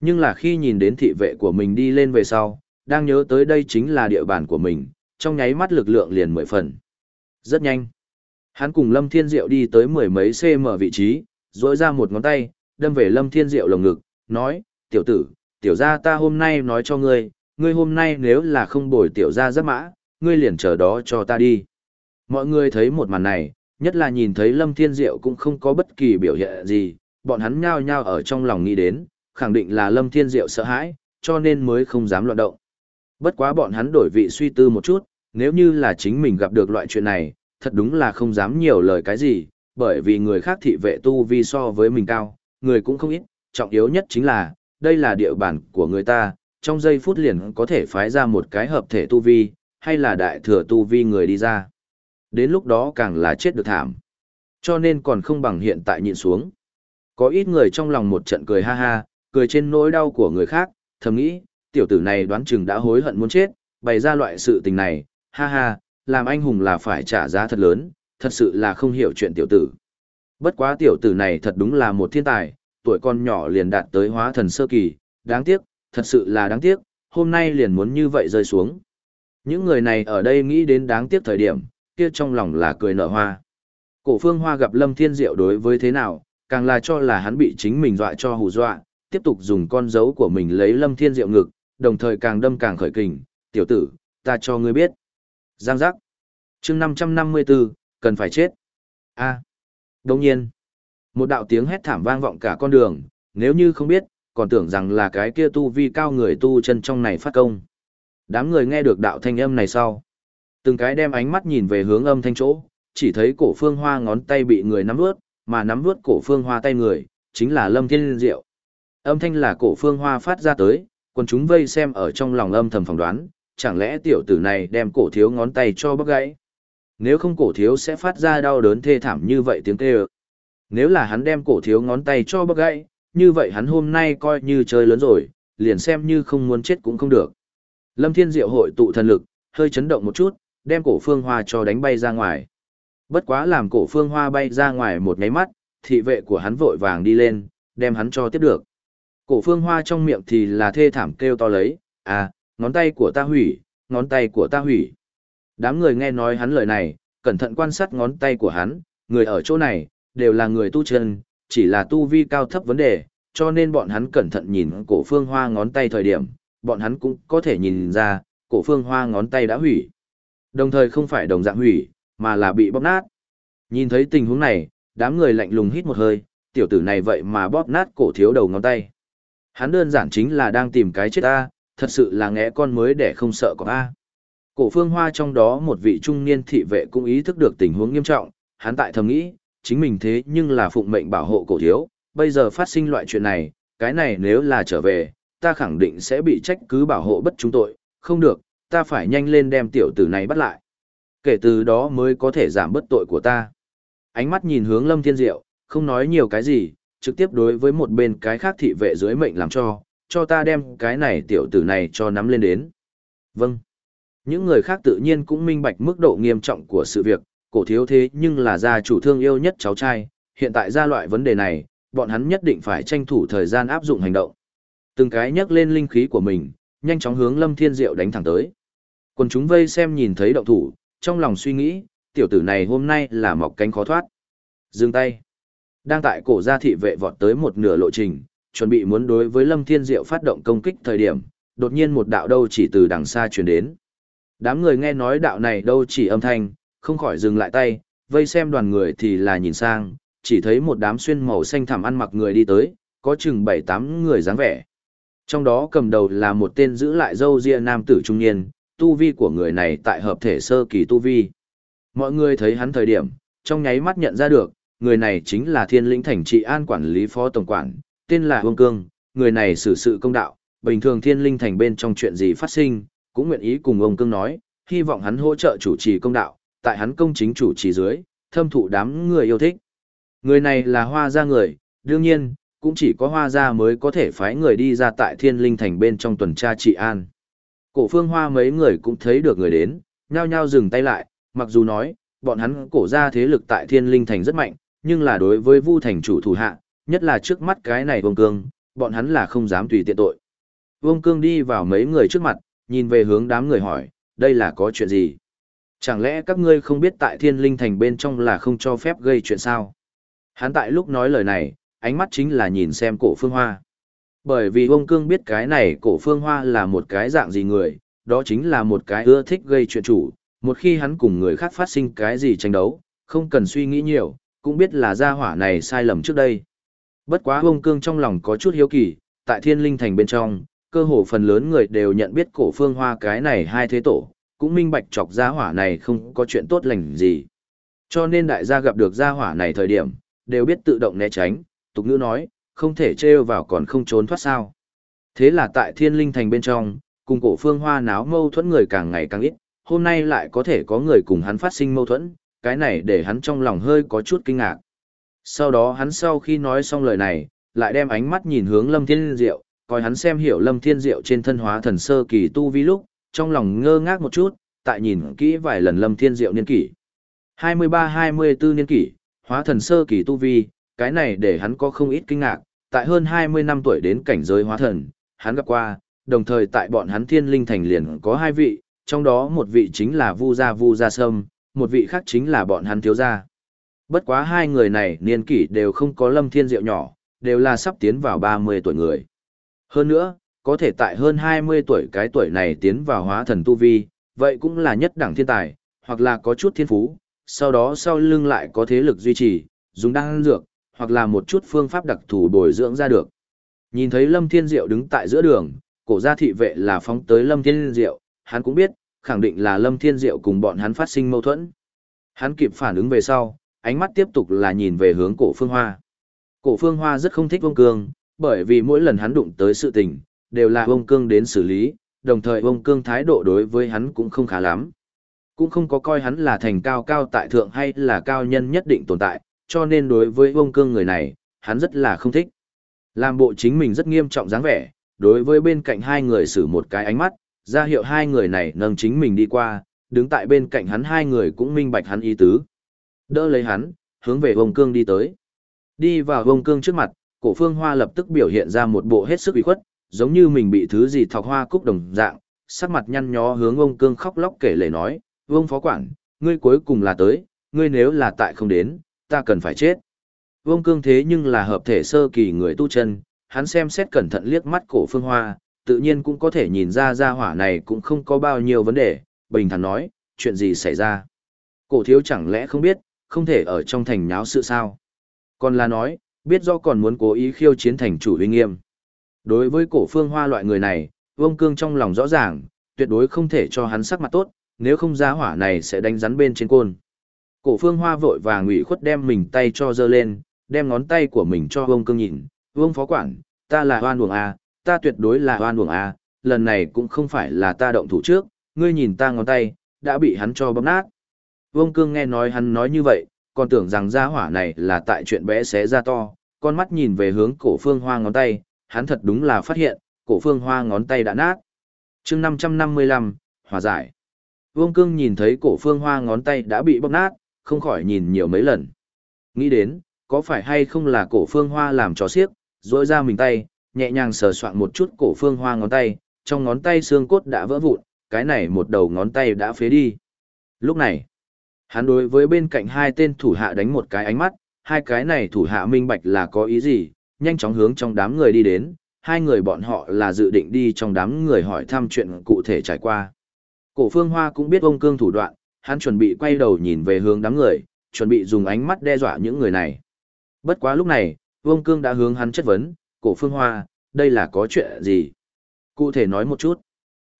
Nhưng là khi nhìn đến thị vệ của mình đi lên về sau, đang nhớ tới đây chính là địa bàn của mình, trong nháy mắt lực lượng liền mười phần. Rất nhanh. Hắn cùng Lâm Thiên Diệu đi tới mười mấy cm vị trí, rỗi ra một ngón tay, đâm về Lâm Thiên Diệu lồng ngực, nói, tiểu tử, tiểu gia ta hôm nay nói cho ngươi, ngươi hôm nay nếu là không bồi tiểu gia giáp mã, ngươi liền chờ đó cho ta đi. Mọi người thấy một màn này, nhất là nhìn thấy Lâm Thiên Diệu cũng không có bất kỳ biểu hiện gì, bọn hắn nhao nhao ở trong lòng nghĩ đến, khẳng định là Lâm Thiên Diệu sợ hãi, cho nên mới không dám loạn động. Bất quá bọn hắn đổi vị suy tư một chút, nếu như là chính mình gặp được loại chuyện này, thật đúng là không dám nhiều lời cái gì, bởi vì người khác thị vệ tu vi so với mình cao, người cũng không ít, trọng yếu nhất chính là, đây là địa bàn của người ta, trong giây phút liền có thể phái ra một cái hợp thể tu vi, hay là đại thừa tu vi người đi ra. Đến lúc đó càng là chết được thảm. Cho nên còn không bằng hiện tại nhịn xuống. Có ít người trong lòng một trận cười ha ha, cười trên nỗi đau của người khác, thầm nghĩ, tiểu tử này đoán chừng đã hối hận muốn chết, bày ra loại sự tình này, ha ha, làm anh hùng là phải trả giá thật lớn, thật sự là không hiểu chuyện tiểu tử. Bất quá tiểu tử này thật đúng là một thiên tài, tuổi con nhỏ liền đạt tới hóa thần sơ kỳ, đáng tiếc, thật sự là đáng tiếc, hôm nay liền muốn như vậy rơi xuống. Những người này ở đây nghĩ đến đáng tiếc thời điểm, kia trong lòng là cười nở hoa. Cổ phương hoa gặp Lâm Thiên Diệu đối với thế nào, càng là cho là hắn bị chính mình dọa cho hù dọa, tiếp tục dùng con dấu của mình lấy Lâm Thiên Diệu ngực, đồng thời càng đâm càng khởi kình, tiểu tử, ta cho ngươi biết. Giang giác. chương 554, cần phải chết. a à. Đồng nhiên. Một đạo tiếng hét thảm vang vọng cả con đường, nếu như không biết, còn tưởng rằng là cái kia tu vi cao người tu chân trong này phát công. Đám người nghe được đạo thanh âm này sau. Từng cái đem ánh mắt nhìn về hướng âm thanh chỗ, chỉ thấy cổ phương hoa ngón tay bị người nắm vướt, mà nắm vướt cổ phương hoa tay người, chính là Lâm Thiên Diệu. Âm thanh là cổ phương hoa phát ra tới, còn chúng vây xem ở trong lòng âm thầm phỏng đoán, chẳng lẽ tiểu tử này đem cổ thiếu ngón tay cho bóc gãy. Nếu không cổ thiếu sẽ phát ra đau đớn thê thảm như vậy tiếng kêu. Nếu là hắn đem cổ thiếu ngón tay cho bóc gãy, như vậy hắn hôm nay coi như chơi lớn rồi, liền xem như không muốn chết cũng không được. Lâm Thiên Diệu hội tụ thần lực, hơi chấn động một chút, đem cổ phương hoa cho đánh bay ra ngoài. Bất quá làm cổ phương hoa bay ra ngoài một nháy mắt, thị vệ của hắn vội vàng đi lên, đem hắn cho tiếp được. Cổ phương hoa trong miệng thì là thê thảm kêu to lấy, à, ngón tay của ta hủy, ngón tay của ta hủy. Đám người nghe nói hắn lời này, cẩn thận quan sát ngón tay của hắn, người ở chỗ này, đều là người tu chân, chỉ là tu vi cao thấp vấn đề, cho nên bọn hắn cẩn thận nhìn cổ phương hoa ngón tay thời điểm, bọn hắn cũng có thể nhìn ra, cổ phương hoa ngón tay đã hủy. Đồng thời không phải đồng dạng hủy, mà là bị bóp nát. Nhìn thấy tình huống này, đám người lạnh lùng hít một hơi, tiểu tử này vậy mà bóp nát cổ thiếu đầu ngón tay. Hắn đơn giản chính là đang tìm cái chết ta, thật sự là ngẽ con mới để không sợ có a. Cổ phương hoa trong đó một vị trung niên thị vệ cũng ý thức được tình huống nghiêm trọng, hắn tại thầm nghĩ, chính mình thế nhưng là phụng mệnh bảo hộ cổ thiếu, bây giờ phát sinh loại chuyện này, cái này nếu là trở về, ta khẳng định sẽ bị trách cứ bảo hộ bất chúng tội, không được, ta phải nhanh lên đem tiểu tử này bắt lại. Kể từ đó mới có thể giảm bất tội của ta. Ánh mắt nhìn hướng Lâm Thiên Diệu, không nói nhiều cái gì, trực tiếp đối với một bên cái khác thị vệ dưới mệnh làm cho, cho ta đem cái này tiểu tử này cho nắm lên đến. Vâng. Những người khác tự nhiên cũng minh bạch mức độ nghiêm trọng của sự việc, cổ thiếu thế nhưng là gia chủ thương yêu nhất cháu trai, hiện tại ra loại vấn đề này, bọn hắn nhất định phải tranh thủ thời gian áp dụng hành động. Từng cái nhấc lên linh khí của mình, nhanh chóng hướng Lâm Thiên Diệu đánh thẳng tới. Còn chúng vây xem nhìn thấy động thủ, trong lòng suy nghĩ, tiểu tử này hôm nay là mọc cánh khó thoát. Dừng tay. Đang tại cổ gia thị vệ vọt tới một nửa lộ trình, chuẩn bị muốn đối với Lâm Thiên Diệu phát động công kích thời điểm, đột nhiên một đạo đâu chỉ từ đằng xa truyền đến. Đám người nghe nói đạo này đâu chỉ âm thanh, không khỏi dừng lại tay, vây xem đoàn người thì là nhìn sang, chỉ thấy một đám xuyên màu xanh thẳm ăn mặc người đi tới, có chừng 7-8 người dáng vẻ. Trong đó cầm đầu là một tên giữ lại dâu ria nam tử trung niên, tu vi của người này tại hợp thể sơ kỳ tu vi. Mọi người thấy hắn thời điểm, trong nháy mắt nhận ra được, người này chính là thiên lĩnh thành trị an quản lý phó tổng quản, tên là Vương Cương, người này xử sự công đạo, bình thường thiên linh thành bên trong chuyện gì phát sinh, cũng nguyện ý cùng ông Cương nói, hy vọng hắn hỗ trợ chủ trì công đạo, tại hắn công chính chủ trì dưới, thâm thụ đám người yêu thích. Người này là hoa gia người, đương nhiên, cũng chỉ có hoa gia mới có thể phái người đi ra tại thiên linh thành bên trong tuần tra trị an. Cổ phương hoa mấy người cũng thấy được người đến, nhao nhao dừng tay lại, mặc dù nói, bọn hắn cổ gia thế lực tại thiên linh thành rất mạnh, nhưng là đối với vu thành chủ thủ hạ, nhất là trước mắt cái này vương cương, bọn hắn là không dám tùy tiện tội. Vương Cương đi vào mấy người trước mặt, nhìn về hướng đám người hỏi, đây là có chuyện gì? Chẳng lẽ các ngươi không biết tại thiên linh thành bên trong là không cho phép gây chuyện sao? Hắn tại lúc nói lời này, ánh mắt chính là nhìn xem cổ phương hoa. Bởi vì ông Cương biết cái này cổ phương hoa là một cái dạng gì người, đó chính là một cái ưa thích gây chuyện chủ, một khi hắn cùng người khác phát sinh cái gì tranh đấu, không cần suy nghĩ nhiều, cũng biết là gia hỏa này sai lầm trước đây. Bất quá ông Cương trong lòng có chút hiếu kỳ, tại thiên linh thành bên trong, cơ hồ phần lớn người đều nhận biết cổ phương hoa cái này hai thế tổ, cũng minh bạch chọc gia hỏa này không có chuyện tốt lành gì. Cho nên đại gia gặp được gia hỏa này thời điểm, đều biết tự động né tránh, tục ngữ nói, không thể trêu vào còn không trốn thoát sao. Thế là tại thiên linh thành bên trong, cùng cổ phương hoa náo mâu thuẫn người càng ngày càng ít, hôm nay lại có thể có người cùng hắn phát sinh mâu thuẫn, cái này để hắn trong lòng hơi có chút kinh ngạc. Sau đó hắn sau khi nói xong lời này, lại đem ánh mắt nhìn hướng Lâm Thiên Diệu, coi hắn xem hiểu Lâm Thiên Diệu trên thân hóa thần sơ kỳ tu vi lúc, trong lòng ngơ ngác một chút, tại nhìn kỹ vài lần Lâm Thiên Diệu niên kỷ. 23-24 niên kỷ, hóa thần sơ kỳ tu vi, cái này để hắn có không ít kinh ngạc, tại hơn 20 năm tuổi đến cảnh giới hóa thần, hắn gặp qua, đồng thời tại bọn hắn thiên linh thành liền có hai vị, trong đó một vị chính là Vu Gia Vu Gia Sâm, một vị khác chính là bọn hắn thiếu gia. Bất quá hai người này niên kỷ đều không có lâm thiên diệu nhỏ, đều là sắp tiến vào 30 tuổi người. Hơn nữa, có thể tại hơn 20 tuổi cái tuổi này tiến vào hóa thần tu vi, vậy cũng là nhất đẳng thiên tài, hoặc là có chút thiên phú, sau đó sau lưng lại có thế lực duy trì, dùng đăng dược, hoặc là một chút phương pháp đặc thù bồi dưỡng ra được. Nhìn thấy Lâm Thiên Diệu đứng tại giữa đường, cổ gia thị vệ là phóng tới Lâm Thiên Diệu, hắn cũng biết, khẳng định là Lâm Thiên Diệu cùng bọn hắn phát sinh mâu thuẫn. Hắn kịp phản ứng về sau, ánh mắt tiếp tục là nhìn về hướng cổ phương hoa. Cổ phương hoa rất không thích vông cương, bởi vì mỗi lần hắn đụng tới sự tình, đều là vông cương đến xử lý, đồng thời vông cương thái độ đối với hắn cũng không khá lắm. Cũng không có coi hắn là thành cao cao tại thượng hay là cao nhân nhất định tồn tại, cho nên đối với vông cương người này, hắn rất là không thích. Làm bộ chính mình rất nghiêm trọng dáng vẻ, đối với bên cạnh hai người xử một cái ánh mắt, ra hiệu hai người này nâng chính mình đi qua, đứng tại bên cạnh hắn hai người cũng minh bạch hắn ý tứ. Đỡ lấy hắn, hướng về vông cương đi tới. Đi vào vông cương trước mặt, cổ phương hoa lập tức biểu hiện ra một bộ hết sức ủy khuất, giống như mình bị thứ gì thọc hoa cúc đồng dạng, sắc mặt nhăn nhó hướng vông cương khóc lóc kể lể nói, vông phó quản, ngươi cuối cùng là tới, ngươi nếu là tại không đến, ta cần phải chết. Vông cương thế nhưng là hợp thể sơ kỳ người tu chân, hắn xem xét cẩn thận liếc mắt cổ phương hoa, tự nhiên cũng có thể nhìn ra ra hỏa này cũng không có bao nhiêu vấn đề, bình thản nói, chuyện gì xảy ra. Cổ thiếu chẳng lẽ không biết, không thể ở trong thành nháo sự sao. Còn là nói, biết do còn muốn cố ý khiêu chiến thành chủ uy nghiêm. Đối với cổ phương hoa loại người này, vông cương trong lòng rõ ràng, tuyệt đối không thể cho hắn sắc mặt tốt, nếu không giá hỏa này sẽ đánh rắn bên trên côn. Cổ phương hoa vội vàng ngụy khuất đem mình tay cho dơ lên, đem ngón tay của mình cho vông cương nhìn, vông phó quản, ta là hoan buồng A, ta tuyệt đối là oan uổng A, lần này cũng không phải là ta động thủ trước, ngươi nhìn ta ngón tay, đã bị hắn cho bóp nát. Vương Cương nghe nói hắn nói như vậy, còn tưởng rằng gia hỏa này là tại chuyện bé xé ra to, con mắt nhìn về hướng cổ phương hoa ngón tay, hắn thật đúng là phát hiện, cổ phương hoa ngón tay đã nát. chương 555, hòa giải. Vương Cương nhìn thấy cổ phương hoa ngón tay đã bị bóp nát, không khỏi nhìn nhiều mấy lần. Nghĩ đến, có phải hay không là cổ phương hoa làm cho xiếc, rỗi ra mình tay, nhẹ nhàng sờ soạn một chút cổ phương hoa ngón tay, trong ngón tay xương cốt đã vỡ vụn, cái này một đầu ngón tay đã phế đi. Lúc này, hắn đối với bên cạnh hai tên thủ hạ đánh một cái ánh mắt, hai cái này thủ hạ minh bạch là có ý gì, nhanh chóng hướng trong đám người đi đến, hai người bọn họ là dự định đi trong đám người hỏi thăm chuyện cụ thể trải qua. Cổ phương hoa cũng biết ông cương thủ đoạn, hắn chuẩn bị quay đầu nhìn về hướng đám người, chuẩn bị dùng ánh mắt đe dọa những người này. Bất quá lúc này, Vương Cương đã hướng hắn chất vấn, cổ phương hoa, đây là có chuyện gì? Cụ thể nói một chút.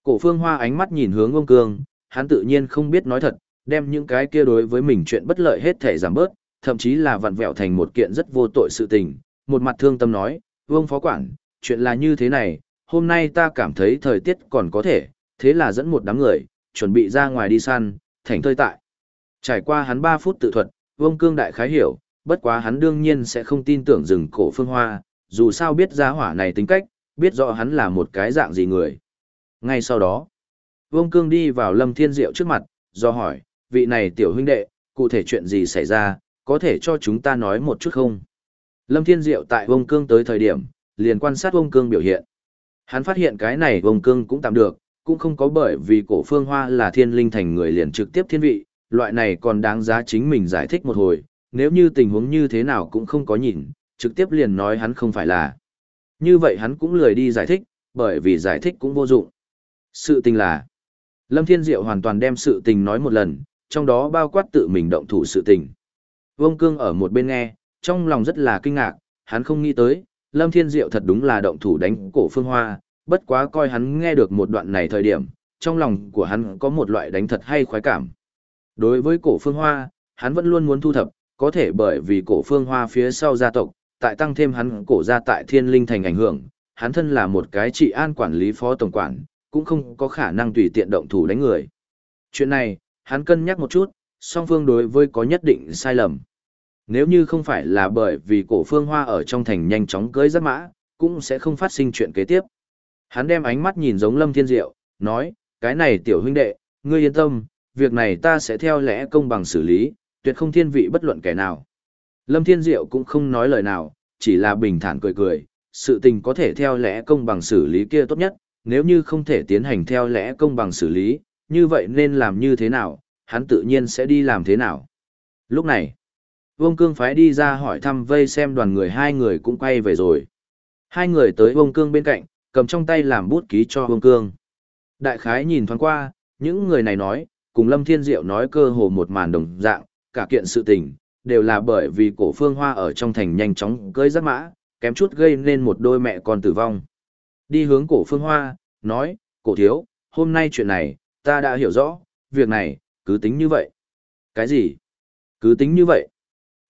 Cổ phương hoa ánh mắt nhìn hướng Vương Cương, hắn tự nhiên không biết nói thật, đem những cái kia đối với mình chuyện bất lợi hết thể giảm bớt, thậm chí là vặn vẹo thành một kiện rất vô tội sự tình. Một mặt thương tâm nói, Vương Phó Quản, chuyện là như thế này, hôm nay ta cảm thấy thời tiết còn có thể, thế là dẫn một đám người, chuẩn bị ra ngoài đi săn, thành thơi tại. Trải qua hắn 3 phút tự thuật, Vương Cương đại khái hiểu, bất quá hắn đương nhiên sẽ không tin tưởng rừng cổ phương hoa, dù sao biết gia hỏa này tính cách, biết rõ hắn là một cái dạng gì người. Ngay sau đó, Vương Cương đi vào Lâm Thiên Diệu trước mặt, do hỏi, vị này tiểu huynh đệ, cụ thể chuyện gì xảy ra, có thể cho chúng ta nói một chút không? Lâm Thiên Diệu tại Vương Cương tới thời điểm, liền quan sát Vương cương biểu hiện. Hắn phát hiện cái này Vương cương cũng tạm được, cũng không có bởi vì cổ phương hoa là thiên linh thành người liền trực tiếp thiên vị, loại này còn đáng giá chính mình giải thích một hồi, nếu như tình huống như thế nào cũng không có nhìn, trực tiếp liền nói hắn không phải là. Như vậy hắn cũng lười đi giải thích, bởi vì giải thích cũng vô dụng. Sự tình là, Lâm Thiên Diệu hoàn toàn đem sự tình nói một lần, trong đó bao quát tự mình động thủ sự tình. Vương Cương ở một bên nghe, trong lòng rất là kinh ngạc, hắn không nghĩ tới, Lâm Thiên Diệu thật đúng là động thủ đánh cổ phương hoa, bất quá coi hắn nghe được một đoạn này thời điểm, trong lòng của hắn có một loại đánh thật hay khoái cảm. Đối với cổ phương hoa, hắn vẫn luôn muốn thu thập, có thể bởi vì cổ phương hoa phía sau gia tộc, tại tăng thêm hắn cổ ra tại thiên linh thành ảnh hưởng, hắn thân là một cái trị an quản lý phó tổng quản, cũng không có khả năng tùy tiện động thủ đánh người. Chuyện này, hắn cân nhắc một chút, song phương đối với có nhất định sai lầm. Nếu như không phải là bởi vì cổ phương hoa ở trong thành nhanh chóng cưới giáp mã, cũng sẽ không phát sinh chuyện kế tiếp. Hắn đem ánh mắt nhìn giống Lâm Thiên Diệu, nói, cái này tiểu huynh đệ, ngươi yên tâm, việc này ta sẽ theo lẽ công bằng xử lý, tuyệt không thiên vị bất luận kẻ nào. Lâm Thiên Diệu cũng không nói lời nào, chỉ là bình thản cười cười, sự tình có thể theo lẽ công bằng xử lý kia tốt nhất, nếu như không thể tiến hành theo lẽ công bằng xử lý, như vậy nên làm như thế nào, hắn tự nhiên sẽ đi làm thế nào. Lúc này, Vương Cương phái đi ra hỏi thăm vây xem đoàn người hai người cũng quay về rồi. Hai người tới Vương Cương bên cạnh, cầm trong tay làm bút ký cho Vương Cương. Đại khái nhìn thoáng qua, những người này nói, cùng Lâm Thiên Diệu nói cơ hồ một màn đồng dạng, cả kiện sự tình, đều là bởi vì cổ phương hoa ở trong thành nhanh chóng cưới giáp mã, kém chút gây nên một đôi mẹ con tử vong. Đi hướng cổ phương hoa, nói, cổ thiếu, hôm nay chuyện này, ta đã hiểu rõ, việc này, cứ tính như vậy. Cái gì? Cứ tính như vậy.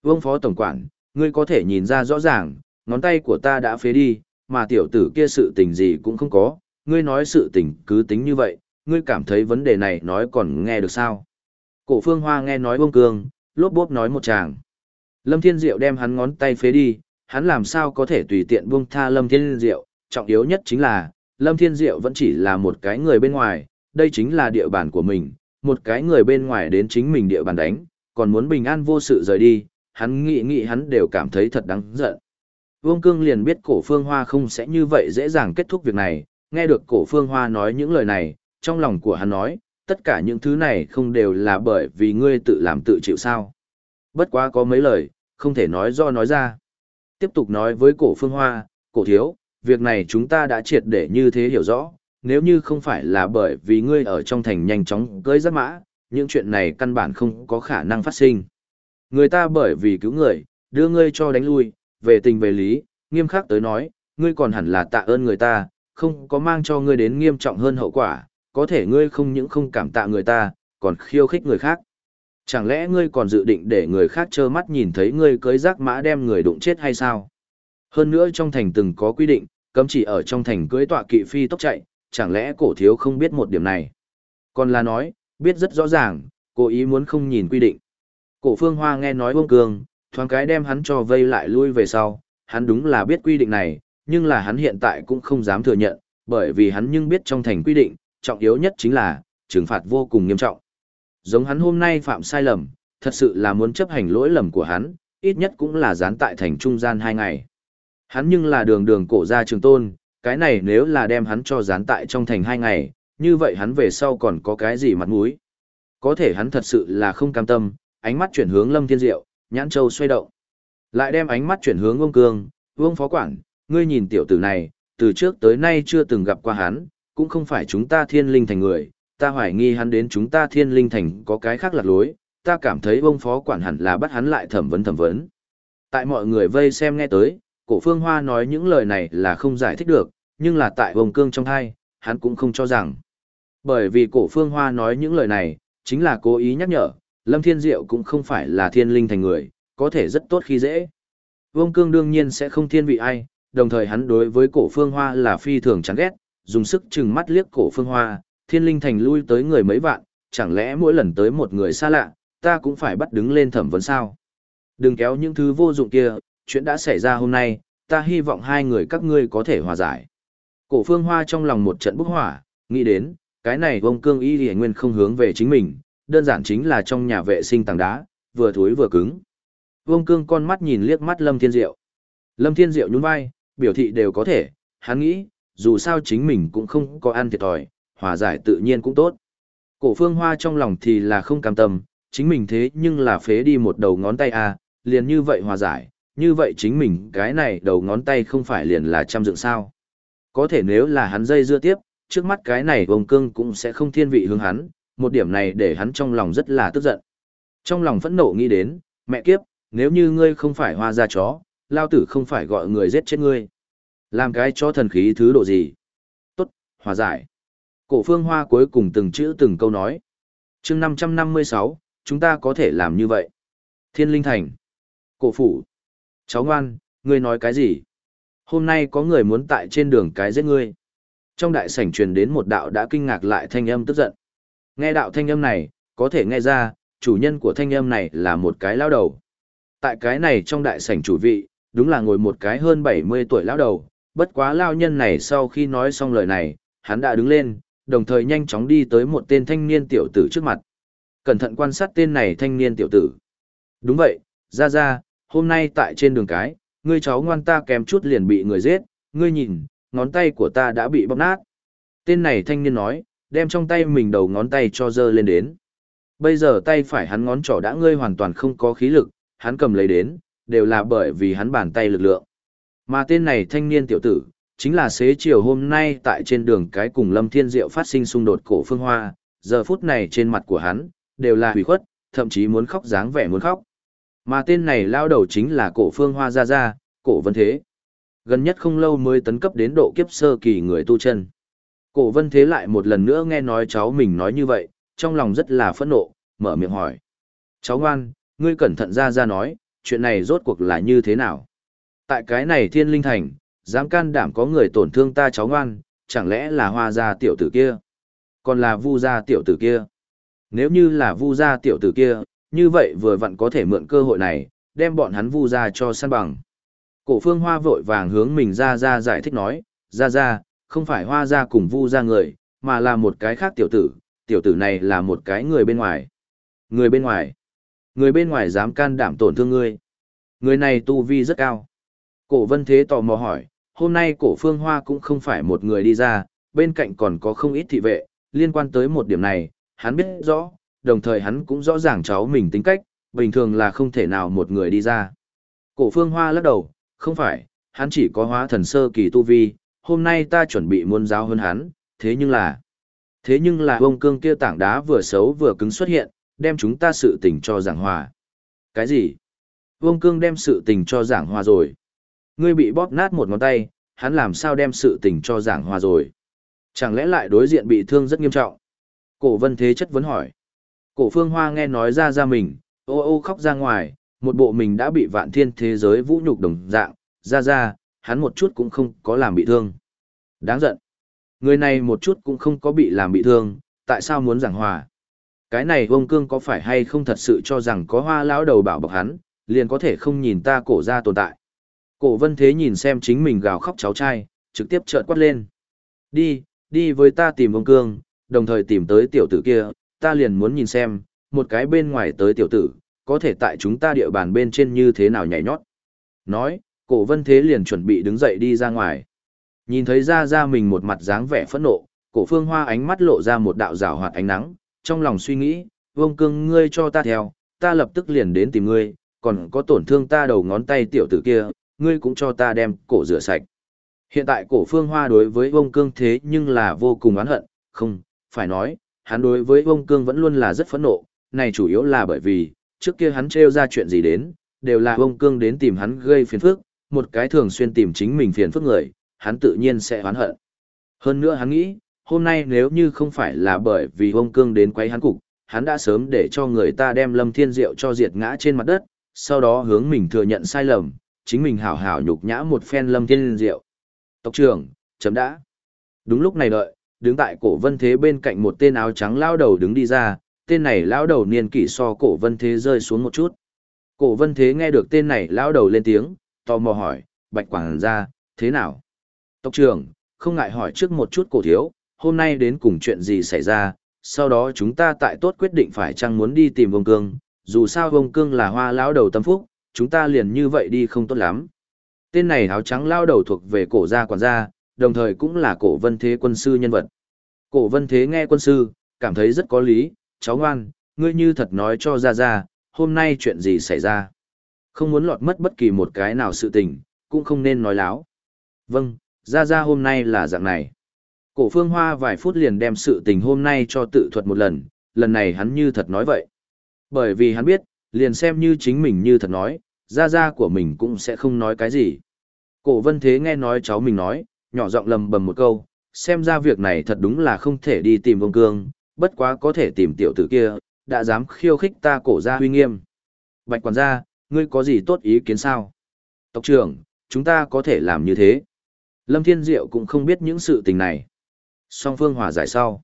Vương phó tổng quản, ngươi có thể nhìn ra rõ ràng, ngón tay của ta đã phế đi, mà tiểu tử kia sự tình gì cũng không có, ngươi nói sự tình cứ tính như vậy, ngươi cảm thấy vấn đề này nói còn nghe được sao? Cổ phương hoa nghe nói Vương cương, lốp bốp nói một chàng. Lâm Thiên Diệu đem hắn ngón tay phế đi, hắn làm sao có thể tùy tiện buông tha Lâm Thiên Diệu, trọng yếu nhất chính là, Lâm Thiên Diệu vẫn chỉ là một cái người bên ngoài, đây chính là địa bàn của mình, một cái người bên ngoài đến chính mình địa bàn đánh, còn muốn bình an vô sự rời đi, hắn nghĩ nghĩ hắn đều cảm thấy thật đáng giận. Vương Cương liền biết cổ phương hoa không sẽ như vậy dễ dàng kết thúc việc này, nghe được cổ phương hoa nói những lời này, trong lòng của hắn nói, tất cả những thứ này không đều là bởi vì ngươi tự làm tự chịu sao. Bất quá có mấy lời, không thể nói do nói ra. Tiếp tục nói với cổ phương hoa, cổ thiếu, việc này chúng ta đã triệt để như thế hiểu rõ, nếu như không phải là bởi vì ngươi ở trong thành nhanh chóng cưới giáp mã, những chuyện này căn bản không có khả năng phát sinh. Người ta bởi vì cứu người, đưa ngươi cho đánh lui, về tình về lý, nghiêm khắc tới nói, ngươi còn hẳn là tạ ơn người ta, không có mang cho ngươi đến nghiêm trọng hơn hậu quả, có thể ngươi không những không cảm tạ người ta, còn khiêu khích người khác. Chẳng lẽ ngươi còn dự định để người khác trơ mắt nhìn thấy ngươi cưới rác mã đem người đụng chết hay sao? Hơn nữa trong thành từng có quy định, cấm chỉ ở trong thành cưới tọa kỵ phi tốc chạy, chẳng lẽ cổ thiếu không biết một điểm này? Còn là nói, biết rất rõ ràng, cố ý muốn không nhìn quy định. Cổ phương hoa nghe nói bông cường, thoáng cái đem hắn cho vây lại lui về sau, hắn đúng là biết quy định này, nhưng là hắn hiện tại cũng không dám thừa nhận, bởi vì hắn nhưng biết trong thành quy định, trọng yếu nhất chính là, trừng phạt vô cùng nghiêm trọng. Giống hắn hôm nay phạm sai lầm, thật sự là muốn chấp hành lỗi lầm của hắn, ít nhất cũng là gián tại thành trung gian hai ngày. Hắn nhưng là đường đường cổ gia trường tôn, cái này nếu là đem hắn cho gián tại trong thành hai ngày, như vậy hắn về sau còn có cái gì mặt mũi. Có thể hắn thật sự là không cam tâm, ánh mắt chuyển hướng Lâm Thiên Diệu, nhãn châu xoay động. Lại đem ánh mắt chuyển hướng Vương Cương, Vương Phó Quản, ngươi nhìn tiểu tử này, từ trước tới nay chưa từng gặp qua hắn, cũng không phải chúng ta thiên linh thành người, ta hoài nghi hắn đến chúng ta thiên linh thành có cái khác lạc lối, ta cảm thấy ông Phó Quản hẳn là bắt hắn lại thẩm vấn thẩm vấn. Tại mọi người vây xem nghe tới, cổ phương hoa nói những lời này là không giải thích được, nhưng là tại Vương Cương trong thai, hắn cũng không cho rằng. Bởi vì cổ phương hoa nói những lời này, chính là cố ý nhắc nhở, Lâm Thiên Diệu cũng không phải là thiên linh thành người, có thể rất tốt khi dễ. Vương Cương đương nhiên sẽ không thiên vị ai, đồng thời hắn đối với cổ phương hoa là phi thường chán ghét, dùng sức chừng mắt liếc cổ phương hoa, thiên linh thành lui tới người mấy vạn, chẳng lẽ mỗi lần tới một người xa lạ, ta cũng phải bắt đứng lên thẩm vấn sao. Đừng kéo những thứ vô dụng kia, chuyện đã xảy ra hôm nay, ta hy vọng hai người các ngươi có thể hòa giải. Cổ phương hoa trong lòng một trận bốc hỏa, nghĩ đến, cái này vông cương y thì nguyên không hướng về chính mình, đơn giản chính là trong nhà vệ sinh tảng đá, vừa thối vừa cứng. Vương Cương con mắt nhìn liếc mắt Lâm Thiên Diệu. Lâm Thiên Diệu nhún vai, biểu thị đều có thể, hắn nghĩ, dù sao chính mình cũng không có ăn thiệt thòi, hòa giải tự nhiên cũng tốt. Cổ phương hoa trong lòng thì là không cam tâm, chính mình thế nhưng là phế đi một đầu ngón tay à, liền như vậy hòa giải, như vậy chính mình cái này đầu ngón tay không phải liền là trăm dựng sao. Có thể nếu là hắn dây dưa tiếp, trước mắt cái này vông cương cũng sẽ không thiên vị hướng hắn, một điểm này để hắn trong lòng rất là tức giận. Trong lòng phẫn nộ nghĩ đến, mẹ kiếp, nếu như ngươi không phải hoa ra chó, lao tử không phải gọi người giết chết ngươi. Làm cái cho thần khí thứ độ gì? Tốt, hòa giải. Cổ phương hoa cuối cùng từng chữ từng câu nói. chương 556, chúng ta có thể làm như vậy. Thiên linh thành. Cổ phủ. Cháu ngoan, ngươi nói cái gì? Hôm nay có người muốn tại trên đường cái giết ngươi. Trong đại sảnh truyền đến một đạo đã kinh ngạc lại thanh âm tức giận. Nghe đạo thanh âm này, có thể nghe ra, chủ nhân của thanh âm này là một cái lao đầu. Tại cái này trong đại sảnh chủ vị, đúng là ngồi một cái hơn 70 tuổi lao đầu, bất quá lao nhân này sau khi nói xong lời này, hắn đã đứng lên, đồng thời nhanh chóng đi tới một tên thanh niên tiểu tử trước mặt. Cẩn thận quan sát tên này thanh niên tiểu tử. Đúng vậy, ra ra, hôm nay tại trên đường cái, ngươi cháu ngoan ta kèm chút liền bị người giết, ngươi nhìn, ngón tay của ta đã bị bóp nát. Tên này thanh niên nói, đem trong tay mình đầu ngón tay cho dơ lên đến. Bây giờ tay phải hắn ngón trỏ đã ngươi hoàn toàn không có khí lực, hắn cầm lấy đến, đều là bởi vì hắn bàn tay lực lượng. Mà tên này thanh niên tiểu tử, chính là xế chiều hôm nay tại trên đường cái cùng Lâm Thiên Diệu phát sinh xung đột cổ phương hoa, giờ phút này trên mặt của hắn, đều là hủy khuất, thậm chí muốn khóc dáng vẻ muốn khóc. Mà tên này lao đầu chính là cổ phương hoa ra ra cổ vân thế. Gần nhất không lâu mới tấn cấp đến độ kiếp sơ kỳ người tu chân. Cổ vân thế lại một lần nữa nghe nói cháu mình nói như vậy, trong lòng rất là phẫn nộ, mở miệng hỏi. Cháu ngoan, ngươi cẩn thận ra ra nói, chuyện này rốt cuộc là như thế nào? Tại cái này thiên linh thành, dám can đảm có người tổn thương ta cháu ngoan, chẳng lẽ là hoa gia tiểu tử kia? Còn là vu gia tiểu tử kia? Nếu như là vu gia tiểu tử kia, như vậy vừa vặn có thể mượn cơ hội này, đem bọn hắn vu gia cho săn bằng. Cổ phương hoa vội vàng hướng mình ra ra giải thích nói, ra ra, không phải hoa gia cùng vu gia người, mà là một cái khác tiểu tử, tiểu tử này là một cái người bên ngoài. Người bên ngoài? Người bên ngoài dám can đảm tổn thương ngươi. Người này tu vi rất cao. Cổ vân thế tò mò hỏi, hôm nay cổ phương hoa cũng không phải một người đi ra, bên cạnh còn có không ít thị vệ, liên quan tới một điểm này, hắn biết rõ, đồng thời hắn cũng rõ ràng cháu mình tính cách, bình thường là không thể nào một người đi ra. Cổ phương hoa lắc đầu, không phải, hắn chỉ có hóa thần sơ kỳ tu vi, hôm nay ta chuẩn bị muôn giáo hơn hắn, thế nhưng là... Thế nhưng là ông cương kia tảng đá vừa xấu vừa cứng xuất hiện, đem chúng ta sự tình cho giảng hòa. Cái gì? Vương Cương đem sự tình cho giảng hòa rồi. Ngươi bị bóp nát một ngón tay, hắn làm sao đem sự tình cho giảng hòa rồi? Chẳng lẽ lại đối diện bị thương rất nghiêm trọng? Cổ vân thế chất vấn hỏi. Cổ phương hoa nghe nói ra ra mình, ô ô khóc ra ngoài, một bộ mình đã bị vạn thiên thế giới vũ nhục đồng dạng, ra ra, hắn một chút cũng không có làm bị thương. Đáng giận. Người này một chút cũng không có bị làm bị thương, tại sao muốn giảng hòa? Cái này vông cương có phải hay không thật sự cho rằng có hoa lão đầu bảo bọc hắn, liền có thể không nhìn ta cổ ra tồn tại. Cổ vân thế nhìn xem chính mình gào khóc cháu trai, trực tiếp trợn quát lên. Đi, đi với ta tìm Vương cương, đồng thời tìm tới tiểu tử kia, ta liền muốn nhìn xem, một cái bên ngoài tới tiểu tử, có thể tại chúng ta địa bàn bên trên như thế nào nhảy nhót. Nói, cổ vân thế liền chuẩn bị đứng dậy đi ra ngoài. Nhìn thấy ra ra mình một mặt dáng vẻ phẫn nộ, cổ phương hoa ánh mắt lộ ra một đạo rào hoạt ánh nắng, trong lòng suy nghĩ, vông cương ngươi cho ta theo, ta lập tức liền đến tìm ngươi, còn có tổn thương ta đầu ngón tay tiểu tử kia, ngươi cũng cho ta đem cổ rửa sạch. Hiện tại cổ phương hoa đối với vông cương thế nhưng là vô cùng oán hận, không, phải nói, hắn đối với vông cương vẫn luôn là rất phẫn nộ, này chủ yếu là bởi vì, trước kia hắn trêu ra chuyện gì đến, đều là vông cương đến tìm hắn gây phiền phức, một cái thường xuyên tìm chính mình phiền phức người, hắn tự nhiên sẽ oán hận. Hơn nữa hắn nghĩ, hôm nay nếu như không phải là bởi vì vông cương đến quấy hắn cục, hắn đã sớm để cho người ta đem lâm thiên diệu cho diệt ngã trên mặt đất, sau đó hướng mình thừa nhận sai lầm, chính mình hảo hảo nhục nhã một phen lâm thiên diệu. Tộc trưởng, chấm đã. Đúng lúc này đợi, đứng tại cổ vân thế bên cạnh một tên áo trắng lao đầu đứng đi ra, tên này lao đầu niên kỷ so cổ vân thế rơi xuống một chút. Cổ vân thế nghe được tên này lao đầu lên tiếng, tò mò hỏi, bạch quảng ra, thế nào? Tộc trưởng, không ngại hỏi trước một chút cổ thiếu, hôm nay đến cùng chuyện gì xảy ra, sau đó chúng ta tại tốt quyết định phải chăng muốn đi tìm vông cương, dù sao vông cương là hoa lão đầu tâm phúc, chúng ta liền như vậy đi không tốt lắm. Tên này áo trắng lao đầu thuộc về cổ gia quản gia, đồng thời cũng là cổ vân thế quân sư nhân vật. Cổ vân thế nghe quân sư, cảm thấy rất có lý, cháu ngoan, ngươi như thật nói cho ra ra, hôm nay chuyện gì xảy ra. Không muốn lọt mất bất kỳ một cái nào sự tình, cũng không nên nói láo. Vâng, ra ra hôm nay là dạng này. Cổ phương hoa vài phút liền đem sự tình hôm nay cho tự thuật một lần, lần này hắn như thật nói vậy. Bởi vì hắn biết, liền xem như chính mình như thật nói, gia gia của mình cũng sẽ không nói cái gì. Cổ vân thế nghe nói cháu mình nói, nhỏ giọng lầm bầm một câu, xem ra việc này thật đúng là không thể đi tìm vương cương, bất quá có thể tìm tiểu tử kia, đã dám khiêu khích ta cổ gia huy nghiêm. Bạch quản gia, ngươi có gì tốt ý kiến sao? Tộc trưởng, chúng ta có thể làm như thế. Lâm Thiên Diệu cũng không biết những sự tình này. Song Phương hòa giải sau.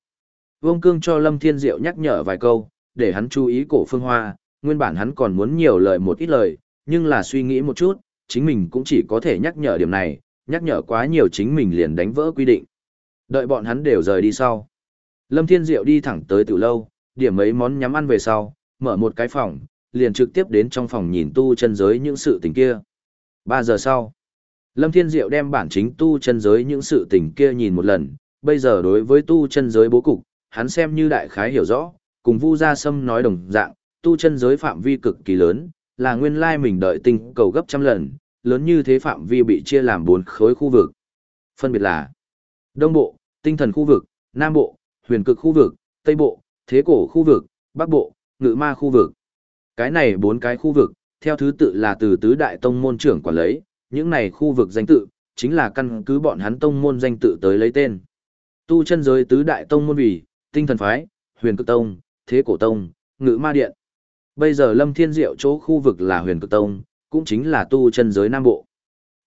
Vương Cương cho Lâm Thiên Diệu nhắc nhở vài câu, để hắn chú ý cổ Phương Hoa, nguyên bản hắn còn muốn nhiều lời một ít lời, nhưng là suy nghĩ một chút, chính mình cũng chỉ có thể nhắc nhở điểm này, nhắc nhở quá nhiều chính mình liền đánh vỡ quy định. Đợi bọn hắn đều rời đi sau. Lâm Thiên Diệu đi thẳng tới Tiểu lâu, điểm mấy món nhắm ăn về sau, mở một cái phòng, liền trực tiếp đến trong phòng nhìn tu chân giới những sự tình kia. Ba giờ sau, Lâm Thiên Diệu đem bản chính tu chân giới những sự tình kia nhìn một lần, bây giờ đối với tu chân giới bố cục, hắn xem như đại khái hiểu rõ, cùng Vu Gia Sâm nói đồng dạng, tu chân giới phạm vi cực kỳ lớn, là nguyên lai mình đợi tinh cầu gấp trăm lần, lớn như thế phạm vi bị chia làm bốn khối khu vực. Phân biệt là Đông Bộ, tinh thần khu vực, Nam Bộ, huyền cực khu vực, Tây Bộ, thế cổ khu vực, Bắc Bộ, ngự ma khu vực. Cái này bốn cái khu vực, theo thứ tự là từ tứ đại tông môn trưởng quản lấy, những này khu vực danh tự, chính là căn cứ bọn hắn tông môn danh tự tới lấy tên. Tu chân giới tứ đại tông môn vì, tinh thần phái, huyền cực tông, thế cổ tông, ngự ma điện. Bây giờ Lâm Thiên Diệu chỗ khu vực là huyền cực tông, cũng chính là tu chân giới Nam Bộ.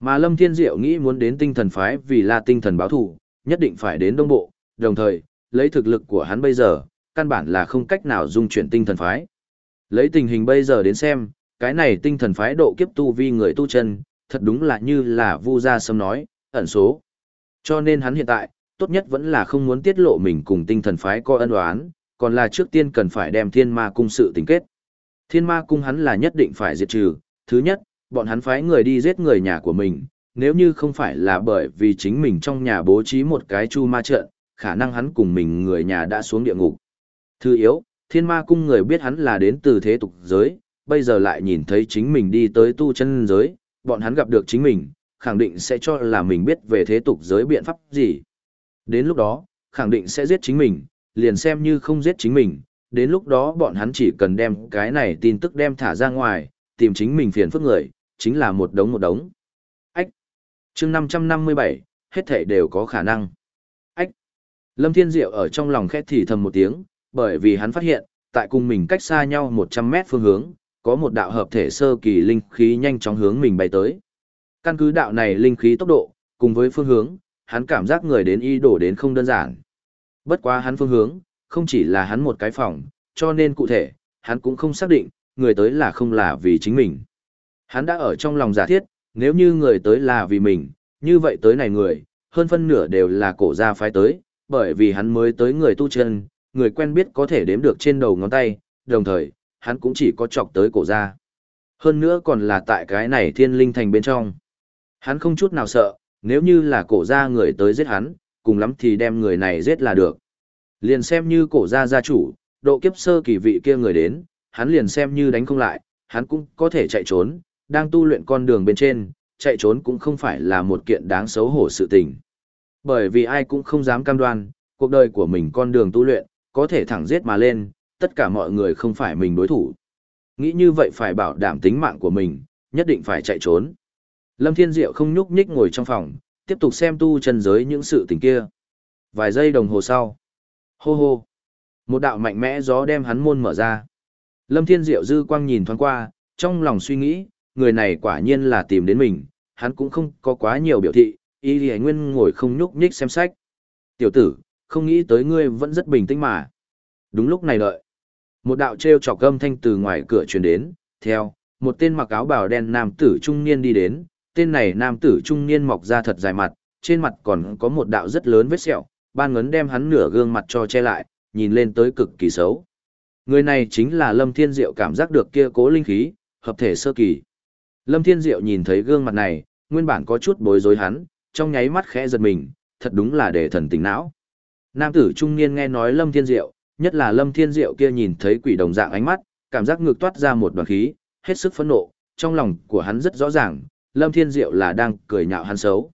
Mà Lâm Thiên Diệu nghĩ muốn đến tinh thần phái vì là tinh thần báo thủ, nhất định phải đến Đông Bộ, đồng thời, lấy thực lực của hắn bây giờ, căn bản là không cách nào dung chuyển tinh thần phái. Lấy tình hình bây giờ đến xem, cái này tinh thần phái độ kiếp tu vi người tu chân, thật đúng là như là Vu Gia Sâm nói, ẩn số. Cho nên hắn hiện tại, tốt nhất vẫn là không muốn tiết lộ mình cùng tinh thần phái có ân oán, còn là trước tiên cần phải đem thiên ma cung sự tình kết. Thiên ma cung hắn là nhất định phải diệt trừ, thứ nhất, bọn hắn phái người đi giết người nhà của mình, nếu như không phải là bởi vì chính mình trong nhà bố trí một cái chu ma trận, khả năng hắn cùng mình người nhà đã xuống địa ngục. Thứ yếu, thiên ma cung người biết hắn là đến từ thế tục giới, bây giờ lại nhìn thấy chính mình đi tới tu chân giới, bọn hắn gặp được chính mình, khẳng định sẽ cho là mình biết về thế tục giới biện pháp gì. Đến lúc đó, khẳng định sẽ giết chính mình, liền xem như không giết chính mình, đến lúc đó bọn hắn chỉ cần đem cái này tin tức đem thả ra ngoài, tìm chính mình phiền phức người, chính là một đống một đống. Ách! chương 557, hết thể đều có khả năng. Ách! Lâm Thiên Diệu ở trong lòng khét thì thầm một tiếng, bởi vì hắn phát hiện, tại cùng mình cách xa nhau 100 mét phương hướng, có một đạo hợp thể sơ kỳ linh khí nhanh chóng hướng mình bay tới. Căn cứ đạo này linh khí tốc độ, cùng với phương hướng, hắn cảm giác người đến y đổ đến không đơn giản. Bất quá hắn phương hướng, không chỉ là hắn một cái phòng, cho nên cụ thể, hắn cũng không xác định, người tới là không là vì chính mình. Hắn đã ở trong lòng giả thiết, nếu như người tới là vì mình, như vậy tới này người, hơn phân nửa đều là cổ gia phái tới, bởi vì hắn mới tới người tu chân, người quen biết có thể đếm được trên đầu ngón tay, đồng thời, hắn cũng chỉ có chọc tới cổ gia. Hơn nữa còn là tại cái này thiên linh thành bên trong. Hắn không chút nào sợ, nếu như là cổ gia người tới giết hắn, cùng lắm thì đem người này giết là được. Liền xem như cổ gia gia chủ, độ kiếp sơ kỳ vị kia người đến, hắn liền xem như đánh không lại, hắn cũng có thể chạy trốn, đang tu luyện con đường bên trên, chạy trốn cũng không phải là một kiện đáng xấu hổ sự tình. Bởi vì ai cũng không dám cam đoan, cuộc đời của mình con đường tu luyện, có thể thẳng giết mà lên, tất cả mọi người không phải mình đối thủ. Nghĩ như vậy phải bảo đảm tính mạng của mình, nhất định phải chạy trốn. Lâm Thiên Diệu không nhúc nhích ngồi trong phòng, tiếp tục xem tu chân giới những sự tình kia. Vài giây đồng hồ sau. Hô hô. Một đạo mạnh mẽ gió đem hắn môn mở ra. Lâm Thiên Diệu dư quang nhìn thoáng qua, trong lòng suy nghĩ, người này quả nhiên là tìm đến mình, hắn cũng không có quá nhiều biểu thị, y lì nguyên ngồi không nhúc nhích xem sách. Tiểu tử, không nghĩ tới ngươi vẫn rất bình tĩnh mà. Đúng lúc này đợi. Một đạo treo chọc âm thanh từ ngoài cửa truyền đến, theo, một tên mặc áo bào đen nam tử trung niên đi đến, tên này nam tử trung niên mọc ra thật dài mặt, trên mặt còn có một đạo rất lớn vết sẹo, ban ngấn đem hắn nửa gương mặt cho che lại, nhìn lên tới cực kỳ xấu. Người này chính là Lâm Thiên Diệu cảm giác được kia cố linh khí, hợp thể sơ kỳ. Lâm Thiên Diệu nhìn thấy gương mặt này, nguyên bản có chút bối rối hắn, trong nháy mắt khẽ giật mình, thật đúng là để thần tỉnh não. Nam tử trung niên nghe nói Lâm Thiên Diệu, nhất là Lâm Thiên Diệu kia nhìn thấy quỷ đồng dạng ánh mắt, cảm giác ngược toát ra một đoàn khí, hết sức phẫn nộ, trong lòng của hắn rất rõ ràng, Lâm Thiên Diệu là đang cười nhạo hắn xấu.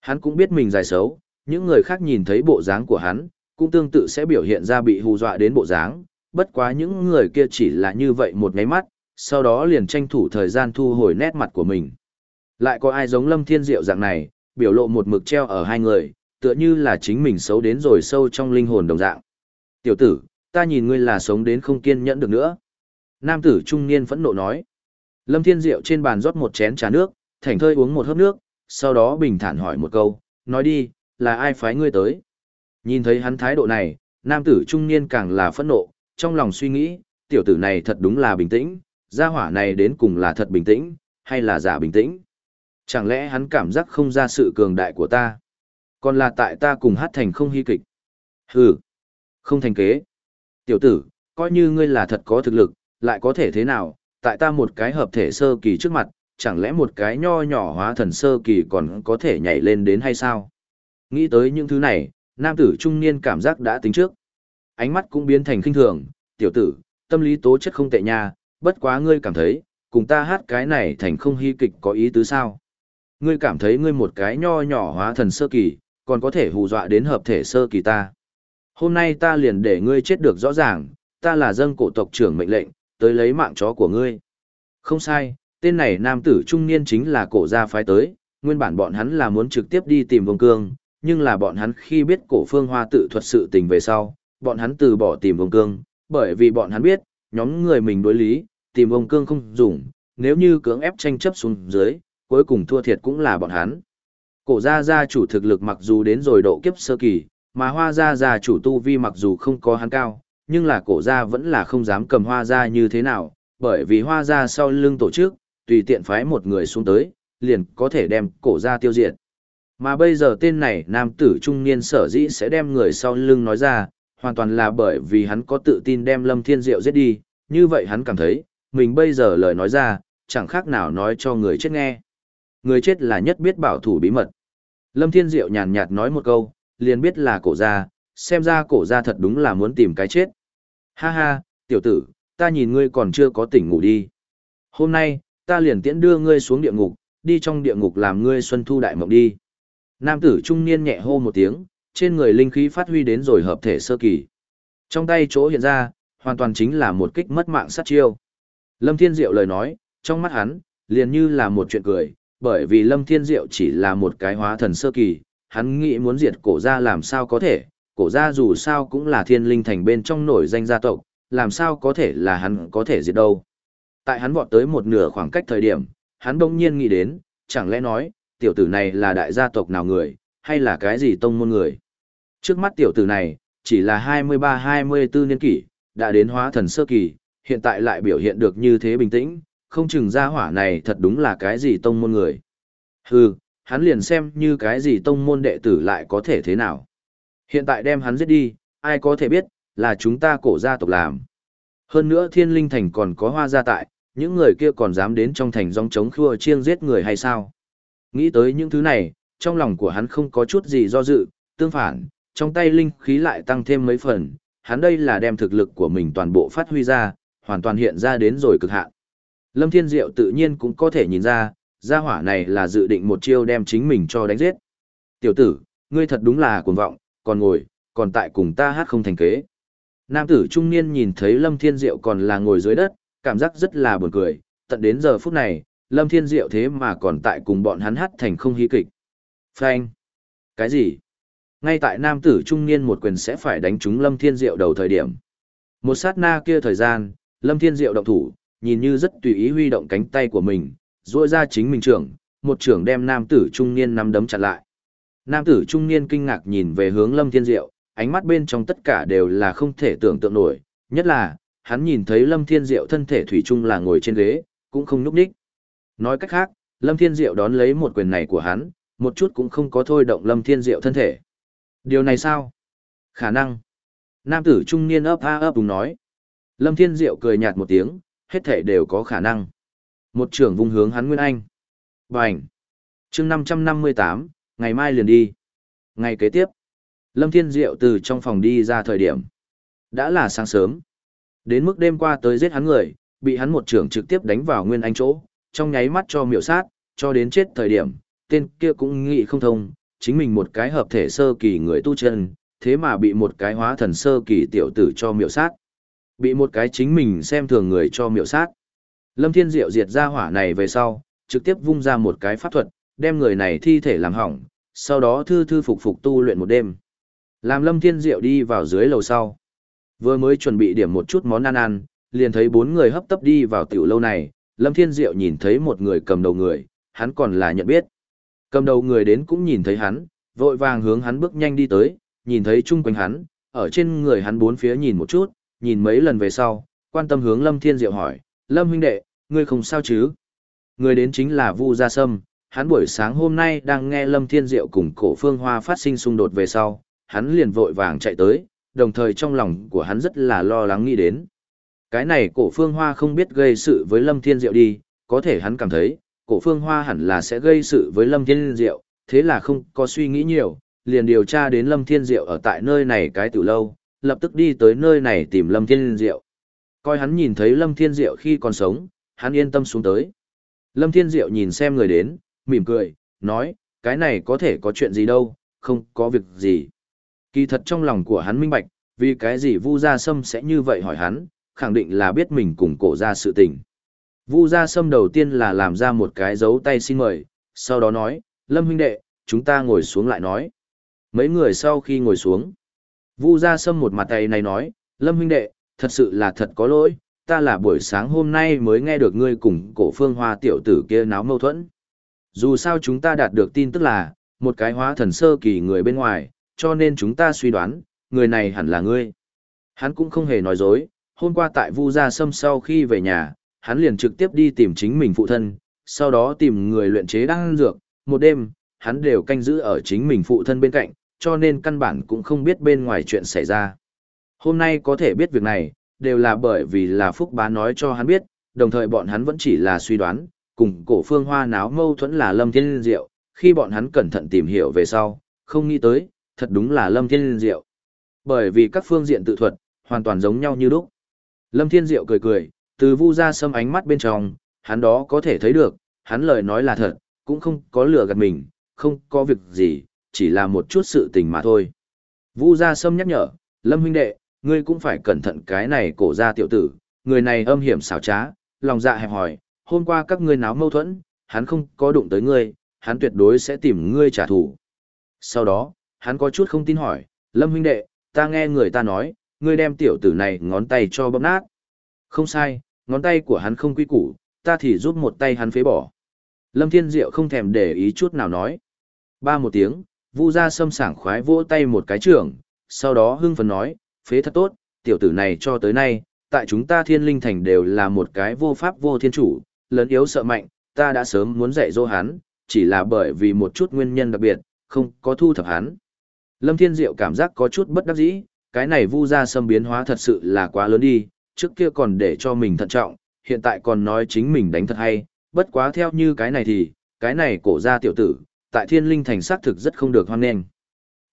Hắn cũng biết mình dài xấu, những người khác nhìn thấy bộ dáng của hắn, cũng tương tự sẽ biểu hiện ra bị hù dọa đến bộ dáng, bất quá những người kia chỉ là như vậy một ngáy mắt, sau đó liền tranh thủ thời gian thu hồi nét mặt của mình. Lại có ai giống Lâm Thiên Diệu dạng này, biểu lộ một mực treo ở hai người, tựa như là chính mình xấu đến rồi sâu trong linh hồn đồng dạng. Tiểu tử, ta nhìn ngươi là sống đến không kiên nhẫn được nữa. Nam tử trung niên phẫn nộ nói. Lâm Thiên Diệu trên bàn rót một chén trà nước, thảnh thơi uống một hớp nước, sau đó bình thản hỏi một câu, nói đi, là ai phái ngươi tới? Nhìn thấy hắn thái độ này, nam tử trung niên càng là phẫn nộ, trong lòng suy nghĩ, tiểu tử này thật đúng là bình tĩnh, gia hỏa này đến cùng là thật bình tĩnh, hay là giả bình tĩnh? Chẳng lẽ hắn cảm giác không ra sự cường đại của ta? Còn là tại ta cùng hát thành không hy kịch? Hừ, không thành kế. Tiểu tử, coi như ngươi là thật có thực lực, lại có thể thế nào, tại ta một cái hợp thể sơ kỳ trước mặt, chẳng lẽ một cái nho nhỏ hóa thần sơ kỳ còn có thể nhảy lên đến hay sao? Nghĩ tới những thứ này, nam tử trung niên cảm giác đã tính trước. Ánh mắt cũng biến thành khinh thường, tiểu tử, tâm lý tố chất không tệ nha, bất quá ngươi cảm thấy, cùng ta hát cái này thành không hy kịch có ý tứ sao? Ngươi cảm thấy ngươi một cái nho nhỏ hóa thần sơ kỳ, còn có thể hù dọa đến hợp thể sơ kỳ ta. Hôm nay ta liền để ngươi chết được rõ ràng, ta là dân cổ tộc trưởng mệnh lệnh, tới lấy mạng chó của ngươi. Không sai, tên này nam tử trung niên chính là cổ gia phái tới, nguyên bản bọn hắn là muốn trực tiếp đi tìm Vương Cương, nhưng là bọn hắn khi biết cổ phương hoa tự thuật sự tình về sau, bọn hắn từ bỏ tìm ông Cương, bởi vì bọn hắn biết, nhóm người mình đối lý, tìm ông Cương không dùng, nếu như cưỡng ép tranh chấp xuống dưới, cuối cùng thua thiệt cũng là bọn hắn. Cổ gia gia chủ thực lực mặc dù đến rồi độ kiếp sơ kỳ, mà hoa gia gia chủ tu vi mặc dù không có hắn cao, nhưng là cổ gia vẫn là không dám cầm hoa gia như thế nào, bởi vì hoa gia sau lưng tổ chức, tùy tiện phái một người xuống tới, liền có thể đem cổ gia tiêu diệt. Mà bây giờ tên này nam tử trung niên sở dĩ sẽ đem người sau lưng nói ra, hoàn toàn là bởi vì hắn có tự tin đem Lâm Thiên Diệu giết đi, như vậy hắn cảm thấy, mình bây giờ lời nói ra, chẳng khác nào nói cho người chết nghe. Người chết là nhất biết bảo thủ bí mật. Lâm Thiên Diệu nhàn nhạt nói một câu, liền biết là cổ gia, xem ra cổ gia thật đúng là muốn tìm cái chết. Ha ha, tiểu tử, ta nhìn ngươi còn chưa có tỉnh ngủ đi. Hôm nay, ta liền tiễn đưa ngươi xuống địa ngục, đi trong địa ngục làm ngươi xuân thu đại mộng đi. Nam tử trung niên nhẹ hô một tiếng, trên người linh khí phát huy đến rồi hợp thể sơ kỳ. Trong tay chỗ hiện ra, hoàn toàn chính là một kích mất mạng sát chiêu. Lâm Thiên Diệu lời nói, trong mắt hắn, liền như là một chuyện cười, bởi vì Lâm Thiên Diệu chỉ là một cái hóa thần sơ kỳ, hắn nghĩ muốn diệt cổ gia làm sao có thể, cổ gia dù sao cũng là thiên linh thành bên trong nổi danh gia tộc, làm sao có thể là hắn có thể diệt đâu. Tại hắn vọt tới một nửa khoảng cách thời điểm, hắn bỗng nhiên nghĩ đến, chẳng lẽ nói, tiểu tử này là đại gia tộc nào người, hay là cái gì tông môn người. Trước mắt tiểu tử này, chỉ là 23-24 niên kỷ, đã đến hóa thần sơ kỳ, hiện tại lại biểu hiện được như thế bình tĩnh, không chừng gia hỏa này thật đúng là cái gì tông môn người. Hừ, hắn liền xem như cái gì tông môn đệ tử lại có thể thế nào. Hiện tại đem hắn giết đi, ai có thể biết, là chúng ta cổ gia tộc làm. Hơn nữa thiên linh thành còn có hoa gia tại, những người kia còn dám đến trong thành dòng chống khua chiêng giết người hay sao? Nghĩ tới những thứ này, trong lòng của hắn không có chút gì do dự, tương phản, trong tay linh khí lại tăng thêm mấy phần, hắn đây là đem thực lực của mình toàn bộ phát huy ra, hoàn toàn hiện ra đến rồi cực hạn. Lâm Thiên Diệu tự nhiên cũng có thể nhìn ra, gia hỏa này là dự định một chiêu đem chính mình cho đánh giết. Tiểu tử, ngươi thật đúng là cuồng vọng, còn ngồi, còn tại cùng ta hát không thành kế. Nam tử trung niên nhìn thấy Lâm Thiên Diệu còn là ngồi dưới đất, cảm giác rất là buồn cười, tận đến giờ phút này, Lâm Thiên Diệu thế mà còn tại cùng bọn hắn hát thành không hí kịch. Phanh! Cái gì? Ngay tại nam tử trung niên một quyền sẽ phải đánh trúng Lâm Thiên Diệu đầu thời điểm. Một sát na kia thời gian, Lâm Thiên Diệu động thủ, nhìn như rất tùy ý huy động cánh tay của mình, duỗi ra chính mình trưởng, một trưởng đem nam tử trung niên nắm đấm chặt lại. Nam tử trung niên kinh ngạc nhìn về hướng Lâm Thiên Diệu, ánh mắt bên trong tất cả đều là không thể tưởng tượng nổi, nhất là, hắn nhìn thấy Lâm Thiên Diệu thân thể thủy chung là ngồi trên ghế, cũng không nhúc nhích. Nói cách khác, Lâm Thiên Diệu đón lấy một quyền này của hắn, một chút cũng không có thôi động Lâm Thiên Diệu thân thể. Điều này sao? Khả năng. Nam tử trung niên ấp a ấp đúng nói. Lâm Thiên Diệu cười nhạt một tiếng, hết thể đều có khả năng. Một trưởng vung hướng hắn Nguyên Anh. Bành! chương 558, ngày mai liền đi. Ngày kế tiếp, Lâm Thiên Diệu từ trong phòng đi ra thời điểm. Đã là sáng sớm. Đến mức đêm qua tới giết hắn người, bị hắn một trưởng trực tiếp đánh vào nguyên anh chỗ, trong nháy mắt cho miểu sát, cho đến chết thời điểm, tên kia cũng nghĩ không thông, chính mình một cái hợp thể sơ kỳ người tu chân, thế mà bị một cái hóa thần sơ kỳ tiểu tử cho miểu sát. Bị một cái chính mình xem thường người cho miểu sát. Lâm Thiên Diệu diệt ra hỏa này về sau, trực tiếp vung ra một cái pháp thuật, đem người này thi thể làm hỏng, sau đó thư thư phục phục tu luyện một đêm. Làm Lâm Thiên Diệu đi vào dưới lầu sau. Vừa mới chuẩn bị điểm một chút món ăn ăn, liền thấy bốn người hấp tấp đi vào tiểu lâu này, Lâm Thiên Diệu nhìn thấy một người cầm đầu người, hắn còn là nhận biết. Cầm đầu người đến cũng nhìn thấy hắn, vội vàng hướng hắn bước nhanh đi tới, nhìn thấy chung quanh hắn, ở trên người hắn bốn phía nhìn một chút, nhìn mấy lần về sau, quan tâm hướng Lâm Thiên Diệu hỏi, Lâm huynh đệ, ngươi không sao chứ? Người đến chính là Vu Gia Sâm, hắn buổi sáng hôm nay đang nghe Lâm Thiên Diệu cùng cổ phương hoa phát sinh xung đột về sau, hắn liền vội vàng chạy tới, đồng thời trong lòng của hắn rất là lo lắng nghĩ đến. Cái này cổ phương hoa không biết gây sự với Lâm Thiên Diệu đi, có thể hắn cảm thấy, cổ phương hoa hẳn là sẽ gây sự với Lâm Thiên Diệu, thế là không có suy nghĩ nhiều, liền điều tra đến Lâm Thiên Diệu ở tại nơi này cái từ lâu, lập tức đi tới nơi này tìm Lâm Thiên Diệu. Coi hắn nhìn thấy Lâm Thiên Diệu khi còn sống, hắn yên tâm xuống tới. Lâm Thiên Diệu nhìn xem người đến, mỉm cười, nói, cái này có thể có chuyện gì đâu, không có việc gì. Kỳ thật trong lòng của hắn minh bạch, vì cái gì Vu Gia Sâm sẽ như vậy hỏi hắn, khẳng định là biết mình cùng cổ ra sự tình. Vu Gia Sâm đầu tiên là làm ra một cái dấu tay xin mời, sau đó nói, Lâm huynh đệ, chúng ta ngồi xuống lại nói. Mấy người sau khi ngồi xuống, Vu Gia Sâm một mặt tay này nói, Lâm huynh đệ, thật sự là thật có lỗi, ta là buổi sáng hôm nay mới nghe được ngươi cùng cổ phương hoa tiểu tử kia náo mâu thuẫn. Dù sao chúng ta đạt được tin tức là, một cái hóa thần sơ kỳ người bên ngoài, cho nên chúng ta suy đoán, người này hẳn là ngươi. Hắn cũng không hề nói dối, hôm qua tại Vu Gia Sâm sau khi về nhà, hắn liền trực tiếp đi tìm chính mình phụ thân, sau đó tìm người luyện chế đan dược, một đêm, hắn đều canh giữ ở chính mình phụ thân bên cạnh, cho nên căn bản cũng không biết bên ngoài chuyện xảy ra. Hôm nay có thể biết việc này, đều là bởi vì là Phúc Bá nói cho hắn biết, đồng thời bọn hắn vẫn chỉ là suy đoán, cùng cổ phương hoa náo mâu thuẫn là Lâm Thiên Diệu, khi bọn hắn cẩn thận tìm hiểu về sau, không nghĩ tới, thật đúng là Lâm Thiên Diệu. Bởi vì các phương diện tự thuật, hoàn toàn giống nhau như lúc. Lâm Thiên Diệu cười cười, từ vu ra sâm ánh mắt bên trong, hắn đó có thể thấy được, hắn lời nói là thật, cũng không có lừa gạt mình, không có việc gì, chỉ là một chút sự tình mà thôi. Vu Gia Sâm nhắc nhở, Lâm huynh đệ, ngươi cũng phải cẩn thận cái này cổ gia tiểu tử, người này âm hiểm xảo trá, lòng dạ hẹp hòi, hôm qua các ngươi náo mâu thuẫn, hắn không có đụng tới ngươi, hắn tuyệt đối sẽ tìm ngươi trả thù. Sau đó, hắn có chút không tin hỏi, Lâm huynh đệ, ta nghe người ta nói, ngươi đem tiểu tử này ngón tay cho bóp nát. Không sai, ngón tay của hắn không quy củ, ta thì giúp một tay hắn phế bỏ. Lâm Thiên Diệu không thèm để ý chút nào nói. Ba một tiếng, Vu Gia Sâm sảng khoái vỗ tay một cái trưởng, sau đó hưng phấn nói, phế thật tốt, tiểu tử này cho tới nay, tại chúng ta thiên linh thành đều là một cái vô pháp vô thiên chủ, lớn yếu sợ mạnh, ta đã sớm muốn dạy dỗ hắn, chỉ là bởi vì một chút nguyên nhân đặc biệt, không có thu thập hắn. Lâm Thiên Diệu cảm giác có chút bất đắc dĩ, cái này vu ra xâm biến hóa thật sự là quá lớn đi, trước kia còn để cho mình thận trọng, hiện tại còn nói chính mình đánh thật hay, bất quá theo như cái này thì, cái này cổ ra tiểu tử, tại thiên linh thành xác thực rất không được hoan nghênh.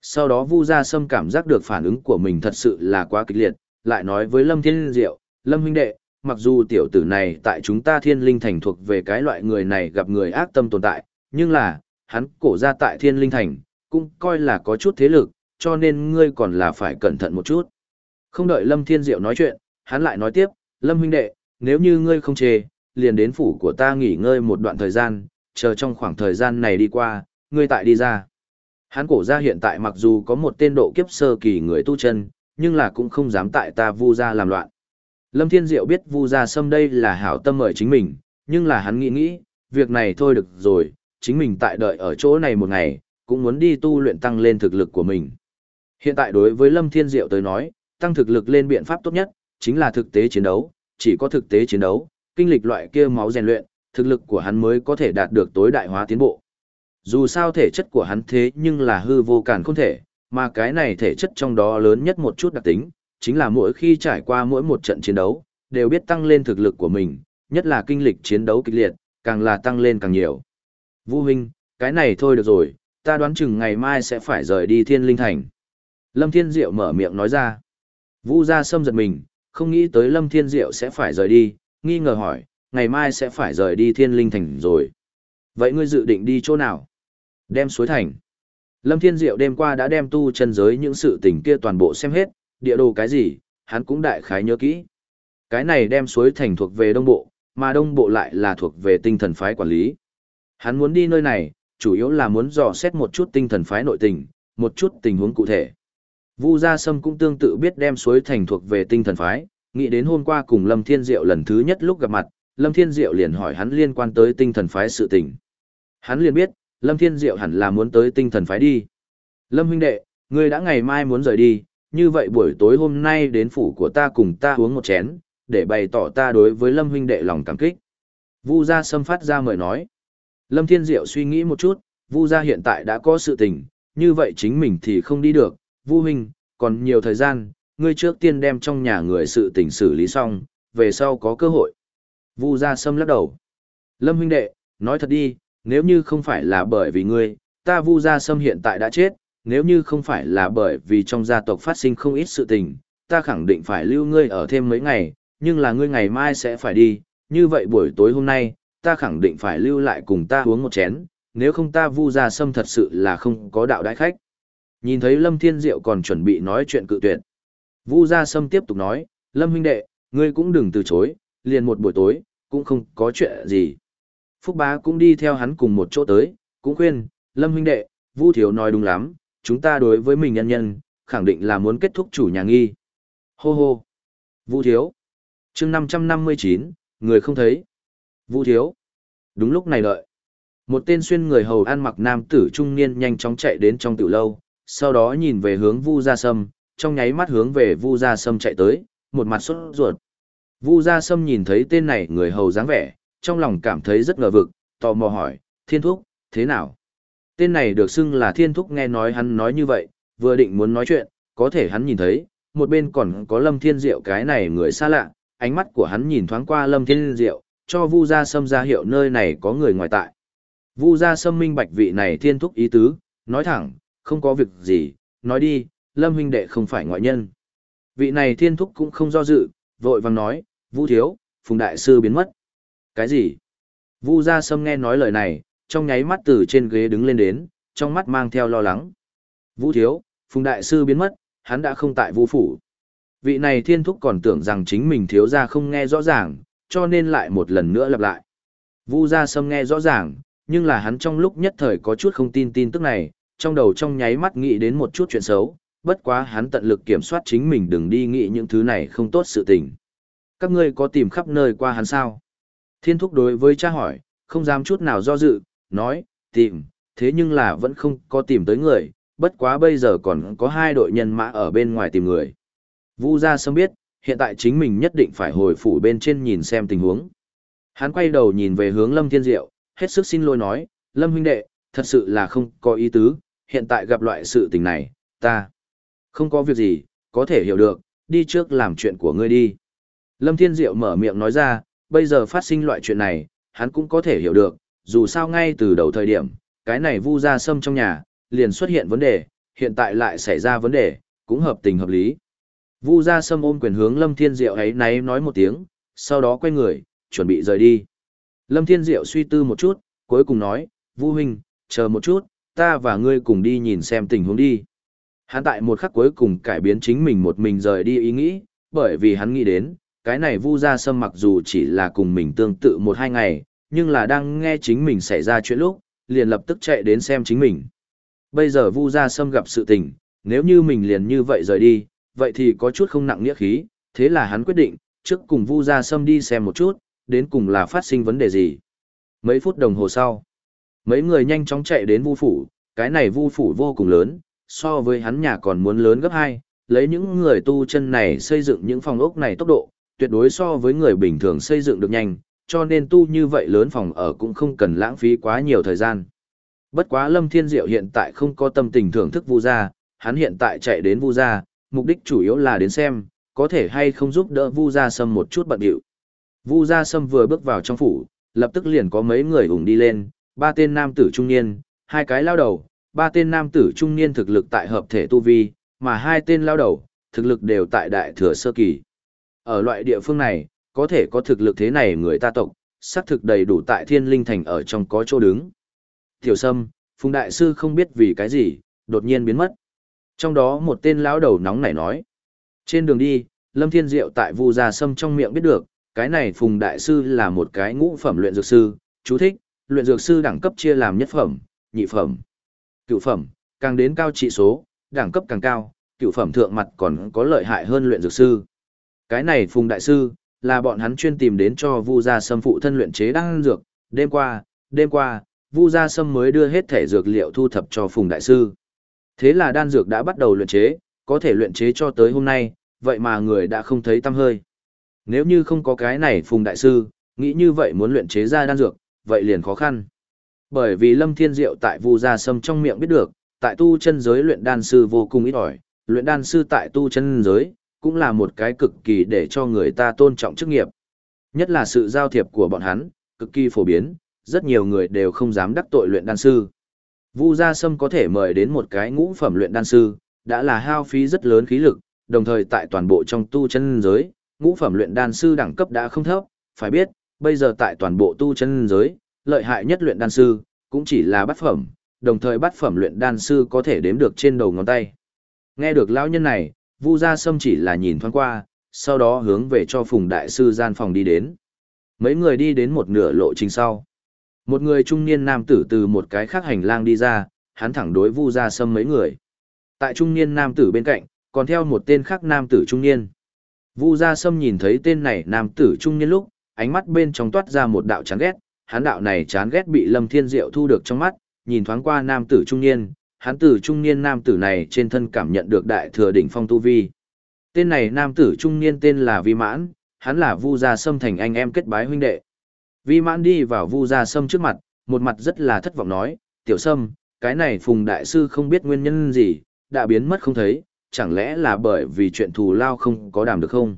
Sau đó vu gia sâm cảm giác được phản ứng của mình thật sự là quá kịch liệt, lại nói với Lâm Thiên Diệu, Lâm huynh đệ, mặc dù tiểu tử này tại chúng ta thiên linh thành thuộc về cái loại người này gặp người ác tâm tồn tại, nhưng là, hắn cổ ra tại thiên linh thành, cũng coi là có chút thế lực, cho nên ngươi còn là phải cẩn thận một chút. Không đợi Lâm Thiên Diệu nói chuyện, hắn lại nói tiếp, Lâm huynh đệ, nếu như ngươi không chê, liền đến phủ của ta nghỉ ngơi một đoạn thời gian, chờ trong khoảng thời gian này đi qua, ngươi tại đi ra. Hắn cổ ra hiện tại mặc dù có một tên độ kiếp sơ kỳ người tu chân, nhưng là cũng không dám tại ta vu ra làm loạn. Lâm Thiên Diệu biết vu ra xâm đây là hảo tâm mời chính mình, nhưng là hắn nghĩ nghĩ, việc này thôi được rồi, chính mình tại đợi ở chỗ này một ngày, cũng muốn đi tu luyện tăng lên thực lực của mình. Hiện tại đối với Lâm Thiên Diệu tới nói, tăng thực lực lên biện pháp tốt nhất, chính là thực tế chiến đấu, chỉ có thực tế chiến đấu, kinh lịch loại kia máu rèn luyện, thực lực của hắn mới có thể đạt được tối đại hóa tiến bộ. Dù sao thể chất của hắn thế nhưng là hư vô cản không thể, mà cái này thể chất trong đó lớn nhất một chút đặc tính, chính là mỗi khi trải qua mỗi một trận chiến đấu, đều biết tăng lên thực lực của mình, nhất là kinh lịch chiến đấu kịch liệt, càng là tăng lên càng nhiều. Vũ huynh, Cái này thôi được rồi, ta đoán chừng ngày mai sẽ phải rời đi thiên linh thành. Lâm Thiên Diệu mở miệng nói ra. Vu Gia Sâm giật mình, không nghĩ tới Lâm Thiên Diệu sẽ phải rời đi, nghi ngờ hỏi, ngày mai sẽ phải rời đi thiên linh thành rồi. Vậy ngươi dự định đi chỗ nào? Đem suối thành. Lâm Thiên Diệu đêm qua đã đem tu chân giới những sự tình kia toàn bộ xem hết, địa đồ cái gì, hắn cũng đại khái nhớ kỹ. Cái này đem suối thành thuộc về đông bộ, mà đông bộ lại là thuộc về tinh thần phái quản lý. Hắn muốn đi nơi này, chủ yếu là muốn dò xét một chút tinh thần phái nội tình, một chút tình huống cụ thể. Vu Gia Sâm cũng tương tự biết đem suối thành thuộc về tinh thần phái, nghĩ đến hôm qua cùng Lâm Thiên Diệu lần thứ nhất lúc gặp mặt, Lâm Thiên Diệu liền hỏi hắn liên quan tới tinh thần phái sự tình. Hắn liền biết, Lâm Thiên Diệu hẳn là muốn tới tinh thần phái đi. Lâm huynh đệ, ngươi đã ngày mai muốn rời đi, như vậy buổi tối hôm nay đến phủ của ta cùng ta uống một chén, để bày tỏ ta đối với Lâm huynh đệ lòng cảm kích. Vu gia sâm phát ra mời nói. Lâm Thiên Diệu suy nghĩ một chút, Vu gia hiện tại đã có sự tình, như vậy chính mình thì không đi được. Vu huynh, còn nhiều thời gian, ngươi trước tiên đem trong nhà người sự tình xử lý xong, về sau có cơ hội. Vu gia sâm lắc đầu. Lâm huynh đệ, nói thật đi, nếu như không phải là bởi vì ngươi, ta Vu gia sâm hiện tại đã chết, nếu như không phải là bởi vì trong gia tộc phát sinh không ít sự tình, ta khẳng định phải lưu ngươi ở thêm mấy ngày, nhưng là ngươi ngày mai sẽ phải đi, như vậy buổi tối hôm nay, ta khẳng định phải lưu lại cùng ta uống một chén, nếu không ta vu gia sâm thật sự là không có đạo đại khách. Nhìn thấy Lâm Thiên Diệu còn chuẩn bị nói chuyện cự tuyệt. Vu Gia Sâm tiếp tục nói, Lâm huynh đệ, ngươi cũng đừng từ chối, liền một buổi tối, cũng không có chuyện gì. Phúc bá cũng đi theo hắn cùng một chỗ tới, cũng khuyên, Lâm huynh đệ, Vu Thiếu nói đúng lắm, chúng ta đối với mình nhân nhân, khẳng định là muốn kết thúc chủ nhà nghi. Hô hô. Vu Thiếu chương năm trăm năm mươi chín người không thấy vũ thiếu đúng lúc này đợi một tên xuyên người hầu ăn mặc nam tử trung niên nhanh chóng chạy đến trong tiểu lâu sau đó nhìn về hướng vu gia sâm trong nháy mắt hướng về vu gia sâm chạy tới một mặt sốt ruột vu gia sâm nhìn thấy tên này người hầu dáng vẻ trong lòng cảm thấy rất ngờ vực tò mò hỏi thiên thúc thế nào tên này được xưng là thiên thúc nghe nói hắn nói như vậy vừa định muốn nói chuyện có thể hắn nhìn thấy một bên còn có lâm thiên diệu cái này người xa lạ ánh mắt của hắn nhìn thoáng qua Lâm Thiên Diệu, cho Vu Gia Sâm ra hiệu nơi này có người ngoài tại. Vu Gia Sâm minh bạch vị này thiên thúc ý tứ, nói thẳng, không có việc gì, nói đi, Lâm huynh đệ không phải ngoại nhân. Vị này thiên thúc cũng không do dự, vội vàng nói, Vu thiếu, Phùng đại sư biến mất. Cái gì? Vu Gia Sâm nghe nói lời này, trong nháy mắt từ trên ghế đứng lên đến, trong mắt mang theo lo lắng. Vu thiếu, Phùng đại sư biến mất, hắn đã không tại Vu phủ vị này thiên thúc còn tưởng rằng chính mình thiếu ra không nghe rõ ràng, cho nên lại một lần nữa lặp lại. Vu gia sâm nghe rõ ràng, nhưng là hắn trong lúc nhất thời có chút không tin tin tức này, trong đầu trong nháy mắt nghĩ đến một chút chuyện xấu, bất quá hắn tận lực kiểm soát chính mình đừng đi nghĩ những thứ này không tốt sự tình. Các ngươi có tìm khắp nơi qua hắn sao? Thiên thúc đối với cha hỏi, không dám chút nào do dự, nói, tìm, thế nhưng là vẫn không có tìm tới người, bất quá bây giờ còn có hai đội nhân mã ở bên ngoài tìm người. Vu Gia Sâm biết, hiện tại chính mình nhất định phải hồi phủ bên trên nhìn xem tình huống. Hắn quay đầu nhìn về hướng Lâm Thiên Diệu, hết sức xin lỗi nói, Lâm huynh đệ, thật sự là không có ý tứ, hiện tại gặp loại sự tình này, ta không có việc gì, có thể hiểu được, đi trước làm chuyện của ngươi đi. Lâm Thiên Diệu mở miệng nói ra, bây giờ phát sinh loại chuyện này, hắn cũng có thể hiểu được, dù sao ngay từ đầu thời điểm, cái này vu gia sâm trong nhà, liền xuất hiện vấn đề, hiện tại lại xảy ra vấn đề, cũng hợp tình hợp lý. Vu Gia Sâm ôm quyền hướng Lâm Thiên Diệu ấy náy nói một tiếng, sau đó quay người, chuẩn bị rời đi. Lâm Thiên Diệu suy tư một chút, cuối cùng nói, Vu Huynh, chờ một chút, ta và ngươi cùng đi nhìn xem tình huống đi. Hắn tại một khắc cuối cùng cải biến chính mình một mình rời đi ý nghĩ, bởi vì hắn nghĩ đến, cái này Vu Gia Sâm mặc dù chỉ là cùng mình tương tự một hai ngày, nhưng là đang nghe chính mình xảy ra chuyện lúc, liền lập tức chạy đến xem chính mình. Bây giờ Vu Gia Sâm gặp sự tình, nếu như mình liền như vậy rời đi, vậy thì có chút không nặng nghĩa khí, thế là hắn quyết định, trước cùng Vu Gia Sâm đi xem một chút, đến cùng là phát sinh vấn đề gì. Mấy phút đồng hồ sau, mấy người nhanh chóng chạy đến Vu phủ, cái này Vu phủ vô cùng lớn, so với hắn nhà còn muốn lớn gấp hai, lấy những người tu chân này xây dựng những phòng ốc này tốc độ, tuyệt đối so với người bình thường xây dựng được nhanh, cho nên tu như vậy lớn phòng ở cũng không cần lãng phí quá nhiều thời gian. Bất quá Lâm Thiên Diệu hiện tại không có tâm tình thưởng thức Vu gia, hắn hiện tại chạy đến Vu gia, mục đích chủ yếu là đến xem, có thể hay không giúp đỡ Vu Gia Sâm một chút bận điệu. Vu Gia Sâm vừa bước vào trong phủ, lập tức liền có mấy người ủng đi lên, ba tên nam tử trung niên, Hai cái lao đầu, ba tên nam tử trung niên thực lực tại hợp thể tu vi, mà hai tên lao đầu, thực lực đều tại đại thừa sơ kỳ. Ở loại địa phương này, có thể có thực lực thế này người ta tộc, xác thực đầy đủ tại thiên linh thành ở trong có chỗ đứng. Tiểu Sâm, Phùng Đại Sư không biết vì cái gì, đột nhiên biến mất. Trong đó một tên lão đầu nóng nảy nói. Trên đường đi, Lâm Thiên Diệu tại Vu Gia Sâm trong miệng biết được, cái này Phùng Đại Sư là một cái ngũ phẩm luyện dược sư, chú thích, luyện dược sư đẳng cấp chia làm nhất phẩm, nhị phẩm, cựu phẩm, càng đến cao trị số, đẳng cấp càng cao, cựu phẩm thượng mặt còn có lợi hại hơn luyện dược sư. Cái này Phùng Đại Sư, là bọn hắn chuyên tìm đến cho Vu Gia Sâm phụ thân luyện chế đan dược, đêm qua, đêm qua, Vu Gia Sâm mới đưa hết thể dược liệu thu thập cho Phùng Đại Sư. Thế là đan dược đã bắt đầu luyện chế, có thể luyện chế cho tới hôm nay, vậy mà người đã không thấy tâm hơi. Nếu như không có cái này Phùng Đại Sư, nghĩ như vậy muốn luyện chế ra đan dược, vậy liền khó khăn. Bởi vì Lâm Thiên Diệu tại Vu Gia Sâm trong miệng biết được, tại tu chân giới luyện đan sư vô cùng ít ỏi, luyện đan sư tại tu chân giới, cũng là một cái cực kỳ để cho người ta tôn trọng chức nghiệp. Nhất là sự giao thiệp của bọn hắn, cực kỳ phổ biến, rất nhiều người đều không dám đắc tội luyện đan sư. Vu Gia Sâm có thể mời đến một cái ngũ phẩm luyện đan sư, đã là hao phí rất lớn khí lực, đồng thời tại toàn bộ trong tu chân giới, ngũ phẩm luyện đan sư đẳng cấp đã không thấp, phải biết, bây giờ tại toàn bộ tu chân giới, lợi hại nhất luyện đan sư, cũng chỉ là bát phẩm, đồng thời bát phẩm luyện đan sư có thể đếm được trên đầu ngón tay. Nghe được lão nhân này, Vu Gia Sâm chỉ là nhìn thoáng qua, sau đó hướng về cho Phùng Đại Sư gian phòng đi đến. Mấy người đi đến một nửa lộ trình sau. Một người trung niên nam tử từ một cái khác hành lang đi ra, hắn thẳng đối Vu Gia Sâm mấy người. Tại trung niên nam tử bên cạnh, còn theo một tên khác nam tử trung niên. Vu Gia Sâm nhìn thấy tên này nam tử trung niên lúc, ánh mắt bên trong toát ra một đạo chán ghét, hắn đạo này chán ghét bị Lâm Thiên Diệu thu được trong mắt, nhìn thoáng qua nam tử trung niên, hắn tử trung niên nam tử này trên thân cảm nhận được đại thừa đỉnh phong tu vi. Tên này nam tử trung niên tên là Vi Mãn, hắn là Vu Gia Sâm thành anh em kết bái huynh đệ. Vi Mãn đi vào Vu Gia Sâm trước mặt, một mặt rất là thất vọng nói, "Tiểu Sâm, cái này Phùng đại sư không biết nguyên nhân gì, đã biến mất không thấy, chẳng lẽ là bởi vì chuyện thù lao không có đảm được không?"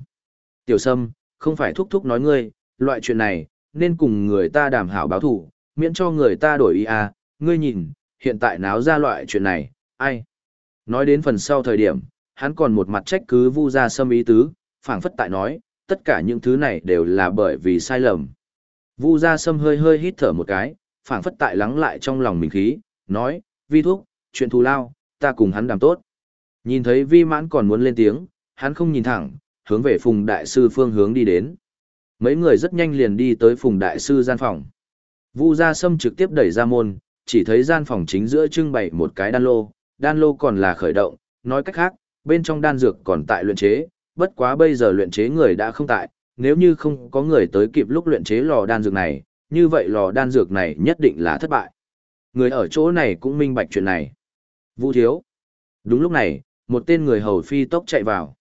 "Tiểu Sâm, không phải thúc thúc nói ngươi, loại chuyện này nên cùng người ta đảm hảo báo thù, miễn cho người ta đổi ý à, ngươi nhìn, hiện tại náo ra loại chuyện này, ai? Nói đến phần sau thời điểm, hắn còn một mặt trách cứ vu ra sâm ý tứ, phảng phất tại nói, tất cả những thứ này đều là bởi vì sai lầm. Vu ra sâm hơi hơi hít thở một cái, phảng phất tại lắng lại trong lòng mình khí, nói, vi thuốc, chuyện thù lao, ta cùng hắn đàm tốt. Nhìn thấy vi mãn còn muốn lên tiếng, hắn không nhìn thẳng, hướng về phùng đại sư phương hướng đi đến. Mấy người rất nhanh liền đi tới phùng đại sư gian phòng. Vu Gia Sâm trực tiếp đẩy ra môn, chỉ thấy gian phòng chính giữa trưng bày một cái đan lô, đan lô còn là khởi động, nói cách khác, bên trong đan dược còn tại luyện chế, bất quá bây giờ luyện chế người đã không tại, nếu như không có người tới kịp lúc luyện chế lò đan dược này, như vậy lò đan dược này nhất định là thất bại. Người ở chỗ này cũng minh bạch chuyện này. Vu thiếu. Đúng lúc này, một tên người hầu phi tốc chạy vào.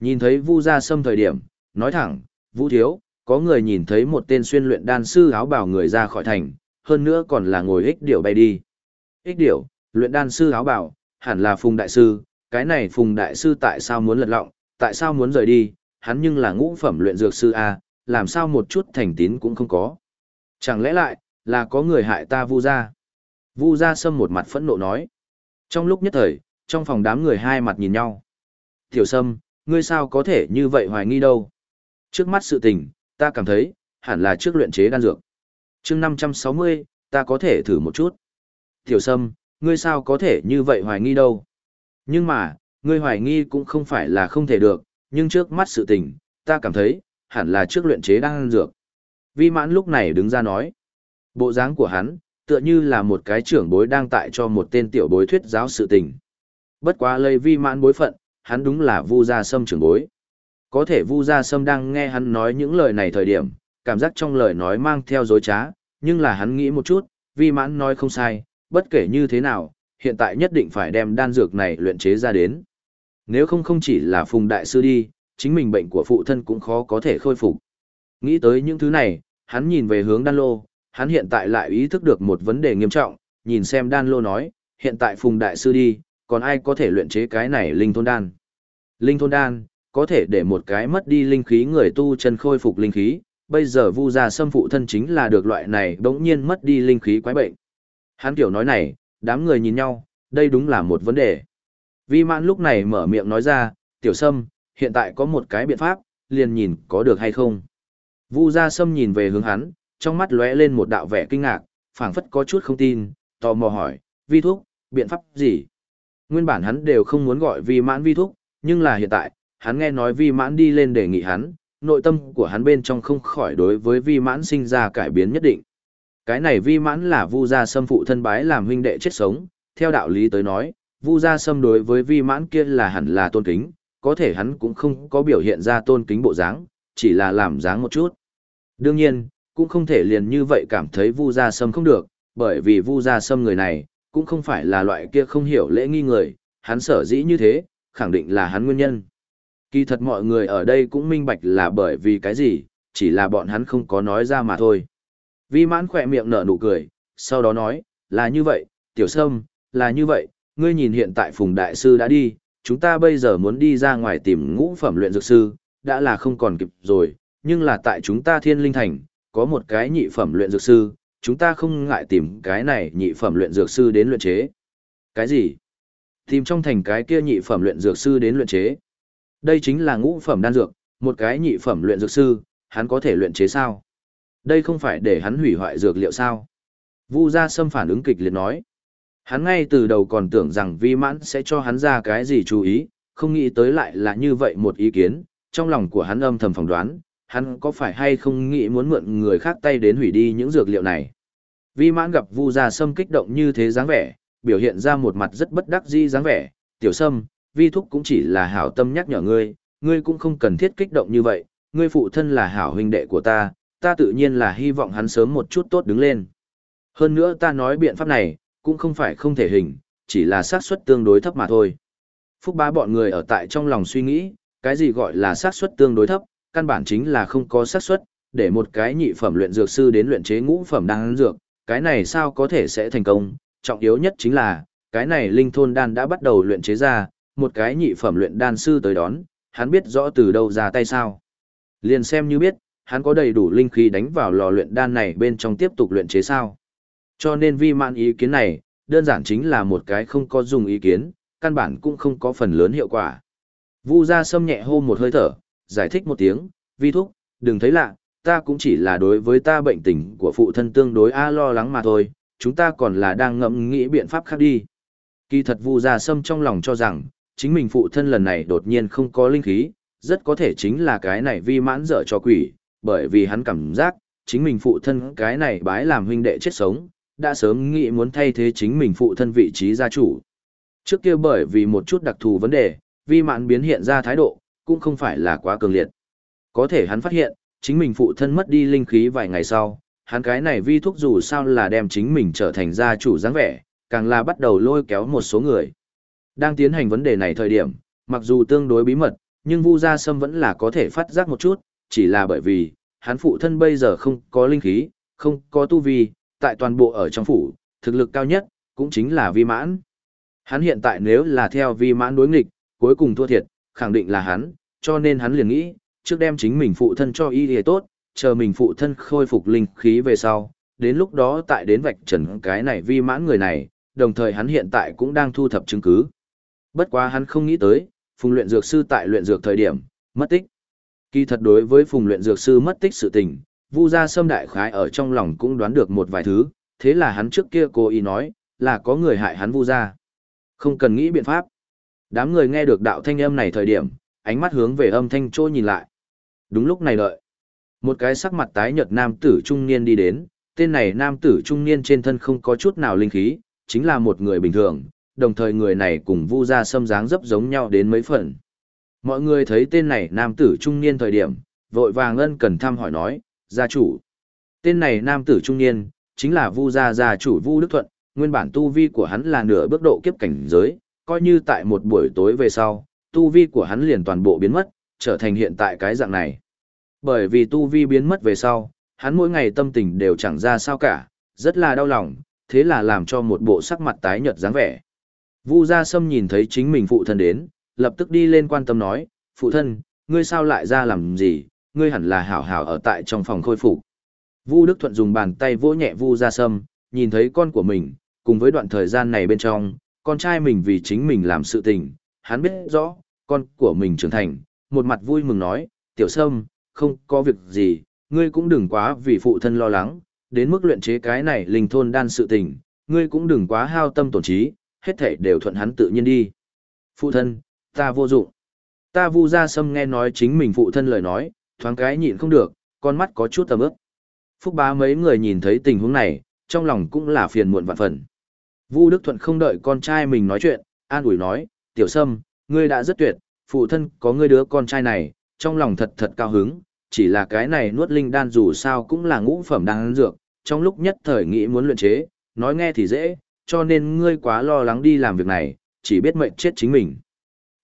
Nhìn thấy Vu gia sâm thời điểm, nói thẳng, Vu thiếu, có người nhìn thấy một tên xuyên luyện đan sư áo bào người ra khỏi thành, hơn nữa còn là ngồi ích điểu bay đi. Ích điểu, luyện đan sư áo bào, hẳn là Phùng Đại Sư, cái này Phùng Đại Sư tại sao muốn lật lọng, tại sao muốn rời đi, hắn nhưng là ngũ phẩm luyện dược sư A, làm sao một chút thành tín cũng không có. Chẳng lẽ lại, là có người hại ta vu ra. Vu ra sâm một mặt phẫn nộ nói. Trong lúc nhất thời, trong phòng đám người hai mặt nhìn nhau. Tiểu sâm, ngươi sao có thể như vậy hoài nghi đâu. Trước mắt sự tình, ta cảm thấy, hẳn là trước luyện chế đan dược. Chương năm trăm sáu mươi ta có thể thử một chút. Tiểu sâm ngươi sao có thể như vậy hoài nghi đâu? Nhưng mà ngươi hoài nghi cũng không phải là không thể được nhưng trước mắt sự tình ta cảm thấy hẳn là trước luyện chế đang dược. Vi mãn lúc này đứng ra nói. Bộ dáng của hắn tựa như là một cái trưởng bối đang tại cho một tên tiểu bối thuyết giáo sự tình. Bất quá lây vi mãn bối phận hắn đúng là vu gia sâm trưởng bối có thể vu gia sâm đang nghe hắn nói những lời này thời điểm cảm giác trong lời nói mang theo dối trá nhưng là hắn nghĩ một chút, vi mãn nói không sai, bất kể như thế nào, hiện tại nhất định phải đem đan dược này luyện chế ra đến. Nếu không không chỉ là phùng đại sư đi, chính mình bệnh của phụ thân cũng khó có thể khôi phục. Nghĩ tới những thứ này, hắn nhìn về hướng đan lô, hắn hiện tại lại ý thức được một vấn đề nghiêm trọng, nhìn xem đan lô nói, hiện tại phùng đại sư đi, còn ai có thể luyện chế cái này linh thôn đan. Linh thôn đan, có thể để một cái mất đi linh khí người tu chân khôi phục linh khí, bây giờ Vu gia Sâm phụ thân chính là được loại này bỗng nhiên mất đi linh khí quái bệnh. Hắn Tiểu nói này, đám người nhìn nhau, đây đúng là một vấn đề. Vi mãn lúc này mở miệng nói ra, tiểu sâm, hiện tại có một cái biện pháp, liền nhìn có được hay không. Vu gia sâm nhìn về hướng hắn, trong mắt lóe lên một đạo vẻ kinh ngạc, phảng phất có chút không tin, tò mò hỏi, vi Thuốc biện pháp gì? Nguyên bản hắn đều không muốn gọi vi mãn vi Thuốc nhưng là hiện tại, hắn nghe nói vi mãn đi lên đề nghị hắn, nội tâm của hắn bên trong không khỏi đối với vi mãn sinh ra cải biến nhất định. Cái này vi mãn là vu gia sâm phụ thân bái làm huynh đệ chết sống, theo đạo lý tới nói, vu gia sâm đối với vi mãn kia là hẳn là tôn kính, có thể hắn cũng không có biểu hiện ra tôn kính bộ dáng, chỉ là làm dáng một chút. Đương nhiên, cũng không thể liền như vậy cảm thấy vu gia sâm không được, bởi vì vu gia sâm người này, cũng không phải là loại kia không hiểu lễ nghi người, hắn sở dĩ như thế, khẳng định là hắn nguyên nhân. Kỳ thật mọi người ở đây cũng minh bạch là bởi vì cái gì, chỉ là bọn hắn không có nói ra mà thôi. Vi mãn khỏe miệng nở nụ cười, sau đó nói, là như vậy, tiểu sâm, là như vậy, ngươi nhìn hiện tại phùng đại sư đã đi, chúng ta bây giờ muốn đi ra ngoài tìm ngũ phẩm luyện dược sư, đã là không còn kịp rồi, nhưng là tại chúng ta thiên linh thành, có một cái nhị phẩm luyện dược sư, chúng ta không ngại tìm cái này nhị phẩm luyện dược sư đến luyện chế. Cái gì? Tìm trong thành cái kia nhị phẩm luyện dược sư đến luyện chế. Đây chính là ngũ phẩm đan dược, một cái nhị phẩm luyện dược sư, hắn có thể luyện chế sao? Đây không phải để hắn hủy hoại dược liệu sao? Vu Gia Sâm phản ứng kịch liệt nói. Hắn ngay từ đầu còn tưởng rằng vi mãn sẽ cho hắn ra cái gì chú ý, không nghĩ tới lại là như vậy một ý kiến, trong lòng của hắn âm thầm phỏng đoán, hắn có phải hay không nghĩ muốn mượn người khác tay đến hủy đi những dược liệu này. Vi mãn gặp Vu Gia Sâm kích động như thế dáng vẻ, biểu hiện ra một mặt rất bất đắc dĩ dáng vẻ, tiểu sâm, vi thúc cũng chỉ là hảo tâm nhắc nhở ngươi, ngươi cũng không cần thiết kích động như vậy, ngươi phụ thân là hảo huynh đệ của ta, ta tự nhiên là hy vọng hắn sớm một chút tốt đứng lên. Hơn nữa ta nói biện pháp này, cũng không phải không thể hình, chỉ là xác suất tương đối thấp mà thôi. Phúc bá bọn người ở tại trong lòng suy nghĩ, cái gì gọi là xác suất tương đối thấp, căn bản chính là không có xác suất, để một cái nhị phẩm luyện dược sư đến luyện chế ngũ phẩm đan dược, cái này sao có thể sẽ thành công, trọng yếu nhất chính là, cái này linh thôn đan đã bắt đầu luyện chế ra, một cái nhị phẩm luyện đan sư tới đón, hắn biết rõ từ đâu ra tay sao. Liền xem như biết, hắn có đầy đủ linh khí đánh vào lò luyện đan này bên trong tiếp tục luyện chế sao. Cho nên vi mạn ý kiến này, đơn giản chính là một cái không có dùng ý kiến, căn bản cũng không có phần lớn hiệu quả. Vu ra sâm nhẹ hô một hơi thở, giải thích một tiếng, vi thúc, đừng thấy lạ, ta cũng chỉ là đối với ta bệnh tình của phụ thân tương đối a lo lắng mà thôi, chúng ta còn là đang ngẫm nghĩ biện pháp khác đi. Kỳ thật Vu Gia Sâm trong lòng cho rằng, chính mình phụ thân lần này đột nhiên không có linh khí, rất có thể chính là cái này vi mãn dở cho quỷ, bởi vì hắn cảm giác, chính mình phụ thân cái này bái làm huynh đệ chết sống, đã sớm nghĩ muốn thay thế chính mình phụ thân vị trí gia chủ. Trước kia bởi vì một chút đặc thù vấn đề, vi mãn biến hiện ra thái độ, cũng không phải là quá cường liệt. Có thể hắn phát hiện, chính mình phụ thân mất đi linh khí vài ngày sau, hắn cái này vi thuốc dù sao là đem chính mình trở thành gia chủ dáng vẻ, càng là bắt đầu lôi kéo một số người. Đang tiến hành vấn đề này thời điểm, mặc dù tương đối bí mật, nhưng Vu Gia Sâm vẫn là có thể phát giác một chút, chỉ là bởi vì, hắn phụ thân bây giờ không có linh khí, không có tu vi, tại toàn bộ ở trong phủ, thực lực cao nhất, cũng chính là vi mãn. Hắn hiện tại nếu là theo vi mãn đối nghịch, cuối cùng thua thiệt, khẳng định là hắn, cho nên hắn liền nghĩ, trước đem chính mình phụ thân cho y thì tốt, chờ mình phụ thân khôi phục linh khí về sau, đến lúc đó tại đến vạch trần cái này vi mãn người này, đồng thời hắn hiện tại cũng đang thu thập chứng cứ. Bất quá hắn không nghĩ tới, phùng luyện dược sư tại luyện dược thời điểm, mất tích. Kỳ thật đối với phùng luyện dược sư mất tích sự tình, Vu gia sâm đại khái ở trong lòng cũng đoán được một vài thứ, thế là hắn trước kia cố ý nói, là có người hại hắn Vu gia. Không cần nghĩ biện pháp. Đám người nghe được đạo thanh âm này thời điểm, ánh mắt hướng về âm thanh trôi nhìn lại. Đúng lúc này đợi. Một cái sắc mặt tái nhợt nam tử trung niên đi đến, tên này nam tử trung niên trên thân không có chút nào linh khí, chính là một người bình thường, đồng thời người này cùng Vu gia sâm dáng dấp giống nhau đến mấy phần. Mọi người thấy tên này nam tử trung niên thời điểm, vội vàng ân cần thăm hỏi nói, gia chủ. Tên này nam tử trung niên, chính là Vu gia gia chủ Vu Đức Thuận, nguyên bản tu vi của hắn là nửa bước độ kiếp cảnh giới, coi như tại một buổi tối về sau, tu vi của hắn liền toàn bộ biến mất, trở thành hiện tại cái dạng này. Bởi vì tu vi biến mất về sau, hắn mỗi ngày tâm tình đều chẳng ra sao cả, rất là đau lòng, thế là làm cho một bộ sắc mặt tái nhợt dáng vẻ. Vu Gia Sâm nhìn thấy chính mình phụ thân đến, lập tức đi lên quan tâm nói, phụ thân, ngươi sao lại ra làm gì, ngươi hẳn là hảo hảo ở tại trong phòng khôi phục. Vu Đức Thuận dùng bàn tay vỗ nhẹ Vu Gia Sâm, nhìn thấy con của mình, cùng với đoạn thời gian này bên trong, con trai mình vì chính mình làm sự tình, hắn biết rõ, con của mình trưởng thành, một mặt vui mừng nói, tiểu sâm, không có việc gì, ngươi cũng đừng quá vì phụ thân lo lắng, đến mức luyện chế cái này linh thôn đan sự tình, ngươi cũng đừng quá hao tâm tổn trí, hết thảy đều thuận hắn tự nhiên đi. Phụ thân, ta vô dụng. Ta vu ra sâm nghe nói chính mình phụ thân lời nói, thoáng cái nhịn không được, con mắt có chút tầm ướp. Phúc bá mấy người nhìn thấy tình huống này, trong lòng cũng là phiền muộn vạn phần. Vu Đức Thuận không đợi con trai mình nói chuyện, an ủi nói, tiểu sâm, ngươi đã rất tuyệt, phụ thân có ngươi đứa con trai này, trong lòng thật thật cao hứng, chỉ là cái này nuốt linh đan dù sao cũng là ngũ phẩm đan dược, trong lúc nhất thời nghĩ muốn luyện chế, nói nghe thì dễ, cho nên ngươi quá lo lắng đi làm việc này, chỉ biết mệnh chết chính mình.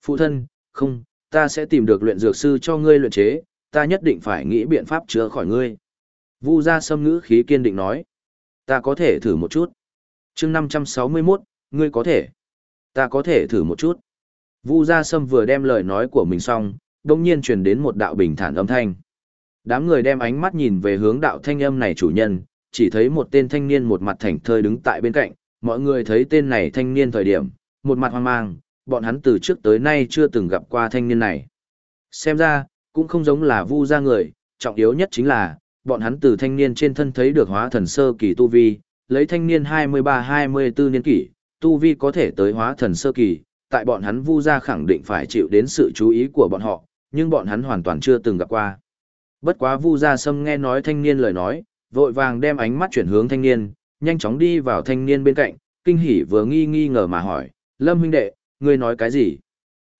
Phụ thân, không, ta sẽ tìm được luyện dược sư cho ngươi luyện chế, ta nhất định phải nghĩ biện pháp chữa khỏi ngươi. Vu gia sâm ngữ khí kiên định nói, ta có thể thử một chút. chương 561, ngươi có thể. Ta có thể thử một chút. Vu gia sâm vừa đem lời nói của mình xong, đồng nhiên truyền đến một đạo bình thản âm thanh. Đám người đem ánh mắt nhìn về hướng đạo thanh âm này chủ nhân, chỉ thấy một tên thanh niên một mặt thảnh thơi đứng tại bên cạnh, mọi người thấy tên này thanh niên thời điểm, một mặt hoang mang, bọn hắn từ trước tới nay chưa từng gặp qua thanh niên này. Xem ra, cũng không giống là vu gia người, trọng yếu nhất chính là, bọn hắn từ thanh niên trên thân thấy được hóa thần sơ kỳ tu vi, lấy thanh niên 23-24 niên kỷ, tu vi có thể tới hóa thần sơ kỳ, tại bọn hắn vu gia khẳng định phải chịu đến sự chú ý của bọn họ, nhưng bọn hắn hoàn toàn chưa từng gặp qua. Bất quá vu gia sâm nghe nói thanh niên lời nói, vội vàng đem ánh mắt chuyển hướng thanh niên, nhanh chóng đi vào thanh niên bên cạnh, kinh hỉ vừa nghi nghi ngờ mà hỏi, Lâm huynh đệ, ngươi nói cái gì?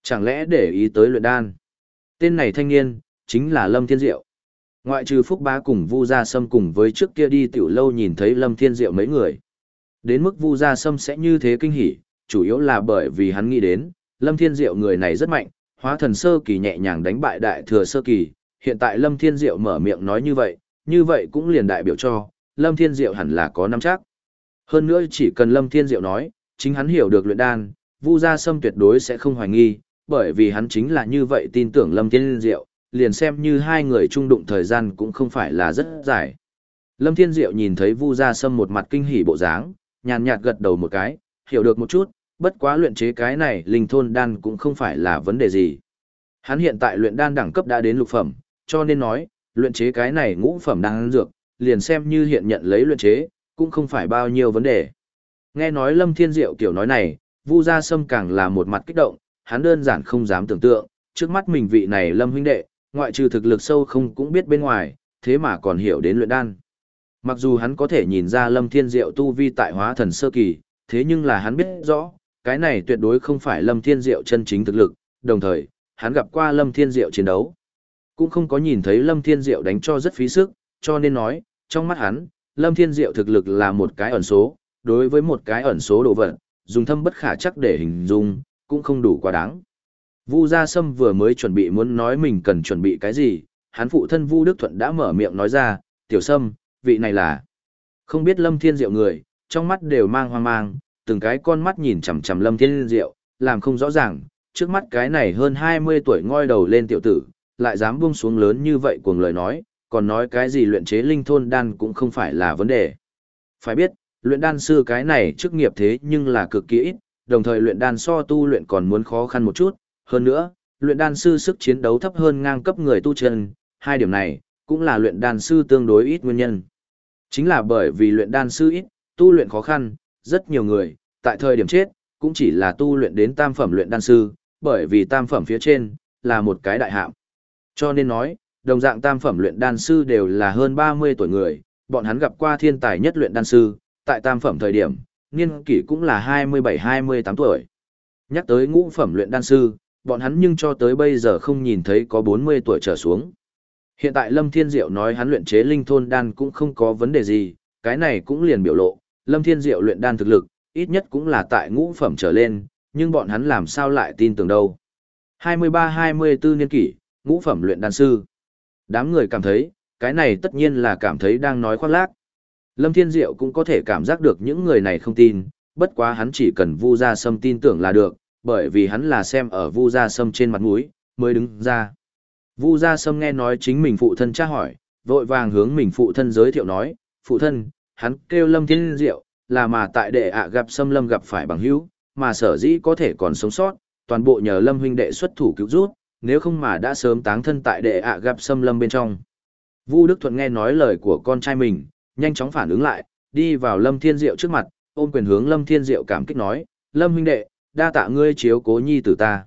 Chẳng lẽ để ý tới luyện đan? Tên này thanh niên, chính là Lâm Thiên Diệu. Ngoại trừ Phúc Bá cùng Vu Gia Sâm cùng với trước kia đi tiểu lâu nhìn thấy Lâm Thiên Diệu mấy người. Đến mức Vu Gia Sâm sẽ như thế kinh hỉ, chủ yếu là bởi vì hắn nghĩ đến, Lâm Thiên Diệu người này rất mạnh, hóa thần sơ kỳ nhẹ nhàng đánh bại đại thừa sơ kỳ, hiện tại Lâm Thiên Diệu mở miệng nói như vậy, như vậy cũng liền đại biểu cho, Lâm Thiên Diệu hẳn là có nắm chắc. Hơn nữa chỉ cần Lâm Thiên Diệu nói, chính hắn hiểu được luyện đan, Vu Gia Sâm tuyệt đối sẽ không hoài nghi, bởi vì hắn chính là như vậy tin tưởng Lâm Thiên Diệu, liền xem như hai người chung đụng thời gian cũng không phải là rất dài. Lâm Thiên Diệu nhìn thấy Vu Gia Sâm một mặt kinh hỉ bộ dáng, nhàn nhạt gật đầu một cái, hiểu được một chút, bất quá luyện chế cái này linh thôn đan cũng không phải là vấn đề gì. Hắn hiện tại luyện đan đẳng cấp đã đến lục phẩm, cho nên nói, luyện chế cái này ngũ phẩm đan dược, liền xem như hiện nhận lấy luyện chế, cũng không phải bao nhiêu vấn đề. Nghe nói Lâm Thiên Diệu kiểu nói này, Vu Gia Sâm càng là một mặt kích động, hắn đơn giản không dám tưởng tượng, trước mắt mình vị này Lâm huynh đệ, ngoại trừ thực lực sâu không cũng biết bên ngoài, thế mà còn hiểu đến luyện đan. Mặc dù hắn có thể nhìn ra Lâm Thiên Diệu tu vi tại hóa thần sơ kỳ, thế nhưng là hắn biết rõ, cái này tuyệt đối không phải Lâm Thiên Diệu chân chính thực lực, đồng thời, hắn gặp qua Lâm Thiên Diệu chiến đấu. Cũng không có nhìn thấy Lâm Thiên Diệu đánh cho rất phí sức, cho nên nói, trong mắt hắn, Lâm Thiên Diệu thực lực là một cái ẩn số, đối với một cái ẩn số đồ vật, dùng thâm bất khả chắc để hình dung, cũng không đủ quá đáng. Vu Gia Sâm vừa mới chuẩn bị muốn nói mình cần chuẩn bị cái gì, hắn phụ thân Vu Đức Thuận đã mở miệng nói ra, tiểu Sâm, vị này là... Không biết Lâm Thiên Diệu người, trong mắt đều mang hoang mang, từng cái con mắt nhìn chằm chằm Lâm Thiên Diệu, làm không rõ ràng, trước mắt cái này hơn 20 tuổi ngoi đầu lên tiểu tử, lại dám buông xuống lớn như vậy cuồng lời nói, còn nói cái gì luyện chế linh thôn đan cũng không phải là vấn đề. Phải biết, luyện đan sư cái này chức nghiệp thế nhưng là cực kỳ ít, đồng thời luyện đan so tu luyện còn muốn khó khăn một chút, hơn nữa, luyện đan sư sức chiến đấu thấp hơn ngang cấp người tu chân, hai điểm này cũng là luyện đan sư tương đối ít nguyên nhân. Chính là bởi vì luyện đan sư ít, tu luyện khó khăn, rất nhiều người, tại thời điểm chết, cũng chỉ là tu luyện đến tam phẩm luyện đan sư, bởi vì tam phẩm phía trên, là một cái đại hạm. Cho nên nói, đồng dạng tam phẩm luyện đan sư đều là hơn 30 tuổi người, bọn hắn gặp qua thiên tài nhất luyện đan sư, tại tam phẩm thời điểm, niên kỷ cũng là 27-28 tuổi. Nhắc tới ngũ phẩm luyện đan sư, bọn hắn nhưng cho tới bây giờ không nhìn thấy có 40 tuổi trở xuống. Hiện tại Lâm Thiên Diệu nói hắn luyện chế linh thôn đan cũng không có vấn đề gì, cái này cũng liền biểu lộ, Lâm Thiên Diệu luyện đan thực lực, ít nhất cũng là tại ngũ phẩm trở lên, nhưng bọn hắn làm sao lại tin tưởng đâu. 23-24 niên kỷ, ngũ phẩm luyện đan sư. Đám người cảm thấy, cái này tất nhiên là cảm thấy đang nói khoác lác. Lâm Thiên Diệu cũng có thể cảm giác được những người này không tin, bất quá hắn chỉ cần Vu Gia Sâm tin tưởng là được, bởi vì hắn là xem ở Vu Gia Sâm trên mặt mũi mới đứng ra. Vu Gia Sâm nghe nói chính mình phụ thân tra hỏi, vội vàng hướng mình phụ thân giới thiệu nói, phụ thân, hắn kêu Lâm Thiên Diệu, là mà tại đệ ạ gặp xâm lâm gặp phải bằng hữu, mà sở dĩ có thể còn sống sót, toàn bộ nhờ lâm huynh đệ xuất thủ cứu rút, nếu không mà đã sớm táng thân tại đệ ạ gặp xâm lâm bên trong. Vu Đức Thuận nghe nói lời của con trai mình, nhanh chóng phản ứng lại, đi vào Lâm Thiên Diệu trước mặt, ôm quyền hướng Lâm Thiên Diệu cảm kích nói, Lâm huynh đệ, đa tạ ngươi chiếu cố nhi tử ta.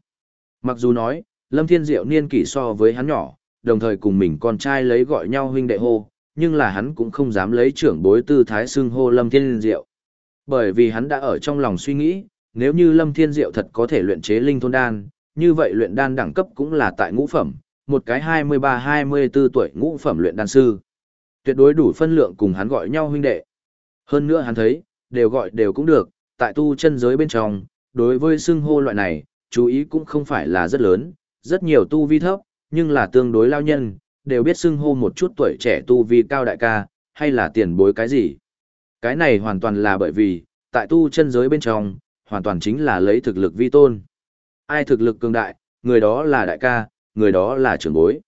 Mặc dù nói, Lâm Thiên Diệu niên kỷ so với hắn nhỏ, đồng thời cùng mình con trai lấy gọi nhau huynh đệ hô, nhưng là hắn cũng không dám lấy trưởng bối tư thái xưng hô Lâm Thiên Diệu. Bởi vì hắn đã ở trong lòng suy nghĩ, nếu như Lâm Thiên Diệu thật có thể luyện chế linh thôn đan, như vậy luyện đan đẳng cấp cũng là tại ngũ phẩm, một cái 23-24 tuổi ngũ phẩm luyện đan sư. Tuyệt đối đủ phân lượng cùng hắn gọi nhau huynh đệ. Hơn nữa hắn thấy, đều gọi đều cũng được, tại tu chân giới bên trong, đối với xưng hô loại này, chú ý cũng không phải là rất lớn, rất nhiều tu vi thấp, nhưng là tương đối lao nhân, đều biết xưng hô một chút tuổi trẻ tu vi cao đại ca, hay là tiền bối cái gì. Cái này hoàn toàn là bởi vì, tại tu chân giới bên trong, hoàn toàn chính là lấy thực lực vi tôn. Ai thực lực cường đại, người đó là đại ca, người đó là trưởng bối.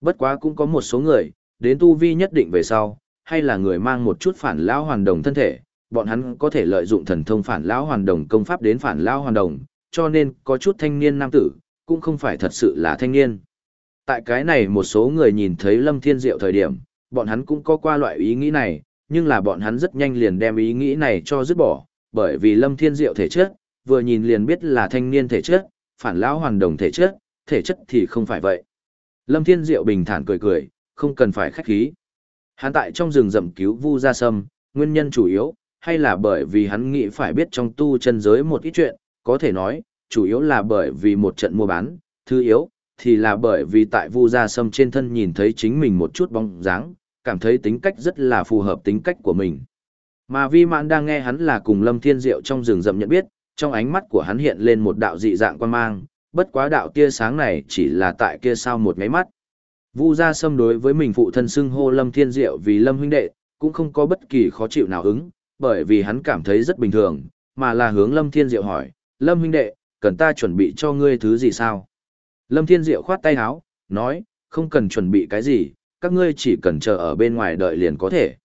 Bất quá cũng có một số người, đến tu vi nhất định về sau, hay là người mang một chút phản lão hoàn đồng thân thể, bọn hắn có thể lợi dụng thần thông phản lão hoàn đồng công pháp đến phản lão hoàn đồng, cho nên có chút thanh niên nam tử, cũng không phải thật sự là thanh niên. Tại cái này một số người nhìn thấy Lâm Thiên Diệu thời điểm, bọn hắn cũng có qua loại ý nghĩ này, nhưng là bọn hắn rất nhanh liền đem ý nghĩ này cho dứt bỏ, bởi vì Lâm Thiên Diệu thể chất, vừa nhìn liền biết là thanh niên thể chất, phản lão hoàn đồng thể chất, thể chất thì không phải vậy. Lâm Thiên Diệu bình thản cười cười, không cần phải khách khí. Hắn tại trong rừng rậm cứu Vu Gia Sâm, nguyên nhân chủ yếu, hay là bởi vì hắn nghĩ phải biết trong tu chân giới một ít chuyện, có thể nói, chủ yếu là bởi vì một trận mua bán, thứ yếu, thì là bởi vì tại Vu Gia Sâm trên thân nhìn thấy chính mình một chút bóng dáng, cảm thấy tính cách rất là phù hợp tính cách của mình. Mà Vi Mạn đang nghe hắn là cùng Lâm Thiên Diệu trong rừng rậm nhận biết, trong ánh mắt của hắn hiện lên một đạo dị dạng quan mang, bất quá đạo tia sáng này chỉ là tại kia sao một máy mắt. Vu Gia Sâm đối với mình phụ thân xưng hô Lâm Thiên Diệu vì Lâm huynh đệ, cũng không có bất kỳ khó chịu nào ứng, bởi vì hắn cảm thấy rất bình thường, mà là hướng Lâm Thiên Diệu hỏi, Lâm huynh đệ, cần ta chuẩn bị cho ngươi thứ gì sao? Lâm Thiên Diệu khoát tay áo, nói, không cần chuẩn bị cái gì, các ngươi chỉ cần chờ ở bên ngoài đợi liền có thể.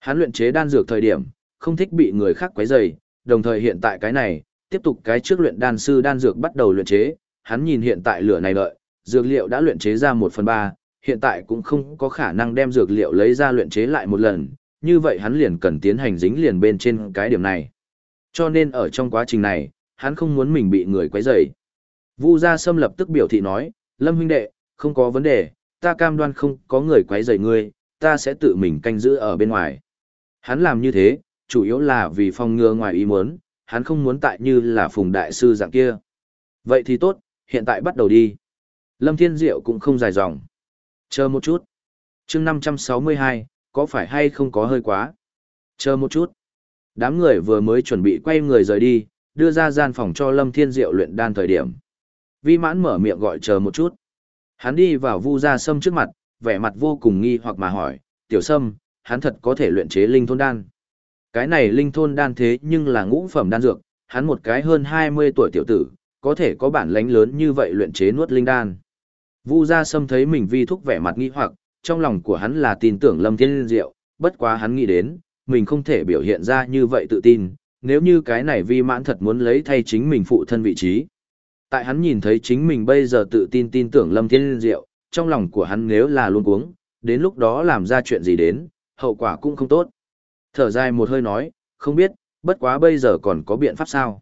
Hắn luyện chế đan dược thời điểm, không thích bị người khác quấy rầy, đồng thời hiện tại cái này, tiếp tục cái trước luyện đan sư đan dược bắt đầu luyện chế, hắn nhìn hiện tại lửa này lợi dược liệu đã luyện chế ra 1 phần 3, hiện tại cũng không có khả năng đem dược liệu lấy ra luyện chế lại một lần, như vậy hắn liền cần tiến hành dính liền bên trên cái điểm này. Cho nên ở trong quá trình này, hắn không muốn mình bị người quấy rầy. Vu Gia Sâm lập tức biểu thị nói, Lâm huynh đệ, không có vấn đề, ta cam đoan không có người quấy rầy ngươi, ta sẽ tự mình canh giữ ở bên ngoài. Hắn làm như thế, chủ yếu là vì phòng ngừa ngoài ý muốn, hắn không muốn tại như là phùng đại sư dạng kia. Vậy thì tốt, hiện tại bắt đầu đi. Lâm Thiên Diệu cũng không dài dòng. Chờ một chút. chương 562, có phải hay không có hơi quá? Chờ một chút. Đám người vừa mới chuẩn bị quay người rời đi, đưa ra gian phòng cho Lâm Thiên Diệu luyện đan thời điểm. Vi mãn mở miệng gọi chờ một chút. Hắn đi vào vu gia sâm trước mặt, vẻ mặt vô cùng nghi hoặc mà hỏi, tiểu sâm, hắn thật có thể luyện chế linh thôn đan. Cái này linh thôn đan thế nhưng là ngũ phẩm đan dược, hắn một cái hơn 20 tuổi tiểu tử, có thể có bản lãnh lớn như vậy luyện chế nuốt linh đan. Vu Gia Sâm thấy mình vi thúc vẻ mặt nghi hoặc, trong lòng của hắn là tin tưởng Lâm Thiên liên Diệu, bất quá hắn nghĩ đến, mình không thể biểu hiện ra như vậy tự tin, nếu như cái này vi mãn thật muốn lấy thay chính mình phụ thân vị trí. Tại hắn nhìn thấy chính mình bây giờ tự tin tin tưởng Lâm Thiên liên Diệu, trong lòng của hắn nếu là luôn cuống, đến lúc đó làm ra chuyện gì đến, hậu quả cũng không tốt. Thở dài một hơi nói, không biết, bất quá bây giờ còn có biện pháp sao.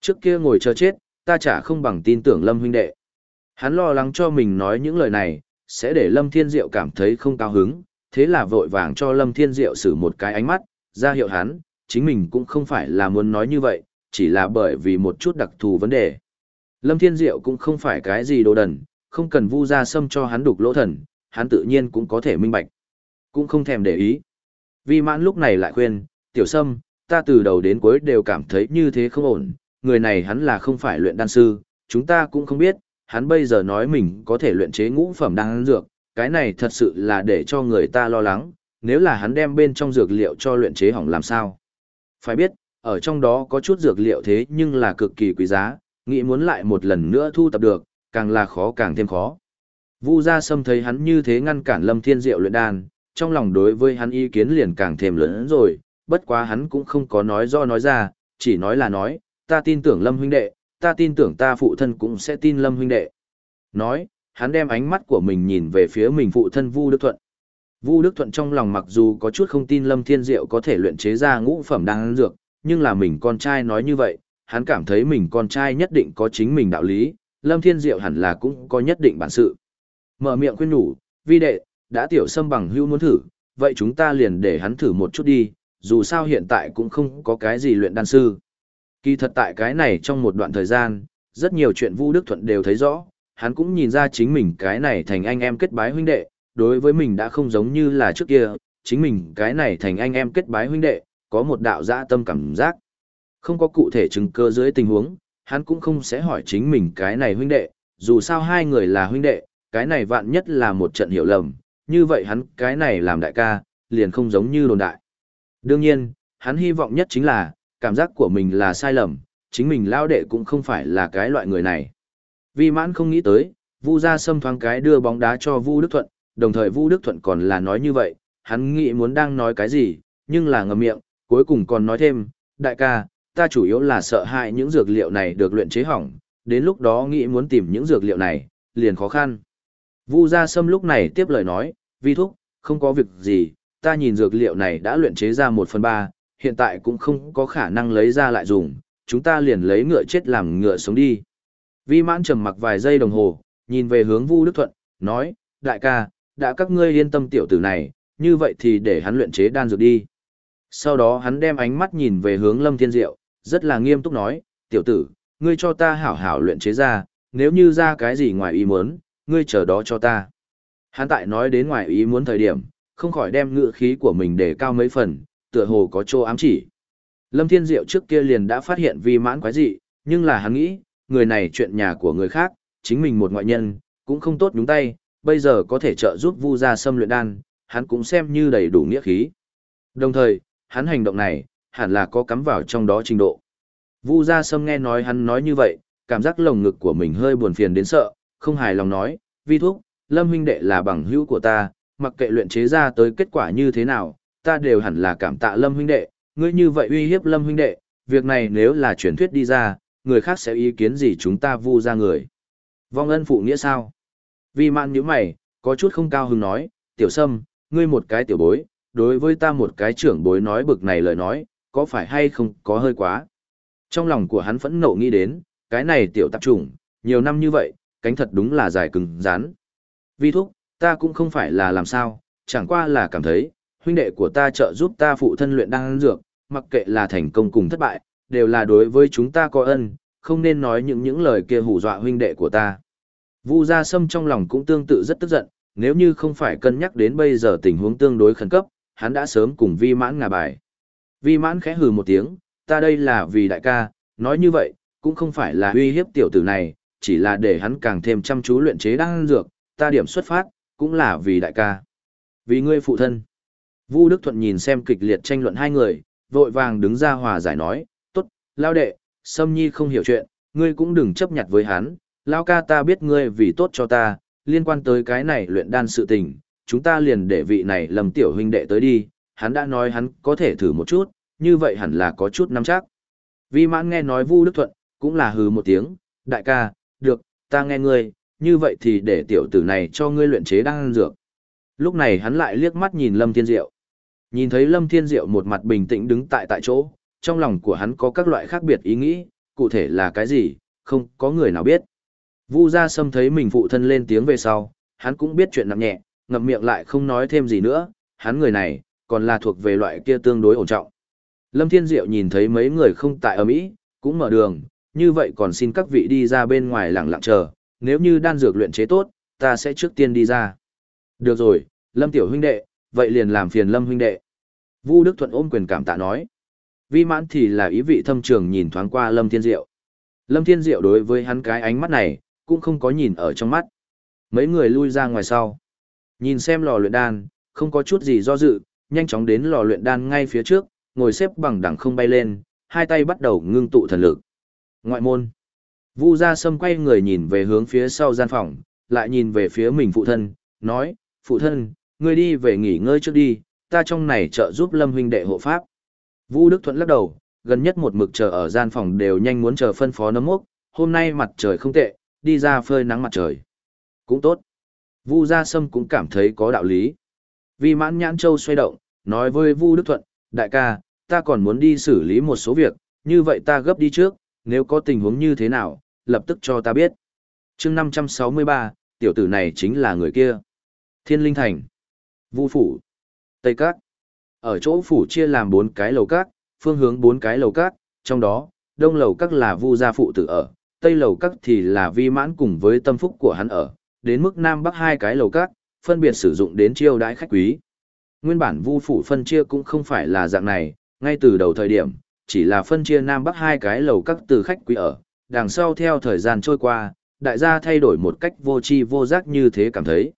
Trước kia ngồi chờ chết, ta chả không bằng tin tưởng Lâm huynh đệ. Hắn lo lắng cho mình nói những lời này, sẽ để Lâm Thiên Diệu cảm thấy không cao hứng, thế là vội vàng cho Lâm Thiên Diệu xử một cái ánh mắt, ra hiệu hắn, chính mình cũng không phải là muốn nói như vậy, chỉ là bởi vì một chút đặc thù vấn đề. Lâm Thiên Diệu cũng không phải cái gì đồ đần, không cần vu ra xâm cho hắn đục lỗ thần, hắn tự nhiên cũng có thể minh bạch. Cũng không thèm để ý. Vi mãn lúc này lại khuyên, tiểu sâm, ta từ đầu đến cuối đều cảm thấy như thế không ổn, người này hắn là không phải luyện đan sư, chúng ta cũng không biết, hắn bây giờ nói mình có thể luyện chế ngũ phẩm đan dược, cái này thật sự là để cho người ta lo lắng, nếu là hắn đem bên trong dược liệu cho luyện chế hỏng làm sao. Phải biết, ở trong đó có chút dược liệu thế nhưng là cực kỳ quý giá, nghĩ muốn lại một lần nữa thu tập được, càng là khó càng thêm khó. Vu Gia Sâm thấy hắn như thế ngăn cản Lâm Thiên Diệu luyện đan, trong lòng đối với hắn ý kiến liền càng thêm lớn rồi, bất quá hắn cũng không có nói do nói ra, chỉ nói là nói, ta tin tưởng Lâm huynh đệ, ta tin tưởng ta phụ thân cũng sẽ tin Lâm huynh đệ. Nói, hắn đem ánh mắt của mình nhìn về phía mình phụ thân Vu Đức Thuận. Vu Đức Thuận trong lòng mặc dù có chút không tin Lâm Thiên Diệu có thể luyện chế ra ngũ phẩm đan dược, nhưng là mình con trai nói như vậy, hắn cảm thấy mình con trai nhất định có chính mình đạo lý, Lâm Thiên Diệu hẳn là cũng có nhất định bản sự. Mở miệng khuyên nhủ, vi đệ, đã tiểu xâm bằng hưu muốn thử, vậy chúng ta liền để hắn thử một chút đi, dù sao hiện tại cũng không có cái gì luyện đan sư. Kỳ thật tại cái này trong một đoạn thời gian, rất nhiều chuyện Vu Đức Thuận đều thấy rõ, hắn cũng nhìn ra chính mình cái này thành anh em kết bái huynh đệ, đối với mình đã không giống như là trước kia, chính mình cái này thành anh em kết bái huynh đệ, có một đạo dã tâm cảm giác. Không có cụ thể chứng cơ dưới tình huống, hắn cũng không sẽ hỏi chính mình cái này huynh đệ, dù sao hai người là huynh đệ, cái này vạn nhất là một trận hiểu lầm, như vậy hắn cái này làm đại ca, liền không giống như đồn đại. Đương nhiên, hắn hy vọng nhất chính là, cảm giác của mình là sai lầm, chính mình lao đệ cũng không phải là cái loại người này. Vì mãn không nghĩ tới, Vu gia xâm thoáng cái đưa bóng đá cho Vu Đức Thuận, đồng thời Vu Đức Thuận còn là nói như vậy, hắn nghĩ muốn đang nói cái gì, nhưng là ngậm miệng, cuối cùng còn nói thêm, đại ca, ta chủ yếu là sợ hại những dược liệu này được luyện chế hỏng, đến lúc đó nghĩ muốn tìm những dược liệu này, liền khó khăn. Vu Gia Sâm lúc này tiếp lời nói, vi thúc, không có việc gì, ta nhìn dược liệu này đã luyện chế ra một phần ba, hiện tại cũng không có khả năng lấy ra lại dùng, chúng ta liền lấy ngựa chết làm ngựa sống đi. Vi mãn trầm mặc vài giây đồng hồ, nhìn về hướng Vu Đức Thuận, nói, đại ca, đã các ngươi yên tâm tiểu tử này, như vậy thì để hắn luyện chế đan dược đi. Sau đó hắn đem ánh mắt nhìn về hướng Lâm Thiên Diệu, rất là nghiêm túc nói, tiểu tử, ngươi cho ta hảo hảo luyện chế ra, nếu như ra cái gì ngoài ý muốn, ngươi chờ đó cho ta. Hắn tại nói đến ngoài ý muốn thời điểm, không khỏi đem ngựa khí của mình để cao mấy phần, tựa hồ có chỗ ám chỉ. Lâm Thiên Diệu trước kia liền đã phát hiện vi mãn quái dị, nhưng là hắn nghĩ, người này chuyện nhà của người khác, chính mình một ngoại nhân, cũng không tốt nhúng tay, bây giờ có thể trợ giúp Vu gia xâm luyện đan, hắn cũng xem như đầy đủ nghĩa khí. Đồng thời, hắn hành động này, hẳn là có cắm vào trong đó trình độ. Vu Gia Sâm nghe nói hắn nói như vậy, cảm giác lồng ngực của mình hơi buồn phiền đến sợ, không hài lòng nói, vi thuốc, Lâm huynh đệ là bằng hữu của ta, mặc kệ luyện chế ra tới kết quả như thế nào, ta đều hẳn là cảm tạ Lâm huynh đệ, ngươi như vậy uy hiếp Lâm huynh đệ, việc này nếu là truyền thuyết đi ra, người khác sẽ ý kiến gì chúng ta vu ra người. Vong ân phụ nghĩa sao? Vì mạn như mày, có chút không cao hứng nói, tiểu sâm, ngươi một cái tiểu bối, đối với ta một cái trưởng bối nói bực này lời nói, có phải hay không có hơi quá. Trong lòng của hắn phẫn nộ nghĩ đến, cái này tiểu tạp trùng, nhiều năm như vậy, cánh thật đúng là dài cứng, rắn. Vi thúc, ta cũng không phải là làm sao, chẳng qua là cảm thấy, huynh đệ của ta trợ giúp ta phụ thân luyện đan dược, mặc kệ là thành công cùng thất bại, đều là đối với chúng ta có ân, không nên nói những những lời kia hù dọa huynh đệ của ta. Vu Gia Sâm trong lòng cũng tương tự rất tức giận, nếu như không phải cân nhắc đến bây giờ tình huống tương đối khẩn cấp, hắn đã sớm cùng vi mãn ngà bài. Vi mãn khẽ hừ một tiếng, ta đây là vì đại ca, nói như vậy, cũng không phải là uy hiếp tiểu tử này, chỉ là để hắn càng thêm chăm chú luyện chế đan dược, ta điểm xuất phát, cũng là vì đại ca. Vì ngươi phụ thân. Vu Đức Thuận nhìn xem kịch liệt tranh luận hai người, vội vàng đứng ra hòa giải nói, tốt, lao đệ, Sâm Nhi không hiểu chuyện, ngươi cũng đừng chấp nhặt với hắn, lao ca ta biết ngươi vì tốt cho ta, liên quan tới cái này luyện đan sự tình, chúng ta liền để vị này lầm tiểu huynh đệ tới đi, hắn đã nói hắn có thể thử một chút, như vậy hẳn là có chút nắm chắc. Vi mãn nghe nói Vu Đức Thuận, cũng là hừ một tiếng, đại ca, được, ta nghe ngươi, như vậy thì để tiểu tử này cho ngươi luyện chế đan dược. Lúc này hắn lại liếc mắt nhìn Lâm Thiên Diệu. Nhìn thấy Lâm Thiên Diệu một mặt bình tĩnh đứng tại tại chỗ, trong lòng của hắn có các loại khác biệt ý nghĩ, cụ thể là cái gì, không có người nào biết. Vu Gia Sâm thấy mình phụ thân lên tiếng về sau, hắn cũng biết chuyện nặng nhẹ, ngậm miệng lại không nói thêm gì nữa, hắn người này, còn là thuộc về loại kia tương đối ổn trọng. Lâm Thiên Diệu nhìn thấy mấy người không tại ở Mỹ, cũng mở đường, như vậy còn xin các vị đi ra bên ngoài lặng lặng chờ, nếu như đan dược luyện chế tốt, ta sẽ trước tiên đi ra. Được rồi, Lâm Tiểu huynh đệ, vậy liền làm phiền Lâm huynh đệ. Vu Đức Thuận ôm quyền cảm tạ nói. Vi mãn thì là ý vị thâm trường nhìn thoáng qua Lâm Thiên Diệu. Lâm Thiên Diệu đối với hắn cái ánh mắt này, cũng không có nhìn ở trong mắt. Mấy người lui ra ngoài sau. Nhìn xem lò luyện đan, không có chút gì do dự, nhanh chóng đến lò luyện đan ngay phía trước, ngồi xếp bằng đẳng không bay lên, hai tay bắt đầu ngưng tụ thần lực. Ngoại môn. Vu Gia Sâm quay người nhìn về hướng phía sau gian phòng, lại nhìn về phía mình phụ thân, nói, phụ thân, ngươi đi về nghỉ ngơi trước đi, ta trong này trợ giúp Lâm huynh đệ hộ pháp. Vu Đức Thuận lắc đầu, gần nhất một mực chờ ở gian phòng đều nhanh muốn chờ phân phó nấm mốc, hôm nay mặt trời không tệ, đi ra phơi nắng mặt trời. Cũng tốt. Vu Gia Sâm cũng cảm thấy có đạo lý. Vì mãn nhãn châu xoay động, nói với Vu Đức Thuận, đại ca, ta còn muốn đi xử lý một số việc, như vậy ta gấp đi trước, nếu có tình huống như thế nào, lập tức cho ta biết. chương 563, tiểu tử này chính là người kia. Thiên Linh Thành, Vu Phủ, Tây Các. Ở chỗ phủ chia làm bốn cái lầu các, phương hướng bốn cái lầu các, trong đó, đông lầu các là Vu gia phụ tử ở, tây lầu các thì là vi mãn cùng với tâm phúc của hắn ở, đến mức nam bắc hai cái lầu các, phân biệt sử dụng đến chiêu đãi khách quý. Nguyên bản Vu phủ phân chia cũng không phải là dạng này, ngay từ đầu thời điểm, chỉ là phân chia nam bắc hai cái lầu các từ khách quý ở, đằng sau theo thời gian trôi qua, đại gia thay đổi một cách vô tri vô giác như thế cảm thấy.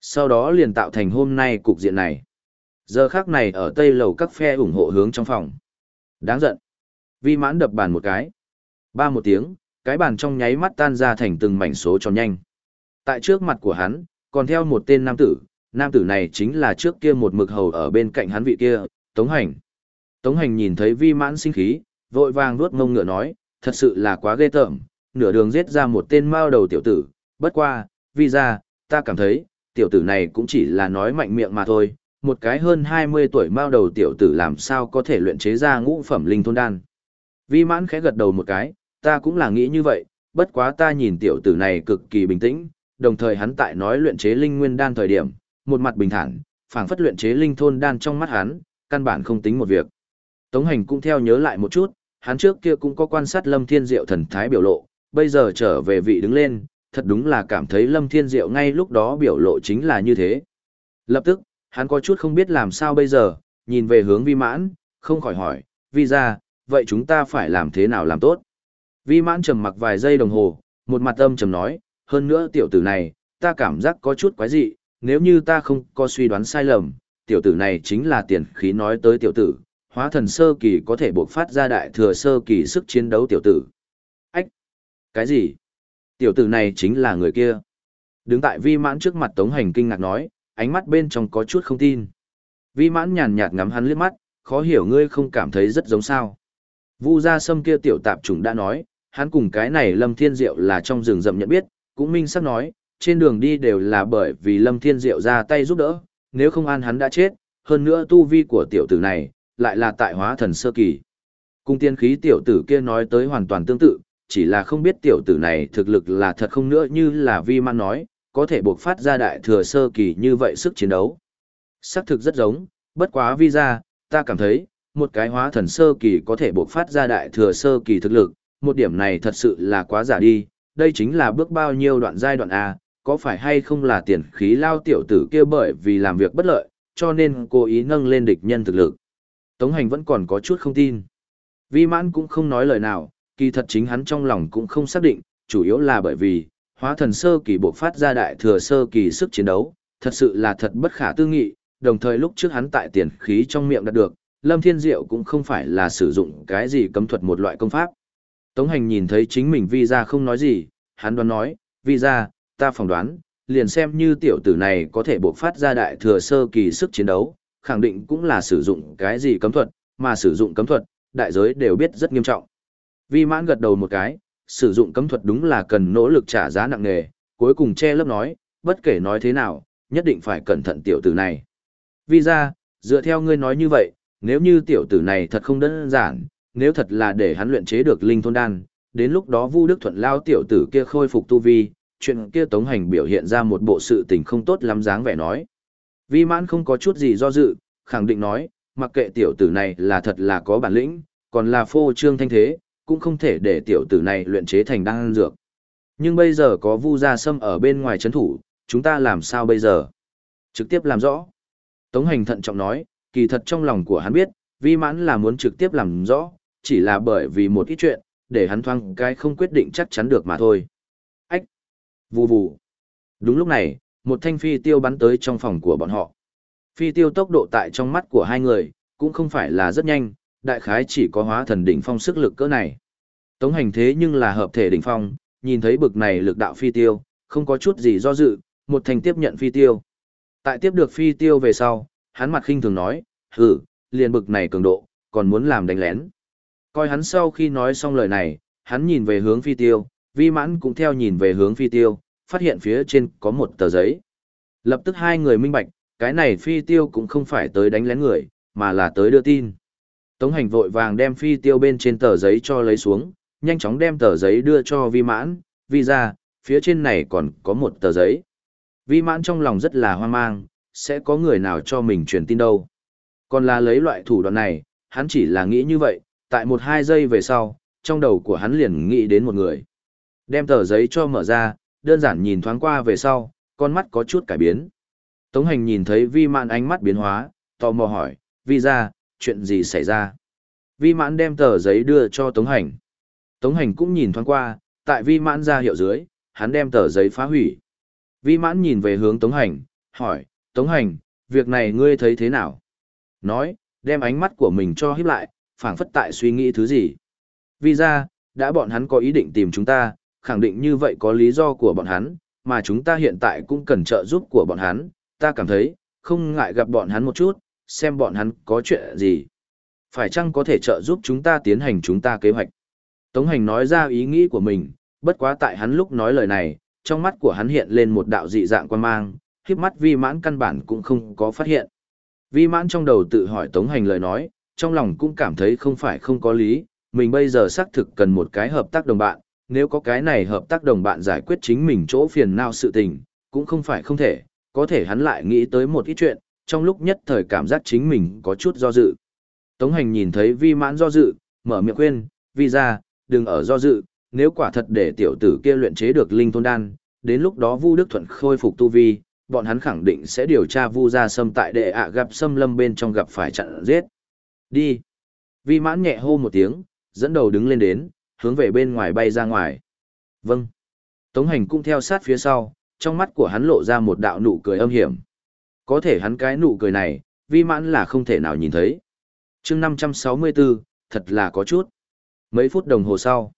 Sau đó liền tạo thành hôm nay cục diện này. Giờ khác này ở tây lầu các phe ủng hộ hướng trong phòng. Đáng giận. Vi mãn đập bàn một cái. Ba một tiếng, cái bàn trong nháy mắt tan ra thành từng mảnh số tròn nhanh. Tại trước mặt của hắn, còn theo một tên nam tử, nam tử này chính là trước kia một mực hầu ở bên cạnh hắn vị kia, Tống Hành. Tống Hành nhìn thấy vi mãn sinh khí, vội vàng nuốt mông ngựa nói, thật sự là quá ghê tởm, nửa đường giết ra một tên mao đầu tiểu tử, bất qua, vì ra, ta cảm thấy, tiểu tử này cũng chỉ là nói mạnh miệng mà thôi, một cái hơn 20 tuổi mao đầu tiểu tử làm sao có thể luyện chế ra ngũ phẩm linh thôn đan. Vi mãn khẽ gật đầu một cái, ta cũng là nghĩ như vậy, bất quá ta nhìn tiểu tử này cực kỳ bình tĩnh, đồng thời hắn tại nói luyện chế linh nguyên đan thời điểm, một mặt bình thản, phảng phất luyện chế linh thôn đan trong mắt hắn, căn bản không tính một việc. Tống hành cũng theo nhớ lại một chút, hắn trước kia cũng có quan sát Lâm Thiên Diệu thần thái biểu lộ, bây giờ trở về vị đứng lên, thật đúng là cảm thấy Lâm Thiên Diệu ngay lúc đó biểu lộ chính là như thế. Lập tức, hắn có chút không biết làm sao bây giờ, nhìn về hướng vi mãn, không khỏi hỏi, vi ra, vậy chúng ta phải làm thế nào làm tốt? Vi mãn trầm mặc vài giây đồng hồ, một mặt âm trầm nói, hơn nữa tiểu tử này, ta cảm giác có chút quái dị, nếu như ta không có suy đoán sai lầm, tiểu tử này chính là tiền khí nói tới tiểu tử, hóa thần sơ kỳ có thể buộc phát ra đại thừa sơ kỳ sức chiến đấu tiểu tử. Ách! Cái gì? Tiểu tử này chính là người kia. Đứng tại vi mãn trước mặt tống hành kinh ngạc nói, ánh mắt bên trong có chút không tin. Vi mãn nhàn nhạt ngắm hắn liếc mắt, khó hiểu ngươi không cảm thấy rất giống sao. Vu gia sâm kia tiểu tạp chủng đã nói, hắn cùng cái này Lâm Thiên Diệu là trong rừng rậm nhận biết, cũng minh sắc nói, trên đường đi đều là bởi vì Lâm Thiên Diệu ra tay giúp đỡ, nếu không an hắn đã chết, hơn nữa tu vi của tiểu tử này, lại là tại hóa thần sơ kỳ. Cung tiên khí tiểu tử kia nói tới hoàn toàn tương tự, chỉ là không biết tiểu tử này thực lực là thật không nữa như là vi man nói, có thể buộc phát ra đại thừa sơ kỳ như vậy sức chiến đấu. Sắc thực rất giống, bất quá vi ra, ta cảm thấy, một cái hóa thần sơ kỳ có thể buộc phát ra đại thừa sơ kỳ thực lực, một điểm này thật sự là quá giả đi, đây chính là bước bao nhiêu đoạn giai đoạn A, có phải hay không là tiền khí lao tiểu tử kia bởi vì làm việc bất lợi, cho nên cố ý nâng lên địch nhân thực lực. Tống hành vẫn còn có chút không tin. Vi mãn cũng không nói lời nào, kỳ thật chính hắn trong lòng cũng không xác định, chủ yếu là bởi vì, hóa thần sơ kỳ buộc phát ra đại thừa sơ kỳ sức chiến đấu, thật sự là thật bất khả tư nghị, đồng thời lúc trước hắn tại tiền khí trong miệng đạt được, Lâm Thiên Diệu cũng không phải là sử dụng cái gì cấm thuật một loại công pháp. Tống hành nhìn thấy chính mình vi ra không nói gì, hắn đoán nói, vi ra, ta phỏng đoán, liền xem như tiểu tử này có thể buộc phát ra đại thừa sơ kỳ sức chiến đấu, khẳng định cũng là sử dụng cái gì cấm thuật, mà sử dụng cấm thuật, đại giới đều biết rất nghiêm trọng. Vi mãn gật đầu một cái, sử dụng cấm thuật đúng là cần nỗ lực trả giá nặng nề, cuối cùng che lớp nói, bất kể nói thế nào, nhất định phải cẩn thận tiểu tử này. Vi ra, dựa theo ngươi nói như vậy, nếu như tiểu tử này thật không đơn giản, nếu thật là để hắn luyện chế được linh thôn đan, đến lúc đó Vu Đức Thuận lao tiểu tử kia khôi phục tu vi, chuyện kia Tống Hành biểu hiện ra một bộ sự tình không tốt lắm dáng vẻ nói. Vi mãn không có chút gì do dự, khẳng định nói, mặc kệ tiểu tử này là thật là có bản lĩnh, còn là phô trương thanh thế, cũng không thể để tiểu tử này luyện chế thành đan dược. Nhưng bây giờ có Vu Gia Sâm ở bên ngoài chấn thủ, chúng ta làm sao bây giờ? Trực tiếp làm rõ. Tống Hành thận trọng nói, kỳ thật trong lòng của hắn biết, vi mãn là muốn trực tiếp làm rõ, chỉ là bởi vì một ít chuyện, để hắn thoang cái không quyết định chắc chắn được mà thôi. Ách! Vù vù! Đúng lúc này, một thanh phi tiêu bắn tới trong phòng của bọn họ. Phi tiêu tốc độ tại trong mắt của hai người, cũng không phải là rất nhanh, đại khái chỉ có hóa thần đỉnh phong sức lực cỡ này. Tống hành thế nhưng là hợp thể đỉnh phong, nhìn thấy bực này lực đạo phi tiêu, không có chút gì do dự, một thành tiếp nhận phi tiêu. Tại tiếp được phi tiêu về sau, hắn mặt khinh thường nói, hử, liền bực này cường độ, còn muốn làm đánh lén. Coi hắn sau khi nói xong lời này, hắn nhìn về hướng phi tiêu, vi mãn cũng theo nhìn về hướng phi tiêu, phát hiện phía trên có một tờ giấy. Lập tức hai người minh bạch, cái này phi tiêu cũng không phải tới đánh lén người, mà là tới đưa tin. Tống hành vội vàng đem phi tiêu bên trên tờ giấy cho lấy xuống, nhanh chóng đem tờ giấy đưa cho vi mãn, vi ra, phía trên này còn có một tờ giấy. Vi mãn trong lòng rất là hoang mang, sẽ có người nào cho mình truyền tin đâu. Còn là lấy loại thủ đoạn này, hắn chỉ là nghĩ như vậy, tại một hai giây về sau, trong đầu của hắn liền nghĩ đến một người. Đem tờ giấy cho mở ra, đơn giản nhìn thoáng qua về sau, con mắt có chút cải biến. Tống hành nhìn thấy vi mãn ánh mắt biến hóa, tò mò hỏi, vi ra, chuyện gì xảy ra? Vi mãn đem tờ giấy đưa cho Tống hành. Tống hành cũng nhìn thoáng qua, tại vi mãn ra hiệu dưới, hắn đem tờ giấy phá hủy. Vi mãn nhìn về hướng Tống hành, hỏi, Tống hành, việc này ngươi thấy thế nào? Nói, đem ánh mắt của mình cho hiếp lại, phảng phất tại suy nghĩ thứ gì. Vì ra, đã bọn hắn có ý định tìm chúng ta, khẳng định như vậy có lý do của bọn hắn, mà chúng ta hiện tại cũng cần trợ giúp của bọn hắn, ta cảm thấy, không ngại gặp bọn hắn một chút, xem bọn hắn có chuyện gì. Phải chăng có thể trợ giúp chúng ta tiến hành chúng ta kế hoạch? Tống hành nói ra ý nghĩ của mình, bất quá tại hắn lúc nói lời này, trong mắt của hắn hiện lên một đạo dị dạng quan mang, khiếp mắt vi mãn căn bản cũng không có phát hiện. Vi mãn trong đầu tự hỏi tống hành lời nói, trong lòng cũng cảm thấy không phải không có lý, mình bây giờ xác thực cần một cái hợp tác đồng bạn, nếu có cái này hợp tác đồng bạn giải quyết chính mình chỗ phiền não sự tình, cũng không phải không thể, có thể hắn lại nghĩ tới một ít chuyện, trong lúc nhất thời cảm giác chính mình có chút do dự. Tống hành nhìn thấy vi mãn do dự, mở miệng khuyên, vi ra, đừng ở do dự, nếu quả thật để tiểu tử kia luyện chế được linh thôn đan, đến lúc đó Vu Đức Thuận khôi phục tu vi, bọn hắn khẳng định sẽ điều tra Vu gia sâm tại đệ ạ gặp sâm lâm bên trong gặp phải chặn giết. Đi. Vi mãn nhẹ hô một tiếng, dẫn đầu đứng lên đến, hướng về bên ngoài bay ra ngoài. Vâng. Tống hành cũng theo sát phía sau, trong mắt của hắn lộ ra một đạo nụ cười âm hiểm. Có thể hắn cái nụ cười này, vi mãn là không thể nào nhìn thấy. chương 564, thật là có chút. Mấy phút đồng hồ sau,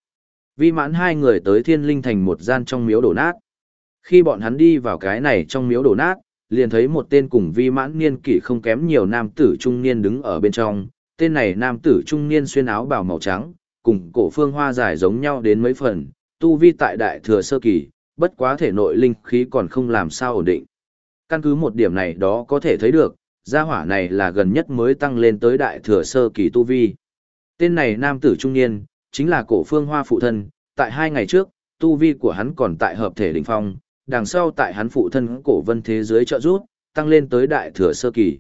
vi mãn hai người tới thiên linh thành một gian trong miếu đổ nát. Khi bọn hắn đi vào cái này trong miếu đổ nát, liền thấy một tên cùng vi mãn niên kỷ không kém nhiều nam tử trung niên đứng ở bên trong. Tên này nam tử trung niên xuyên áo bào màu trắng, cùng cổ phương hoa giải giống nhau đến mấy phần, tu vi tại đại thừa sơ kỳ, bất quá thể nội linh khí còn không làm sao ổn định. Căn cứ một điểm này đó có thể thấy được, gia hỏa này là gần nhất mới tăng lên tới đại thừa sơ kỳ tu vi. Tên này nam tử trung niên, chính là cổ phương hoa phụ thân, tại hai ngày trước, tu vi của hắn còn tại hợp thể đỉnh phong, đằng sau tại hắn phụ thân cổ vân thế giới trợ giúp, tăng lên tới đại thừa sơ kỳ.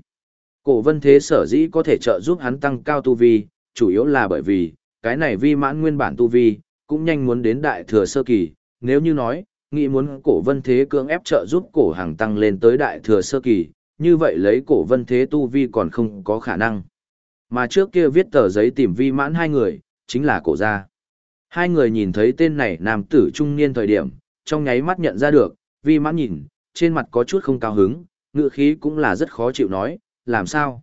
Cổ vân thế sở dĩ có thể trợ giúp hắn tăng cao tu vi, chủ yếu là bởi vì, cái này vi mãn nguyên bản tu vi, cũng nhanh muốn đến đại thừa sơ kỳ, nếu như nói, nghĩ muốn cổ vân thế cưỡng ép trợ giúp cổ hàng tăng lên tới đại thừa sơ kỳ, như vậy lấy cổ vân thế tu vi còn không có khả năng. Mà trước kia viết tờ giấy tìm vi mãn hai người, chính là cổ gia. Hai người nhìn thấy tên này nam tử trung niên thời điểm, trong nháy mắt nhận ra được, vi mãn nhìn, trên mặt có chút không cao hứng, ngựa khí cũng là rất khó chịu nói, làm sao?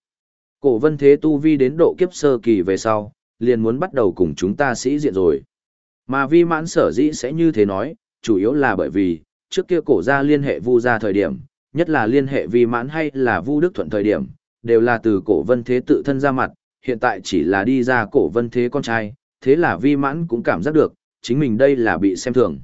Cổ vân thế tu vi đến độ kiếp sơ kỳ về sau, liền muốn bắt đầu cùng chúng ta sĩ diện rồi. Mà vi mãn sở dĩ sẽ như thế nói, chủ yếu là bởi vì, trước kia cổ gia liên hệ vu gia thời điểm, nhất là liên hệ vi mãn hay là vu đức thuận thời điểm, đều là từ cổ vân thế tự thân ra mặt, hiện tại chỉ là đi ra cổ vân thế con trai, thế là vi mãn cũng cảm giác được, chính mình đây là bị xem thường.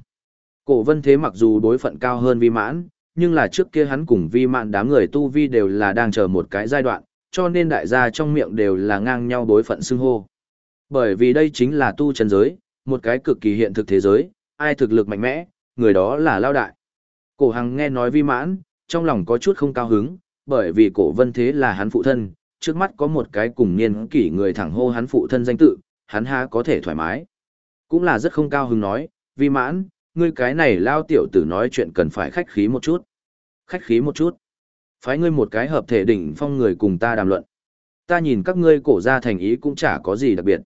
Cổ vân thế mặc dù đối phận cao hơn vi mãn, nhưng là trước kia hắn cùng vi mãn đám người tu vi đều là đang chờ một cái giai đoạn, cho nên đại gia trong miệng đều là ngang nhau đối phận xưng hô. Bởi vì đây chính là tu chân giới, một cái cực kỳ hiện thực thế giới, ai thực lực mạnh mẽ, người đó là lao đại. Cổ hằng nghe nói vi mãn, trong lòng có chút không cao hứng, bởi vì cổ vân thế là hắn phụ thân, trước mắt có một cái cùng niên kỷ người thẳng hô hắn phụ thân danh tự, hắn ha có thể thoải mái. Cũng là rất không cao hứng nói, vi mãn, ngươi cái này lao tiểu tử nói chuyện cần phải khách khí một chút. Khách khí một chút. Phái ngươi một cái hợp thể đỉnh phong người cùng ta đàm luận. Ta nhìn các ngươi cổ ra thành ý cũng chả có gì đặc biệt.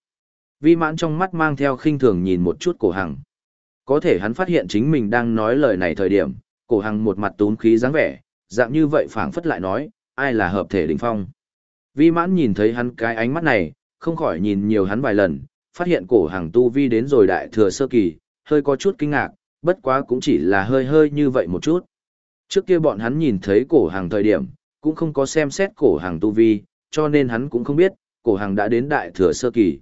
Vi mãn trong mắt mang theo khinh thường nhìn một chút cổ hằng. Có thể hắn phát hiện chính mình đang nói lời này thời điểm, cổ hằng một mặt tún khí dáng vẻ, dạng như vậy phảng phất lại nói, ai là hợp thể đỉnh phong. Vi mãn nhìn thấy hắn cái ánh mắt này, không khỏi nhìn nhiều hắn vài lần, phát hiện cổ hằng tu vi đến rồi đại thừa sơ kỳ, hơi có chút kinh ngạc, bất quá cũng chỉ là hơi hơi như vậy một chút. Trước kia bọn hắn nhìn thấy cổ hàng thời điểm, cũng không có xem xét cổ hàng tu vi, cho nên hắn cũng không biết, cổ hàng đã đến đại thừa sơ kỳ.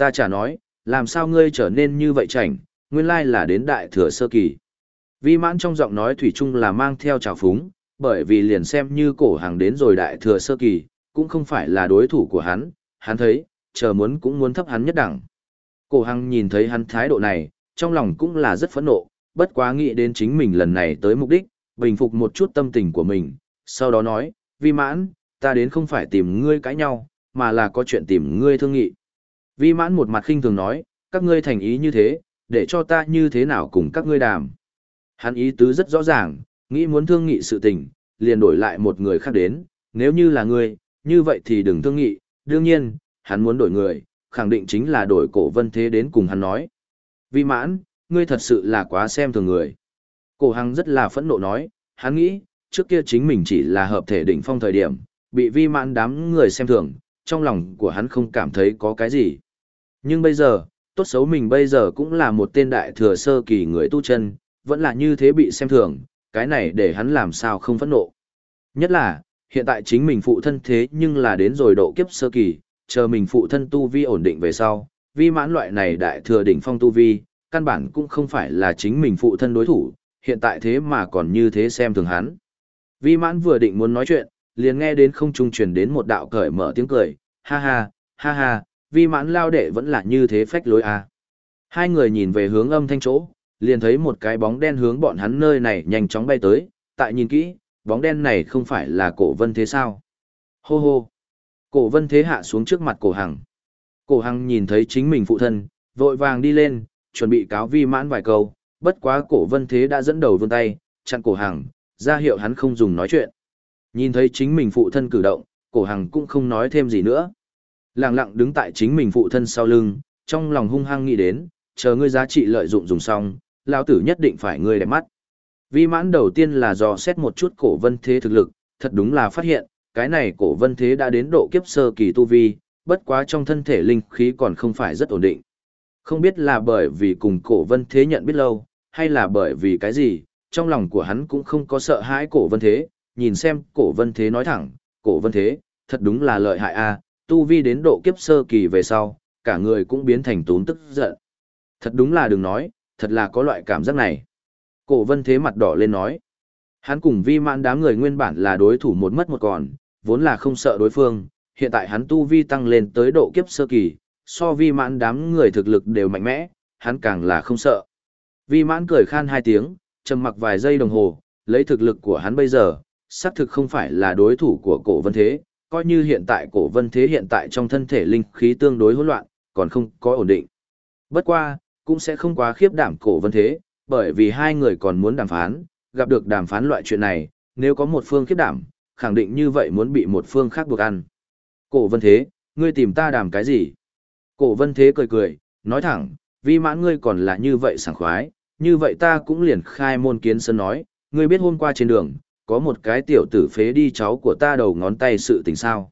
Ta chả nói, làm sao ngươi trở nên như vậy chảnh, nguyên lai là đến đại thừa sơ kỳ. Vi mãn trong giọng nói thủy chung là mang theo trào phúng, bởi vì liền xem như cổ hàng đến rồi đại thừa sơ kỳ, cũng không phải là đối thủ của hắn, hắn thấy, chờ muốn cũng muốn thấp hắn nhất đẳng. Cổ hàng nhìn thấy hắn thái độ này, trong lòng cũng là rất phẫn nộ, bất quá nghĩ đến chính mình lần này tới mục đích, bình phục một chút tâm tình của mình, sau đó nói, vi mãn, ta đến không phải tìm ngươi cãi nhau, mà là có chuyện tìm ngươi thương nghị. Vi mãn một mặt khinh thường nói, các ngươi thành ý như thế, để cho ta như thế nào cùng các ngươi đàm. Hắn ý tứ rất rõ ràng, nghĩ muốn thương nghị sự tình, liền đổi lại một người khác đến, nếu như là ngươi, như vậy thì đừng thương nghị, đương nhiên, hắn muốn đổi người, khẳng định chính là đổi cổ vân thế đến cùng hắn nói. Vi mãn, ngươi thật sự là quá xem thường người. Cổ hằng rất là phẫn nộ nói, hắn nghĩ, trước kia chính mình chỉ là hợp thể đỉnh phong thời điểm, bị vi mãn đám người xem thường, trong lòng của hắn không cảm thấy có cái gì. Nhưng bây giờ, tốt xấu mình bây giờ cũng là một tên đại thừa sơ kỳ người tu chân, vẫn là như thế bị xem thường, cái này để hắn làm sao không phẫn nộ. Nhất là, hiện tại chính mình phụ thân thế nhưng là đến rồi độ kiếp sơ kỳ, chờ mình phụ thân tu vi ổn định về sau, vi mãn loại này đại thừa đỉnh phong tu vi, căn bản cũng không phải là chính mình phụ thân đối thủ, hiện tại thế mà còn như thế xem thường hắn. Vi mãn vừa định muốn nói chuyện, liền nghe đến không trung truyền đến một đạo cởi mở tiếng cười, ha ha, ha ha, vi mãn lao đệ vẫn là như thế phách lối à. Hai người nhìn về hướng âm thanh chỗ, liền thấy một cái bóng đen hướng bọn hắn nơi này nhanh chóng bay tới, tại nhìn kỹ, bóng đen này không phải là cổ vân thế sao? Hô hô! Cổ vân thế hạ xuống trước mặt cổ hằng. Cổ hằng nhìn thấy chính mình phụ thân, vội vàng đi lên, chuẩn bị cáo vi mãn vài câu, bất quá cổ vân thế đã dẫn đầu vươn tay, chặn cổ hằng, ra hiệu hắn không dùng nói chuyện. Nhìn thấy chính mình phụ thân cử động, cổ hằng cũng không nói thêm gì nữa. Lặng lặng đứng tại chính mình phụ thân sau lưng, trong lòng hung hăng nghĩ đến, chờ ngươi giá trị lợi dụng dùng xong, lão tử nhất định phải ngươi đẹp mắt. Vi mãn đầu tiên là dò xét một chút cổ vân thế thực lực, thật đúng là phát hiện, cái này cổ vân thế đã đến độ kiếp sơ kỳ tu vi, bất quá trong thân thể linh khí còn không phải rất ổn định. Không biết là bởi vì cùng cổ vân thế nhận biết lâu, hay là bởi vì cái gì, trong lòng của hắn cũng không có sợ hãi cổ vân thế, nhìn xem cổ vân thế nói thẳng, cổ vân thế, thật đúng là lợi hại a tu vi đến độ kiếp sơ kỳ về sau, cả người cũng biến thành tốn tức giận. Thật đúng là đừng nói, thật là có loại cảm giác này. Cổ vân thế mặt đỏ lên nói. Hắn cùng vi mãn đám người nguyên bản là đối thủ một mất một còn, vốn là không sợ đối phương, hiện tại hắn tu vi tăng lên tới độ kiếp sơ kỳ, so vi mãn đám người thực lực đều mạnh mẽ, hắn càng là không sợ. Vi mãn cười khan hai tiếng, trầm mặc vài giây đồng hồ, lấy thực lực của hắn bây giờ, xác thực không phải là đối thủ của cổ vân thế, coi như hiện tại cổ vân thế hiện tại trong thân thể linh khí tương đối hỗn loạn, còn không có ổn định. Bất qua, cũng sẽ không quá khiếp đảm cổ vân thế, bởi vì hai người còn muốn đàm phán, gặp được đàm phán loại chuyện này, nếu có một phương khiếp đảm, khẳng định như vậy muốn bị một phương khác buộc ăn. Cổ vân thế, ngươi tìm ta đàm cái gì? Cổ vân thế cười cười, nói thẳng, vì mãn ngươi còn là như vậy sảng khoái, như vậy ta cũng liền khai môn kiến sân nói, ngươi biết hôm qua trên đường, có một cái tiểu tử phế đi cháu của ta đầu ngón tay sự tình sao.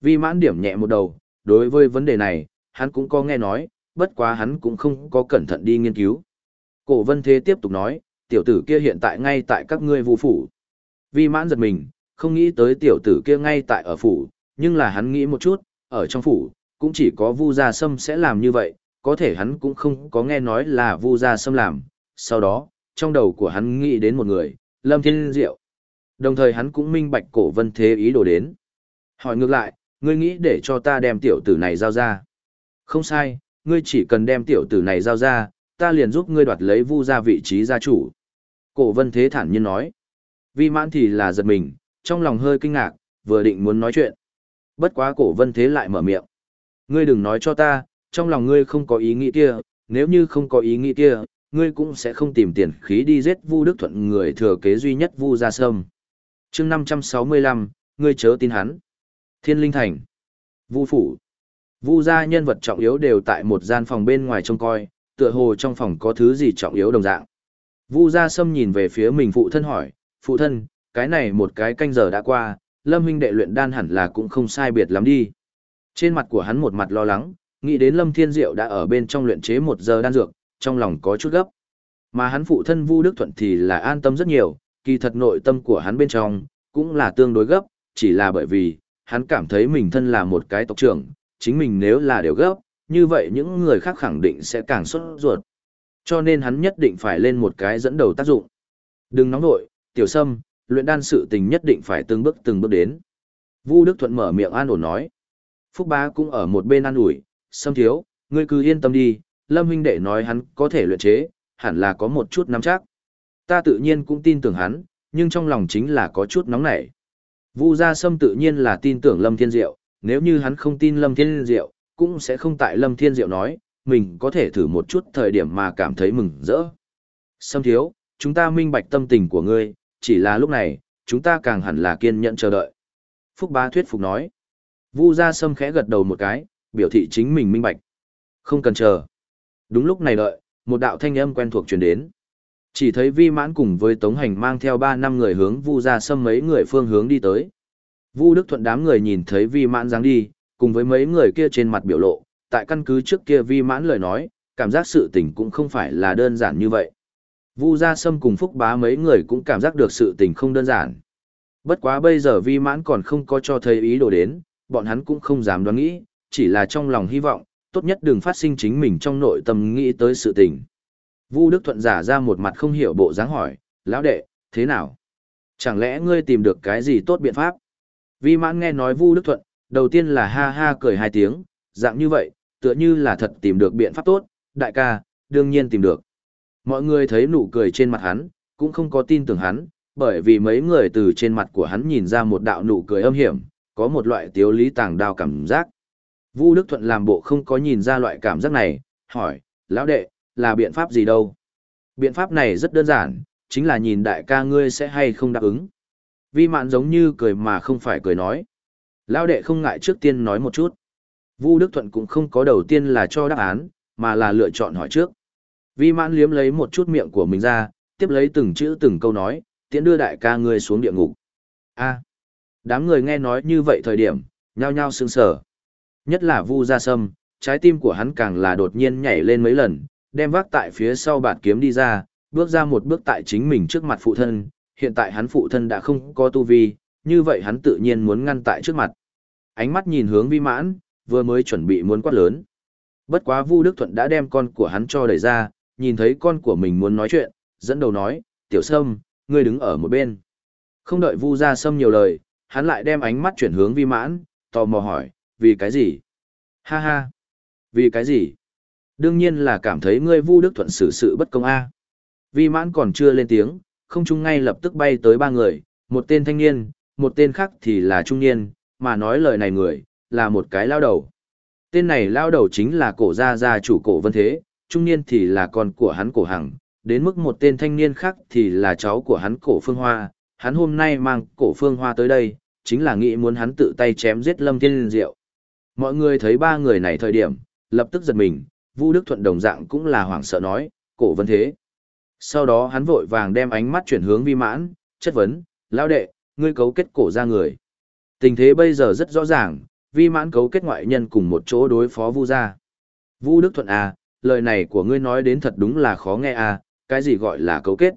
Vi mãn điểm nhẹ một đầu, đối với vấn đề này, hắn cũng có nghe nói, bất quá hắn cũng không có cẩn thận đi nghiên cứu. Cổ vân thế tiếp tục nói, tiểu tử kia hiện tại ngay tại các ngươi vu phủ. Vi mãn giật mình, không nghĩ tới tiểu tử kia ngay tại ở phủ, nhưng là hắn nghĩ một chút, ở trong phủ, cũng chỉ có vu gia sâm sẽ làm như vậy, có thể hắn cũng không có nghe nói là vu gia sâm làm. Sau đó, trong đầu của hắn nghĩ đến một người, Lâm Thiên Diệu. Đồng thời hắn cũng minh bạch cổ vân thế ý đồ đến. Hỏi ngược lại, ngươi nghĩ để cho ta đem tiểu tử này giao ra. Không sai, ngươi chỉ cần đem tiểu tử này giao ra, ta liền giúp ngươi đoạt lấy vu ra vị trí gia chủ. Cổ vân thế thản nhiên nói. Vi mãn thì là giật mình, trong lòng hơi kinh ngạc, vừa định muốn nói chuyện. Bất quá cổ vân thế lại mở miệng. Ngươi đừng nói cho ta, trong lòng ngươi không có ý nghĩ kia, nếu như không có ý nghĩ kia, ngươi cũng sẽ không tìm tiền khí đi giết Vu Đức Thuận người thừa kế duy nhất Vu Gia Sâm. Chương 565, ngươi chớ tin hắn. Thiên Linh Thành. Vu phủ. Vu gia nhân vật trọng yếu đều tại một gian phòng bên ngoài trông coi, tựa hồ trong phòng có thứ gì trọng yếu đồng dạng. Vu gia Sâm nhìn về phía mình phụ thân hỏi, "Phụ thân, cái này một cái canh giờ đã qua, Lâm huynh đệ luyện đan hẳn là cũng không sai biệt lắm đi." Trên mặt của hắn một mặt lo lắng, nghĩ đến Lâm Thiên Diệu đã ở bên trong luyện chế một giờ đan dược, trong lòng có chút gấp. Mà hắn phụ thân Vu Đức Thuận thì là an tâm rất nhiều, kỳ thật nội tâm của hắn bên trong cũng là tương đối gấp, chỉ là bởi vì hắn cảm thấy mình thân là một cái tộc trưởng, chính mình nếu là đều gấp, như vậy những người khác khẳng định sẽ càng sốt ruột. Cho nên hắn nhất định phải lên một cái dẫn đầu tác dụng. Đừng nóng nội, tiểu sâm, luyện đan sự tình nhất định phải từng bước từng bước đến. Vu Đức Thuận mở miệng an ổn nói. Phúc Bá cũng ở một bên an ủi, sâm thiếu, ngươi cứ yên tâm đi, Lâm huynh đệ nói hắn có thể luyện chế, hẳn là có một chút nắm chắc. Ta tự nhiên cũng tin tưởng hắn, nhưng trong lòng chính là có chút nóng nảy. Vu Gia Sâm tự nhiên là tin tưởng Lâm Thiên Diệu, nếu như hắn không tin Lâm Thiên Diệu, cũng sẽ không tại Lâm Thiên Diệu nói, mình có thể thử một chút thời điểm mà cảm thấy mừng rỡ. Sâm thiếu, chúng ta minh bạch tâm tình của ngươi, chỉ là lúc này, chúng ta càng hẳn là kiên nhẫn chờ đợi. Phúc Bá thuyết phục nói. Vu Gia Sâm khẽ gật đầu một cái, biểu thị chính mình minh bạch. Không cần chờ. Đúng lúc này đợi, một đạo thanh âm quen thuộc truyền đến. Chỉ thấy Vi Mãn cùng với Tống Hành mang theo ba năm người hướng Vu Gia Sâm mấy người phương hướng đi tới. Vu Đức Thuận đám người nhìn thấy Vi Mãn dáng đi, cùng với mấy người kia trên mặt biểu lộ, tại căn cứ trước kia Vi Mãn lời nói, cảm giác sự tình cũng không phải là đơn giản như vậy. Vu Gia Sâm cùng Phúc Bá mấy người cũng cảm giác được sự tình không đơn giản. Bất quá bây giờ Vi Mãn còn không có cho thấy ý đồ đến, bọn hắn cũng không dám đoán nghĩ, chỉ là trong lòng hy vọng, tốt nhất đừng phát sinh chính mình trong nội tâm nghĩ tới sự tình. Vu Đức Thuận giả ra một mặt không hiểu bộ dáng hỏi, lão đệ, thế nào? Chẳng lẽ ngươi tìm được cái gì tốt biện pháp? Vi mãn nghe nói Vu Đức Thuận, đầu tiên là ha ha cười hai tiếng, dạng như vậy, tựa như là thật tìm được biện pháp tốt, đại ca, đương nhiên tìm được. Mọi người thấy nụ cười trên mặt hắn, cũng không có tin tưởng hắn, bởi vì mấy người từ trên mặt của hắn nhìn ra một đạo nụ cười âm hiểm, có một loại tiếu lý tàng đao cảm giác. Vu Đức Thuận làm bộ không có nhìn ra loại cảm giác này, hỏi, lão đệ, là biện pháp gì đâu? Biện pháp này rất đơn giản, chính là nhìn đại ca ngươi sẽ hay không đáp ứng. Vi mạn giống như cười mà không phải cười nói. Lão đệ không ngại trước tiên nói một chút. Vu Đức Thuận cũng không có đầu tiên là cho đáp án, mà là lựa chọn hỏi trước. Vi Mạn liếm lấy một chút miệng của mình ra, tiếp lấy từng chữ từng câu nói, tiễn đưa đại ca ngươi xuống địa ngục. A. đám người nghe nói như vậy thời điểm, nhao nhao sững sờ. Nhất là Vu Gia Sâm, trái tim của hắn càng là đột nhiên nhảy lên mấy lần, đem vác tại phía sau bạt kiếm đi ra, bước ra một bước tại chính mình trước mặt phụ thân, hiện tại hắn phụ thân đã không có tu vi, như vậy hắn tự nhiên muốn ngăn tại trước mặt. Ánh mắt nhìn hướng vi mãn, vừa mới chuẩn bị muốn quát lớn. Bất quá Vu Đức Thuận đã đem con của hắn cho đẩy ra, nhìn thấy con của mình muốn nói chuyện, dẫn đầu nói, tiểu sâm, ngươi đứng ở một bên. Không đợi Vu ra sâm nhiều lời, hắn lại đem ánh mắt chuyển hướng vi mãn, tò mò hỏi, vì cái gì? Ha ha! Vì cái gì? Đương nhiên là cảm thấy ngươi Vu Đức Thuận xử sự bất công a. Vi mãn còn chưa lên tiếng, không trung ngay lập tức bay tới ba người, một tên thanh niên, một tên khác thì là trung niên, mà nói lời này người, là một cái lao đầu. Tên này lao đầu chính là cổ gia gia chủ cổ vân thế, trung niên thì là con của hắn cổ hằng, đến mức một tên thanh niên khác thì là cháu của hắn cổ phương hoa, hắn hôm nay mang cổ phương hoa tới đây, chính là nghĩ muốn hắn tự tay chém giết lâm thiên diệu. Mọi người thấy ba người này thời điểm, lập tức giật mình, Vu Đức Thuận đồng dạng cũng là hoảng sợ nói, cổ vân thế. Sau đó hắn vội vàng đem ánh mắt chuyển hướng vi mãn, chất vấn, lão đệ, ngươi cấu kết cổ ra người. Tình thế bây giờ rất rõ ràng, vi mãn cấu kết ngoại nhân cùng một chỗ đối phó Vu gia. Vu Đức Thuận à, lời này của ngươi nói đến thật đúng là khó nghe à, cái gì gọi là cấu kết.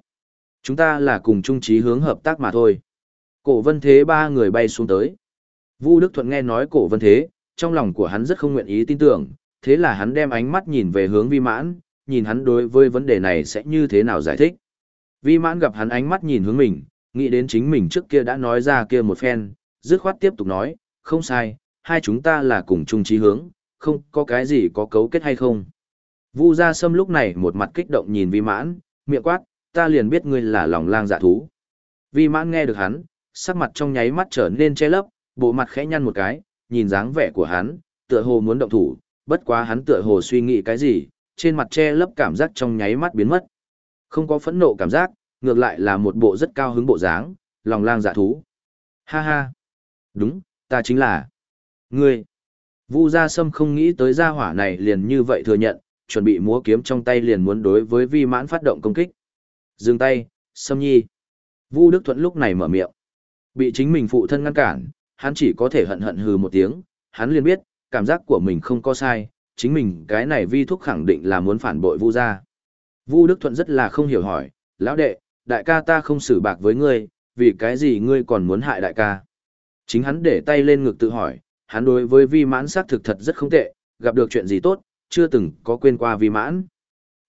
Chúng ta là cùng chung chí hướng hợp tác mà thôi. Cổ vân thế ba người bay xuống tới. Vu Đức Thuận nghe nói cổ vân thế, trong lòng của hắn rất không nguyện ý tin tưởng, thế là hắn đem ánh mắt nhìn về hướng vi mãn, nhìn hắn đối với vấn đề này sẽ như thế nào giải thích. Vi mãn gặp hắn ánh mắt nhìn hướng mình, nghĩ đến chính mình trước kia đã nói ra kia một phen, dứt khoát tiếp tục nói, không sai, hai chúng ta là cùng chung chí hướng, không có cái gì có cấu kết hay không. Vu Gia Sâm lúc này một mặt kích động nhìn Vi Mãn, miệng quát, ta liền biết ngươi là lòng lang dạ thú. Vi Mãn nghe được hắn, sắc mặt trong nháy mắt trở nên che lấp, bộ mặt khẽ nhăn một cái, nhìn dáng vẻ của hắn, tựa hồ muốn động thủ, bất quá hắn tựa hồ suy nghĩ cái gì, trên mặt che lấp cảm giác trong nháy mắt biến mất. Không có phẫn nộ cảm giác, ngược lại là một bộ rất cao hứng bộ dáng, lòng lang dạ thú. Ha ha. Đúng, ta chính là. Ngươi. Vu Gia Sâm không nghĩ tới gia hỏa này liền như vậy thừa nhận, chuẩn bị múa kiếm trong tay liền muốn đối với Vi Mãn phát động công kích. Dừng tay, Sâm Nhi. Vu Đức Thuận lúc này mở miệng. Bị chính mình phụ thân ngăn cản, hắn chỉ có thể hận hận hừ một tiếng, hắn liền biết, cảm giác của mình không có sai, chính mình cái này vi thúc khẳng định là muốn phản bội Vu gia. Vu Đức Thuận rất là không hiểu hỏi, lão đệ, đại ca ta không xử bạc với ngươi, vì cái gì ngươi còn muốn hại đại ca? Chính hắn để tay lên ngực tự hỏi, hắn đối với vi mãn xác thực thật rất không tệ, gặp được chuyện gì tốt, chưa từng có quên qua vi mãn.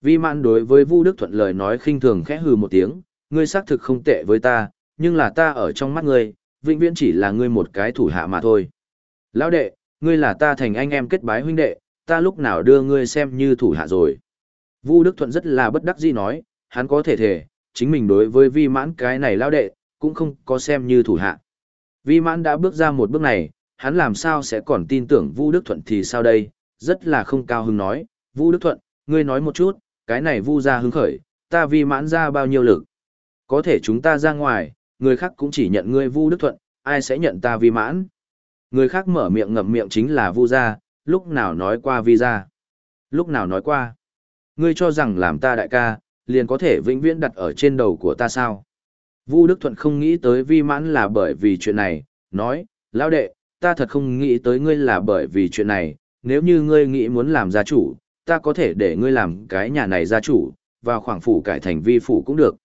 Vi mãn đối với Vu Đức Thuận lời nói khinh thường khẽ hừ một tiếng, ngươi xác thực không tệ với ta, nhưng là ta ở trong mắt ngươi, vĩnh viễn chỉ là ngươi một cái thủ hạ mà thôi. Lão đệ, ngươi là ta thành anh em kết bái huynh đệ, ta lúc nào đưa ngươi xem như thủ hạ rồi. Vu Đức Thuận rất là bất đắc dĩ nói, hắn có thể thể, chính mình đối với vi mãn cái này lão đệ, cũng không có xem như thủ hạ. Vi mãn đã bước ra một bước này, hắn làm sao sẽ còn tin tưởng Vu Đức Thuận thì sao đây, rất là không cao hứng nói, Vu Đức Thuận, ngươi nói một chút, cái này Vu ra hứng khởi, ta vi mãn ra bao nhiêu lực. Có thể chúng ta ra ngoài, người khác cũng chỉ nhận ngươi Vu Đức Thuận, ai sẽ nhận ta vi mãn. Người khác mở miệng ngậm miệng chính là Vu gia, lúc nào nói qua vi gia. Lúc nào nói qua. Ngươi cho rằng làm ta đại ca, liền có thể vĩnh viễn đặt ở trên đầu của ta sao. Vu Đức Thuận không nghĩ tới vi mãn là bởi vì chuyện này, nói, lão đệ, ta thật không nghĩ tới ngươi là bởi vì chuyện này, nếu như ngươi nghĩ muốn làm gia chủ, ta có thể để ngươi làm cái nhà này gia chủ, vào khoảng phủ cải thành vi phủ cũng được.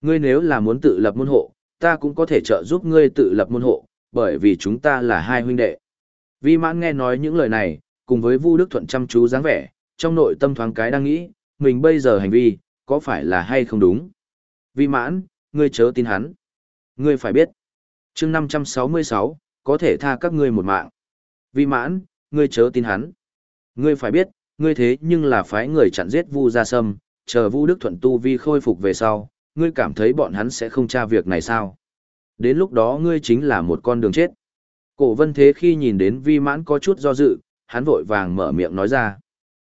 Ngươi nếu là muốn tự lập môn hộ, ta cũng có thể trợ giúp ngươi tự lập môn hộ, bởi vì chúng ta là hai huynh đệ. Vi mãn nghe nói những lời này, cùng với Vu Đức Thuận chăm chú dáng vẻ, trong nội tâm thoáng cái đang nghĩ, mình bây giờ hành vi, có phải là hay không đúng. Vi mãn, ngươi chớ tin hắn. Ngươi phải biết. chương 566, có thể tha các ngươi một mạng. Vi mãn, ngươi chớ tin hắn. Ngươi phải biết, ngươi thế nhưng là phái người chặn giết Vu Gia Sâm, chờ Vu Đức Thuận tu vi khôi phục về sau, ngươi cảm thấy bọn hắn sẽ không tra việc này sao? Đến lúc đó ngươi chính là một con đường chết. Cổ vân thế khi nhìn đến vi mãn có chút do dự, hắn vội vàng mở miệng nói ra.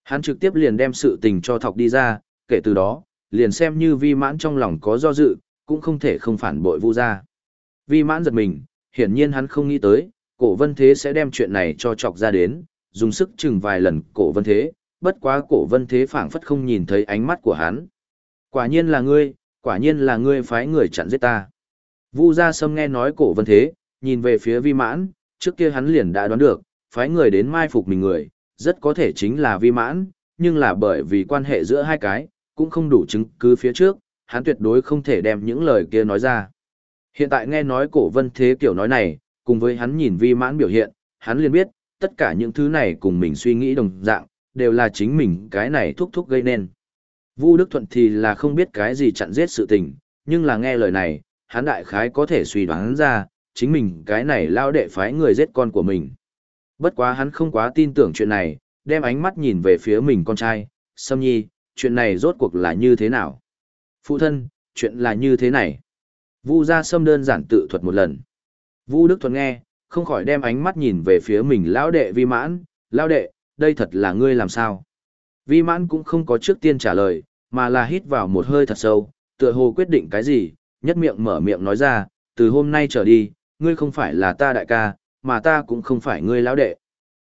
Hắn trực tiếp liền đem sự tình cho thọc đi ra, kể từ đó, liền xem như vi mãn trong lòng có do dự, cũng không thể không phản bội vu ra. Vi mãn giật mình, hiển nhiên hắn không nghĩ tới, cổ vân thế sẽ đem chuyện này cho chọc ra đến, dùng sức chừng vài lần cổ vân thế, bất quá cổ vân thế phảng phất không nhìn thấy ánh mắt của hắn. Quả nhiên là ngươi, quả nhiên là ngươi phái người chặn giết ta. Vu Gia Sâm nghe nói cổ vân thế, nhìn về phía vi mãn, trước kia hắn liền đã đoán được, phái người đến mai phục mình người, rất có thể chính là vi mãn, nhưng là bởi vì quan hệ giữa hai cái, cũng không đủ chứng cứ phía trước, hắn tuyệt đối không thể đem những lời kia nói ra. Hiện tại nghe nói cổ vân thế kiểu nói này, cùng với hắn nhìn vi mãn biểu hiện, hắn liền biết, tất cả những thứ này cùng mình suy nghĩ đồng dạng, đều là chính mình cái này thúc thúc gây nên. Vu Đức Thuận thì là không biết cái gì chặn giết sự tình, nhưng là nghe lời này, hắn đại khái có thể suy đoán ra, chính mình cái này lao đệ phái người giết con của mình. Bất quá hắn không quá tin tưởng chuyện này, đem ánh mắt nhìn về phía mình con trai, Sâm Nhi, chuyện này rốt cuộc là như thế nào? Phụ thân, chuyện là như thế này. Vu ra Sâm đơn giản tự thuật một lần. Vu Đức Thuận nghe, không khỏi đem ánh mắt nhìn về phía mình lão đệ vi mãn, lão đệ, đây thật là ngươi làm sao? Vi mãn cũng không có trước tiên trả lời, mà là hít vào một hơi thật sâu, tựa hồ quyết định cái gì, nhất miệng mở miệng nói ra, từ hôm nay trở đi, ngươi không phải là ta đại ca, mà ta cũng không phải ngươi lão đệ.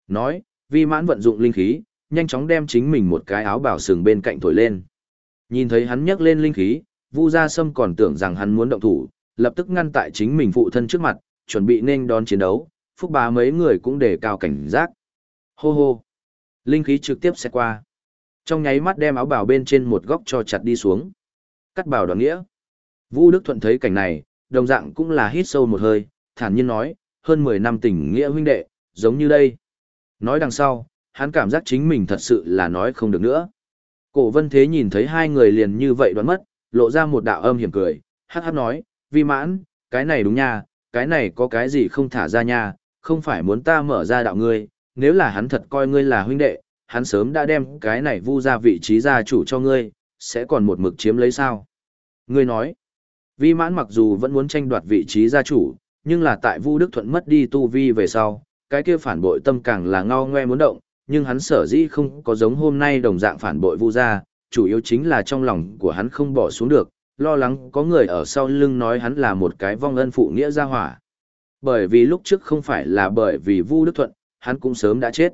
Nói, vi mãn vận dụng linh khí, nhanh chóng đem chính mình một cái áo bảo sừng bên cạnh thổi lên. Nhìn thấy hắn nhấc lên linh khí, Vu Gia Sâm còn tưởng rằng hắn muốn động thủ, lập tức ngăn tại chính mình phụ thân trước mặt, chuẩn bị nên đón chiến đấu, phúc bà mấy người cũng đề cao cảnh giác. Hô hô! Linh khí trực tiếp sẽ qua. Trong nháy mắt đem áo bảo bên trên một góc cho chặt đi xuống. Cắt bảo đoạn nghĩa. Vu Đức Thuận thấy cảnh này, đồng dạng cũng là hít sâu một hơi, thản nhiên nói, hơn 10 năm tình nghĩa huynh đệ, giống như đây. Nói đằng sau, hắn cảm giác chính mình thật sự là nói không được nữa. Cổ vân thế nhìn thấy hai người liền như vậy đoán mất, lộ ra một đạo âm hiểm cười, hát hát nói, vi mãn, cái này đúng nha, cái này có cái gì không thả ra nha, không phải muốn ta mở ra đạo ngươi, nếu là hắn thật coi ngươi là huynh đệ, hắn sớm đã đem cái này vu ra vị trí gia chủ cho ngươi, sẽ còn một mực chiếm lấy sao. Ngươi nói, Vi mãn mặc dù vẫn muốn tranh đoạt vị trí gia chủ, nhưng là tại Vu Đức Thuận mất đi tu vi về sau, cái kia phản bội tâm càng là ngao ngoe muốn động, nhưng hắn sở dĩ không có giống hôm nay đồng dạng phản bội Vu gia, chủ yếu chính là trong lòng của hắn không bỏ xuống được, lo lắng có người ở sau lưng nói hắn là một cái vong ân phụ nghĩa gia hỏa. Bởi vì lúc trước không phải là bởi vì Vu Đức Thuận, hắn cũng sớm đã chết.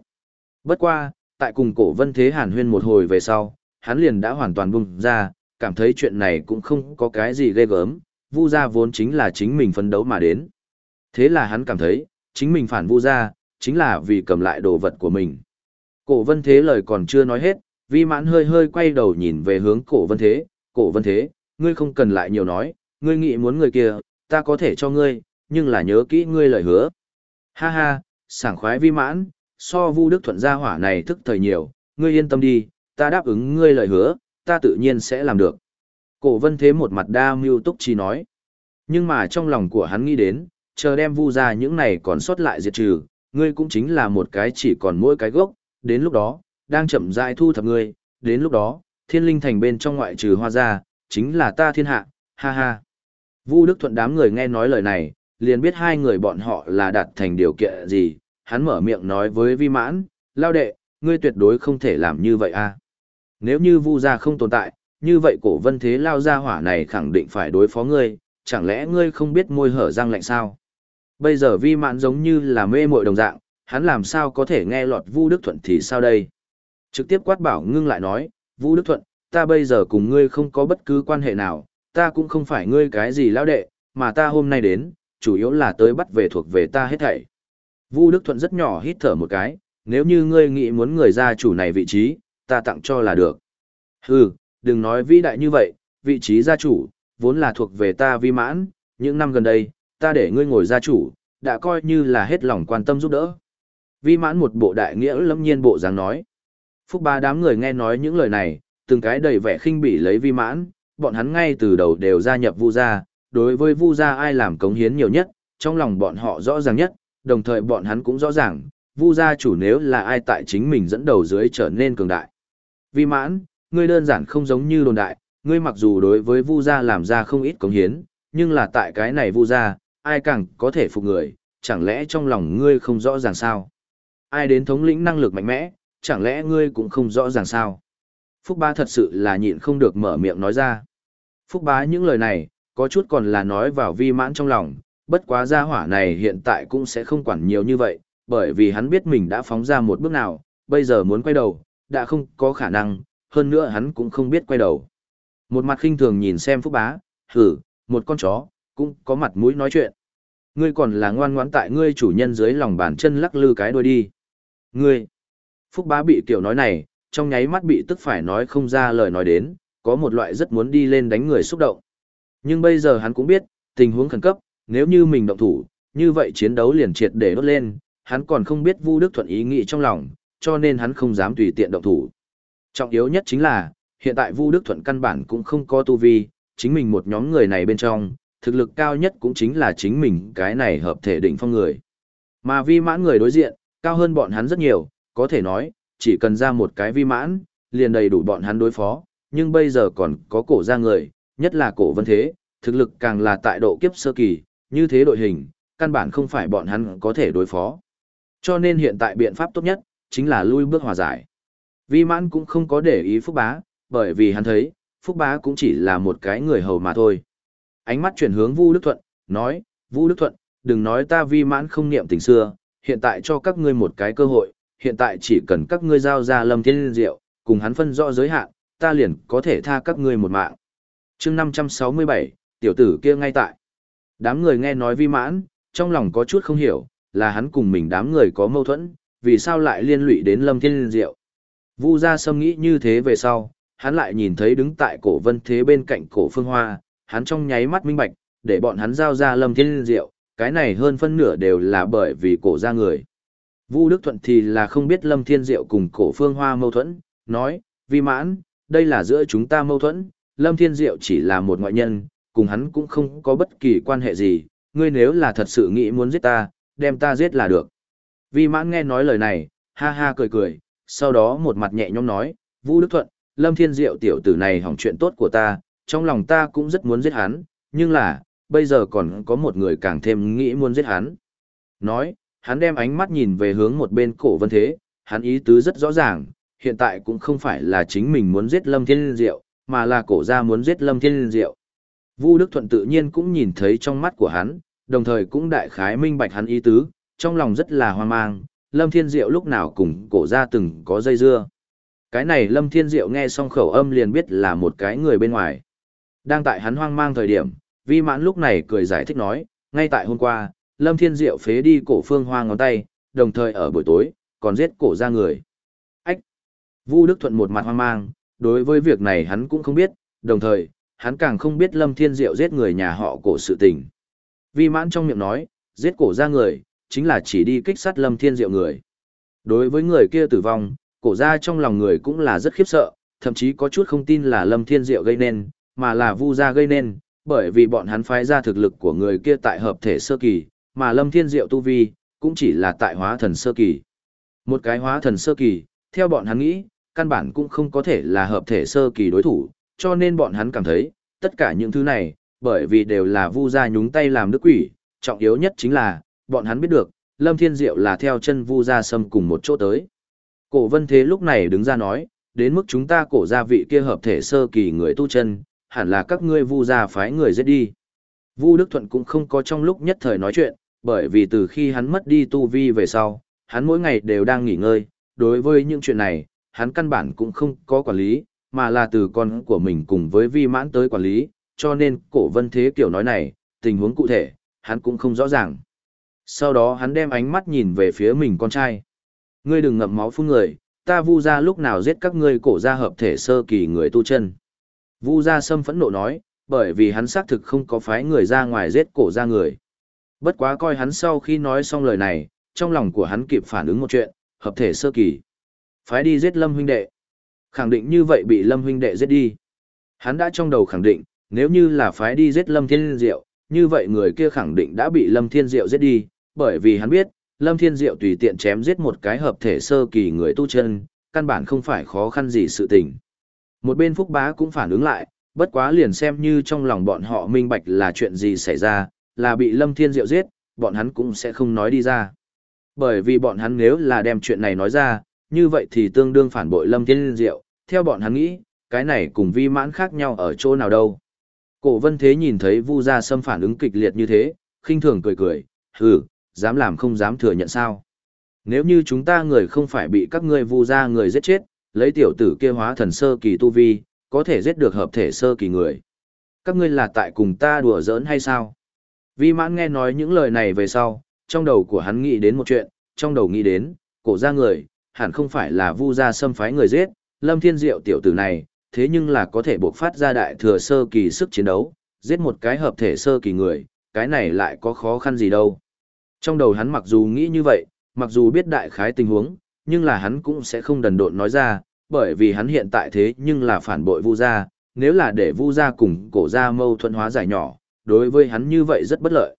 Bất qua, tại cùng cổ vân thế hàn huyên một hồi về sau, hắn liền đã hoàn toàn buông ra, cảm thấy chuyện này cũng không có cái gì ghê gớm, Vu gia vốn chính là chính mình phấn đấu mà đến. Thế là hắn cảm thấy, chính mình phản Vu gia, chính là vì cầm lại đồ vật của mình. Cổ vân thế lời còn chưa nói hết, vi mãn hơi hơi quay đầu nhìn về hướng cổ vân thế, cổ vân thế, ngươi không cần lại nhiều nói, ngươi nghĩ muốn người kia, ta có thể cho ngươi, nhưng là nhớ kỹ ngươi lời hứa. Ha ha, sảng khoái vi mãn, so Vu Đức Thuận gia hỏa này thức thời nhiều, ngươi yên tâm đi, ta đáp ứng ngươi lời hứa, ta tự nhiên sẽ làm được. Cổ vân thế một mặt đa mưu túc chi nói. Nhưng mà trong lòng của hắn nghĩ đến, chờ đem vu ra những này còn sót lại diệt trừ, ngươi cũng chính là một cái chỉ còn mỗi cái gốc, đến lúc đó, đang chậm rãi thu thập ngươi, đến lúc đó, thiên linh thành bên trong ngoại trừ hoa ra, chính là ta thiên hạ, ha ha. Vu Đức Thuận đám người nghe nói lời này, liền biết hai người bọn họ là đạt thành điều kiện gì, hắn mở miệng nói với vi mãn, lao đệ, ngươi tuyệt đối không thể làm như vậy a. Nếu như Vu gia không tồn tại, như vậy cổ vân thế lao ra hỏa này khẳng định phải đối phó ngươi, chẳng lẽ ngươi không biết môi hở răng lạnh sao? Bây giờ vi Mạn giống như là mê muội đồng dạng, hắn làm sao có thể nghe lọt Vu Đức Thuận thì sao đây? Trực tiếp quát bảo ngưng lại nói, Vu Đức Thuận, ta bây giờ cùng ngươi không có bất cứ quan hệ nào, ta cũng không phải ngươi cái gì lão đệ, mà ta hôm nay đến, chủ yếu là tới bắt về thuộc về ta hết thảy. Vu Đức Thuận rất nhỏ hít thở một cái, nếu như ngươi nghĩ muốn người gia chủ này vị trí, ta tặng cho là được. Hừ, đừng nói vĩ đại như vậy, vị trí gia chủ, vốn là thuộc về ta vi mãn, những năm gần đây, ta để ngươi ngồi gia chủ, đã coi như là hết lòng quan tâm giúp đỡ. Vi mãn một bộ đại nghĩa lâm nhiên bộ dáng nói. Phúc ba đám người nghe nói những lời này, từng cái đầy vẻ khinh bỉ lấy vi mãn, bọn hắn ngay từ đầu đều gia nhập vu gia, đối với vu gia ai làm cống hiến nhiều nhất, trong lòng bọn họ rõ ràng nhất, đồng thời bọn hắn cũng rõ ràng, vu gia chủ nếu là ai tại chính mình dẫn đầu dưới trở nên cường đại. Vi mãn, ngươi đơn giản không giống như đồn đại, ngươi mặc dù đối với vu gia làm ra không ít cống hiến, nhưng là tại cái này vu gia, ai càng có thể phục người, chẳng lẽ trong lòng ngươi không rõ ràng sao? Ai đến thống lĩnh năng lực mạnh mẽ, chẳng lẽ ngươi cũng không rõ ràng sao? Phúc bá thật sự là nhịn không được mở miệng nói ra. Phúc bá những lời này, có chút còn là nói vào vi mãn trong lòng, bất quá gia hỏa này hiện tại cũng sẽ không quản nhiều như vậy, bởi vì hắn biết mình đã phóng ra một bước nào, bây giờ muốn quay đầu, đã không có khả năng, hơn nữa hắn cũng không biết quay đầu. Một mặt khinh thường nhìn xem Phúc bá, hử, một con chó, cũng có mặt mũi nói chuyện. Ngươi còn là ngoan ngoãn tại ngươi chủ nhân dưới lòng bàn chân lắc lư cái đuôi đi. Ngươi, Phúc bá bị kiểu nói này, trong nháy mắt bị tức phải nói không ra lời nói đến, có một loại rất muốn đi lên đánh người xúc động. Nhưng bây giờ hắn cũng biết, tình huống khẩn cấp, nếu như mình động thủ, như vậy chiến đấu liền triệt để đốt lên, hắn còn không biết Vu Đức Thuận ý nghĩ trong lòng, cho nên hắn không dám tùy tiện động thủ. Trọng yếu nhất chính là, hiện tại Vu Đức Thuận căn bản cũng không có tu vi, chính mình một nhóm người này bên trong, thực lực cao nhất cũng chính là chính mình cái này hợp thể đỉnh phong người. Mà vi mãn người đối diện, cao hơn bọn hắn rất nhiều, có thể nói, chỉ cần ra một cái vi mãn, liền đầy đủ bọn hắn đối phó, nhưng bây giờ còn có cổ ra người, nhất là cổ vân thế, thực lực càng là tại độ kiếp sơ kỳ, như thế đội hình, căn bản không phải bọn hắn có thể đối phó. Cho nên hiện tại biện pháp tốt nhất, chính là lui bước hòa giải. Vi mãn cũng không có để ý Phúc Bá, bởi vì hắn thấy, Phúc Bá cũng chỉ là một cái người hầu mà thôi. Ánh mắt chuyển hướng Vu Đức Thuận, nói, Vu Đức Thuận, đừng nói ta vi mãn không niệm tình xưa, hiện tại cho các ngươi một cái cơ hội, hiện tại chỉ cần các ngươi giao ra lâm thiên diệu, cùng hắn phân rõ giới hạn, ta liền có thể tha các ngươi một mạng. chương 567, tiểu tử kia ngay tại. Đám người nghe nói vi mãn, trong lòng có chút không hiểu, là hắn cùng mình đám người có mâu thuẫn, vì sao lại liên lụy đến lâm thiên diệu. Vu gia sâm nghĩ như thế về sau, hắn lại nhìn thấy đứng tại cổ vân thế bên cạnh cổ phương hoa, hắn trong nháy mắt minh bạch, để bọn hắn giao ra lâm thiên diệu, cái này hơn phân nửa đều là bởi vì cổ ra người. Vu Đức Thuận thì là không biết lâm thiên diệu cùng cổ phương hoa mâu thuẫn, nói, vi mãn, đây là giữa chúng ta mâu thuẫn, lâm thiên diệu chỉ là một ngoại nhân, cùng hắn cũng không có bất kỳ quan hệ gì, ngươi nếu là thật sự nghĩ muốn giết ta, đem ta giết là được. Vi mãn nghe nói lời này, ha ha cười cười, sau đó một mặt nhẹ nhõm nói, Vu Đức Thuận, Lâm Thiên Diệu tiểu tử này hỏng chuyện tốt của ta, trong lòng ta cũng rất muốn giết hắn, nhưng là, bây giờ còn có một người càng thêm nghĩ muốn giết hắn. Nói, hắn đem ánh mắt nhìn về hướng một bên cổ vân thế, hắn ý tứ rất rõ ràng, hiện tại cũng không phải là chính mình muốn giết Lâm Thiên Diệu, mà là cổ gia muốn giết Lâm Thiên Diệu. Vu Đức Thuận tự nhiên cũng nhìn thấy trong mắt của hắn, đồng thời cũng đại khái minh bạch hắn ý tứ, trong lòng rất là hoang mang, Lâm Thiên Diệu lúc nào cùng cổ ra từng có dây dưa. Cái này Lâm Thiên Diệu nghe xong khẩu âm liền biết là một cái người bên ngoài. Đang tại hắn hoang mang thời điểm, vi mãn lúc này cười giải thích nói, ngay tại hôm qua, Lâm Thiên Diệu phế đi cổ phương hoa ngón tay, đồng thời ở buổi tối, còn giết cổ ra người. Ách! Vu Đức Thuận một mặt hoang mang, đối với việc này hắn cũng không biết, đồng thời, hắn càng không biết Lâm Thiên Diệu giết người nhà họ cổ sự tình. Vi mãn trong miệng nói, giết cổ ra người, chính là chỉ đi kích sát Lâm Thiên Diệu người. Đối với người kia tử vong, cổ ra trong lòng người cũng là rất khiếp sợ, thậm chí có chút không tin là Lâm Thiên Diệu gây nên, mà là Vu gia gây nên, bởi vì bọn hắn phái ra thực lực của người kia tại hợp thể sơ kỳ, mà Lâm Thiên Diệu tu vi cũng chỉ là tại hóa thần sơ kỳ. Một cái hóa thần sơ kỳ, theo bọn hắn nghĩ, căn bản cũng không có thể là hợp thể sơ kỳ đối thủ, cho nên bọn hắn cảm thấy, tất cả những thứ này, bởi vì đều là Vu gia nhúng tay làm đức quỷ, trọng yếu nhất chính là, bọn hắn biết được, Lâm Thiên Diệu là theo chân Vu gia sâm cùng một chỗ tới. Cổ Vân Thế lúc này đứng ra nói, đến mức chúng ta cổ gia vị kia hợp thể sơ kỳ người tu chân, hẳn là các ngươi Vu gia phái người giết đi. Vu Đức Thuận cũng không có trong lúc nhất thời nói chuyện, bởi vì từ khi hắn mất đi tu vi về sau, hắn mỗi ngày đều đang nghỉ ngơi, đối với những chuyện này, hắn căn bản cũng không có quản lý, mà là từ con của mình cùng với vi mãn tới quản lý, cho nên cổ vân thế kiểu nói này, tình huống cụ thể, hắn cũng không rõ ràng. Sau đó hắn đem ánh mắt nhìn về phía mình con trai. Ngươi đừng ngậm máu phun người, ta vu ra lúc nào giết các ngươi cổ ra hợp thể sơ kỳ người tu chân. Vu ra sâm phẫn nộ nói, bởi vì hắn xác thực không có phái người ra ngoài giết cổ ra người. Bất quá coi hắn sau khi nói xong lời này, trong lòng của hắn kịp phản ứng một chuyện, hợp thể sơ kỳ. Phái đi giết Lâm huynh đệ. Khẳng định như vậy bị Lâm huynh đệ giết đi. Hắn đã trong đầu khẳng định, nếu như là phái đi giết Lâm Thiên Diệu, như vậy người kia khẳng định đã bị Lâm Thiên Diệu giết đi, bởi vì hắn biết, Lâm Thiên Diệu tùy tiện chém giết một cái hợp thể sơ kỳ người tu chân, căn bản không phải khó khăn gì sự tình. Một bên Phúc Bá cũng phản ứng lại, bất quá liền xem như trong lòng bọn họ minh bạch là chuyện gì xảy ra, là bị Lâm Thiên Diệu giết, bọn hắn cũng sẽ không nói đi ra. Bởi vì bọn hắn nếu là đem chuyện này nói ra, như vậy thì tương đương phản bội Lâm Thiên Diệu, theo bọn hắn nghĩ, cái này cùng vi mãn khác nhau ở chỗ nào đâu. Cổ vân thế nhìn thấy Vu Gia Sâm phản ứng kịch liệt như thế, khinh thường cười cười, hừ, dám làm không dám thừa nhận sao. Nếu như chúng ta người không phải bị các ngươi Vu Gia người giết chết, lấy tiểu tử kia hóa thần sơ kỳ tu vi, có thể giết được hợp thể sơ kỳ người. Các ngươi là tại cùng ta đùa giỡn hay sao? Vi mãn nghe nói những lời này về sau, trong đầu của hắn nghĩ đến một chuyện, trong đầu nghĩ đến, cổ gia người, hẳn không phải là vu gia Sâm phái người giết, lâm thiên diệu tiểu tử này, thế nhưng là có thể bộc phát ra đại thừa sơ kỳ sức chiến đấu, giết một cái hợp thể sơ kỳ người, cái này lại có khó khăn gì đâu. Trong đầu hắn mặc dù nghĩ như vậy, mặc dù biết đại khái tình huống, nhưng là hắn cũng sẽ không đần độn nói ra, bởi vì hắn hiện tại thế nhưng là phản bội vu gia, nếu là để vu gia cùng cổ gia mâu thuẫn hóa giải nhỏ, đối với hắn như vậy rất bất lợi.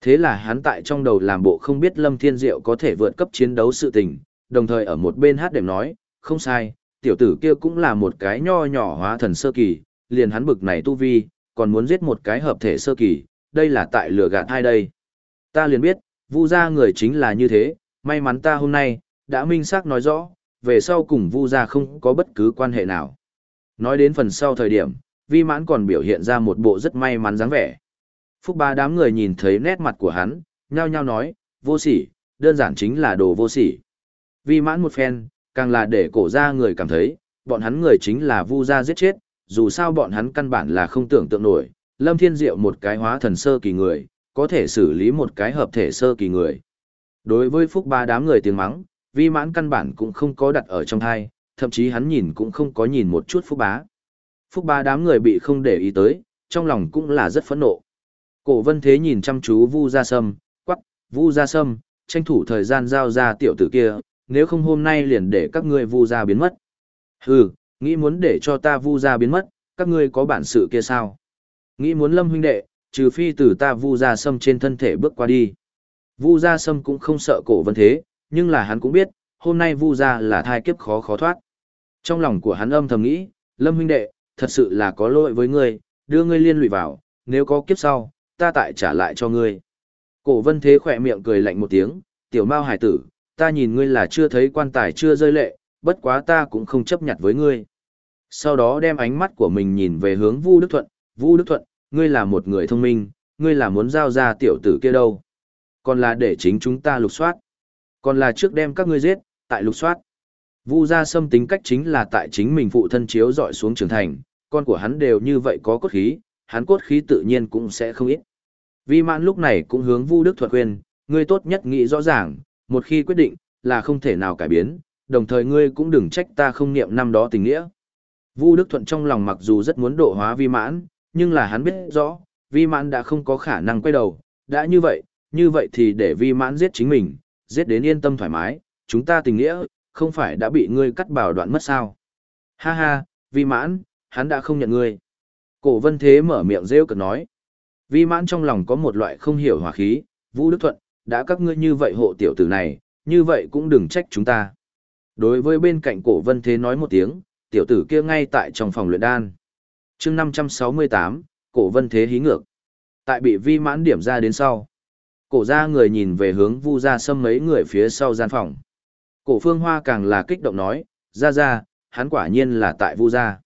Thế là hắn tại trong đầu làm bộ không biết Lâm Thiên Diệu có thể vượt cấp chiến đấu sự tình, đồng thời ở một bên hát đệm nói, không sai, tiểu tử kia cũng là một cái nho nhỏ hóa thần sơ kỳ, liền hắn bực này tu vi, còn muốn giết một cái hợp thể sơ kỳ, đây là tại lửa gạt hai đây. Ta liền biết, vu gia người chính là như thế, may mắn ta hôm nay, đã minh xác nói rõ, về sau cùng vu gia không có bất cứ quan hệ nào. Nói đến phần sau thời điểm, vi mãn còn biểu hiện ra một bộ rất may mắn dáng vẻ. Phúc ba đám người nhìn thấy nét mặt của hắn, nhao nhao nói, vô sỉ, đơn giản chính là đồ vô sỉ. Vi mãn một phen, càng là để cổ ra người cảm thấy, bọn hắn người chính là vu gia giết chết, dù sao bọn hắn căn bản là không tưởng tượng nổi, Lâm Thiên Diệu một cái hóa thần sơ kỳ người, có thể xử lý một cái hợp thể sơ kỳ người. Đối với phúc ba đám người tiếng mắng, vi mãn căn bản cũng không có đặt ở trong thai, thậm chí hắn nhìn cũng không có nhìn một chút phúc bá. Phúc ba đám người bị không để ý tới, trong lòng cũng là rất phẫn nộ. Cổ vân thế nhìn chăm chú Vu Gia Sâm, quắc, Vu Gia Sâm, tranh thủ thời gian giao ra tiểu tử kia, nếu không hôm nay liền để các ngươi Vu Gia biến mất. Hừ, nghĩ muốn để cho ta Vu Gia biến mất, các ngươi có bản sự kia sao? Nghĩ muốn lâm huynh đệ, trừ phi từ ta Vu Gia Sâm trên thân thể bước qua đi. Vu Gia Sâm cũng không sợ cổ vân thế, nhưng là hắn cũng biết, hôm nay Vu Gia là thai kiếp khó khó thoát. Trong lòng của hắn âm thầm nghĩ, lâm huynh đệ, thật sự là có lỗi với ngươi, đưa ngươi liên lụy vào, nếu có kiếp sau, ta tại trả lại cho ngươi. Cổ vân thế khỏe miệng cười lạnh một tiếng, tiểu mao hải tử, ta nhìn ngươi là chưa thấy quan tài chưa rơi lệ, bất quá ta cũng không chấp nhận với ngươi. Sau đó đem ánh mắt của mình nhìn về hướng Vu Đức Thuận, Vu Đức Thuận, ngươi là một người thông minh, ngươi là muốn giao ra tiểu tử kia đâu. Còn là để chính chúng ta lục soát. Còn là trước đem các ngươi giết, tại lục soát. Vu gia sâm tính cách chính là tại chính mình phụ thân chiếu dọi xuống trưởng thành, con của hắn đều như vậy có cốt khí, hắn cốt khí tự nhiên cũng sẽ không ít. Vi mãn lúc này cũng hướng Vu Đức Thuật khuyên, ngươi tốt nhất nghĩ rõ ràng, một khi quyết định, là không thể nào cải biến, đồng thời ngươi cũng đừng trách ta không niệm năm đó tình nghĩa. Vu Đức Thuận trong lòng mặc dù rất muốn độ hóa vi mãn, nhưng là hắn biết rõ, vi mãn đã không có khả năng quay đầu, đã như vậy, như vậy thì để vi mãn giết chính mình, giết đến yên tâm thoải mái, chúng ta tình nghĩa, không phải đã bị ngươi cắt bảo đoạn mất sao. Ha ha, vi mãn, hắn đã không nhận ngươi. Cổ vân thế mở miệng rêu cực nói. Vi mãn trong lòng có một loại không hiểu hòa khí, Vũ Đức Thuận, đã các ngươi như vậy hộ tiểu tử này, như vậy cũng đừng trách chúng ta. Đối với bên cạnh cổ vân thế nói một tiếng, tiểu tử kia ngay tại trong phòng luyện đan. chương 568, cổ vân thế hí ngược. Tại bị vi mãn điểm ra đến sau. Cổ ra người nhìn về hướng vu ra xâm mấy người phía sau gian phòng. Cổ phương hoa càng là kích động nói, ra ra, hắn quả nhiên là tại vu gia.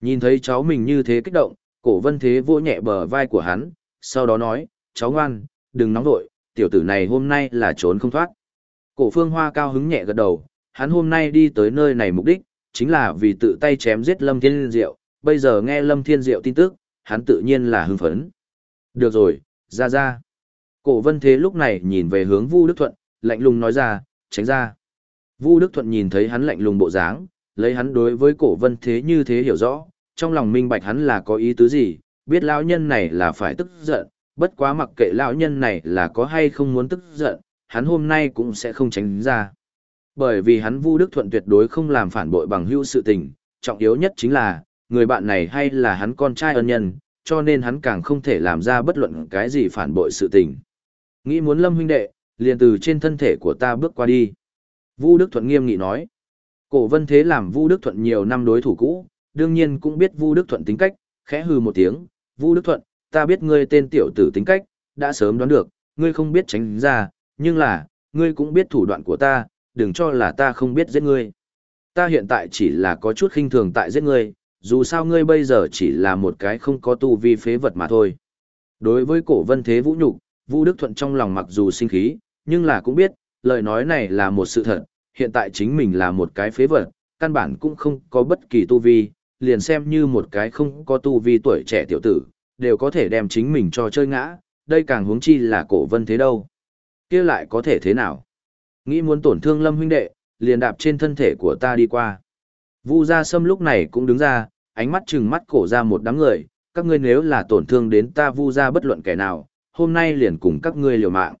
Nhìn thấy cháu mình như thế kích động, cổ vân thế vỗ nhẹ bờ vai của hắn, sau đó nói, cháu ngoan, đừng nóng vội, tiểu tử này hôm nay là trốn không thoát. Cổ phương hoa cao hứng nhẹ gật đầu, hắn hôm nay đi tới nơi này mục đích, chính là vì tự tay chém giết Lâm Thiên Diệu, bây giờ nghe Lâm Thiên Diệu tin tức, hắn tự nhiên là hưng phấn. Được rồi, ra ra. Cổ vân thế lúc này nhìn về hướng Vu Đức Thuận, lạnh lùng nói ra, tránh ra. Vu Đức Thuận nhìn thấy hắn lạnh lùng bộ dáng, lấy hắn đối với cổ vân thế như thế hiểu rõ, trong lòng minh bạch hắn là có ý tứ gì, biết lão nhân này là phải tức giận, bất quá mặc kệ lão nhân này là có hay không muốn tức giận, hắn hôm nay cũng sẽ không tránh ra. Bởi vì hắn Vu Đức Thuận tuyệt đối không làm phản bội bằng hữu sự tình, trọng yếu nhất chính là, người bạn này hay là hắn con trai ân nhân, cho nên hắn càng không thể làm ra bất luận cái gì phản bội sự tình. Nghĩ muốn lâm huynh đệ, liền từ trên thân thể của ta bước qua đi. Vu Đức Thuận nghiêm nghị nói. Cổ vân thế làm Vu Đức Thuận nhiều năm đối thủ cũ, đương nhiên cũng biết Vu Đức Thuận tính cách, khẽ hừ một tiếng, Vu Đức Thuận, ta biết ngươi tên tiểu tử tính cách, đã sớm đoán được, ngươi không biết tránh ra, nhưng là, ngươi cũng biết thủ đoạn của ta, đừng cho là ta không biết giết ngươi. Ta hiện tại chỉ là có chút khinh thường tại giết ngươi, dù sao ngươi bây giờ chỉ là một cái không có tu vi phế vật mà thôi. Đối với cổ vân thế vũ nhục, Vu Đức Thuận trong lòng mặc dù sinh khí, nhưng là cũng biết, lời nói này là một sự thật, hiện tại chính mình là một cái phế vật, căn bản cũng không có bất kỳ tu vi, liền xem như một cái không có tu vi tuổi trẻ tiểu tử, đều có thể đem chính mình cho chơi ngã, đây càng huống chi là cổ vân thế đâu. kia lại có thể thế nào? Nghĩ muốn tổn thương lâm huynh đệ, liền đạp trên thân thể của ta đi qua. Vu Gia Sâm lúc này cũng đứng ra, ánh mắt trừng mắt cổ ra một đám người, các ngươi nếu là tổn thương đến ta Vu Gia bất luận kẻ nào, hôm nay liền cùng các ngươi liều mạng.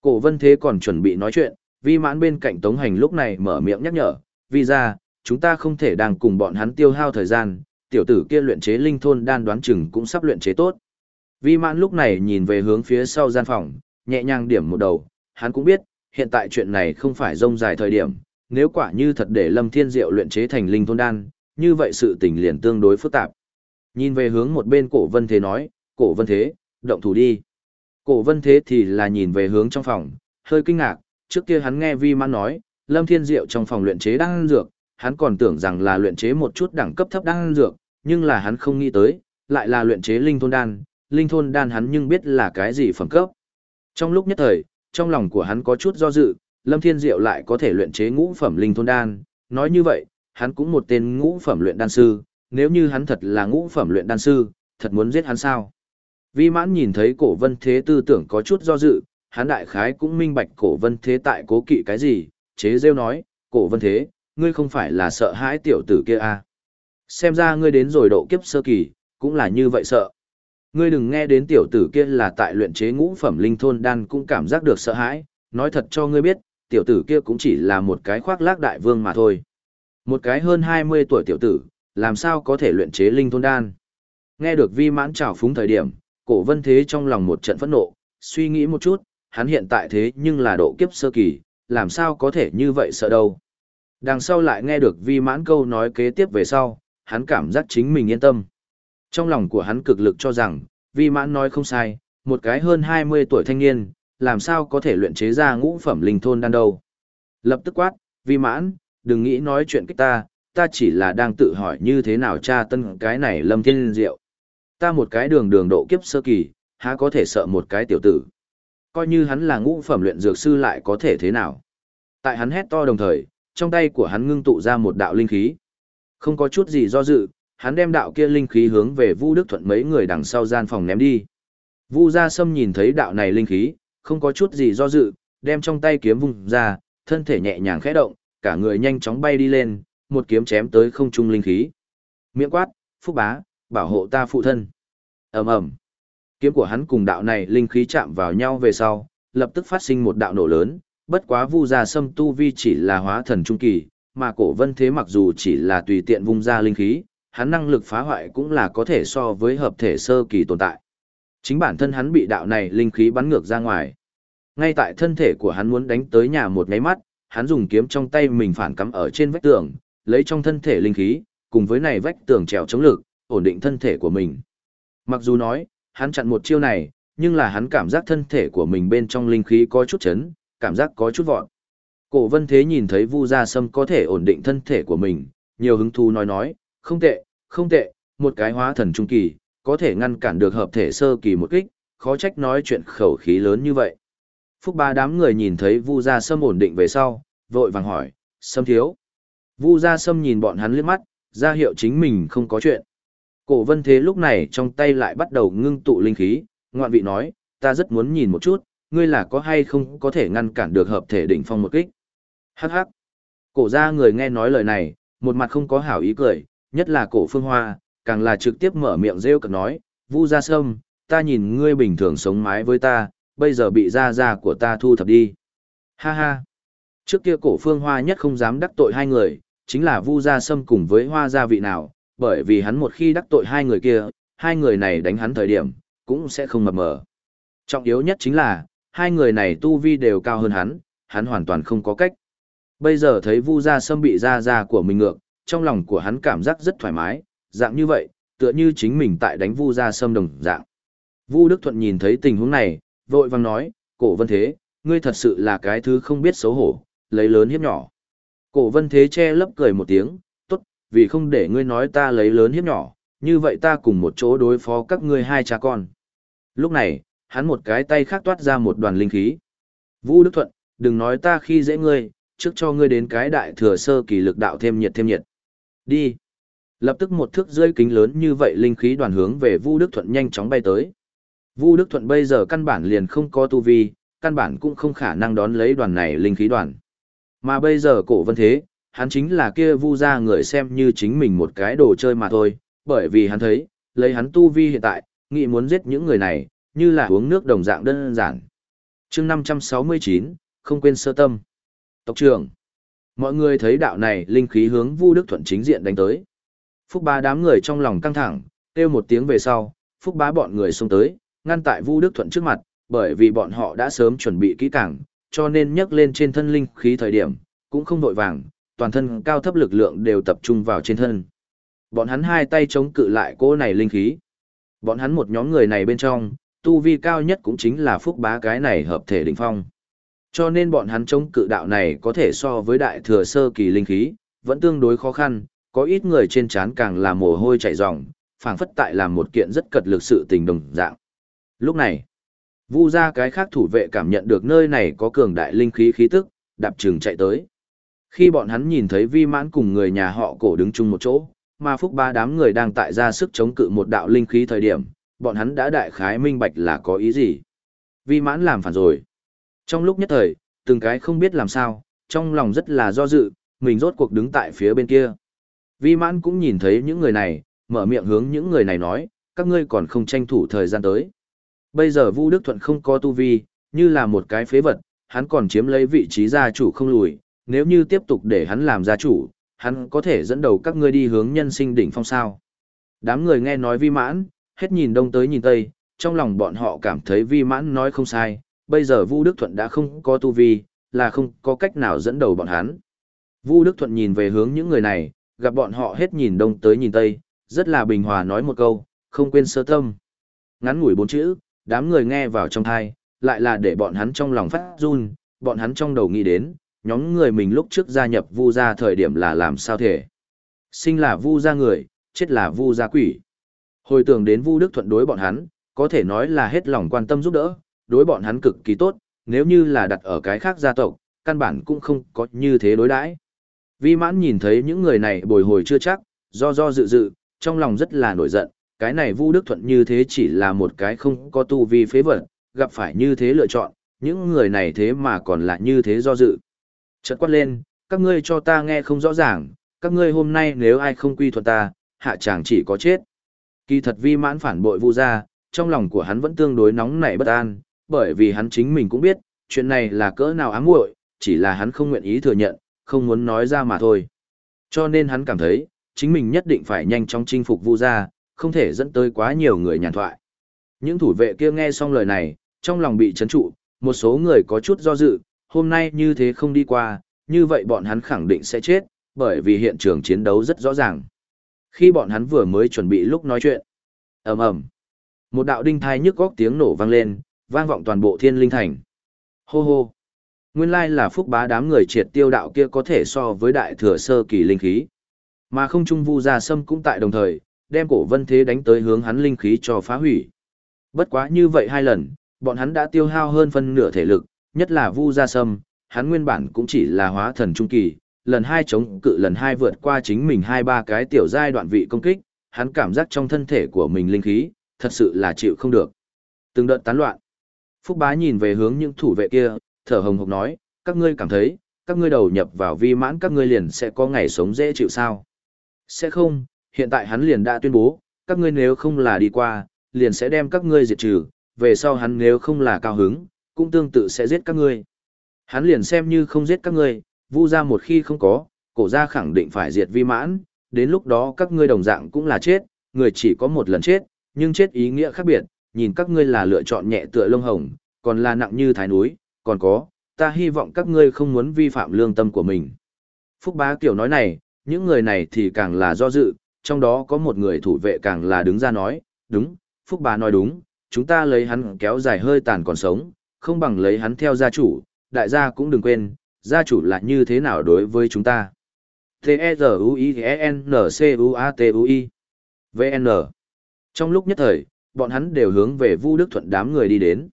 Cổ vân thế còn chuẩn bị nói chuyện, vi mãn bên cạnh tống hành lúc này mở miệng nhắc nhở, vì ra, chúng ta không thể đang cùng bọn hắn tiêu hao thời gian, tiểu tử kia luyện chế linh thôn đan đoán chừng cũng sắp luyện chế tốt. Vi mãn lúc này nhìn về hướng phía sau gian phòng, nhẹ nhàng điểm một đầu, hắn cũng biết, hiện tại chuyện này không phải rông dài thời điểm, nếu quả như thật để Lâm Thiên Diệu luyện chế thành linh thôn đan, như vậy sự tình liền tương đối phức tạp. Nhìn về hướng một bên cổ vân thế nói, cổ vân thế, động thủ đi. Cổ vân thế thì là nhìn về hướng trong phòng, hơi kinh ngạc, trước kia hắn nghe vi mãn nói, Lâm Thiên Diệu trong phòng luyện chế đan dược, hắn còn tưởng rằng là luyện chế một chút đẳng cấp thấp đan dược, nhưng là hắn không nghĩ tới, lại là luyện chế linh thôn đan, linh thôn đan hắn nhưng biết là cái gì phẩm cấp. Trong lúc nhất thời, trong lòng của hắn có chút do dự, Lâm Thiên Diệu lại có thể luyện chế ngũ phẩm linh thôn đan, nói như vậy, hắn cũng một tên ngũ phẩm luyện đan sư, nếu như hắn thật là ngũ phẩm luyện đan sư, thật muốn giết hắn sao? Vi mãn nhìn thấy cổ vân thế tư tưởng có chút do dự, hắn đại khái cũng minh bạch cổ vân thế tại cố kỵ cái gì, chế rêu nói, cổ vân thế, ngươi không phải là sợ hãi tiểu tử kia à. Xem ra ngươi đến rồi độ kiếp sơ kỳ, cũng là như vậy sợ. Ngươi đừng nghe đến tiểu tử kia là tại luyện chế ngũ phẩm linh thôn đan cũng cảm giác được sợ hãi, nói thật cho ngươi biết, tiểu tử kia cũng chỉ là một cái khoác lác đại vương mà thôi. Một cái hơn 20 tuổi tiểu tử, làm sao có thể luyện chế linh thôn đan. Nghe được vi mãn trào phúng thời điểm, cổ vân thế trong lòng một trận phẫn nộ, suy nghĩ một chút, hắn hiện tại thế nhưng là độ kiếp sơ kỳ, làm sao có thể như vậy sợ đâu. Đằng sau lại nghe được vi mãn câu nói kế tiếp về sau, hắn cảm giác chính mình yên tâm. Trong lòng của hắn cực lực cho rằng, vi mãn nói không sai, một cái hơn 20 tuổi thanh niên, làm sao có thể luyện chế ra ngũ phẩm linh thôn đan đâu. Lập tức quát, vi mãn, đừng nghĩ nói chuyện kích ta, ta chỉ là đang tự hỏi như thế nào tra tân cái này lâm thiên diệu. Ta một cái đường đường độ kiếp sơ kỳ, há có thể sợ một cái tiểu tử. Coi như hắn là ngũ phẩm luyện dược sư lại có thể thế nào. Tại hắn hét to đồng thời, trong tay của hắn ngưng tụ ra một đạo linh khí. Không có chút gì do dự, hắn đem đạo kia linh khí hướng về Vu Đức Thuận mấy người đằng sau gian phòng ném đi. Vu Gia Sâm nhìn thấy đạo này linh khí, không có chút gì do dự, đem trong tay kiếm vung ra, thân thể nhẹ nhàng khẽ động, cả người nhanh chóng bay đi lên, một kiếm chém tới không trung linh khí. Miệng quát, "Phúc bá, bảo hộ ta phụ thân." Ầm ầm. Kiếm của hắn cùng đạo này linh khí chạm vào nhau về sau, lập tức phát sinh một đạo nổ lớn, bất quá Vu Gia Sâm tu vi chỉ là hóa thần trung kỳ, mà Cổ Vân Thế mặc dù chỉ là tùy tiện vung ra linh khí, hắn năng lực phá hoại cũng là có thể so với hợp thể sơ kỳ tồn tại. Chính bản thân hắn bị đạo này linh khí bắn ngược ra ngoài. Ngay tại thân thể của hắn muốn đánh tới nhà một nháy mắt, hắn dùng kiếm trong tay mình phản cắm ở trên vách tường, lấy trong thân thể linh khí, cùng với này vách tường trèo chống lực, ổn định thân thể của mình. Mặc dù nói, hắn chặn một chiêu này, nhưng là hắn cảm giác thân thể của mình bên trong linh khí có chút chấn, cảm giác có chút vọt. Cổ vân thế nhìn thấy Vu Gia Sâm có thể ổn định thân thể của mình, nhiều hứng thú nói nói, không tệ, không tệ, một cái hóa thần trung kỳ, có thể ngăn cản được hợp thể sơ kỳ một kích, khó trách nói chuyện khẩu khí lớn như vậy. Phúc ba đám người nhìn thấy Vu Gia Sâm ổn định về sau, vội vàng hỏi, Sâm thiếu. Vu Gia Sâm nhìn bọn hắn liếc mắt, ra hiệu chính mình không có chuyện. Cổ vân thế lúc này trong tay lại bắt đầu ngưng tụ linh khí, ngoạn vị nói, ta rất muốn nhìn một chút, ngươi là có hay không có thể ngăn cản được hợp thể đỉnh phong một kích. Hắc hắc. Cổ ra người nghe nói lời này, một mặt không có hảo ý cười, nhất là cổ phương hoa, càng là trực tiếp mở miệng rêu cực nói, Vu Gia Sâm, ta nhìn ngươi bình thường sống mái với ta, bây giờ bị gia gia của ta thu thập đi. Ha ha. Trước kia cổ phương hoa nhất không dám đắc tội hai người, chính là Vu Gia Sâm cùng với hoa gia vị nào, bởi vì hắn một khi đắc tội hai người kia, hai người này đánh hắn thời điểm, cũng sẽ không mập mờ. Trọng yếu nhất chính là, hai người này tu vi đều cao hơn hắn, hắn hoàn toàn không có cách. Bây giờ thấy Vu Gia Sâm bị gia gia của mình ngược, trong lòng của hắn cảm giác rất thoải mái, dạng như vậy, tựa như chính mình tại đánh Vu Gia Sâm đồng dạng. Vu Đức Thuận nhìn thấy tình huống này, vội vàng nói, cổ vân thế, ngươi thật sự là cái thứ không biết xấu hổ, lấy lớn hiếp nhỏ. Cổ vân thế che lấp cười một tiếng, tốt, vì không để ngươi nói ta lấy lớn hiếp nhỏ, như vậy ta cùng một chỗ đối phó các ngươi hai cha con. Lúc này, hắn một cái tay khác toát ra một đoàn linh khí. Vũ Đức Thuận, đừng nói ta khi dễ ngươi, trước cho ngươi đến cái đại thừa sơ kỳ lực đạo thêm nhiệt thêm nhiệt. Đi. Lập tức một thước rơi kính lớn như vậy linh khí đoàn hướng về Vu Đức Thuận nhanh chóng bay tới. Vu Đức Thuận bây giờ căn bản liền không có tu vi, căn bản cũng không khả năng đón lấy đoàn này linh khí đoàn. Mà bây giờ cổ vân thế, hắn chính là kia Vu ra người xem như chính mình một cái đồ chơi mà thôi, bởi vì hắn thấy, lấy hắn tu vi hiện tại, nghĩ muốn giết những người này, như là uống nước đồng dạng đơn giản. chương 569, không quên sơ tâm. Tộc trưởng. Mọi người thấy đạo này linh khí hướng Vu Đức Thuận chính diện đánh tới. Phúc bá đám người trong lòng căng thẳng, kêu một tiếng về sau, Phúc bá bọn người xông tới, ngăn tại Vu Đức Thuận trước mặt, bởi vì bọn họ đã sớm chuẩn bị kỹ càng, cho nên nhấc lên trên thân linh khí thời điểm, cũng không vội vàng, toàn thân cao thấp lực lượng đều tập trung vào trên thân. Bọn hắn hai tay chống cự lại cỗ này linh khí. Bọn hắn một nhóm người này bên trong, tu vi cao nhất cũng chính là phúc bá cái này hợp thể đỉnh phong. Cho nên bọn hắn chống cự đạo này có thể so với đại thừa sơ kỳ linh khí, vẫn tương đối khó khăn, có ít người trên trán càng là mồ hôi chảy ròng, phảng phất tại làm một kiện rất cật lực sự tình đồng dạng. Lúc này, Vu gia cái khác thủ vệ cảm nhận được nơi này có cường đại linh khí khí tức, đạp trường chạy tới. Khi bọn hắn nhìn thấy vi mãn cùng người nhà họ cổ đứng chung một chỗ, mà phúc ba đám người đang tại ra sức chống cự một đạo linh khí thời điểm, bọn hắn đã đại khái minh bạch là có ý gì. Vi mãn làm phản rồi. Trong lúc nhất thời, từng cái không biết làm sao, trong lòng rất là do dự, mình rốt cuộc đứng tại phía bên kia. Vi mãn cũng nhìn thấy những người này, mở miệng hướng những người này nói, các ngươi còn không tranh thủ thời gian tới. Bây giờ Vu Đức Thuận không có tu vi, như là một cái phế vật, hắn còn chiếm lấy vị trí gia chủ không lùi, nếu như tiếp tục để hắn làm gia chủ, hắn có thể dẫn đầu các ngươi đi hướng nhân sinh đỉnh phong sao. Đám người nghe nói vi mãn, hết nhìn đông tới nhìn tây, trong lòng bọn họ cảm thấy vi mãn nói không sai, bây giờ Vu Đức Thuận đã không có tu vi, là không có cách nào dẫn đầu bọn hắn. Vu Đức Thuận nhìn về hướng những người này, gặp bọn họ hết nhìn đông tới nhìn tây, rất là bình hòa nói một câu, không quên sơ tâm. Ngắn ngủi bốn chữ, đám người nghe vào trong thai, lại là để bọn hắn trong lòng phát run, bọn hắn trong đầu nghĩ đến, nhóm người mình lúc trước gia nhập vu gia thời điểm là làm sao thể. Sinh là vu gia người, chết là vu gia quỷ. Hồi tưởng đến vu đức thuận đối bọn hắn, có thể nói là hết lòng quan tâm giúp đỡ, đối bọn hắn cực kỳ tốt, nếu như là đặt ở cái khác gia tộc, căn bản cũng không có như thế đối đãi. Vi mãn nhìn thấy những người này bồi hồi chưa chắc, do do dự dự, trong lòng rất là nổi giận, cái này Vu Đức Thuận như thế chỉ là một cái không có tu vi phế vật, gặp phải như thế lựa chọn, những người này thế mà còn lại như thế do dự. Chợt quát lên, các ngươi cho ta nghe không rõ ràng, các ngươi hôm nay nếu ai không quy thuận ta, hạ chàng chỉ có chết. Kỳ thật vi mãn phản bội vu gia, trong lòng của hắn vẫn tương đối nóng nảy bất an, bởi vì hắn chính mình cũng biết, chuyện này là cỡ nào ám muội, chỉ là hắn không nguyện ý thừa nhận, không muốn nói ra mà thôi. Cho nên hắn cảm thấy, chính mình nhất định phải nhanh chóng chinh phục Vu gia, không thể dẫn tới quá nhiều người nhàn thoại. Những thủ vệ kia nghe xong lời này, trong lòng bị chấn trụ, một số người có chút do dự, hôm nay như thế không đi qua, như vậy bọn hắn khẳng định sẽ chết, bởi vì hiện trường chiến đấu rất rõ ràng. Khi bọn hắn vừa mới chuẩn bị lúc nói chuyện, ầm ầm, một đạo đinh thai nhức góc tiếng nổ vang lên, vang vọng toàn bộ thiên linh thành. Hô hô. Nguyên lai là phúc bá đám người triệt tiêu đạo kia có thể so với đại thừa sơ kỳ linh khí. Mà không trung vu gia sâm cũng tại đồng thời, đem cổ vân thế đánh tới hướng hắn linh khí cho phá hủy. Bất quá như vậy hai lần, bọn hắn đã tiêu hao hơn phân nửa thể lực, nhất là vu gia sâm, hắn nguyên bản cũng chỉ là hóa thần trung kỳ, lần hai chống cự lần hai vượt qua chính mình hai ba cái tiểu giai đoạn vị công kích, hắn cảm giác trong thân thể của mình linh khí, thật sự là chịu không được. Từng đợt tán loạn. Phúc bá nhìn về hướng những thủ vệ kia, thở hồng hộc nói, các ngươi cảm thấy, các ngươi đầu nhập vào vi mãn các ngươi liền sẽ có ngày sống dễ chịu sao? Sẽ không, hiện tại hắn liền đã tuyên bố, các ngươi nếu không là đi qua, liền sẽ đem các ngươi diệt trừ, về sau hắn nếu không là cao hứng, cũng tương tự sẽ giết các ngươi. Hắn liền xem như không giết các ngươi, vu ra một khi không có, cổ ra khẳng định phải diệt vi mãn, đến lúc đó các ngươi đồng dạng cũng là chết, người chỉ có một lần chết, nhưng chết ý nghĩa khác biệt, nhìn các ngươi là lựa chọn nhẹ tựa lông hồng, còn là nặng như thái núi, còn có, ta hy vọng các ngươi không muốn vi phạm lương tâm của mình. Phúc bá kiểu nói này, những người này thì càng là do dự, trong đó có một người thủ vệ càng là đứng ra nói, đúng, Phúc bá nói đúng, chúng ta lấy hắn kéo dài hơi tàn còn sống, không bằng lấy hắn theo gia chủ, đại gia cũng đừng quên, gia chủ là như thế nào đối với chúng ta. T-E-Z-U-I-N-C-U-A-T-U-I VN Trong lúc nhất thời, bọn hắn đều hướng về Vu Đức Thuận đám người đi đến.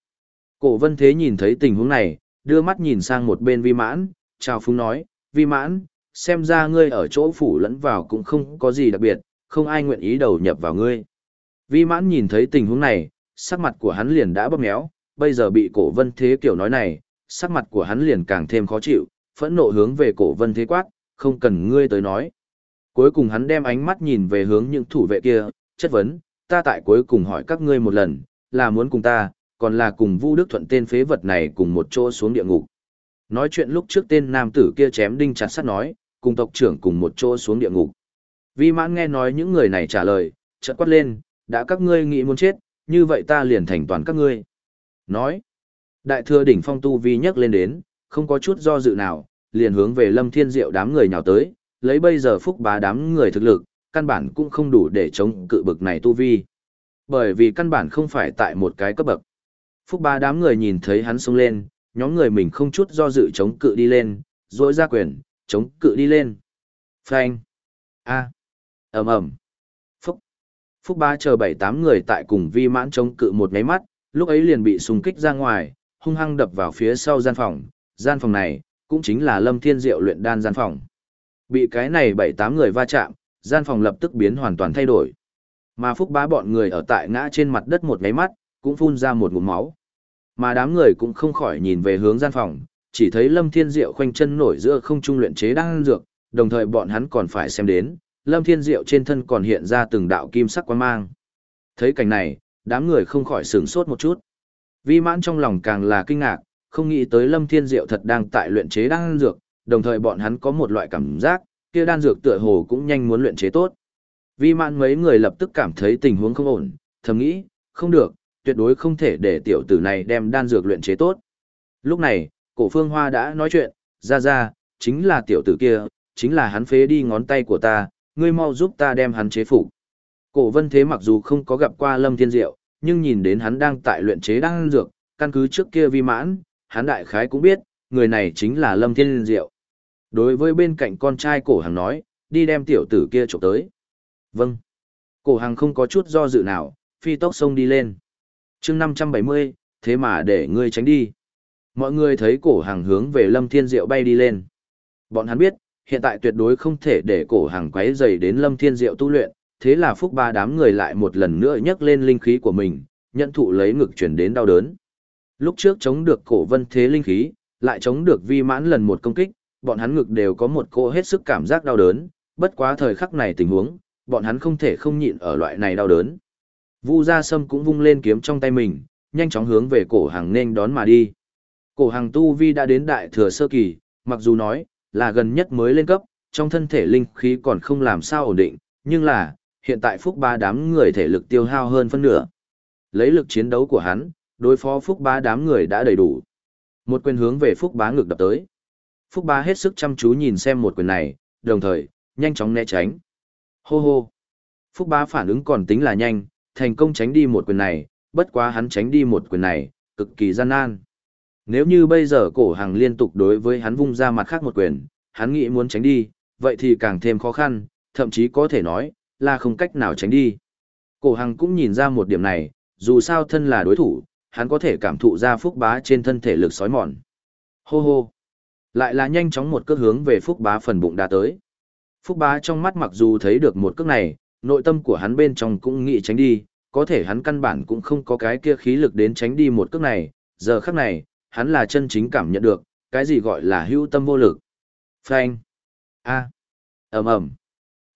Cổ vân thế nhìn thấy tình huống này, đưa mắt nhìn sang một bên vi mãn, chào phúng nói, vi mãn, xem ra ngươi ở chỗ phủ lẫn vào cũng không có gì đặc biệt, không ai nguyện ý đầu nhập vào ngươi. Vi mãn nhìn thấy tình huống này, sắc mặt của hắn liền đã bóp méo, bây giờ bị cổ vân thế kiểu nói này, sắc mặt của hắn liền càng thêm khó chịu, phẫn nộ hướng về cổ vân thế quát, không cần ngươi tới nói. Cuối cùng hắn đem ánh mắt nhìn về hướng những thủ vệ kia, chất vấn, ta tại cuối cùng hỏi các ngươi một lần, là muốn cùng ta, còn là cùng Vu Đức Thuận tên phế vật này cùng một chỗ xuống địa ngục. Nói chuyện lúc trước tên nam tử kia chém đinh chặt sắt nói, cùng tộc trưởng cùng một chỗ xuống địa ngục. Vi mãn nghe nói những người này trả lời, chợt quát lên, đã các ngươi nghĩ muốn chết, như vậy ta liền thành toàn các ngươi. Nói, đại thừa đỉnh phong tu vi nhấc lên đến, không có chút do dự nào, liền hướng về lâm thiên diệu đám người nhào tới, lấy bây giờ phúc bá đám người thực lực, căn bản cũng không đủ để chống cự bực này tu vi. Bởi vì căn bản không phải tại một cái cấp bậc. Phúc ba đám người nhìn thấy hắn xông lên, nhóm người mình không chút do dự chống cự đi lên, rỗi ra quyền, chống cự đi lên. Phanh. A. ầm ầm. Phúc. Phúc ba chờ bảy tám người tại cùng vi mãn chống cự một máy mắt, lúc ấy liền bị xung kích ra ngoài, hung hăng đập vào phía sau gian phòng. Gian phòng này, cũng chính là lâm thiên diệu luyện đan gian phòng. Bị cái này bảy tám người va chạm, gian phòng lập tức biến hoàn toàn thay đổi. Mà phúc bá bọn người ở tại ngã trên mặt đất một cái mắt, cũng phun ra một ngụm máu. Mà đám người cũng không khỏi nhìn về hướng gian phòng, chỉ thấy Lâm Thiên Diệu khoanh chân nổi giữa không trung luyện chế đang dược, đồng thời bọn hắn còn phải xem đến, Lâm Thiên Diệu trên thân còn hiện ra từng đạo kim sắc quang mang. Thấy cảnh này, đám người không khỏi sửng sốt một chút. Vi mãn trong lòng càng là kinh ngạc, không nghĩ tới Lâm Thiên Diệu thật đang tại luyện chế đang dược, đồng thời bọn hắn có một loại cảm giác, kia đan dược tựa hồ cũng nhanh muốn luyện chế tốt. Vi mãn mấy người lập tức cảm thấy tình huống không ổn, thầm nghĩ, không được, tuyệt đối không thể để tiểu tử này đem đan dược luyện chế tốt. Lúc này, cổ phương hoa đã nói chuyện, ra ra, chính là tiểu tử kia, chính là hắn phế đi ngón tay của ta, ngươi mau giúp ta đem hắn chế phục. Cổ vân thế mặc dù không có gặp qua lâm thiên diệu, nhưng nhìn đến hắn đang tại luyện chế đan dược, căn cứ trước kia vi mãn, hắn đại khái cũng biết, người này chính là lâm thiên diệu. Đối với bên cạnh con trai cổ hàng nói, đi đem tiểu tử kia trộm tới. Vâng. Cổ hàng không có chút do dự nào, phi tốc sông đi lên chương năm trăm bảy mươi thế mà để ngươi tránh đi mọi người thấy cổ hàng hướng về lâm thiên diệu bay đi lên bọn hắn biết hiện tại tuyệt đối không thể để cổ hàng quấy dày đến lâm thiên diệu tu luyện thế là phúc ba đám người lại một lần nữa nhấc lên linh khí của mình nhận thụ lấy ngực chuyển đến đau đớn lúc trước chống được cổ vân thế linh khí lại chống được vi mãn lần một công kích bọn hắn ngực đều có một cô hết sức cảm giác đau đớn bất quá thời khắc này tình huống bọn hắn không thể không nhịn ở loại này đau đớn Vu Gia Sâm cũng vung lên kiếm trong tay mình, nhanh chóng hướng về cổ hàng nên đón mà đi. Cổ hàng tu vi đã đến đại thừa sơ kỳ, mặc dù nói là gần nhất mới lên cấp, trong thân thể linh khí còn không làm sao ổn định, nhưng là, hiện tại phúc ba đám người thể lực tiêu hao hơn phân nửa. Lấy lực chiến đấu của hắn, đối phó phúc ba đám người đã đầy đủ. Một quyền hướng về phúc bá ngực đập tới. Phúc bá hết sức chăm chú nhìn xem một quyền này, đồng thời, nhanh chóng né tránh. Hô hô. Phúc bá phản ứng còn tính là nhanh, thành công tránh đi một quyền này, bất quá hắn tránh đi một quyền này, cực kỳ gian nan. Nếu như bây giờ cổ hàng liên tục đối với hắn vung ra mặt khác một quyền, hắn nghĩ muốn tránh đi, vậy thì càng thêm khó khăn, thậm chí có thể nói, là không cách nào tránh đi. Cổ Hằng cũng nhìn ra một điểm này, dù sao thân là đối thủ, hắn có thể cảm thụ ra phúc bá trên thân thể lực sói mòn. Hô hô. Lại là nhanh chóng một cước hướng về phúc bá phần bụng đá tới. Phúc bá trong mắt mặc dù thấy được một cước này, nội tâm của hắn bên trong cũng nghĩ tránh đi, có thể hắn căn bản cũng không có cái kia khí lực đến tránh đi một cước này, giờ khắc này, hắn là chân chính cảm nhận được, cái gì gọi là hữu tâm vô lực. Phanh. A. ầm ầm.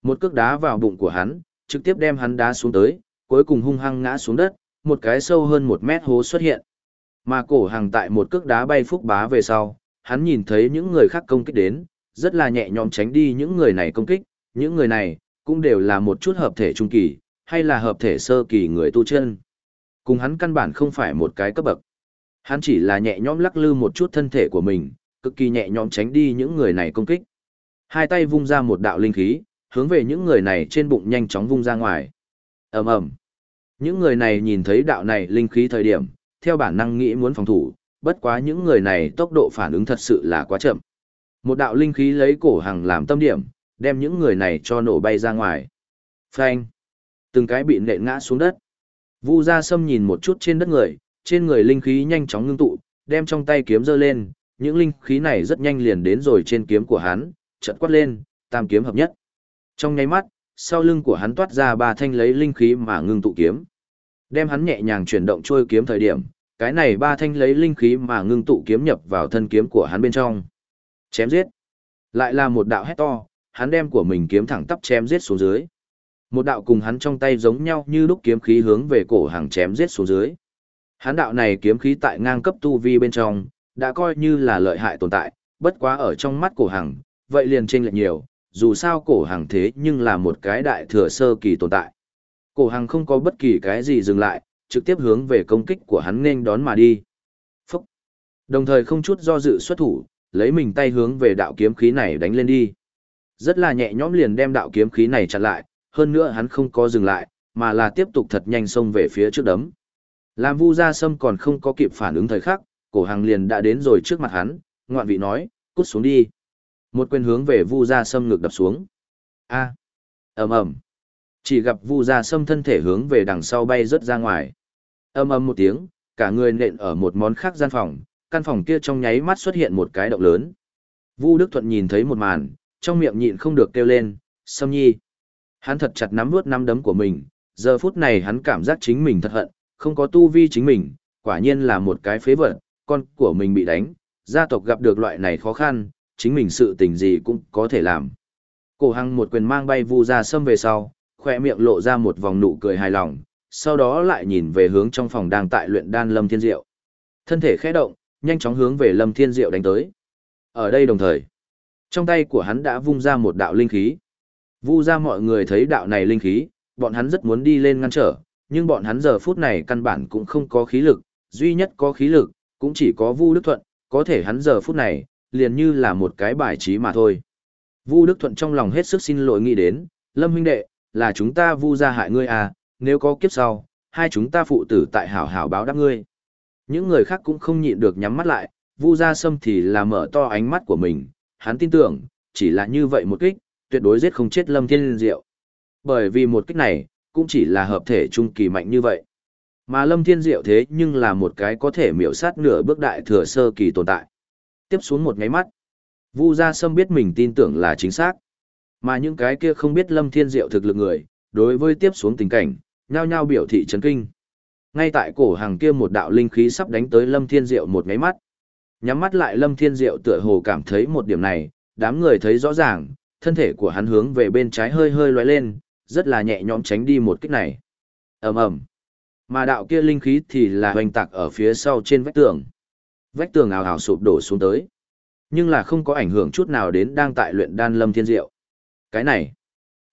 Một cước đá vào bụng của hắn, trực tiếp đem hắn đá xuống tới, cuối cùng hung hăng ngã xuống đất, một cái sâu hơn một mét hố xuất hiện. Mà cổ hàng tại một cước đá bay phúc bá về sau, hắn nhìn thấy những người khác công kích đến, rất là nhẹ nhõm tránh đi những người này công kích, những người này, cũng đều là một chút hợp thể trung kỳ, hay là hợp thể sơ kỳ người tu chân. Cùng hắn căn bản không phải một cái cấp bậc. Hắn chỉ là nhẹ nhõm lắc lư một chút thân thể của mình, cực kỳ nhẹ nhõm tránh đi những người này công kích. Hai tay vung ra một đạo linh khí, hướng về những người này trên bụng nhanh chóng vung ra ngoài. ầm ầm những người này nhìn thấy đạo này linh khí thời điểm, theo bản năng nghĩ muốn phòng thủ, bất quá những người này tốc độ phản ứng thật sự là quá chậm. Một đạo linh khí lấy cổ hàng làm tâm điểm, đem những người này cho nổ bay ra ngoài. Phanh! Từng cái bị nện ngã xuống đất. Vu Gia Sâm nhìn một chút trên đất người, trên người linh khí nhanh chóng ngưng tụ, đem trong tay kiếm giơ lên, những linh khí này rất nhanh liền đến rồi trên kiếm của hắn, chợt quát lên, tam kiếm hợp nhất. Trong nháy mắt, sau lưng của hắn toát ra ba thanh lấy linh khí mà ngưng tụ kiếm. Đem hắn nhẹ nhàng chuyển động trôi kiếm thời điểm, cái này ba thanh lấy linh khí mà ngưng tụ kiếm nhập vào thân kiếm của hắn bên trong. Chém giết. Lại là một đạo hét to, hắn đem của mình kiếm thẳng tắp chém giết xuống dưới. Một đạo cùng hắn trong tay giống nhau như lúc kiếm khí hướng về cổ hàng chém giết xuống dưới. Hắn đạo này kiếm khí tại ngang cấp tu vi bên trong, đã coi như là lợi hại tồn tại, bất quá ở trong mắt cổ hàng, vậy liền chênh lệch nhiều, dù sao cổ hàng thế nhưng là một cái đại thừa sơ kỳ tồn tại. Cổ hàng không có bất kỳ cái gì dừng lại, trực tiếp hướng về công kích của hắn nên đón mà đi. Phúc! Đồng thời không chút do dự xuất thủ, lấy mình tay hướng về đạo kiếm khí này đánh lên đi. Rất là nhẹ nhõm liền đem đạo kiếm khí này chặn lại, hơn nữa hắn không có dừng lại, mà là tiếp tục thật nhanh xông về phía trước đấm. Làm Vu Gia Sâm còn không có kịp phản ứng thời khắc, cổ hàng liền đã đến rồi trước mặt hắn, ngoạn vị nói, cút xuống đi. Một quyền hướng về Vu Gia Sâm ngược đập xuống. A. Ầm ầm. Chỉ gặp Vu Gia Sâm thân thể hướng về đằng sau bay rất ra ngoài. Ầm ầm một tiếng, cả người nện ở một món khác gian phòng, căn phòng kia trong nháy mắt xuất hiện một cái động lớn. Vu Đức Thuận nhìn thấy một màn, trong miệng nhịn không được kêu lên, Sâm Nhi. Hắn thật chặt nắm nuốt năm đấm của mình, giờ phút này hắn cảm giác chính mình thật hận, không có tu vi chính mình, quả nhiên là một cái phế vật, con của mình bị đánh, gia tộc gặp được loại này khó khăn, chính mình sự tình gì cũng có thể làm. Cổ hằng một quyền mang bay vu gia sâm về sau, khoe miệng lộ ra một vòng nụ cười hài lòng, sau đó lại nhìn về hướng trong phòng đang tại luyện đan Lâm Thiên Diệu. Thân thể khẽ động, nhanh chóng hướng về Lâm Thiên Diệu đánh tới. Ở đây đồng thời, trong tay của hắn đã vung ra một đạo linh khí. Vu ra mọi người thấy đạo này linh khí, bọn hắn rất muốn đi lên ngăn trở, nhưng bọn hắn giờ phút này căn bản cũng không có khí lực, duy nhất có khí lực, cũng chỉ có Vu Đức Thuận, có thể hắn giờ phút này, liền như là một cái bài trí mà thôi. Vu Đức Thuận trong lòng hết sức xin lỗi nghĩ đến, Lâm huynh đệ, là chúng ta vu ra hại ngươi à, nếu có kiếp sau, hai chúng ta phụ tử tại hảo hảo báo đáp ngươi. Những người khác cũng không nhịn được nhắm mắt lại, vu ra sâm thì là mở to ánh mắt của mình, hắn tin tưởng, chỉ là như vậy một kích, tuyệt đối giết không chết Lâm Thiên Diệu. Bởi vì một kích này, cũng chỉ là hợp thể trung kỳ mạnh như vậy. Mà Lâm Thiên Diệu thế nhưng là một cái có thể miểu sát nửa bước đại thừa sơ kỳ tồn tại. Tiếp xuống một ngáy mắt, Vu Gia Sâm biết mình tin tưởng là chính xác. Mà những cái kia không biết Lâm Thiên Diệu thực lực người, đối với tiếp xuống tình cảnh, nhao nhao biểu thị chấn kinh. Ngay tại cổ hàng kia một đạo linh khí sắp đánh tới Lâm Thiên Diệu một ngáy mắt. Nhắm mắt lại Lâm Thiên Diệu tựa hồ cảm thấy một điểm này, đám người thấy rõ ràng, thân thể của hắn hướng về bên trái hơi hơi lóe lên, rất là nhẹ nhõm tránh đi một kích này. Ầm ầm. Mà đạo kia linh khí thì là hoành tạc ở phía sau trên vách tường. Vách tường ào ào sụp đổ xuống tới. Nhưng là không có ảnh hưởng chút nào đến đang tại luyện đan lâm thiên diệu. Cái này,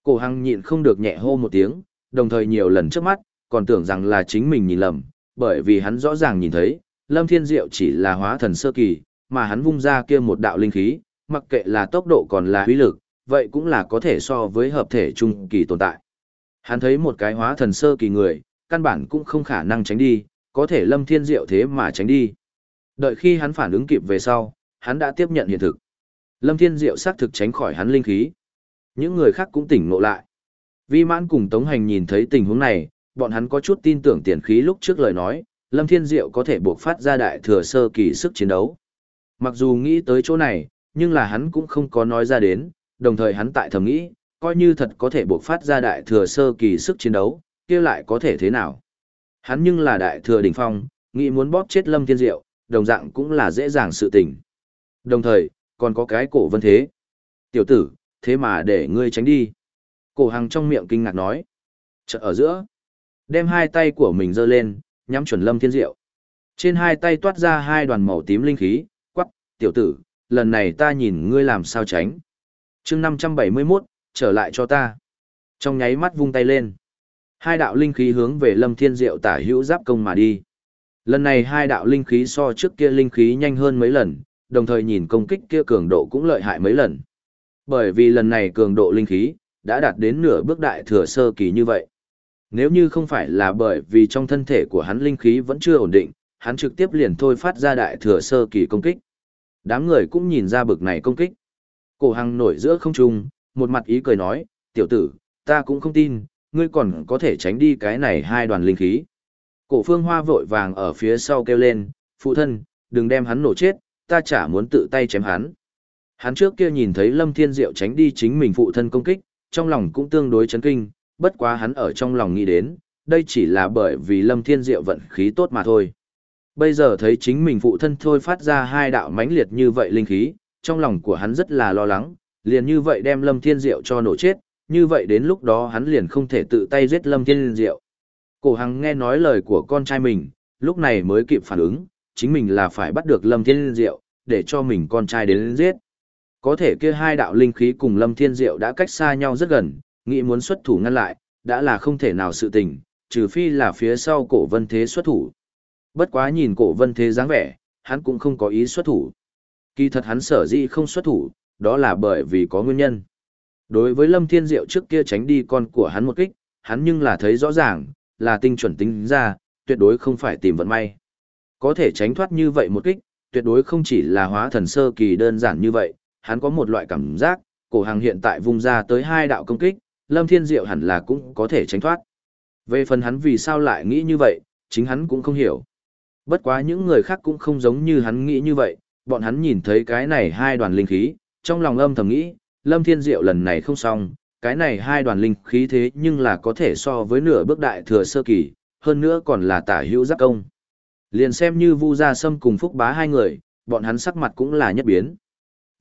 cổ hằng nhịn không được nhẹ hô một tiếng, đồng thời nhiều lần trước mắt, còn tưởng rằng là chính mình nhìn lầm, bởi vì hắn rõ ràng nhìn thấy, lâm thiên diệu chỉ là hóa thần sơ kỳ, mà hắn vung ra kia một đạo linh khí, mặc kệ là tốc độ còn là uy lực, vậy cũng là có thể so với hợp thể trung kỳ tồn tại. Hắn thấy một cái hóa thần sơ kỳ người, căn bản cũng không khả năng tránh đi, có thể lâm thiên diệu thế mà tránh đi. Đợi khi hắn phản ứng kịp về sau, hắn đã tiếp nhận hiện thực. Lâm thiên diệu xác thực tránh khỏi hắn linh khí. Những người khác cũng tỉnh ngộ lại. Vi mãn cùng Tống Hành nhìn thấy tình huống này, bọn hắn có chút tin tưởng tiền khí lúc trước lời nói, Lâm Thiên Diệu có thể buộc phát ra đại thừa sơ kỳ sức chiến đấu. Mặc dù nghĩ tới chỗ này, nhưng là hắn cũng không có nói ra đến, đồng thời hắn tại thầm nghĩ, coi như thật có thể buộc phát ra đại thừa sơ kỳ sức chiến đấu, kia lại có thể thế nào. Hắn nhưng là đại thừa đỉnh phong, nghĩ muốn bóp chết Lâm Thiên Diệu, đồng dạng cũng là dễ dàng sự tình. Đồng thời, còn có cái cổ vân thế. Tiểu tử, thế mà để ngươi tránh đi. Cổ hằng trong miệng kinh ngạc nói. Chợt ở giữa, đem hai tay của mình giơ lên, nhắm chuẩn Lâm Thiên Diệu. Trên hai tay toát ra hai đoàn màu tím linh khí, quắc, tiểu tử, lần này ta nhìn ngươi làm sao tránh. chương 571, trở lại cho ta. Trong nháy mắt vung tay lên. Hai đạo linh khí hướng về Lâm Thiên Diệu tả hữu giáp công mà đi. Lần này hai đạo linh khí so trước kia linh khí nhanh hơn mấy lần, đồng thời nhìn công kích kia cường độ cũng lợi hại mấy lần. Bởi vì lần này cường độ linh khí đã đạt đến nửa bước đại thừa sơ kỳ như vậy. Nếu như không phải là bởi vì trong thân thể của hắn linh khí vẫn chưa ổn định, hắn trực tiếp liền thôi phát ra đại thừa sơ kỳ công kích. Đám người cũng nhìn ra bực này công kích. Cổ Hằng nổi giữa không trung, một mặt ý cười nói, tiểu tử, ta cũng không tin, ngươi còn có thể tránh đi cái này hai đoàn linh khí. Cổ phương hoa vội vàng ở phía sau kêu lên, phụ thân, đừng đem hắn nổ chết, ta chả muốn tự tay chém hắn. Hắn trước kia nhìn thấy Lâm Thiên Diệu tránh đi chính mình phụ thân công kích, trong lòng cũng tương đối chấn kinh, bất quá hắn ở trong lòng nghĩ đến, đây chỉ là bởi vì Lâm Thiên Diệu vận khí tốt mà thôi. Bây giờ thấy chính mình phụ thân thôi phát ra hai đạo mãnh liệt như vậy linh khí, trong lòng của hắn rất là lo lắng, liền như vậy đem Lâm Thiên Diệu cho nổ chết, như vậy đến lúc đó hắn liền không thể tự tay giết Lâm Thiên Diệu. Cổ Hằng nghe nói lời của con trai mình, lúc này mới kịp phản ứng, chính mình là phải bắt được Lâm Thiên Diệu, để cho mình con trai đến giết. Có thể kia hai đạo linh khí cùng Lâm Thiên Diệu đã cách xa nhau rất gần, nghĩ muốn xuất thủ ngăn lại, đã là không thể nào sự tình, trừ phi là phía sau cổ vân thế xuất thủ. Bất quá nhìn cổ vân thế dáng vẻ, hắn cũng không có ý xuất thủ. Kỳ thật hắn sở dĩ không xuất thủ, đó là bởi vì có nguyên nhân. Đối với Lâm Thiên Diệu trước kia tránh đi con của hắn một kích, hắn nhưng là thấy rõ ràng, là tinh chuẩn tính ra, tuyệt đối không phải tìm vận may. Có thể tránh thoát như vậy một kích, tuyệt đối không chỉ là hóa thần sơ kỳ đơn giản như vậy, hắn có một loại cảm giác, cổ hàng hiện tại vùng ra tới hai đạo công kích, Lâm Thiên Diệu hẳn là cũng có thể tránh thoát. Về phần hắn vì sao lại nghĩ như vậy, chính hắn cũng không hiểu. Bất quá những người khác cũng không giống như hắn nghĩ như vậy, bọn hắn nhìn thấy cái này hai đoàn linh khí, trong lòng âm thầm nghĩ, Lâm Thiên Diệu lần này không xong, cái này hai đoàn linh khí thế nhưng là có thể so với nửa bước đại thừa sơ kỳ, hơn nữa còn là tả hữu giác công. Liền xem như Vu Gia Sâm cùng Phúc Bá hai người, bọn hắn sắc mặt cũng là nhất biến.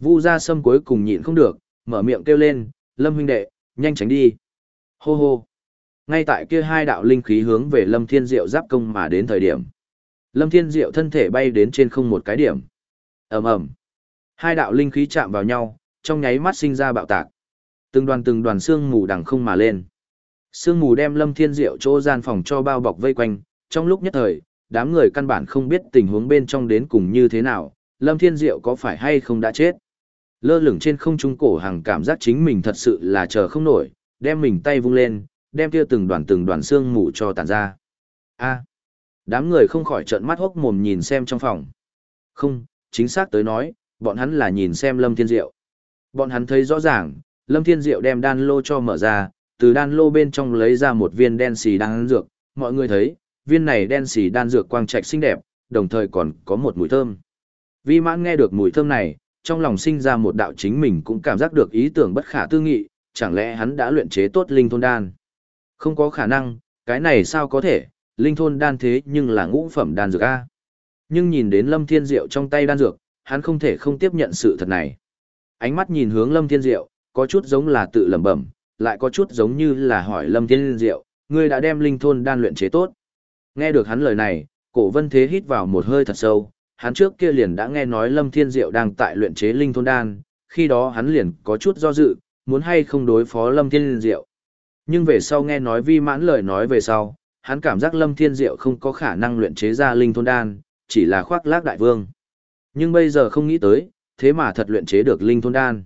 Vu Gia Sâm cuối cùng nhịn không được, mở miệng kêu lên, Lâm huynh đệ, nhanh tránh đi. Hô hô. Ngay tại kia hai đạo linh khí hướng về Lâm Thiên Diệu giáp công mà đến thời điểm. Lâm Thiên Diệu thân thể bay đến trên không một cái điểm. ầm ầm, Hai đạo linh khí chạm vào nhau, trong nháy mắt sinh ra bạo tạc. Từng đoàn từng đoàn xương mù đằng không mà lên. Sương mù đem Lâm Thiên Diệu chỗ gian phòng cho bao bọc vây quanh, trong lúc nhất thời, đám người căn bản không biết tình huống bên trong đến cùng như thế nào, Lâm Thiên Diệu có phải hay không đã chết. Lơ lửng trên không trung cổ hàng cảm giác chính mình thật sự là chờ không nổi, đem mình tay vung lên, đem kia từng đoàn từng đoàn xương mù cho tàn ra. A. đám người không khỏi trợn mắt hốc mồm nhìn xem trong phòng. Không, chính xác tới nói, bọn hắn là nhìn xem Lâm Thiên Diệu. Bọn hắn thấy rõ ràng, Lâm Thiên Diệu đem đan lô cho mở ra, từ đan lô bên trong lấy ra một viên đen xì đan dược, mọi người thấy, viên này đen xì đan dược quang trạch xinh đẹp, đồng thời còn có một mùi thơm. Vi mãn nghe được mùi thơm này, trong lòng sinh ra một đạo chính mình cũng cảm giác được ý tưởng bất khả tư nghị, chẳng lẽ hắn đã luyện chế tốt linh thôn đan? Không có khả năng, cái này sao có thể, linh thôn đan thế nhưng là ngũ phẩm đan dược A. Nhưng nhìn đến Lâm Thiên Diệu trong tay đan dược, hắn không thể không tiếp nhận sự thật này. Ánh mắt nhìn hướng Lâm Thiên Diệu, có chút giống là tự lẩm bẩm, lại có chút giống như là hỏi Lâm Thiên Diệu, ngươi đã đem linh thôn đan luyện chế tốt. Nghe được hắn lời này, cổ vân thế hít vào một hơi thật sâu, hắn trước kia liền đã nghe nói Lâm Thiên Diệu đang tại luyện chế linh thôn đan, khi đó hắn liền có chút do dự, muốn hay không đối phó Lâm Thiên Diệu. Nhưng về sau nghe nói vi mãn lời nói về sau, hắn cảm giác Lâm Thiên Diệu không có khả năng luyện chế ra linh thôn đan, chỉ là khoác lác đại vương. Nhưng bây giờ không nghĩ tới, thế mà thật luyện chế được linh thôn đan.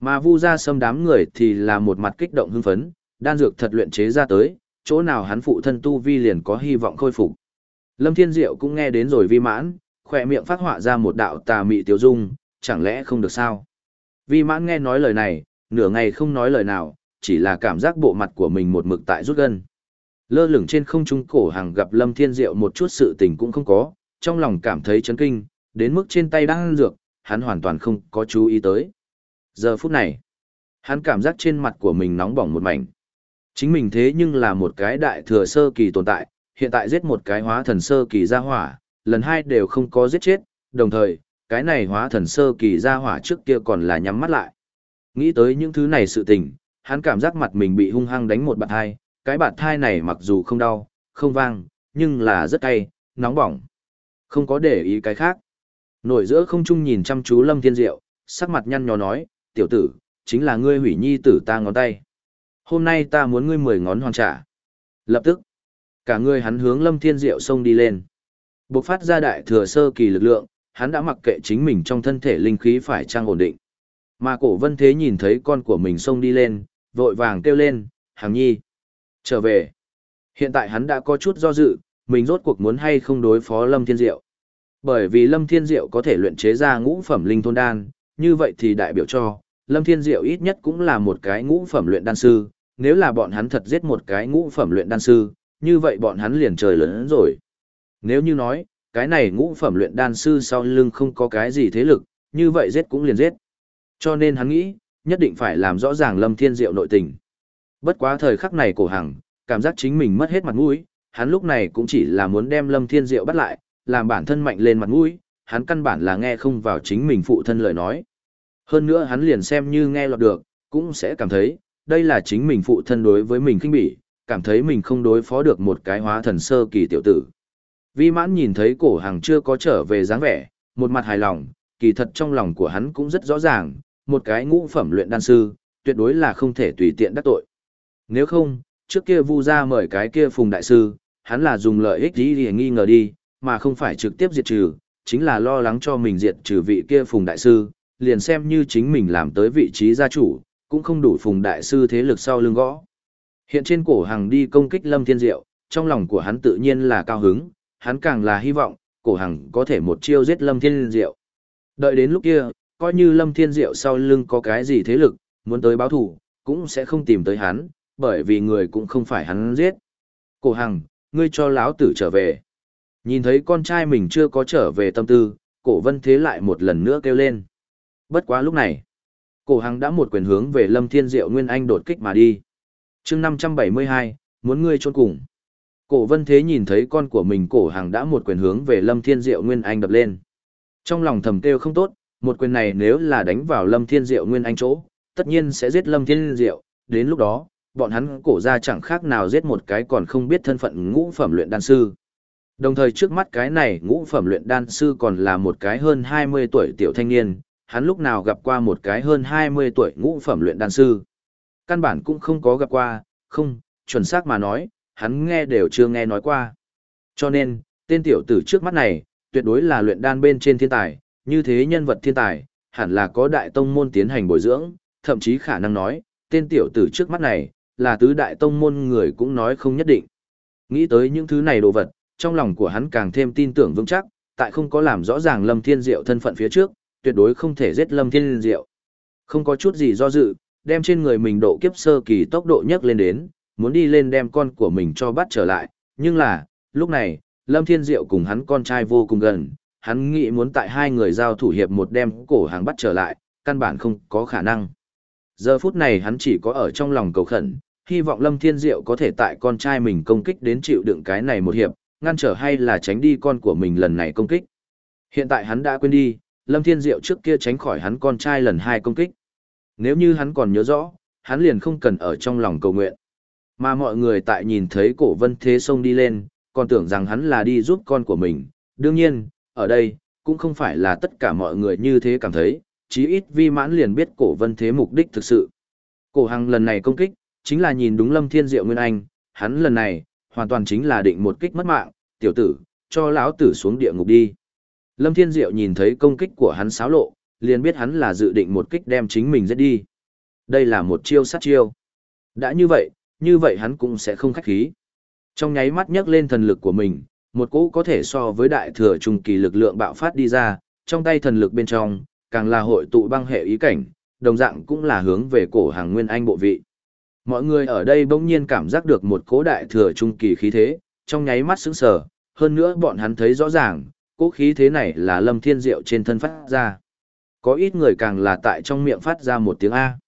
Mà vu ra xâm đám người thì là một mặt kích động hưng phấn, đan dược thật luyện chế ra tới, chỗ nào hắn phụ thân tu vi liền có hy vọng khôi phục. Lâm Thiên Diệu cũng nghe đến rồi vi mãn, khỏe miệng phát họa ra một đạo tà mị tiêu dung, chẳng lẽ không được sao? Vi mãn nghe nói lời này, nửa ngày không nói lời nào, chỉ là cảm giác bộ mặt của mình một mực tại rút gân. Lơ lửng trên không trung cổ hàng gặp Lâm Thiên Diệu một chút sự tình cũng không có, trong lòng cảm thấy chấn kinh, đến mức trên tay đang ăn dược, hắn hoàn toàn không có chú ý tới. Giờ phút này, hắn cảm giác trên mặt của mình nóng bỏng một mảnh. Chính mình thế nhưng là một cái đại thừa sơ kỳ tồn tại, hiện tại giết một cái hóa thần sơ kỳ ra hỏa, lần hai đều không có giết chết, đồng thời, cái này hóa thần sơ kỳ ra hỏa trước kia còn là nhắm mắt lại. Nghĩ tới những thứ này sự tình, hắn cảm giác mặt mình bị hung hăng đánh một bạt hai, cái bạt thai này mặc dù không đau, không vang, nhưng là rất cay, nóng bỏng. Không có để ý cái khác. Nổi giữa không trung nhìn chăm chú Lâm Thiên Diệu, sắc mặt nhăn nhó nói, tiểu tử, chính là ngươi hủy nhi tử ta ngón tay. Hôm nay ta muốn ngươi mười ngón hoàn trả. Lập tức, cả người hắn hướng Lâm Thiên Diệu xông đi lên. Bộc phát ra đại thừa sơ kỳ lực lượng, hắn đã mặc kệ chính mình trong thân thể linh khí phải trang ổn định. Mà cổ vân thế nhìn thấy con của mình xông đi lên, vội vàng kêu lên, hàng nhi. Trở về. Hiện tại hắn đã có chút do dự, mình rốt cuộc muốn hay không đối phó Lâm Thiên Diệu. Bởi vì Lâm Thiên Diệu có thể luyện chế ra ngũ phẩm linh thôn đan, như vậy thì đại biểu cho, Lâm Thiên Diệu ít nhất cũng là một cái ngũ phẩm luyện đan sư, nếu là bọn hắn thật giết một cái ngũ phẩm luyện đan sư, như vậy bọn hắn liền trời lớn rồi. Nếu như nói, cái này ngũ phẩm luyện đan sư sau lưng không có cái gì thế lực, như vậy giết cũng liền giết. Cho nên hắn nghĩ, nhất định phải làm rõ ràng Lâm Thiên Diệu nội tình. Bất quá thời khắc này cổ hằng, cảm giác chính mình mất hết mặt mũi, hắn lúc này cũng chỉ là muốn đem Lâm Thiên Diệu bắt lại, làm bản thân mạnh lên mặt mũi, hắn căn bản là nghe không vào chính mình phụ thân lời nói. Hơn nữa hắn liền xem như nghe lọt được, cũng sẽ cảm thấy, đây là chính mình phụ thân đối với mình khinh bỉ, cảm thấy mình không đối phó được một cái hóa thần sơ kỳ tiểu tử. Vi mãn nhìn thấy cổ hàng chưa có trở về dáng vẻ, một mặt hài lòng, kỳ thật trong lòng của hắn cũng rất rõ ràng, một cái ngũ phẩm luyện đan sư, tuyệt đối là không thể tùy tiện đắc tội. Nếu không, trước kia vu ra mời cái kia phùng đại sư, hắn là dùng lợi ích gì để nghi ngờ đi, mà không phải trực tiếp diệt trừ, chính là lo lắng cho mình diệt trừ vị kia phùng đại sư, liền xem như chính mình làm tới vị trí gia chủ, cũng không đủ phùng đại sư thế lực sau lưng gõ. Hiện trên cổ hàng đi công kích Lâm Thiên Diệu, trong lòng của hắn tự nhiên là cao hứng, hắn càng là hy vọng, cổ hằng có thể một chiêu giết Lâm Thiên Diệu. Đợi đến lúc kia, coi như Lâm Thiên Diệu sau lưng có cái gì thế lực, muốn tới báo thủ, cũng sẽ không tìm tới hắn, bởi vì người cũng không phải hắn giết. Cổ Hằng, ngươi cho lão tử trở về. Nhìn thấy con trai mình chưa có trở về tâm tư, cổ vân thế lại một lần nữa kêu lên. Bất quá lúc này, cổ Hằng đã một quyền hướng về Lâm Thiên Diệu Nguyên Anh đột kích mà đi. chương 572, muốn ngươi trôn cùng. Cổ vân thế nhìn thấy con của mình cổ Hằng đã một quyền hướng về Lâm Thiên Diệu Nguyên Anh đập lên. Trong lòng thầm kêu không tốt, một quyền này nếu là đánh vào Lâm Thiên Diệu Nguyên Anh chỗ, tất nhiên sẽ giết Lâm Thiên Diệu, đến lúc đó, bọn hắn cổ ra chẳng khác nào giết một cái còn không biết thân phận ngũ phẩm luyện đan sư. Đồng thời trước mắt cái này ngũ phẩm luyện đan sư còn là một cái hơn 20 tuổi tiểu thanh niên, hắn lúc nào gặp qua một cái hơn 20 tuổi ngũ phẩm luyện đan sư. Căn bản cũng không có gặp qua, không, chuẩn xác mà nói, hắn nghe đều chưa nghe nói qua. Cho nên, tên tiểu tử trước mắt này, tuyệt đối là luyện đan bên trên thiên tài, như thế nhân vật thiên tài, hẳn là có đại tông môn tiến hành bồi dưỡng, thậm chí khả năng nói, tên tiểu tử trước mắt này, là tứ đại tông môn người cũng nói không nhất định. Nghĩ tới những thứ này đồ vật, trong lòng của hắn càng thêm tin tưởng vững chắc, tại không có làm rõ ràng Lâm Thiên Diệu thân phận phía trước, tuyệt đối không thể giết Lâm Thiên Diệu. Không có chút gì do dự, đem trên người mình độ kiếp sơ kỳ tốc độ nhấc lên đến, muốn đi lên đem con của mình cho bắt trở lại, nhưng là, lúc này, Lâm Thiên Diệu cùng hắn con trai vô cùng gần, hắn nghĩ muốn tại hai người giao thủ hiệp một đem cổ hàng bắt trở lại, căn bản không có khả năng. Giờ phút này hắn chỉ có ở trong lòng cầu khẩn, hy vọng Lâm Thiên Diệu có thể tại con trai mình công kích đến chịu đựng cái này một hiệp, ngăn trở hay là tránh đi con của mình lần này công kích. Hiện tại hắn đã quên đi, Lâm Thiên Diệu trước kia tránh khỏi hắn con trai lần hai công kích. Nếu như hắn còn nhớ rõ, hắn liền không cần ở trong lòng cầu nguyện. Mà mọi người tại nhìn thấy cổ vân thế sông đi lên, còn tưởng rằng hắn là đi giúp con của mình. Đương nhiên, ở đây, cũng không phải là tất cả mọi người như thế cảm thấy, chí ít vi mãn liền biết cổ vân thế mục đích thực sự. Cổ hằng lần này công kích, chính là nhìn đúng lâm thiên diệu nguyên anh, hắn lần này, hoàn toàn chính là định một kích mất mạng, tiểu tử, cho lão tử xuống địa ngục đi. Lâm thiên diệu nhìn thấy công kích của hắn xáo lộ, liền biết hắn là dự định một kích đem chính mình giết đi. Đây là một chiêu sát chiêu. Đã như vậy, như vậy hắn cũng sẽ không khách khí. Trong nháy mắt nhấc lên thần lực của mình, một cỗ có thể so với đại thừa trung kỳ lực lượng bạo phát đi ra, trong tay thần lực bên trong, càng là hội tụ băng hệ ý cảnh, đồng dạng cũng là hướng về cổ hàng nguyên anh bộ vị. Mọi người ở đây bỗng nhiên cảm giác được một cỗ đại thừa trung kỳ khí thế, trong nháy mắt sững sờ, hơn nữa bọn hắn thấy rõ ràng, cỗ khí thế này là Lâm Thiên Diệu trên thân phát ra. Có ít người càng là tại trong miệng phát ra một tiếng A.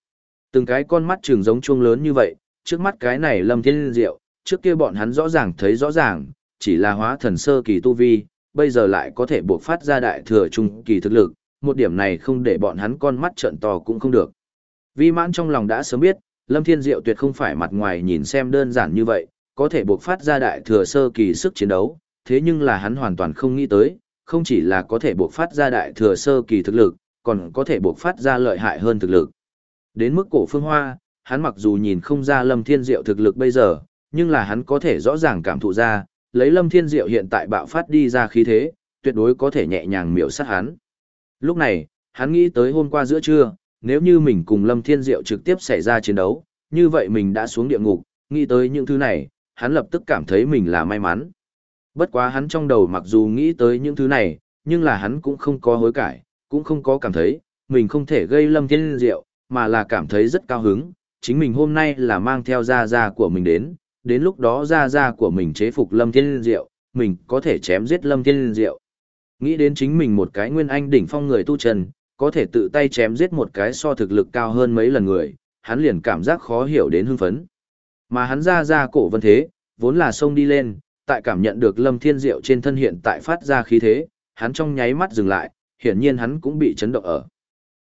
Từng cái con mắt trường giống chuông lớn như vậy, trước mắt cái này Lâm Thiên Diệu, trước kia bọn hắn rõ ràng thấy rõ ràng, chỉ là hóa thần sơ kỳ tu vi, bây giờ lại có thể buộc phát ra đại thừa trung kỳ thực lực, một điểm này không để bọn hắn con mắt trợn to cũng không được. Vi mãn trong lòng đã sớm biết, Lâm Thiên Diệu tuyệt không phải mặt ngoài nhìn xem đơn giản như vậy, có thể buộc phát ra đại thừa sơ kỳ sức chiến đấu, thế nhưng là hắn hoàn toàn không nghĩ tới, không chỉ là có thể buộc phát ra đại thừa sơ kỳ thực lực, còn có thể buộc phát ra lợi hại hơn thực lực. Đến mức cổ phương hoa, hắn mặc dù nhìn không ra Lâm Thiên Diệu thực lực bây giờ, nhưng là hắn có thể rõ ràng cảm thụ ra, lấy Lâm Thiên Diệu hiện tại bạo phát đi ra khí thế, tuyệt đối có thể nhẹ nhàng miểu sát hắn. Lúc này, hắn nghĩ tới hôm qua giữa trưa, nếu như mình cùng Lâm Thiên Diệu trực tiếp xảy ra chiến đấu, như vậy mình đã xuống địa ngục, nghĩ tới những thứ này, hắn lập tức cảm thấy mình là may mắn. Bất quá hắn trong đầu mặc dù nghĩ tới những thứ này, nhưng là hắn cũng không có hối cải, cũng không có cảm thấy, mình không thể gây Lâm Thiên Diệu, mà là cảm thấy rất cao hứng, chính mình hôm nay là mang theo gia gia của mình đến, đến lúc đó gia gia của mình chế phục Lâm Thiên Diệu, mình có thể chém giết Lâm Thiên Diệu. Nghĩ đến chính mình một cái nguyên anh đỉnh phong người tu trần, có thể tự tay chém giết một cái so thực lực cao hơn mấy lần người, hắn liền cảm giác khó hiểu đến hưng phấn. Mà hắn ra ra cổ vân thế, vốn là sông đi lên, tại cảm nhận được lâm thiên diệu trên thân hiện tại phát ra khí thế, hắn trong nháy mắt dừng lại, hiển nhiên hắn cũng bị chấn động ở.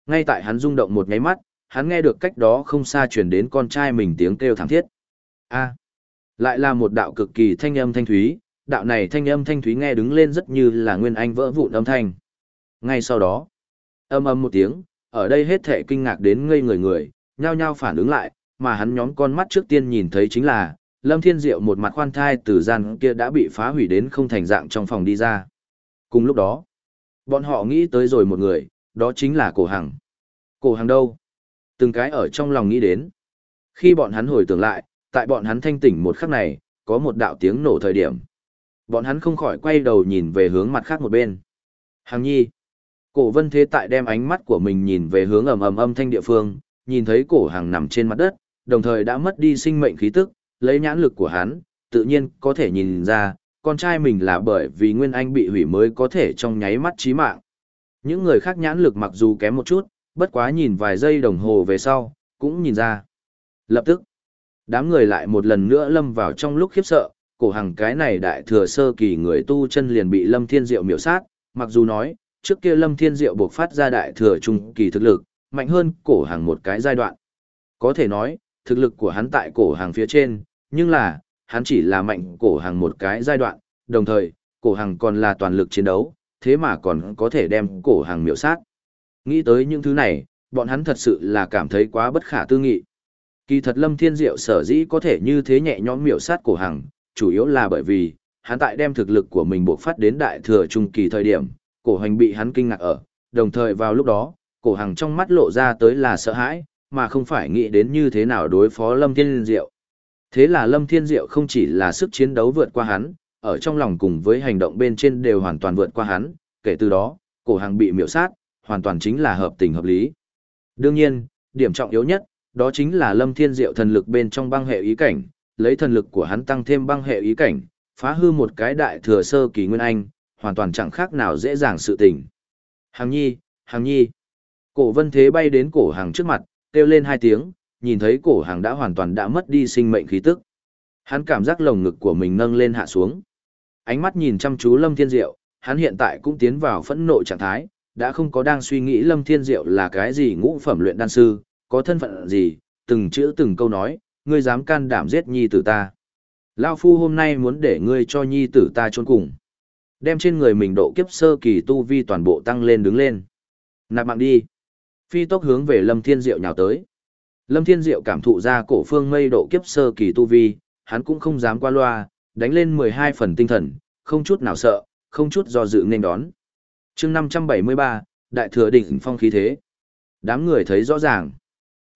Ngay tại hắn rung động một nháy mắt, hắn nghe được cách đó không xa truyền đến con trai mình tiếng kêu thảm thiết. A, lại là một đạo cực kỳ thanh âm thanh thúy, đạo này thanh âm thanh thúy nghe đứng lên rất như là nguyên anh vỡ vụn âm thanh. Ngay sau đó, âm âm một tiếng, ở đây hết thể kinh ngạc đến ngây người người, nhao nhao phản ứng lại, mà hắn nhóm con mắt trước tiên nhìn thấy chính là, Lâm Thiên Diệu một mặt khoan thai từ gian kia đã bị phá hủy đến không thành dạng trong phòng đi ra. Cùng lúc đó, bọn họ nghĩ tới rồi một người, đó chính là cổ hằng. Cổ hằng đâu? Từng cái ở trong lòng nghĩ đến. Khi bọn hắn hồi tưởng lại, tại bọn hắn thanh tỉnh một khắc này, có một đạo tiếng nổ thời điểm. Bọn hắn không khỏi quay đầu nhìn về hướng mặt khác một bên. Hằng nhi. Cổ vân thế tại đem ánh mắt của mình nhìn về hướng ầm ầm âm thanh địa phương, nhìn thấy cổ hàng nằm trên mặt đất, đồng thời đã mất đi sinh mệnh khí tức, lấy nhãn lực của hắn, tự nhiên có thể nhìn ra, con trai mình là bởi vì Nguyên Anh bị hủy mới có thể trong nháy mắt chí mạng. Những người khác nhãn lực mặc dù kém một chút, bất quá nhìn vài giây đồng hồ về sau, cũng nhìn ra. Lập tức, đám người lại một lần nữa lâm vào trong lúc khiếp sợ, cổ hằng cái này đại thừa sơ kỳ người tu chân liền bị Lâm Thiên Diệu miểu sát, mặc dù nói, trước kia Lâm Thiên Diệu buộc phát ra đại thừa trung kỳ thực lực, mạnh hơn cổ hằng một cái giai đoạn. Có thể nói, thực lực của hắn tại cổ hằng phía trên, nhưng là, hắn chỉ là mạnh cổ hằng một cái giai đoạn, đồng thời, cổ hằng còn là toàn lực chiến đấu, thế mà còn có thể đem cổ hằng miểu sát. Nghĩ tới những thứ này, bọn hắn thật sự là cảm thấy quá bất khả tư nghị. Kỳ thật Lâm Thiên Diệu sở dĩ có thể như thế nhẹ nhõm miểu sát cổ hằng, chủ yếu là bởi vì, hắn tại đem thực lực của mình buộc phát đến đại thừa trung kỳ thời điểm, cổ hành bị hắn kinh ngạc ở, đồng thời vào lúc đó, cổ hằng trong mắt lộ ra tới là sợ hãi, mà không phải nghĩ đến như thế nào đối phó Lâm Thiên Diệu. Thế là Lâm Thiên Diệu không chỉ là sức chiến đấu vượt qua hắn, ở trong lòng cùng với hành động bên trên đều hoàn toàn vượt qua hắn, kể từ đó, cổ hàng bị miểu sát, hoàn toàn chính là hợp tình hợp lý. Đương nhiên, điểm trọng yếu nhất, đó chính là Lâm Thiên Diệu thần lực bên trong băng hệ ý cảnh, lấy thần lực của hắn tăng thêm băng hệ ý cảnh, phá hư một cái đại thừa sơ kỳ nguyên anh, hoàn toàn chẳng khác nào dễ dàng sự tình. Hàng nhi, hàng nhi. Cổ vân thế bay đến cổ hàng trước mặt, kêu lên hai tiếng, nhìn thấy cổ hàng đã hoàn toàn đã mất đi sinh mệnh khí tức. Hắn cảm giác lồng ngực của mình nâng lên hạ xuống. Ánh mắt nhìn chăm chú Lâm Thiên Diệu, hắn hiện tại cũng tiến vào phẫn nộ trạng thái, đã không có đang suy nghĩ Lâm Thiên Diệu là cái gì ngũ phẩm luyện đan sư, có thân phận gì, từng chữ từng câu nói, ngươi dám can đảm giết nhi tử ta. Lao phu hôm nay muốn để ngươi cho nhi tử ta trốn cùng. Đem trên người mình độ kiếp sơ kỳ tu vi toàn bộ tăng lên đứng lên. Nạp mạng đi. Phi tốc hướng về Lâm Thiên Diệu nhào tới. Lâm Thiên Diệu cảm thụ ra cổ phương mây độ kiếp sơ kỳ tu vi, hắn cũng không dám qua loa, đánh lên 12 phần tinh thần, không chút nào sợ, không chút do dự nên đón chương 573, Đại Thừa Đỉnh Phong khí thế. Đám người thấy rõ ràng.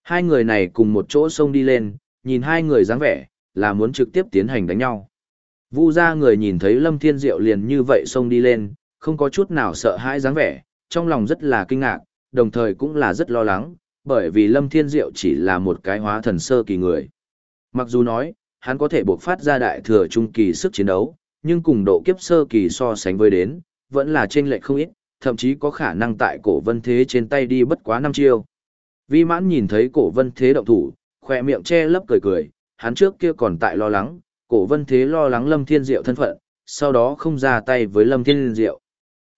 Hai người này cùng một chỗ xông đi lên, nhìn hai người dáng vẻ, là muốn trực tiếp tiến hành đánh nhau. Vu ra người nhìn thấy Lâm Thiên Diệu liền như vậy xông đi lên, không có chút nào sợ hãi dáng vẻ, trong lòng rất là kinh ngạc, đồng thời cũng là rất lo lắng, bởi vì Lâm Thiên Diệu chỉ là một cái hóa thần sơ kỳ người. Mặc dù nói, hắn có thể buộc phát ra đại thừa trung kỳ sức chiến đấu, nhưng cùng độ kiếp sơ kỳ so sánh với đến, vẫn là trên lệch không ít, thậm chí có khả năng tại cổ vân thế trên tay đi bất quá năm chiêu. Vi mãn nhìn thấy cổ vân thế động thủ, khỏe miệng che lấp cười cười, hắn trước kia còn tại lo lắng, cổ vân thế lo lắng lâm thiên diệu thân phận, sau đó không ra tay với lâm thiên diệu.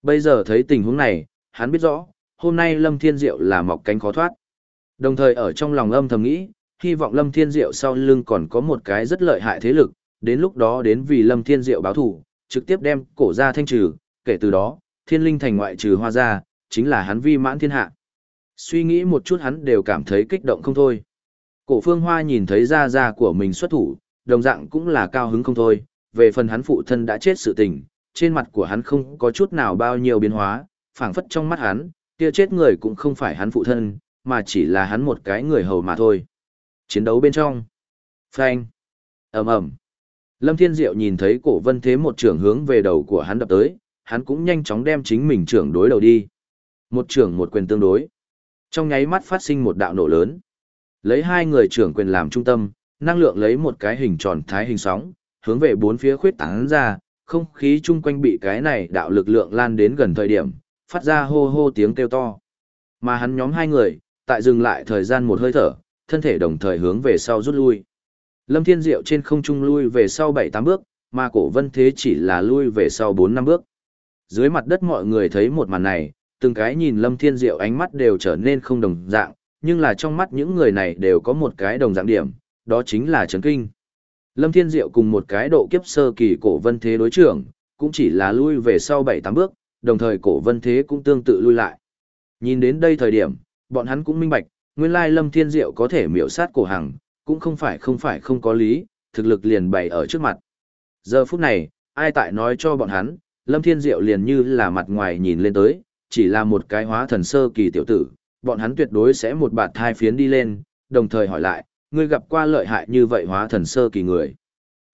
Bây giờ thấy tình huống này, hắn biết rõ, hôm nay lâm thiên diệu là mọc cánh khó thoát. Đồng thời ở trong lòng âm thầm nghĩ, hy vọng lâm thiên diệu sau lưng còn có một cái rất lợi hại thế lực, đến lúc đó đến vì lâm thiên diệu báo thủ, trực tiếp đem cổ ra thanh trừ, kể từ đó, thiên linh thành ngoại trừ hoa ra, chính là hắn vi mãn thiên hạ. Suy nghĩ một chút hắn đều cảm thấy kích động không thôi. Cổ phương hoa nhìn thấy ra ra của mình xuất thủ, đồng dạng cũng là cao hứng không thôi, về phần hắn phụ thân đã chết sự tình, trên mặt của hắn không có chút nào bao nhiêu biến hóa, phảng phất trong mắt hắn, kia chết người cũng không phải hắn phụ thân, mà chỉ là hắn một cái người hầu mà thôi. Chiến đấu bên trong. Phanh. ầm ầm. Lâm Thiên Diệu nhìn thấy cổ vân thế một trường hướng về đầu của hắn đập tới, hắn cũng nhanh chóng đem chính mình trưởng đối đầu đi. Một trưởng một quyền tương đối. Trong nháy mắt phát sinh một đạo nổ lớn. Lấy hai người trưởng quyền làm trung tâm, năng lượng lấy một cái hình tròn thái hình sóng, hướng về bốn phía khuyết tán ra, không khí chung quanh bị cái này đạo lực lượng lan đến gần thời điểm, phát ra hô hô tiếng kêu to. Mà hắn nhóm hai người, tại dừng lại thời gian một hơi thở, thân thể đồng thời hướng về sau rút lui. Lâm Thiên Diệu trên không trung lui về sau 7-8 bước, mà cổ vân thế chỉ là lui về sau 4-5 bước. Dưới mặt đất mọi người thấy một màn này, từng cái nhìn Lâm Thiên Diệu ánh mắt đều trở nên không đồng dạng, nhưng là trong mắt những người này đều có một cái đồng dạng điểm, đó chính là chấn kinh. Lâm Thiên Diệu cùng một cái độ kiếp sơ kỳ cổ vân thế đối trưởng, cũng chỉ là lui về sau 7-8 bước, đồng thời cổ vân thế cũng tương tự lui lại. Nhìn đến đây thời điểm, bọn hắn cũng minh bạch, nguyên lai Lâm Thiên Diệu có thể miểu sát cổ hằng, cũng không phải không phải không có lý, thực lực liền bày ở trước mặt. Giờ phút này, ai tại nói cho bọn hắn, Lâm Thiên Diệu liền như là mặt ngoài nhìn lên tới, chỉ là một cái hóa thần sơ kỳ tiểu tử, bọn hắn tuyệt đối sẽ một bạt thai phiến đi lên, đồng thời hỏi lại, ngươi gặp qua lợi hại như vậy hóa thần sơ kỳ người.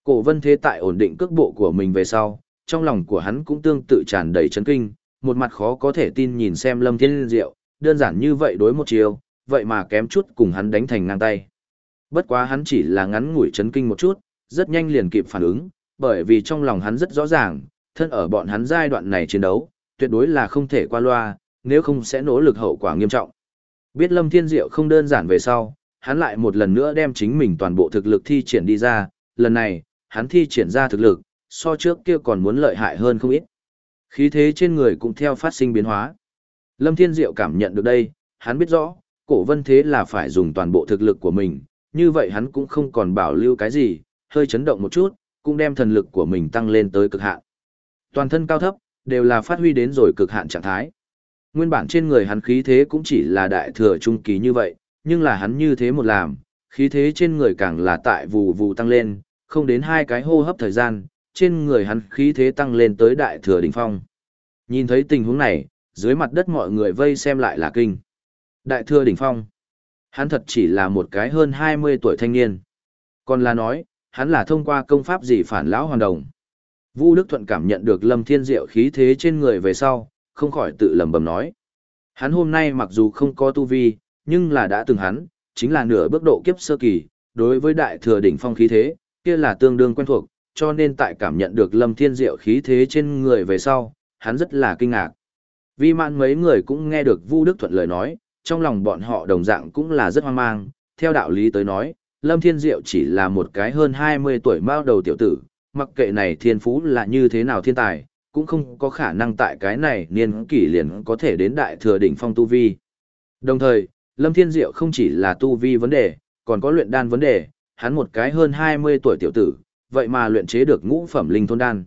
Cổ vân thế tại ổn định cước bộ của mình về sau, trong lòng của hắn cũng tương tự tràn đầy chấn kinh, một mặt khó có thể tin nhìn xem Lâm Thiên Diệu, đơn giản như vậy đối một chiều, vậy mà kém chút cùng hắn đánh thành ngang tay. Bất quá hắn chỉ là ngắn ngủi chấn kinh một chút, rất nhanh liền kịp phản ứng, bởi vì trong lòng hắn rất rõ ràng, thân ở bọn hắn giai đoạn này chiến đấu, tuyệt đối là không thể qua loa, nếu không sẽ nỗ lực hậu quả nghiêm trọng. Biết Lâm Thiên Diệu không đơn giản về sau, hắn lại một lần nữa đem chính mình toàn bộ thực lực thi triển đi ra, lần này, hắn thi triển ra thực lực, so trước kia còn muốn lợi hại hơn không ít. Khí thế trên người cũng theo phát sinh biến hóa. Lâm Thiên Diệu cảm nhận được đây, hắn biết rõ, cổ vân thế là phải dùng toàn bộ thực lực của mình, như vậy hắn cũng không còn bảo lưu cái gì, hơi chấn động một chút, cũng đem thần lực của mình tăng lên tới cực hạn. Toàn thân cao thấp, đều là phát huy đến rồi cực hạn trạng thái. Nguyên bản trên người hắn khí thế cũng chỉ là đại thừa trung kỳ như vậy, nhưng là hắn như thế một làm, khí thế trên người càng là tại vù vù tăng lên, không đến hai cái hô hấp thời gian, trên người hắn khí thế tăng lên tới đại thừa đỉnh phong. Nhìn thấy tình huống này, dưới mặt đất mọi người vây xem lại là kinh. Đại thừa đỉnh phong. Hắn thật chỉ là một cái hơn 20 tuổi thanh niên. Còn là nói, hắn là thông qua công pháp gì phản lão hoàn đồng. Vu Đức Thuận cảm nhận được Lâm Thiên Diệu khí thế trên người về sau, không khỏi tự lẩm bẩm nói. Hắn hôm nay mặc dù không có tu vi, nhưng là đã từng hắn, chính là nửa bước độ kiếp sơ kỳ, đối với đại thừa đỉnh phong khí thế, kia là tương đương quen thuộc, cho nên tại cảm nhận được Lâm Thiên Diệu khí thế trên người về sau, hắn rất là kinh ngạc. Vi mạn mấy người cũng nghe được Vu Đức Thuận lời nói, trong lòng bọn họ đồng dạng cũng là rất hoang mang, theo đạo lý tới nói, Lâm Thiên Diệu chỉ là một cái hơn 20 tuổi mao đầu tiểu tử, mặc kệ này thiên phú là như thế nào thiên tài, cũng không có khả năng tại cái này niên kỷ liền có thể đến đại thừa đỉnh phong tu vi. Đồng thời, Lâm Thiên Diệu không chỉ là tu vi vấn đề, còn có luyện đan vấn đề, hắn một cái hơn 20 tuổi tiểu tử, vậy mà luyện chế được ngũ phẩm linh thôn đan.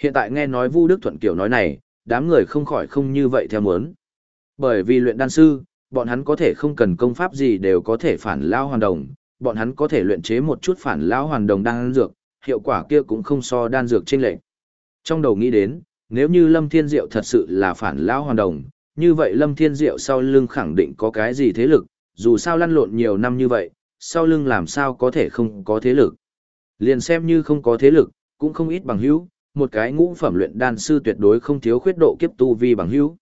Hiện tại nghe nói Vu Đức Thuận kiều nói này, đám người không khỏi không như vậy theo muốn. Bởi vì luyện đan sư, bọn hắn có thể không cần công pháp gì đều có thể phản lao hoàn đồng, bọn hắn có thể luyện chế một chút phản lao hoàn đồng đan dược, hiệu quả kia cũng không so đan dược trên lệnh. Trong đầu nghĩ đến, nếu như Lâm Thiên Diệu thật sự là phản lao hoàn đồng, như vậy Lâm Thiên Diệu sau lưng khẳng định có cái gì thế lực, dù sao lăn lộn nhiều năm như vậy, sau lưng làm sao có thể không có thế lực. Liền xem như không có thế lực, cũng không ít bằng hữu, một cái ngũ phẩm luyện đan sư tuyệt đối không thiếu khuyết độ kiếp tu vi bằng hữu.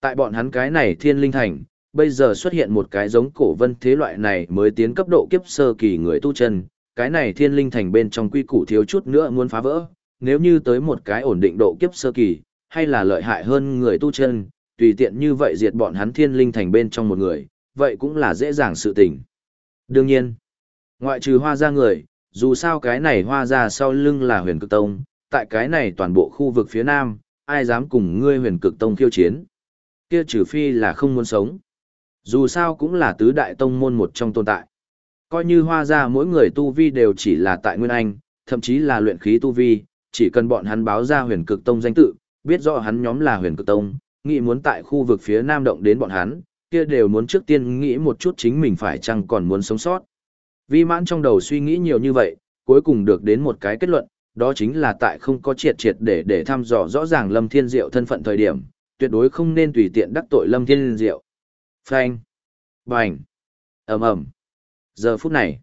Tại bọn hắn cái này thiên linh thành, bây giờ xuất hiện một cái giống cổ vân thế loại này mới tiến cấp độ kiếp sơ kỳ người tu chân, cái này thiên linh thành bên trong quy củ thiếu chút nữa muốn phá vỡ, nếu như tới một cái ổn định độ kiếp sơ kỳ, hay là lợi hại hơn người tu chân, tùy tiện như vậy diệt bọn hắn thiên linh thành bên trong một người, vậy cũng là dễ dàng sự tình. Đương nhiên, ngoại trừ hoa ra người, dù sao cái này hoa ra sau lưng là huyền cực tông, tại cái này toàn bộ khu vực phía nam, ai dám cùng ngươi huyền cực tông khiêu chiến. Kia trừ phi là không muốn sống. Dù sao cũng là tứ đại tông môn một trong tồn tại. Coi như hoa ra mỗi người tu vi đều chỉ là tại Nguyên Anh, thậm chí là luyện khí tu vi, chỉ cần bọn hắn báo ra huyền cực tông danh tự, biết rõ hắn nhóm là huyền cực tông, nghĩ muốn tại khu vực phía nam động đến bọn hắn, kia đều muốn trước tiên nghĩ một chút chính mình phải chăng còn muốn sống sót. Vi mãn trong đầu suy nghĩ nhiều như vậy, cuối cùng được đến một cái kết luận, đó chính là tại không có triệt triệt để để thăm dò rõ ràng Lâm Thiên Diệu thân phận thời điểm, tuyệt đối không nên tùy tiện đắc tội Lâm Thiên Diệu. Phanh. Bành. ầm ầm. Giờ phút này,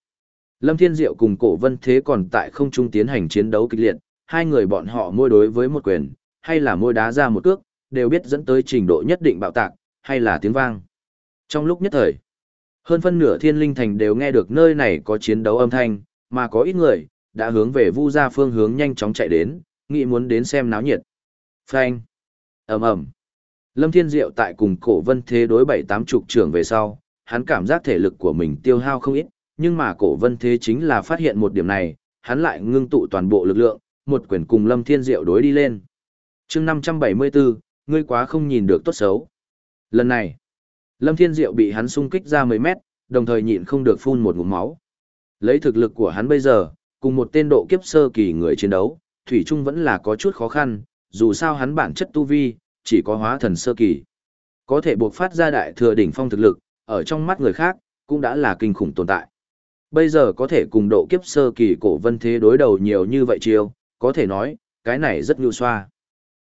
Lâm Thiên Diệu cùng Cổ Vân Thế còn tại không trung tiến hành chiến đấu kịch liệt, hai người bọn họ môi đối với một quyền, hay là môi đá ra một cước, đều biết dẫn tới trình độ nhất định bạo tạc, hay là tiếng vang. Trong lúc nhất thời, hơn phân nửa thiên linh thành đều nghe được nơi này có chiến đấu âm thanh, mà có ít người, đã hướng về vu gia phương hướng nhanh chóng chạy đến, nghĩ muốn đến xem náo nhiệt. Phanh. ầm ầm. Lâm Thiên Diệu tại cùng cổ vân thế đối bảy tám chục trưởng về sau, hắn cảm giác thể lực của mình tiêu hao không ít, nhưng mà cổ vân thế chính là phát hiện một điểm này, hắn lại ngưng tụ toàn bộ lực lượng, một quyền cùng Lâm Thiên Diệu đối đi lên. chương 574, ngươi quá không nhìn được tốt xấu. Lần này, Lâm Thiên Diệu bị hắn xung kích ra mấy mét, đồng thời nhịn không được phun một ngụm máu. Lấy thực lực của hắn bây giờ, cùng một tên độ kiếp sơ kỳ người chiến đấu, Thủy Trung vẫn là có chút khó khăn, dù sao hắn bản chất tu vi, chỉ có hóa thần sơ kỳ. Có thể buộc phát ra đại thừa đỉnh phong thực lực, ở trong mắt người khác, cũng đã là kinh khủng tồn tại. Bây giờ có thể cùng độ kiếp sơ kỳ cổ vân thế đối đầu nhiều như vậy chiêu, có thể nói, cái này rất nhu xoa.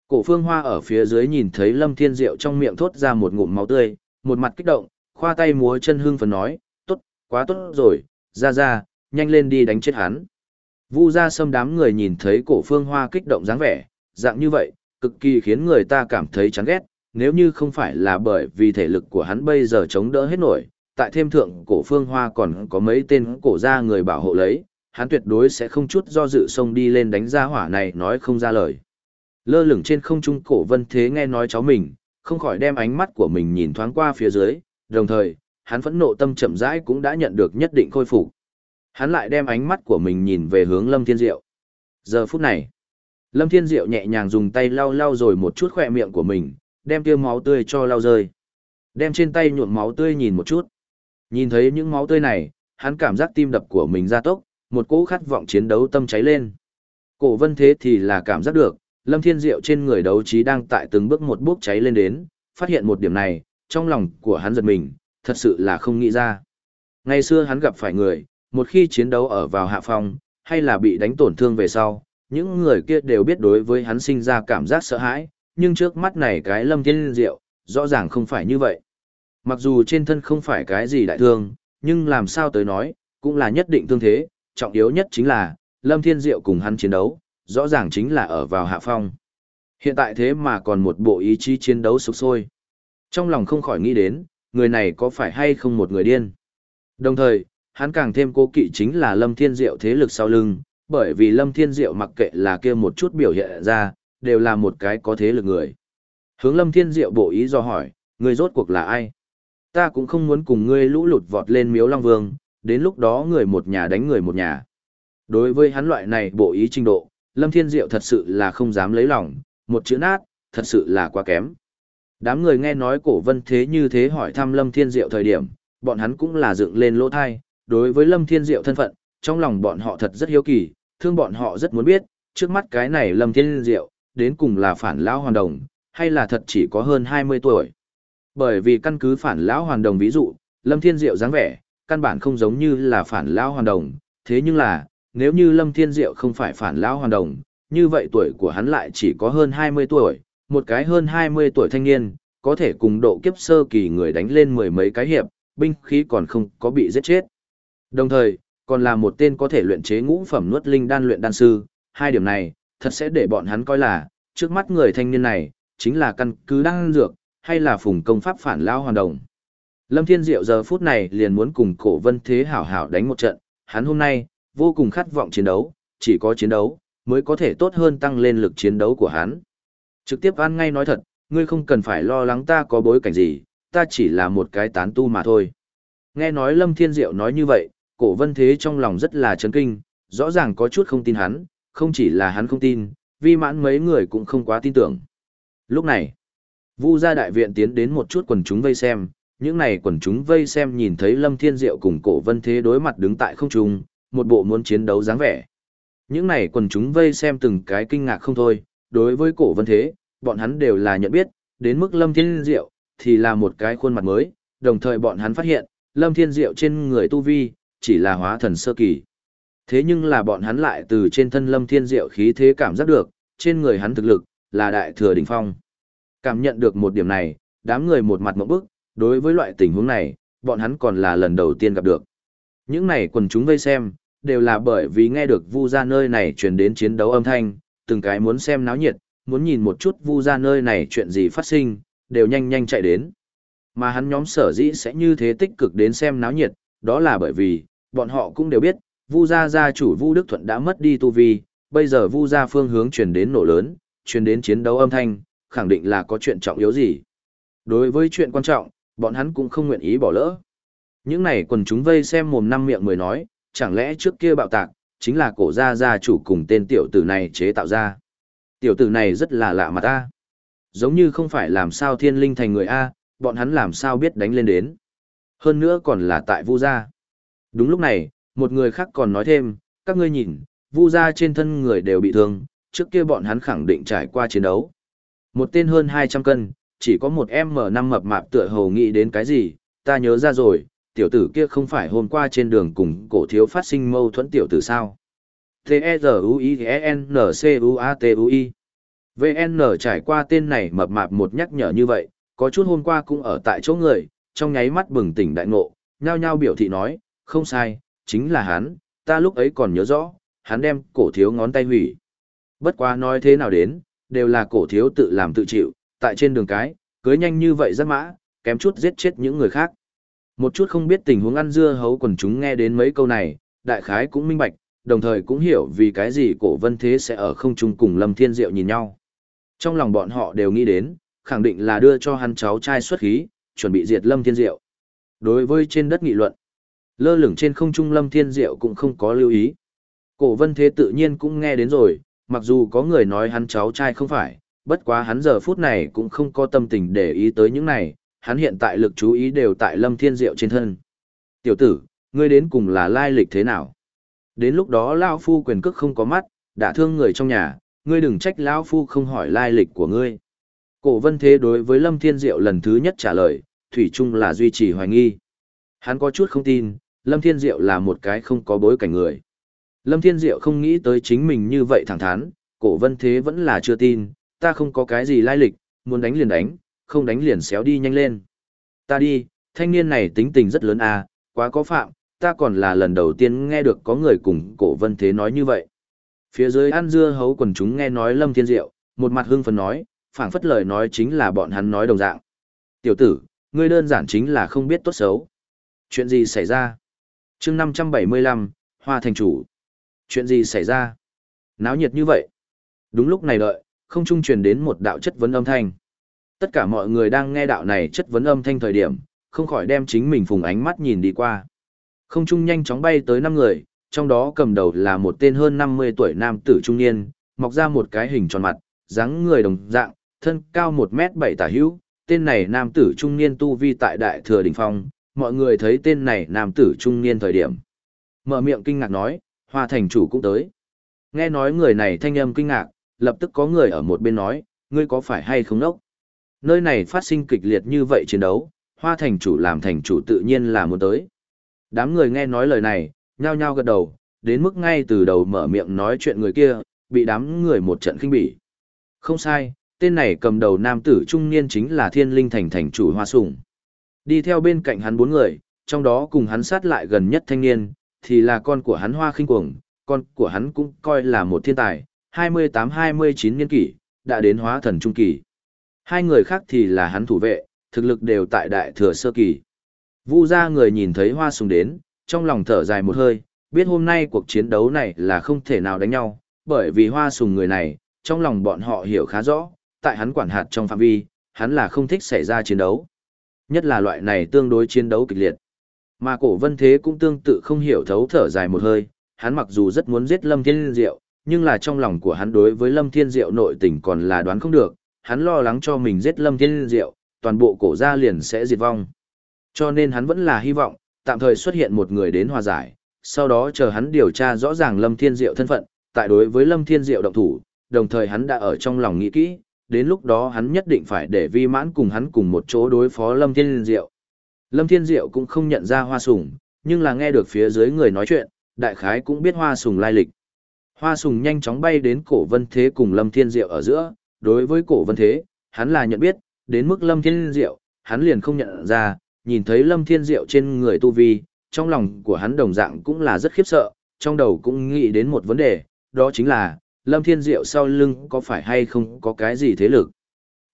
Cổ phương hoa ở phía dưới nhìn thấy lâm thiên diệu trong miệng thốt ra một ngụm máu tươi, một mặt kích động, khoa tay múa chân hương phấn nói, tốt, quá tốt rồi, ra ra, nhanh lên đi đánh chết hắn. Vu ra sâm đám người nhìn thấy cổ phương hoa kích động dáng vẻ, dạng như vậy, cực kỳ khiến người ta cảm thấy chán ghét, nếu như không phải là bởi vì thể lực của hắn bây giờ chống đỡ hết nổi, tại thêm thượng cổ phương hoa còn có mấy tên cổ gia người bảo hộ lấy, hắn tuyệt đối sẽ không chút do dự xông đi lên đánh ra hỏa này nói không ra lời. Lơ lửng trên không trung cổ vân thế nghe nói cháu mình, không khỏi đem ánh mắt của mình nhìn thoáng qua phía dưới, đồng thời, hắn phẫn nộ tâm chậm rãi cũng đã nhận được nhất định khôi phục. Hắn lại đem ánh mắt của mình nhìn về hướng Lâm Thiên Diệu. Giờ phút này, Lâm Thiên Diệu nhẹ nhàng dùng tay lau lau rồi một chút khỏe miệng của mình, đem kia máu tươi cho lau rơi. Đem trên tay nhuộm máu tươi nhìn một chút. Nhìn thấy những máu tươi này, hắn cảm giác tim đập của mình ra tốc, một cỗ khát vọng chiến đấu tâm cháy lên. Cổ vân thế thì là cảm giác được, Lâm Thiên Diệu trên người đấu trí đang tại từng bước một bước cháy lên đến, phát hiện một điểm này, trong lòng của hắn giật mình, thật sự là không nghĩ ra. Ngày xưa hắn gặp phải người, một khi chiến đấu ở vào hạ phong, hay là bị đánh tổn thương về sau, những người kia đều biết đối với hắn sinh ra cảm giác sợ hãi, nhưng trước mắt này cái lâm thiên diệu, rõ ràng không phải như vậy. Mặc dù trên thân không phải cái gì đại thương, nhưng làm sao tới nói, cũng là nhất định thương thế, trọng yếu nhất chính là, lâm thiên diệu cùng hắn chiến đấu, rõ ràng chính là ở vào hạ phong. Hiện tại thế mà còn một bộ ý chí chiến đấu sục sôi. Trong lòng không khỏi nghĩ đến, người này có phải hay không một người điên. Đồng thời, hắn càng thêm cố kỵ chính là Lâm Thiên Diệu thế lực sau lưng, bởi vì Lâm Thiên Diệu mặc kệ là kia một chút biểu hiện ra, đều là một cái có thế lực người. Hướng Lâm Thiên Diệu bộ ý do hỏi, người rốt cuộc là ai? Ta cũng không muốn cùng ngươi lũ lụt vọt lên miếu Long Vương, đến lúc đó người một nhà đánh người một nhà. Đối với hắn loại này bộ ý trình độ, Lâm Thiên Diệu thật sự là không dám lấy lòng, một chữ nát, thật sự là quá kém. Đám người nghe nói cổ vân thế như thế hỏi thăm Lâm Thiên Diệu thời điểm, bọn hắn cũng là dựng lên lỗ thai, đối với Lâm Thiên Diệu thân phận, trong lòng bọn họ thật rất hiếu kỳ, thương bọn họ rất muốn biết, trước mắt cái này Lâm Thiên Diệu, đến cùng là phản lão hoàn đồng, hay là thật chỉ có hơn 20 tuổi. Bởi vì căn cứ phản lão hoàn đồng ví dụ, Lâm Thiên Diệu dáng vẻ, căn bản không giống như là phản lão hoàn đồng, thế nhưng là, nếu như Lâm Thiên Diệu không phải phản lão hoàn đồng, như vậy tuổi của hắn lại chỉ có hơn 20 tuổi, một cái hơn 20 tuổi thanh niên, có thể cùng độ kiếp sơ kỳ người đánh lên mười mấy cái hiệp, binh khí còn không có bị giết chết. Đồng thời, còn là một tên có thể luyện chế ngũ phẩm nuốt linh đan luyện đan sư, hai điểm này, thật sẽ để bọn hắn coi là, trước mắt người thanh niên này, chính là căn cứ đang dược, hay là phùng công pháp phản lao hoàn đồng. Lâm Thiên Diệu giờ phút này liền muốn cùng cổ vân thế hảo hảo đánh một trận, hắn hôm nay, vô cùng khát vọng chiến đấu, chỉ có chiến đấu, mới có thể tốt hơn tăng lên lực chiến đấu của hắn. Trực tiếp ăn ngay nói thật, ngươi không cần phải lo lắng ta có bối cảnh gì, ta chỉ là một cái tán tu mà thôi. Nghe nói Lâm Thiên Diệu nói như vậy, cổ vân thế trong lòng rất là chấn kinh, rõ ràng có chút không tin hắn, không chỉ là hắn không tin, vi mãn mấy người cũng không quá tin tưởng. Lúc này, Vu gia đại viện tiến đến một chút quần chúng vây xem, những này quần chúng vây xem nhìn thấy Lâm Thiên Diệu cùng cổ vân thế đối mặt đứng tại không trung, một bộ muốn chiến đấu dáng vẻ. Những này quần chúng vây xem từng cái kinh ngạc không thôi, đối với cổ vân thế, bọn hắn đều là nhận biết, đến mức Lâm Thiên Diệu, thì là một cái khuôn mặt mới, đồng thời bọn hắn phát hiện, Lâm Thiên Diệu trên người tu vi, chỉ là hóa thần sơ kỳ. Thế nhưng là bọn hắn lại từ trên thân Lâm Thiên Diệu khí thế cảm giác được, trên người hắn thực lực, là đại thừa đỉnh phong. Cảm nhận được một điểm này, đám người một mặt mẫu bức, đối với loại tình huống này, bọn hắn còn là lần đầu tiên gặp được. Những này quần chúng vây xem, đều là bởi vì nghe được vu ra nơi này truyền đến chiến đấu âm thanh, từng cái muốn xem náo nhiệt, muốn nhìn một chút vu ra nơi này chuyện gì phát sinh, đều nhanh nhanh chạy đến. Mà hắn nhóm sở dĩ sẽ như thế tích cực đến xem náo nhiệt, đó là bởi vì, bọn họ cũng đều biết, vu gia gia chủ vu Đức Thuận đã mất đi tu vi, bây giờ vu gia phương hướng truyền đến nổ lớn, truyền đến chiến đấu âm thanh, khẳng định là có chuyện trọng yếu gì. Đối với chuyện quan trọng, bọn hắn cũng không nguyện ý bỏ lỡ. Những này quần chúng vây xem mồm năm miệng mười nói, chẳng lẽ trước kia bạo tạc, chính là cổ gia gia chủ cùng tên tiểu tử này chế tạo ra. Tiểu tử này rất là lạ mặt ta. Giống như không phải làm sao thiên linh thành người A, bọn hắn làm sao biết đánh lên đến. Hơn nữa còn là tại vu gia. Đúng lúc này, một người khác còn nói thêm, các ngươi nhìn, vu gia trên thân người đều bị thương, trước kia bọn hắn khẳng định trải qua chiến đấu. Một tên hơn 200 cân, chỉ có một em M5 mập mạp tựa hồ nghĩ đến cái gì, ta nhớ ra rồi, tiểu tử kia không phải hôm qua trên đường cùng cổ thiếu phát sinh mâu thuẫn tiểu tử sao. T-E-Z-U-I-N-C-U-A-T-U-I VN trải qua tên này mập mạp một nhắc nhở như vậy, có chút hôm qua cũng ở tại chỗ người, trong nháy mắt bừng tỉnh đại ngộ, nhao nhao biểu thị nói, không sai, chính là hắn, ta lúc ấy còn nhớ rõ, hắn đem cổ thiếu ngón tay hủy. Bất quá nói thế nào đến, đều là cổ thiếu tự làm tự chịu, tại trên đường cái, cưới nhanh như vậy rất mã, kém chút giết chết những người khác. Một chút không biết tình huống ăn dưa hấu quần chúng nghe đến mấy câu này, đại khái cũng minh bạch, đồng thời cũng hiểu vì cái gì cổ vân thế sẽ ở không chung cùng Lâm Thiên Diệu nhìn nhau. Trong lòng bọn họ đều nghĩ đến, khẳng định là đưa cho hắn cháu trai xuất khí, chuẩn bị diệt Lâm Thiên Diệu. Đối với trên đất nghị luận, lơ lửng trên không trung Lâm Thiên Diệu cũng không có lưu ý. Cổ vân thế tự nhiên cũng nghe đến rồi, mặc dù có người nói hắn cháu trai không phải, bất quá hắn giờ phút này cũng không có tâm tình để ý tới những này, hắn hiện tại lực chú ý đều tại Lâm Thiên Diệu trên thân. Tiểu tử, ngươi đến cùng là lai lịch thế nào? Đến lúc đó Lao Phu quyền cước không có mắt, đã thương người trong nhà, ngươi đừng trách Lao Phu không hỏi lai lịch của ngươi. Cổ vân thế đối với Lâm Thiên Diệu lần thứ nhất trả lời, Thủy chung là duy trì hoài nghi. Hắn có chút không tin, Lâm Thiên Diệu là một cái không có bối cảnh người. Lâm Thiên Diệu không nghĩ tới chính mình như vậy thẳng thắn, cổ vân thế vẫn là chưa tin, ta không có cái gì lai lịch, muốn đánh liền đánh, không đánh liền xéo đi nhanh lên. Ta đi, thanh niên này tính tình rất lớn à, quá có phạm, ta còn là lần đầu tiên nghe được có người cùng cổ vân thế nói như vậy. Phía dưới ăn dưa hấu quần chúng nghe nói Lâm Thiên Diệu, một mặt hưng phấn nói, phảng phất lời nói chính là bọn hắn nói đồng dạng. Tiểu tử, ngươi đơn giản chính là không biết tốt xấu. Chuyện gì xảy ra? chương 575, Hoa Thành Chủ. Chuyện gì xảy ra? Náo nhiệt như vậy. Đúng lúc này đợi, không trung truyền đến một đạo chất vấn âm thanh. Tất cả mọi người đang nghe đạo này chất vấn âm thanh thời điểm, không khỏi đem chính mình phùng ánh mắt nhìn đi qua. Không trung nhanh chóng bay tới năm người, trong đó cầm đầu là một tên hơn 50 tuổi nam tử trung niên, mọc ra một cái hình tròn mặt, dáng người đồng dạng, thân cao một mét bảy tả hữu. Tên này nam tử trung niên tu vi tại đại thừa đỉnh phong, mọi người thấy tên này nam tử trung niên thời điểm. Mở miệng kinh ngạc nói, hoa thành chủ cũng tới. Nghe nói người này thanh âm kinh ngạc, lập tức có người ở một bên nói, ngươi có phải hay không nốc? Nơi này phát sinh kịch liệt như vậy chiến đấu, hoa thành chủ làm thành chủ tự nhiên là muốn tới. Đám người nghe nói lời này, nhao nhao gật đầu, đến mức ngay từ đầu mở miệng nói chuyện người kia, bị đám người một trận kinh bỉ. Không sai, tên này cầm đầu nam tử trung niên chính là thiên linh thành thành chủ hoa sùng. Đi theo bên cạnh hắn bốn người, trong đó cùng hắn sát lại gần nhất thanh niên, thì là con của hắn hoa khinh cuồng, con của hắn cũng coi là một thiên tài, 28-29 niên kỷ, đã đến hóa thần trung kỳ. Hai người khác thì là hắn thủ vệ, thực lực đều tại đại thừa sơ kỳ. Vu ra người nhìn thấy hoa sùng đến, trong lòng thở dài một hơi, biết hôm nay cuộc chiến đấu này là không thể nào đánh nhau, bởi vì hoa sùng người này, trong lòng bọn họ hiểu khá rõ, tại hắn quản hạt trong phạm vi, hắn là không thích xảy ra chiến đấu. Nhất là loại này tương đối chiến đấu kịch liệt. Mà cổ vân thế cũng tương tự không hiểu thấu thở dài một hơi, hắn mặc dù rất muốn giết Lâm Thiên Diệu, nhưng là trong lòng của hắn đối với Lâm Thiên Diệu nội tình còn là đoán không được, hắn lo lắng cho mình giết Lâm Thiên Diệu, toàn bộ cổ gia liền sẽ diệt vong. Cho nên hắn vẫn là hy vọng, tạm thời xuất hiện một người đến hòa giải, sau đó chờ hắn điều tra rõ ràng Lâm Thiên Diệu thân phận, tại đối với Lâm Thiên Diệu động thủ, đồng thời hắn đã ở trong lòng nghĩ kỹ, đến lúc đó hắn nhất định phải để vi mãn cùng hắn cùng một chỗ đối phó Lâm Thiên Diệu. Lâm Thiên Diệu cũng không nhận ra hoa sùng, nhưng là nghe được phía dưới người nói chuyện, đại khái cũng biết hoa sùng lai lịch. Hoa sùng nhanh chóng bay đến cổ vân thế cùng Lâm Thiên Diệu ở giữa, đối với cổ vân thế, hắn là nhận biết, đến mức Lâm Thiên Diệu, hắn liền không nhận ra, nhìn thấy Lâm Thiên Diệu trên người tu vi, trong lòng của hắn đồng dạng cũng là rất khiếp sợ, trong đầu cũng nghĩ đến một vấn đề, đó chính là, Lâm Thiên Diệu sau lưng có phải hay không có cái gì thế lực.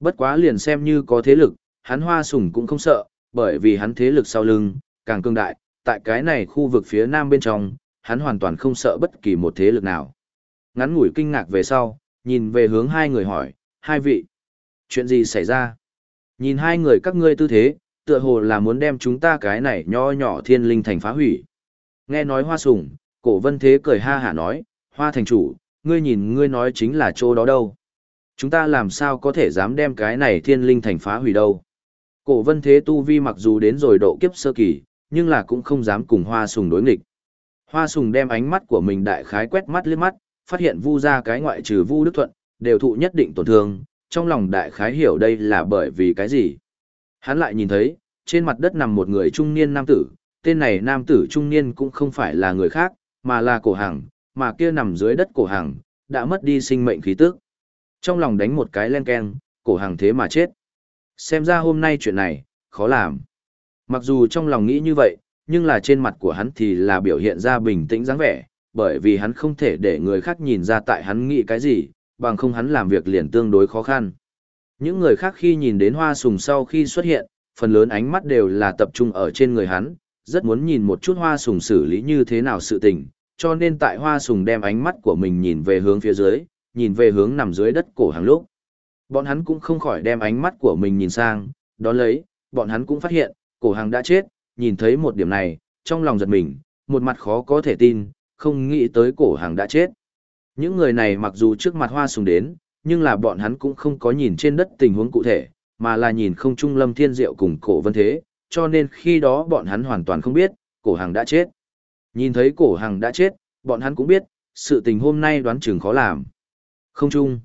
Bất quá liền xem như có thế lực, hắn hoa sùng cũng không sợ, bởi vì hắn thế lực sau lưng, càng cương đại, tại cái này khu vực phía nam bên trong, hắn hoàn toàn không sợ bất kỳ một thế lực nào. Ngắn ngủi kinh ngạc về sau, nhìn về hướng hai người hỏi, hai vị, chuyện gì xảy ra? Nhìn hai người các ngươi tư thế, tựa hồ là muốn đem chúng ta cái này nho nhỏ thiên linh thành phá hủy. Nghe nói hoa sùng, cổ vân thế cười ha hả nói, hoa thành chủ, ngươi nhìn ngươi nói chính là chỗ đó đâu. Chúng ta làm sao có thể dám đem cái này thiên linh thành phá hủy đâu. Cổ vân thế tu vi mặc dù đến rồi độ kiếp sơ kỳ, nhưng là cũng không dám cùng hoa sùng đối nghịch. Hoa sùng đem ánh mắt của mình đại khái quét mắt liếc mắt, phát hiện vu ra cái ngoại trừ vu đức thuận, đều thụ nhất định tổn thương, trong lòng đại khái hiểu đây là bởi vì cái gì. Hắn lại nhìn thấy, trên mặt đất nằm một người trung niên nam tử, tên này nam tử trung niên cũng không phải là người khác, mà là cổ hàng, mà kia nằm dưới đất cổ hàng, đã mất đi sinh mệnh khí tức. Trong lòng đánh một cái len keng, cổ hàng thế mà chết. Xem ra hôm nay chuyện này, khó làm. Mặc dù trong lòng nghĩ như vậy, nhưng là trên mặt của hắn thì là biểu hiện ra bình tĩnh dáng vẻ, bởi vì hắn không thể để người khác nhìn ra tại hắn nghĩ cái gì, bằng không hắn làm việc liền tương đối khó khăn. Những người khác khi nhìn đến hoa sùng sau khi xuất hiện, phần lớn ánh mắt đều là tập trung ở trên người hắn, rất muốn nhìn một chút hoa sùng xử lý như thế nào sự tình, cho nên tại hoa sùng đem ánh mắt của mình nhìn về hướng phía dưới, nhìn về hướng nằm dưới đất cổ hàng lúc. Bọn hắn cũng không khỏi đem ánh mắt của mình nhìn sang, đó lấy, bọn hắn cũng phát hiện, cổ hàng đã chết, nhìn thấy một điểm này, trong lòng giật mình, một mặt khó có thể tin, không nghĩ tới cổ hàng đã chết. Những người này mặc dù trước mặt hoa sùng đến, nhưng là bọn hắn cũng không có nhìn trên đất tình huống cụ thể, mà là nhìn không trung lâm thiên diệu cùng cổ vân thế, cho nên khi đó bọn hắn hoàn toàn không biết, cổ hàng đã chết. Nhìn thấy cổ hằng đã chết, bọn hắn cũng biết, sự tình hôm nay đoán chừng khó làm. Không chung.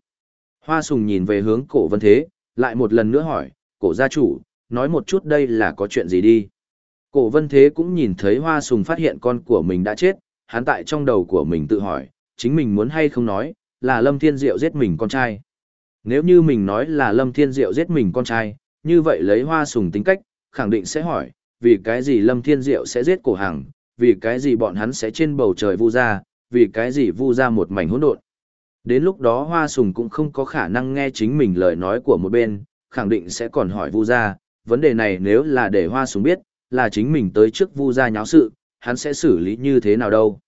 Hoa sùng nhìn về hướng cổ vân thế, lại một lần nữa hỏi, cổ gia chủ, nói một chút đây là có chuyện gì đi. Cổ vân thế cũng nhìn thấy hoa sùng phát hiện con của mình đã chết, hắn tại trong đầu của mình tự hỏi, chính mình muốn hay không nói, là Lâm Thiên Diệu giết mình con trai. Nếu như mình nói là Lâm Thiên Diệu giết mình con trai, như vậy lấy hoa sùng tính cách, khẳng định sẽ hỏi, vì cái gì Lâm Thiên Diệu sẽ giết cổ hằng vì cái gì bọn hắn sẽ trên bầu trời vu ra, vì cái gì vu ra một mảnh hỗn độn. Đến lúc đó hoa sùng cũng không có khả năng nghe chính mình lời nói của một bên, khẳng định sẽ còn hỏi vu ra, vấn đề này nếu là để hoa sùng biết, là chính mình tới trước vu ra nháo sự, hắn sẽ xử lý như thế nào đâu.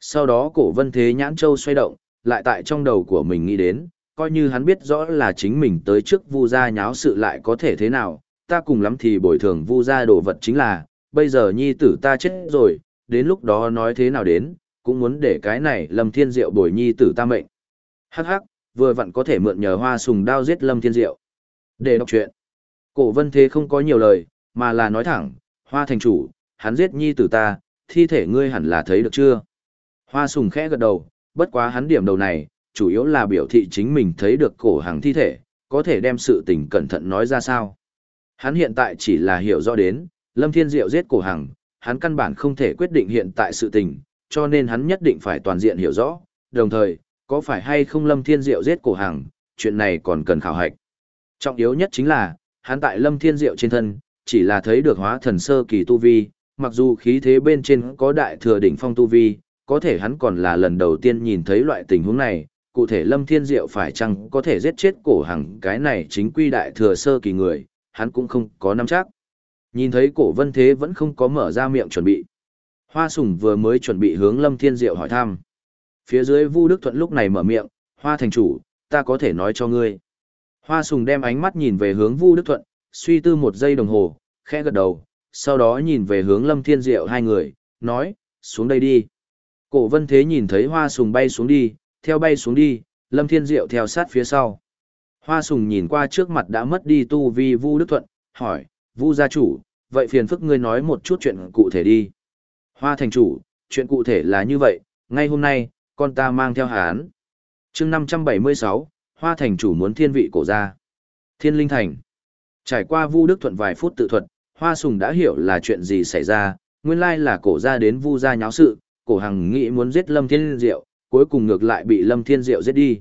Sau đó cổ vân thế nhãn châu xoay động, lại tại trong đầu của mình nghĩ đến, coi như hắn biết rõ là chính mình tới trước vu gia nháo sự lại có thể thế nào, ta cùng lắm thì bồi thường vu gia đồ vật chính là, bây giờ nhi tử ta chết rồi, đến lúc đó nói thế nào đến, cũng muốn để cái này lâm thiên diệu bồi nhi tử ta mệnh. Hắc hắc, vừa vặn có thể mượn nhờ hoa sùng đao giết lâm thiên diệu. Để đọc chuyện. Cổ vân thế không có nhiều lời, mà là nói thẳng, hoa thành chủ, hắn giết nhi tử ta, thi thể ngươi hẳn là thấy được chưa? Hoa sùng khẽ gật đầu, bất quá hắn điểm đầu này, chủ yếu là biểu thị chính mình thấy được cổ hàng thi thể, có thể đem sự tình cẩn thận nói ra sao. Hắn hiện tại chỉ là hiểu rõ đến, Lâm Thiên Diệu giết cổ hằng, hắn căn bản không thể quyết định hiện tại sự tình, cho nên hắn nhất định phải toàn diện hiểu rõ, đồng thời, có phải hay không Lâm Thiên Diệu giết cổ hằng, chuyện này còn cần khảo hạch. Trọng yếu nhất chính là, hắn tại Lâm Thiên Diệu trên thân, chỉ là thấy được hóa thần sơ kỳ tu vi, mặc dù khí thế bên trên có đại thừa đỉnh phong tu vi, có thể hắn còn là lần đầu tiên nhìn thấy loại tình huống này, cụ thể Lâm Thiên Diệu phải chăng có thể giết chết cổ hằng cái này chính quy đại thừa sơ kỳ người, hắn cũng không có nắm chắc. Nhìn thấy cổ vân thế vẫn không có mở ra miệng chuẩn bị. Hoa sùng vừa mới chuẩn bị hướng Lâm Thiên Diệu hỏi thăm. Phía dưới Vu Đức Thuận lúc này mở miệng, Hoa thành chủ, ta có thể nói cho ngươi. Hoa sùng đem ánh mắt nhìn về hướng Vu Đức Thuận, suy tư một giây đồng hồ, khẽ gật đầu, sau đó nhìn về hướng Lâm Thiên Diệu hai người, nói, xuống đây đi. Cổ vân thế nhìn thấy hoa sùng bay xuống đi, theo bay xuống đi, Lâm Thiên Diệu theo sát phía sau. Hoa sùng nhìn qua trước mặt đã mất đi tu vi Vu Đức Thuận, hỏi, Vu gia chủ, vậy phiền phức ngươi nói một chút chuyện cụ thể đi. Hoa thành chủ, chuyện cụ thể là như vậy, ngay hôm nay, con ta mang theo hán. chương 576, Hoa thành chủ muốn thiên vị cổ gia. Thiên linh thành. Trải qua Vu Đức Thuận vài phút tự thuật, Hoa Sùng đã hiểu là chuyện gì xảy ra, nguyên lai là cổ gia đến Vu gia nháo sự, cổ hằng nghĩ muốn giết Lâm Thiên Diệu, cuối cùng ngược lại bị Lâm Thiên Diệu giết đi.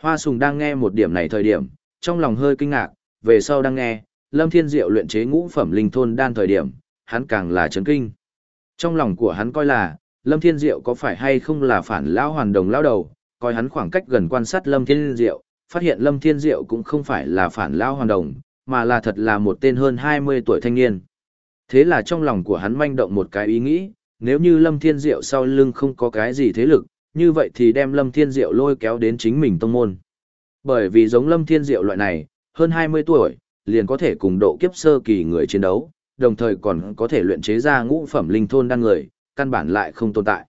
Hoa Sùng đang nghe một điểm này thời điểm, trong lòng hơi kinh ngạc, về sau đang nghe, Lâm Thiên Diệu luyện chế ngũ phẩm linh thôn đan thời điểm, hắn càng là chấn kinh. Trong lòng của hắn coi là, Lâm Thiên Diệu có phải hay không là phản lão hoàn đồng lão đầu, coi hắn khoảng cách gần quan sát Lâm Thiên Diệu, phát hiện Lâm Thiên Diệu cũng không phải là phản lão hoàn đồng, mà là thật là một tên hơn 20 tuổi thanh niên. Thế là trong lòng của hắn manh động một cái ý nghĩ, nếu như Lâm Thiên Diệu sau lưng không có cái gì thế lực, như vậy thì đem Lâm Thiên Diệu lôi kéo đến chính mình tông môn. Bởi vì giống Lâm Thiên Diệu loại này, hơn 20 tuổi, liền có thể cùng độ kiếp sơ kỳ người chiến đấu, đồng thời còn có thể luyện chế ra ngũ phẩm linh thôn đan người, căn bản lại không tồn tại.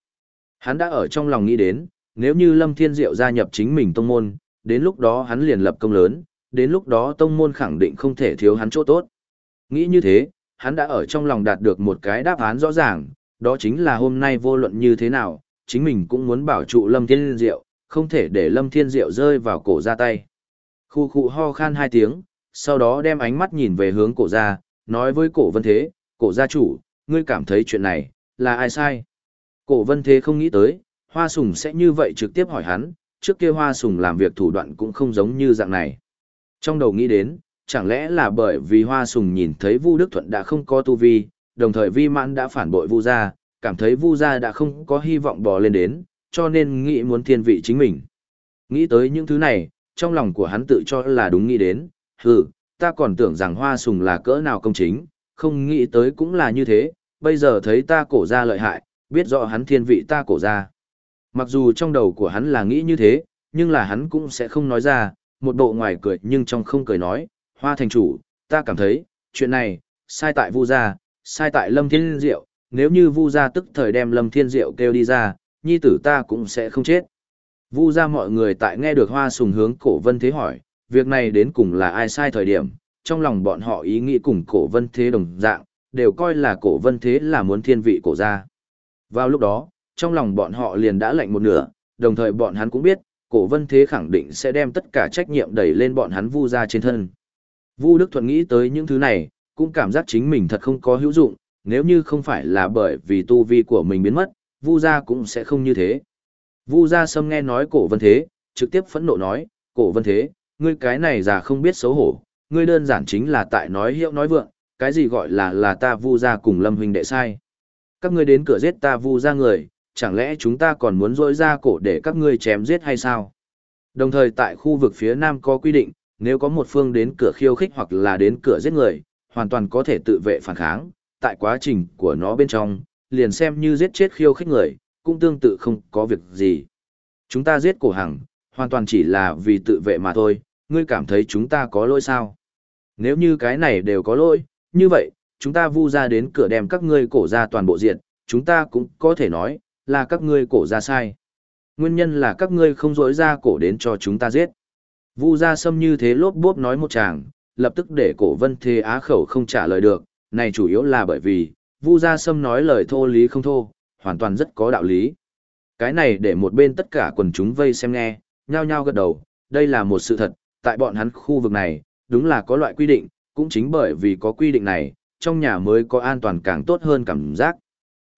Hắn đã ở trong lòng nghĩ đến, nếu như Lâm Thiên Diệu gia nhập chính mình tông môn, đến lúc đó hắn liền lập công lớn, đến lúc đó tông môn khẳng định không thể thiếu hắn chỗ tốt. Nghĩ như thế, hắn đã ở trong lòng đạt được một cái đáp án rõ ràng, đó chính là hôm nay vô luận như thế nào, chính mình cũng muốn bảo trụ Lâm Thiên Diệu, không thể để Lâm Thiên Diệu rơi vào cổ ra tay. Khu khu ho khan hai tiếng, sau đó đem ánh mắt nhìn về hướng cổ gia, nói với cổ vân thế, cổ gia chủ, ngươi cảm thấy chuyện này, là ai sai? Cổ vân thế không nghĩ tới, hoa sùng sẽ như vậy trực tiếp hỏi hắn, trước kia hoa sùng làm việc thủ đoạn cũng không giống như dạng này. Trong đầu nghĩ đến, chẳng lẽ là bởi vì hoa sùng nhìn thấy Vu Đức Thuận đã không có tu vi, đồng thời vi mãn đã phản bội Vu gia, cảm thấy Vu gia đã không có hy vọng bò lên đến, cho nên nghĩ muốn thiên vị chính mình. Nghĩ tới những thứ này, trong lòng của hắn tự cho là đúng nghĩ đến, hừ, ta còn tưởng rằng hoa sùng là cỡ nào công chính, không nghĩ tới cũng là như thế, bây giờ thấy ta cổ ra lợi hại, biết rõ hắn thiên vị ta cổ ra. Mặc dù trong đầu của hắn là nghĩ như thế, nhưng là hắn cũng sẽ không nói ra, một bộ ngoài cười nhưng trong không cười nói, hoa thành chủ, ta cảm thấy, chuyện này, sai tại vu gia, sai tại lâm thiên diệu, nếu như vu gia tức thời đem lâm thiên diệu kêu đi ra, nhi tử ta cũng sẽ không chết. Vu gia mọi người tại nghe được hoa sùng hướng cổ vân thế hỏi, việc này đến cùng là ai sai thời điểm, trong lòng bọn họ ý nghĩ cùng cổ vân thế đồng dạng, đều coi là cổ vân thế là muốn thiên vị cổ gia. Vào lúc đó, trong lòng bọn họ liền đã lạnh một nửa, đồng thời bọn hắn cũng biết, cổ vân thế khẳng định sẽ đem tất cả trách nhiệm đẩy lên bọn hắn vu ra trên thân. Vu Đức Thuận nghĩ tới những thứ này, cũng cảm giác chính mình thật không có hữu dụng, nếu như không phải là bởi vì tu vi của mình biến mất, vu gia cũng sẽ không như thế. Vu gia sâm nghe nói cổ vân thế, trực tiếp phẫn nộ nói, cổ vân thế, ngươi cái này già không biết xấu hổ, ngươi đơn giản chính là tại nói hiệu nói vượng, cái gì gọi là là ta vu gia cùng lâm huynh đệ sai. Các ngươi đến cửa giết ta vu gia người, chẳng lẽ chúng ta còn muốn dỗi ra cổ để các ngươi chém giết hay sao? Đồng thời tại khu vực phía Nam có quy định, nếu có một phương đến cửa khiêu khích hoặc là đến cửa giết người, hoàn toàn có thể tự vệ phản kháng, tại quá trình của nó bên trong, liền xem như giết chết khiêu khích người, cũng tương tự không có việc gì. Chúng ta giết cổ hằng, hoàn toàn chỉ là vì tự vệ mà thôi, ngươi cảm thấy chúng ta có lỗi sao? Nếu như cái này đều có lỗi, như vậy, chúng ta vu ra đến cửa đem các ngươi cổ ra toàn bộ diện, chúng ta cũng có thể nói, là các ngươi cổ ra sai. Nguyên nhân là các ngươi không dối ra cổ đến cho chúng ta giết. Vu gia sâm như thế lốp bốp nói một chàng, lập tức để cổ vân thế á khẩu không trả lời được, này chủ yếu là bởi vì, Vu gia sâm nói lời thô lý không thô, hoàn toàn rất có đạo lý. Cái này để một bên tất cả quần chúng vây xem nghe, nhao nhao gật đầu, đây là một sự thật, tại bọn hắn khu vực này, đúng là có loại quy định, cũng chính bởi vì có quy định này, trong nhà mới có an toàn càng tốt hơn cảm giác.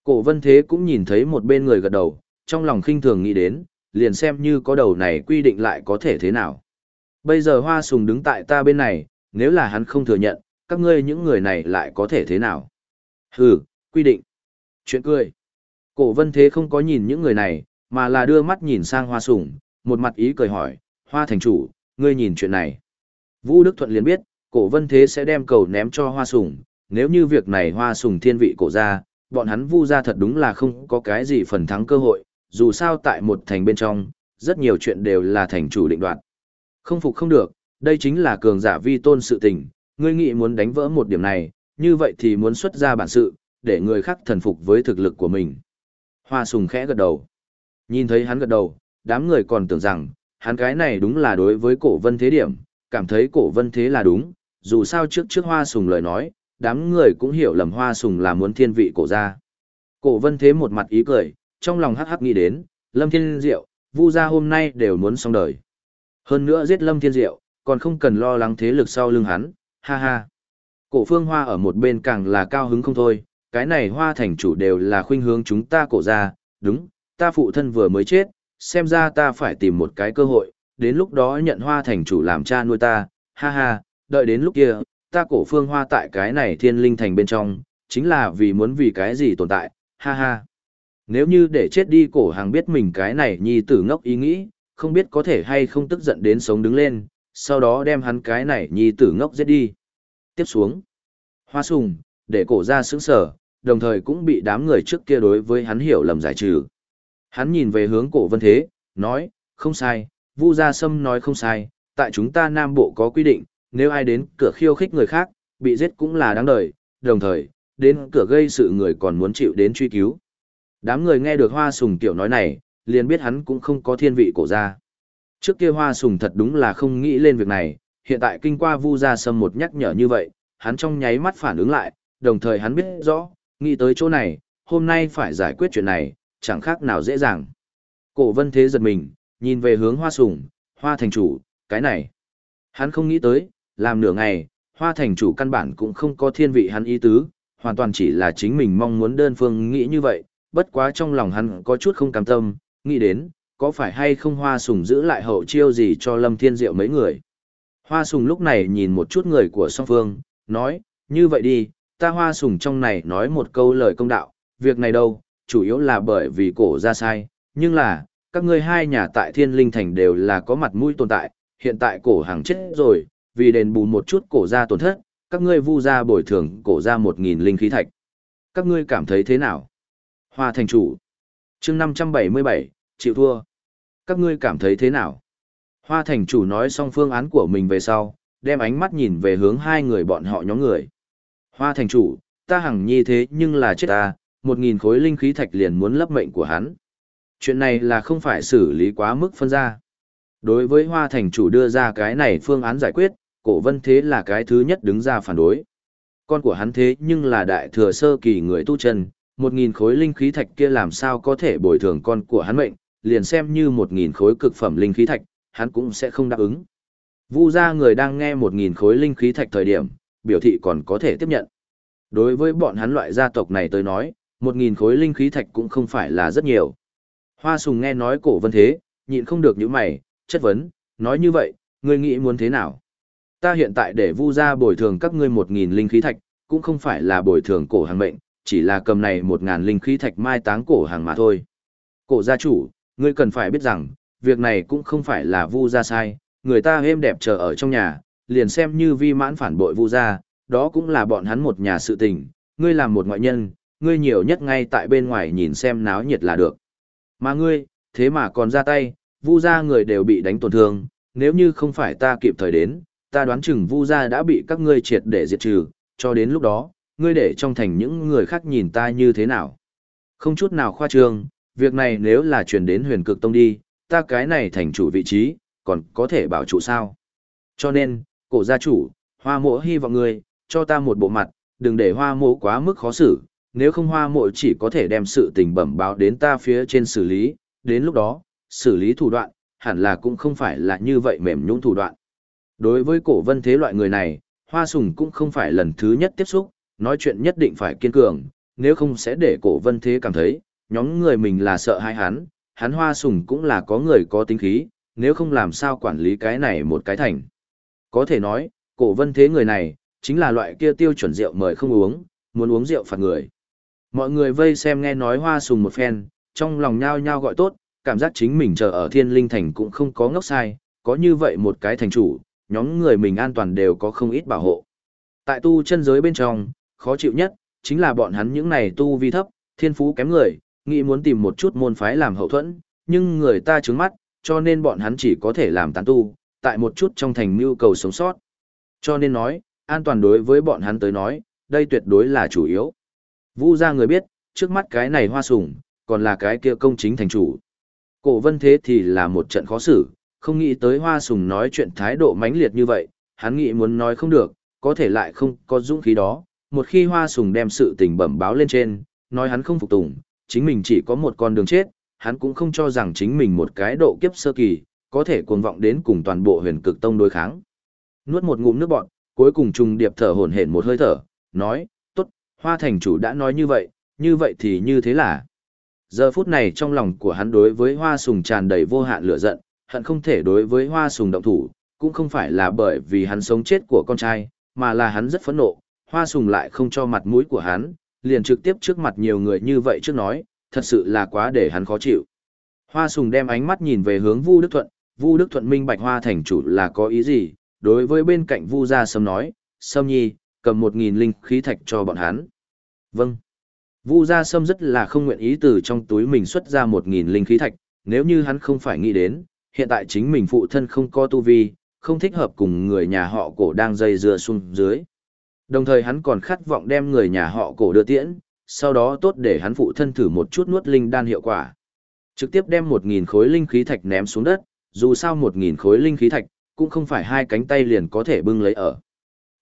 Cổ vân thế cũng nhìn thấy một bên người gật đầu, trong lòng khinh thường nghĩ đến, liền xem như có đầu này quy định lại có thể thế nào. Bây giờ hoa sùng đứng tại ta bên này, nếu là hắn không thừa nhận, các ngươi những người này lại có thể thế nào? Hừ, quy định. Chuyện cười. Cổ vân thế không có nhìn những người này, mà là đưa mắt nhìn sang hoa sùng, một mặt ý cười hỏi, hoa thành chủ, ngươi nhìn chuyện này. Vũ Đức Thuận liền biết, cổ vân thế sẽ đem cầu ném cho hoa sùng, nếu như việc này hoa sùng thiên vị cổ ra, bọn hắn vu ra thật đúng là không có cái gì phần thắng cơ hội, dù sao tại một thành bên trong, rất nhiều chuyện đều là thành chủ định đoạt. Không phục không được, đây chính là cường giả vi tôn sự tình, ngươi nghĩ muốn đánh vỡ một điểm này, như vậy thì muốn xuất ra bản sự, để người khác thần phục với thực lực của mình. Hoa sùng khẽ gật đầu. Nhìn thấy hắn gật đầu, đám người còn tưởng rằng, hắn cái này đúng là đối với cổ vân thế điểm, cảm thấy cổ vân thế là đúng, dù sao trước trước hoa sùng lời nói, đám người cũng hiểu lầm hoa sùng là muốn thiên vị cổ ra. Cổ vân thế một mặt ý cười, trong lòng hắc hắc nghĩ đến, lâm thiên diệu, vu gia hôm nay đều muốn xong đời. Hơn nữa giết lâm thiên diệu, còn không cần lo lắng thế lực sau lưng hắn, ha ha. Cổ phương hoa ở một bên càng là cao hứng không thôi, cái này hoa thành chủ đều là khuynh hướng chúng ta cổ ra, đúng, ta phụ thân vừa mới chết, xem ra ta phải tìm một cái cơ hội, đến lúc đó nhận hoa thành chủ làm cha nuôi ta, ha ha, đợi đến lúc kia, ta cổ phương hoa tại cái này thiên linh thành bên trong, chính là vì muốn vì cái gì tồn tại, ha ha. Nếu như để chết đi cổ hàng biết mình cái này nhi tử ngốc ý nghĩ, không biết có thể hay không tức giận đến sống đứng lên, sau đó đem hắn cái này nhi tử ngốc giết đi. Tiếp xuống, hoa sùng, để cổ ra sững sở, đồng thời cũng bị đám người trước kia đối với hắn hiểu lầm giải trừ. Hắn nhìn về hướng cổ vân thế, nói, không sai, Vu Gia Sâm nói không sai, tại chúng ta Nam Bộ có quy định, nếu ai đến cửa khiêu khích người khác, bị giết cũng là đáng đời, đồng thời, đến cửa gây sự người còn muốn chịu đến truy cứu. Đám người nghe được Hoa Sùng tiểu nói này, liền biết hắn cũng không có thiên vị cổ gia. Trước kia Hoa Sùng thật đúng là không nghĩ lên việc này, hiện tại kinh qua Vu Gia Sâm một nhắc nhở như vậy, hắn trong nháy mắt phản ứng lại, đồng thời hắn biết rõ, nghĩ tới chỗ này, hôm nay phải giải quyết chuyện này, chẳng khác nào dễ dàng. Cổ vân thế giật mình, nhìn về hướng hoa sủng, hoa thành chủ, cái này. Hắn không nghĩ tới, làm nửa ngày, hoa thành chủ căn bản cũng không có thiên vị hắn ý tứ, hoàn toàn chỉ là chính mình mong muốn đơn phương nghĩ như vậy, bất quá trong lòng hắn có chút không cam tâm, nghĩ đến, có phải hay không hoa sùng giữ lại hậu chiêu gì cho lâm thiên diệu mấy người. Hoa sùng lúc này nhìn một chút người của song phương, nói, như vậy đi, ta hoa sùng trong này nói một câu lời công đạo, việc này đâu, chủ yếu là bởi vì cổ ra sai, nhưng là, các ngươi hai nhà tại thiên linh thành đều là có mặt mũi tồn tại, hiện tại cổ hàng chết rồi, vì đền bù một chút cổ ra tổn thất, các ngươi vu ra bồi thường cổ ra một nghìn linh khí thạch. Các ngươi cảm thấy thế nào? Hoa thành chủ. chương 577, chịu thua. Các ngươi cảm thấy thế nào? Hoa thành chủ nói xong phương án của mình về sau, đem ánh mắt nhìn về hướng hai người bọn họ nhóm người. Hoa thành chủ, ta hằng nhi thế nhưng là chết ta, một nghìn khối linh khí thạch liền muốn lấp mệnh của hắn. Chuyện này là không phải xử lý quá mức phân ra. Đối với Hoa Thành chủ đưa ra cái này phương án giải quyết, cổ vân thế là cái thứ nhất đứng ra phản đối. Con của hắn thế nhưng là đại thừa sơ kỳ người tu chân, một nghìn khối linh khí thạch kia làm sao có thể bồi thường con của hắn mệnh, liền xem như một nghìn khối cực phẩm linh khí thạch, hắn cũng sẽ không đáp ứng. Vu gia người đang nghe một nghìn khối linh khí thạch thời điểm, biểu thị còn có thể tiếp nhận. Đối với bọn hắn loại gia tộc này tới nói, một nghìn khối linh khí thạch cũng không phải là rất nhiều. Hoa sùng nghe nói cổ vân thế, nhịn không được những mày, chất vấn, nói như vậy, ngươi nghĩ muốn thế nào? Ta hiện tại để vu ra bồi thường các ngươi một nghìn linh khí thạch, cũng không phải là bồi thường cổ hàng mệnh, chỉ là cầm này một ngàn linh khí thạch mai táng cổ hàng mà thôi. Cổ gia chủ, ngươi cần phải biết rằng, việc này cũng không phải là vu gia sai, người ta êm đẹp chờ ở trong nhà, liền xem như vi mãn phản bội vu gia, đó cũng là bọn hắn một nhà sự tình, ngươi làm một ngoại nhân, ngươi nhiều nhất ngay tại bên ngoài nhìn xem náo nhiệt là được. Mà ngươi, thế mà còn ra tay, vu gia người đều bị đánh tổn thương, nếu như không phải ta kịp thời đến, ta đoán chừng vu gia đã bị các ngươi triệt để diệt trừ, cho đến lúc đó, ngươi để trong thành những người khác nhìn ta như thế nào. Không chút nào khoa trương, việc này nếu là truyền đến huyền cực tông đi, ta cái này thành chủ vị trí, còn có thể bảo trụ sao. Cho nên, cổ gia chủ, hoa mộ hy vọng ngươi, cho ta một bộ mặt, đừng để hoa mộ quá mức khó xử, nếu không hoa mội chỉ có thể đem sự tình bẩm báo đến ta phía trên xử lý, đến lúc đó, xử lý thủ đoạn, hẳn là cũng không phải là như vậy mềm nhũng thủ đoạn. Đối với cổ vân thế loại người này, hoa sùng cũng không phải lần thứ nhất tiếp xúc, nói chuyện nhất định phải kiên cường, nếu không sẽ để cổ vân thế cảm thấy, nhóm người mình là sợ hai hắn, hắn hoa sùng cũng là có người có tính khí, nếu không làm sao quản lý cái này một cái thành. Có thể nói, cổ vân thế người này, chính là loại kia tiêu chuẩn rượu mời không uống, muốn uống rượu phạt người. Mọi người vây xem nghe nói hoa sùng một phen, trong lòng nhao nhao gọi tốt, cảm giác chính mình chờ ở thiên linh thành cũng không có ngốc sai, có như vậy một cái thành chủ, nhóm người mình an toàn đều có không ít bảo hộ. Tại tu chân giới bên trong, khó chịu nhất, chính là bọn hắn những này tu vi thấp, thiên phú kém người, nghĩ muốn tìm một chút môn phái làm hậu thuẫn, nhưng người ta trướng mắt, cho nên bọn hắn chỉ có thể làm tán tu, tại một chút trong thành mưu cầu sống sót. Cho nên nói, an toàn đối với bọn hắn tới nói, đây tuyệt đối là chủ yếu. Vu ra người biết, trước mắt cái này hoa sủng, còn là cái kia công chính thành chủ. Cổ vân thế thì là một trận khó xử, không nghĩ tới hoa sùng nói chuyện thái độ mãnh liệt như vậy, hắn nghĩ muốn nói không được, có thể lại không có dũng khí đó. Một khi hoa sùng đem sự tình bẩm báo lên trên, nói hắn không phục tùng, chính mình chỉ có một con đường chết, hắn cũng không cho rằng chính mình một cái độ kiếp sơ kỳ, có thể cuồng vọng đến cùng toàn bộ huyền cực tông đối kháng. Nuốt một ngụm nước bọn, cuối cùng trùng điệp thở hổn hển một hơi thở, nói, hoa thành chủ đã nói như vậy, như vậy thì như thế là. Giờ phút này trong lòng của hắn đối với hoa sùng tràn đầy vô hạn lửa giận, hận không thể đối với hoa sùng động thủ, cũng không phải là bởi vì hắn sống chết của con trai, mà là hắn rất phẫn nộ, hoa sùng lại không cho mặt mũi của hắn, liền trực tiếp trước mặt nhiều người như vậy trước nói, thật sự là quá để hắn khó chịu. Hoa sùng đem ánh mắt nhìn về hướng Vu Đức Thuận, Vu Đức Thuận minh bạch hoa thành chủ là có ý gì, đối với bên cạnh Vu gia sâm nói, sâm nhi, cầm một nghìn linh khí thạch cho bọn hắn. Vâng. Vu gia sâm rất là không nguyện ý từ trong túi mình xuất ra một nghìn linh khí thạch, nếu như hắn không phải nghĩ đến, hiện tại chính mình phụ thân không có tu vi, không thích hợp cùng người nhà họ cổ đang dây dưa xuống dưới. Đồng thời hắn còn khát vọng đem người nhà họ cổ đưa tiễn, sau đó tốt để hắn phụ thân thử một chút nuốt linh đan hiệu quả. Trực tiếp đem 1.000 khối linh khí thạch ném xuống đất, dù sao 1.000 khối linh khí thạch, cũng không phải hai cánh tay liền có thể bưng lấy ở.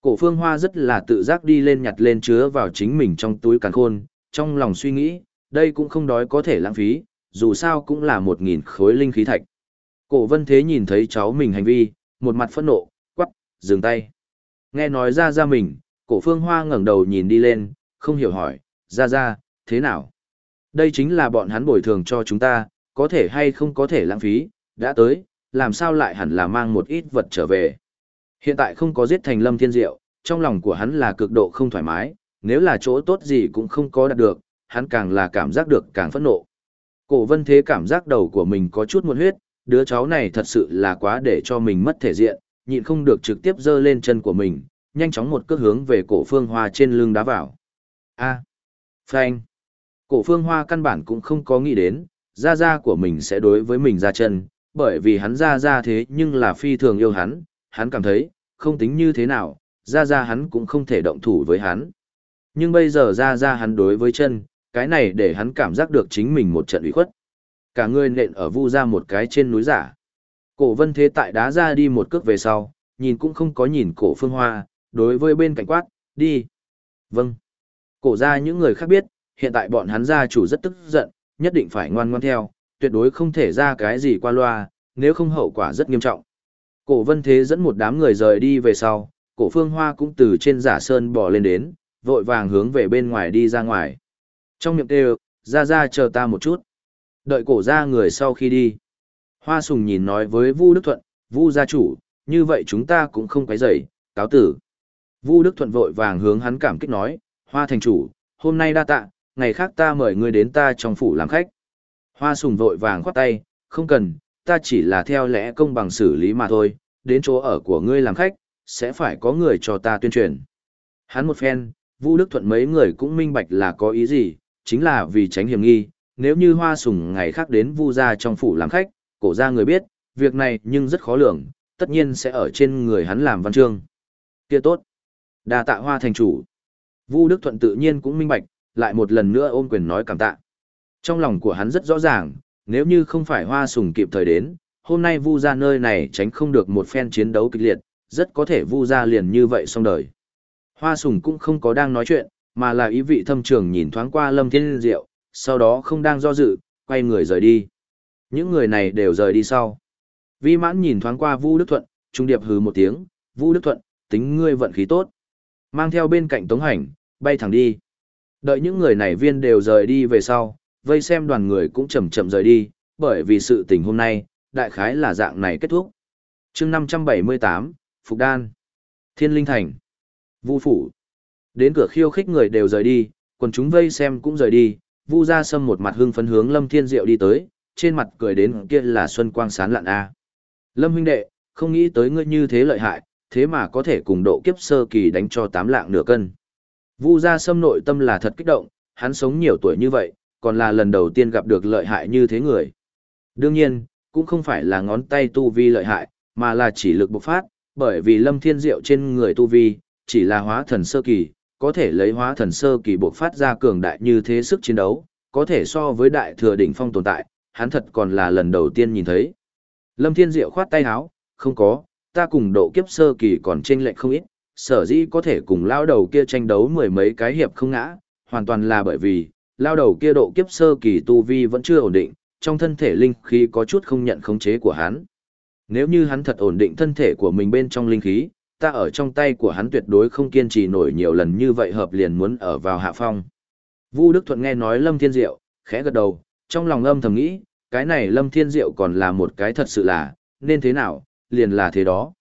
Cổ phương hoa rất là tự giác đi lên nhặt lên chứa vào chính mình trong túi càn khôn, trong lòng suy nghĩ, đây cũng không đói có thể lãng phí, dù sao cũng là 1.000 khối linh khí thạch. Cổ vân thế nhìn thấy cháu mình hành vi, một mặt phẫn nộ, quắc, dừng tay. Nghe nói ra ra mình, cổ phương hoa ngẩng đầu nhìn đi lên, không hiểu hỏi, ra ra, thế nào? Đây chính là bọn hắn bồi thường cho chúng ta, có thể hay không có thể lãng phí, đã tới, làm sao lại hẳn là mang một ít vật trở về. Hiện tại không có giết thành lâm thiên diệu, trong lòng của hắn là cực độ không thoải mái, nếu là chỗ tốt gì cũng không có đạt được, hắn càng là cảm giác được càng phẫn nộ. Cổ vân thế cảm giác đầu của mình có chút muộn huyết, đứa cháu này thật sự là quá để cho mình mất thể diện, nhịn không được trực tiếp giơ lên chân của mình, nhanh chóng một cước hướng về cổ phương hoa trên lưng đá vào. A. Phanh. Cổ phương hoa căn bản cũng không có nghĩ đến, ra ra của mình sẽ đối với mình ra chân, bởi vì hắn ra ra thế nhưng là phi thường yêu hắn, hắn cảm thấy, không tính như thế nào, ra ra hắn cũng không thể động thủ với hắn. Nhưng bây giờ ra ra hắn đối với chân, cái này để hắn cảm giác được chính mình một trận ủy khuất. Cả người nện ở vu ra một cái trên núi giả. Cổ vân thế tại đá ra đi một cước về sau, nhìn cũng không có nhìn cổ phương hoa, đối với bên cạnh quát, đi. Vâng. Cổ ra những người khác biết, hiện tại bọn hắn gia chủ rất tức giận, nhất định phải ngoan ngoan theo, tuyệt đối không thể ra cái gì qua loa, nếu không hậu quả rất nghiêm trọng. Cổ vân thế dẫn một đám người rời đi về sau, cổ phương hoa cũng từ trên giả sơn bò lên đến, vội vàng hướng về bên ngoài đi ra ngoài. Trong miệng kêu, ra ra chờ ta một chút. Đợi cổ ra người sau khi đi. Hoa sùng nhìn nói với Vu Đức Thuận, Vu gia chủ, như vậy chúng ta cũng không quấy rầy, cáo tử. Vu Đức Thuận vội vàng hướng hắn cảm kích nói, Hoa thành chủ, hôm nay đa tạ, ngày khác ta mời ngươi đến ta trong phủ làm khách. Hoa sùng vội vàng khoát tay, không cần, ta chỉ là theo lẽ công bằng xử lý mà thôi, đến chỗ ở của ngươi làm khách, sẽ phải có người cho ta tuyên truyền. Hắn một phen, Vu Đức Thuận mấy người cũng minh bạch là có ý gì, chính là vì tránh hiểm nghi, nếu như hoa sùng ngày khác đến Vu gia trong phủ làm khách, cổ ra người biết, việc này nhưng rất khó lường, tất nhiên sẽ ở trên người hắn làm văn chương. Kia tốt. Đa tạ hoa thành chủ. Vu Đức Thuận tự nhiên cũng minh bạch, lại một lần nữa ôm quyền nói cảm tạ. Trong lòng của hắn rất rõ ràng, nếu như không phải hoa sùng kịp thời đến, hôm nay Vu ra nơi này tránh không được một phen chiến đấu kịch liệt, rất có thể Vu ra liền như vậy xong đời. Hoa sùng cũng không có đang nói chuyện, mà là ý vị thâm trường nhìn thoáng qua Lâm Thiên Diệu, sau đó không đang do dự, quay người rời đi. Những người này đều rời đi sau. Vi mãn nhìn thoáng qua Vu Đức Thuận, trung điệp hừ một tiếng, Vu Đức Thuận, tính ngươi vận khí tốt. Mang theo bên cạnh Tống Hành, bay thẳng đi. Đợi những người này viên đều rời đi về sau, vây xem đoàn người cũng chậm chậm rời đi, bởi vì sự tình hôm nay, đại khái là dạng này kết thúc. chương 578, Phục Đan, Thiên Linh Thành, Vu Phủ. Đến cửa khiêu khích người đều rời đi, còn chúng vây xem cũng rời đi, Vu Gia Sâm một mặt hưng phấn hướng Lâm Thiên Diệu đi tới, trên mặt cười đến kia là xuân quang sán lạn a. Lâm huynh đệ, không nghĩ tới ngươi như thế lợi hại, thế mà có thể cùng độ kiếp sơ kỳ đánh cho tám lạng nửa cân. Vu Gia Sâm nội tâm là thật kích động, hắn sống nhiều tuổi như vậy, còn là lần đầu tiên gặp được lợi hại như thế người. Đương nhiên, cũng không phải là ngón tay tu vi lợi hại, mà là chỉ lực bộc phát, bởi vì Lâm Thiên Diệu trên người tu vi, chỉ là hóa thần sơ kỳ, có thể lấy hóa thần sơ kỳ bộc phát ra cường đại như thế sức chiến đấu, có thể so với đại thừa đỉnh phong tồn tại, hắn thật còn là lần đầu tiên nhìn thấy. Lâm Thiên Diệu khoát tay áo, không có, ta cùng độ kiếp sơ kỳ còn chênh lệch không ít, sở dĩ có thể cùng lao đầu kia tranh đấu mười mấy cái hiệp không ngã, hoàn toàn là bởi vì, lao đầu kia độ kiếp sơ kỳ tu vi vẫn chưa ổn định, trong thân thể linh khí có chút không nhận khống chế của hắn. Nếu như hắn thật ổn định thân thể của mình bên trong linh khí, ta ở trong tay của hắn tuyệt đối không kiên trì nổi nhiều lần như vậy hợp liền muốn ở vào hạ phong. Vu Đức Thuận nghe nói Lâm Thiên Diệu, khẽ gật đầu, trong lòng âm thầm nghĩ, cái này Lâm Thiên Diệu còn là một cái thật sự là, nên thế nào, liền là thế đó.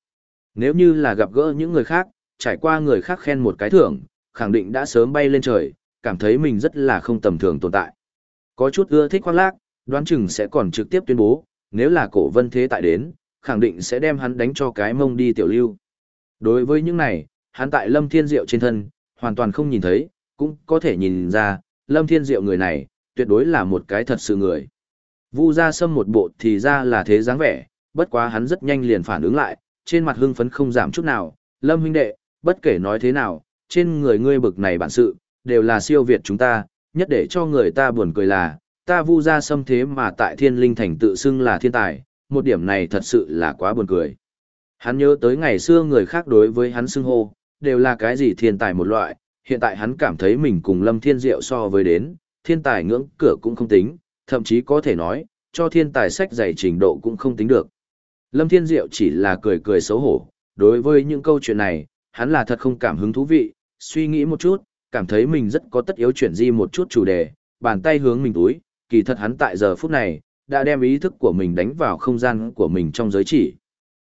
Nếu như là gặp gỡ những người khác, trải qua người khác khen một cái thưởng, khẳng định đã sớm bay lên trời, cảm thấy mình rất là không tầm thường tồn tại. Có chút ưa thích khoác lác, đoán chừng sẽ còn trực tiếp tuyên bố, nếu là cổ vân thế tại đến, khẳng định sẽ đem hắn đánh cho cái mông đi tiểu lưu. Đối với những này, hắn tại Lâm Thiên Diệu trên thân, hoàn toàn không nhìn thấy, cũng có thể nhìn ra, Lâm Thiên Diệu người này, tuyệt đối là một cái thật sự người. Vu ra sâm một bộ thì ra là thế dáng vẻ, bất quá hắn rất nhanh liền phản ứng lại, trên mặt hưng phấn không giảm chút nào, Lâm huynh đệ, bất kể nói thế nào, trên người ngươi bực này bản sự, đều là siêu việt chúng ta, nhất để cho người ta buồn cười là, ta vu ra xâm thế mà tại thiên linh thành tự xưng là thiên tài, một điểm này thật sự là quá buồn cười. Hắn nhớ tới ngày xưa người khác đối với hắn xưng hô, đều là cái gì thiên tài một loại, hiện tại hắn cảm thấy mình cùng lâm thiên diệu so với đến, thiên tài ngưỡng cửa cũng không tính, thậm chí có thể nói, cho thiên tài sách dày trình độ cũng không tính được. Lâm thiên diệu chỉ là cười cười xấu hổ, đối với những câu chuyện này, hắn là thật không cảm hứng thú vị, suy nghĩ một chút, cảm thấy mình rất có tất yếu chuyển di một chút chủ đề, bàn tay hướng mình túi, kỳ thật hắn tại giờ phút này, đã đem ý thức của mình đánh vào không gian của mình trong giới chỉ.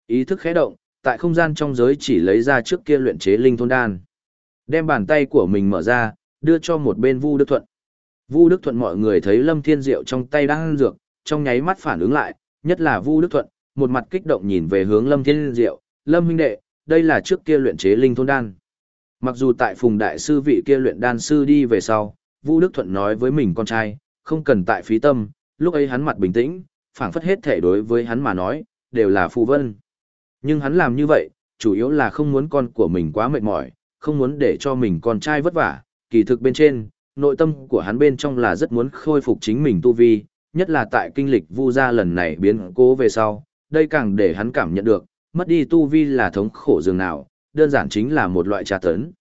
Ý thức khẽ động, tại không gian trong giới chỉ lấy ra trước kia luyện chế linh thôn đan. Đem bàn tay của mình mở ra, đưa cho một bên Vu Đức Thuận. Vu Đức Thuận mọi người thấy Lâm Thiên Diệu trong tay đang ăn dược, trong nháy mắt phản ứng lại, nhất là Vu Đức Thuận, một mặt kích động nhìn về hướng Lâm Thiên Diệu, "Lâm huynh đệ, đây là trước kia luyện chế linh thôn đan." Mặc dù tại Phùng đại sư vị kia luyện đan sư đi về sau, Vu Đức Thuận nói với mình con trai, không cần tại phí tâm, lúc ấy hắn mặt bình tĩnh, phảng phất hết thể đối với hắn mà nói, đều là phù vân. Nhưng hắn làm như vậy, chủ yếu là không muốn con của mình quá mệt mỏi, không muốn để cho mình con trai vất vả, kỳ thực bên trên, nội tâm của hắn bên trong là rất muốn khôi phục chính mình tu vi, nhất là tại kinh lịch vu gia lần này biến cố về sau, đây càng để hắn cảm nhận được, mất đi tu vi là thống khổ dường nào, đơn giản chính là một loại trà tấn.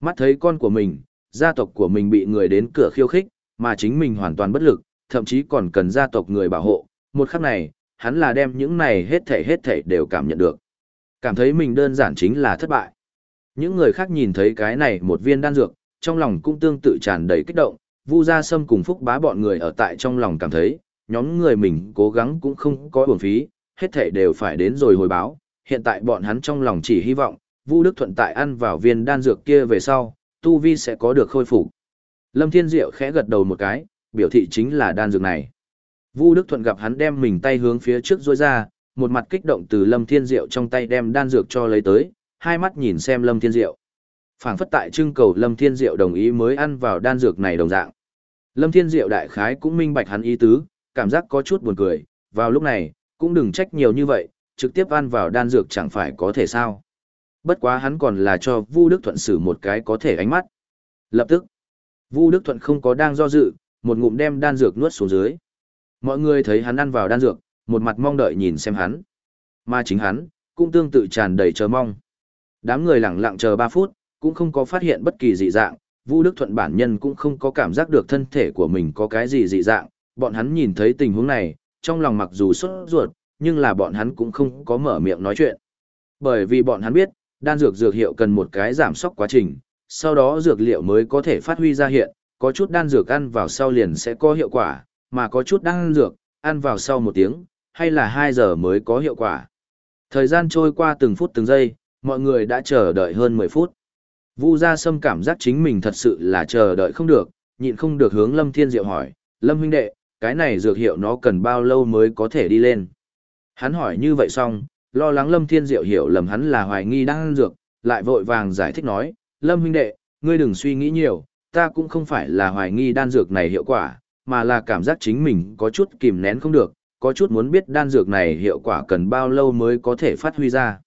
Mắt thấy con của mình, gia tộc của mình bị người đến cửa khiêu khích, mà chính mình hoàn toàn bất lực, thậm chí còn cần gia tộc người bảo hộ, một khắc này, hắn là đem những này hết thảy hết thảy đều cảm nhận được. Cảm thấy mình đơn giản chính là thất bại. Những người khác nhìn thấy cái này một viên đan dược, trong lòng cũng tương tự tràn đầy kích động, Vu Gia Sâm cùng Phúc Bá bọn người ở tại trong lòng cảm thấy, nhóm người mình cố gắng cũng không có uổng phí, hết thảy đều phải đến rồi hồi báo, hiện tại bọn hắn trong lòng chỉ hy vọng, Vu Đức Thuận tại ăn vào viên đan dược kia về sau, tu vi sẽ có được khôi phục. Lâm Thiên Diệu khẽ gật đầu một cái, biểu thị chính là đan dược này. Vu Đức Thuận gặp hắn đem mình tay hướng phía trước duỗi ra, một mặt kích động từ Lâm Thiên Diệu trong tay đem đan dược cho lấy tới, hai mắt nhìn xem Lâm Thiên Diệu. Phảng phất tại trưng cầu Lâm Thiên Diệu đồng ý mới ăn vào đan dược này đồng dạng. Lâm Thiên Diệu đại khái cũng minh bạch hắn ý tứ, cảm giác có chút buồn cười, vào lúc này, cũng đừng trách nhiều như vậy, trực tiếp ăn vào đan dược chẳng phải có thể sao. Bất quá hắn còn là cho Vu Đức Thuận xử một cái có thể ánh mắt. Lập tức, Vu Đức Thuận không có đang do dự, một ngụm đem đan dược nuốt xuống dưới. Mọi người thấy hắn ăn vào đan dược, một mặt mong đợi nhìn xem hắn. Mà chính hắn, cũng tương tự tràn đầy chờ mong. Đám người lặng lặng chờ 3 phút, cũng không có phát hiện bất kỳ dị dạng, Vu Đức Thuận bản nhân cũng không có cảm giác được thân thể của mình có cái gì dị dạng, bọn hắn nhìn thấy tình huống này, trong lòng mặc dù sốt ruột, nhưng là bọn hắn cũng không có mở miệng nói chuyện. Bởi vì bọn hắn biết, đan dược dược hiệu cần một cái giảm sốc quá trình, sau đó dược liệu mới có thể phát huy ra hiện, có chút đan dược ăn vào sau liền sẽ có hiệu quả, mà có chút đan dược, ăn vào sau một tiếng, hay là 2 giờ mới có hiệu quả. Thời gian trôi qua từng phút từng giây, mọi người đã chờ đợi hơn 10 phút. Vu Gia Sâm cảm giác chính mình thật sự là chờ đợi không được, nhịn không được hướng Lâm Thiên Diệu hỏi, Lâm huynh đệ, cái này dược hiệu nó cần bao lâu mới có thể đi lên? Hắn hỏi như vậy xong, lo lắng Lâm Thiên Diệu hiểu lầm hắn là hoài nghi đang ăn dược, lại vội vàng giải thích nói, Lâm huynh đệ, ngươi đừng suy nghĩ nhiều, ta cũng không phải là hoài nghi đan dược này hiệu quả, mà là cảm giác chính mình có chút kìm nén không được, có chút muốn biết đan dược này hiệu quả cần bao lâu mới có thể phát huy ra.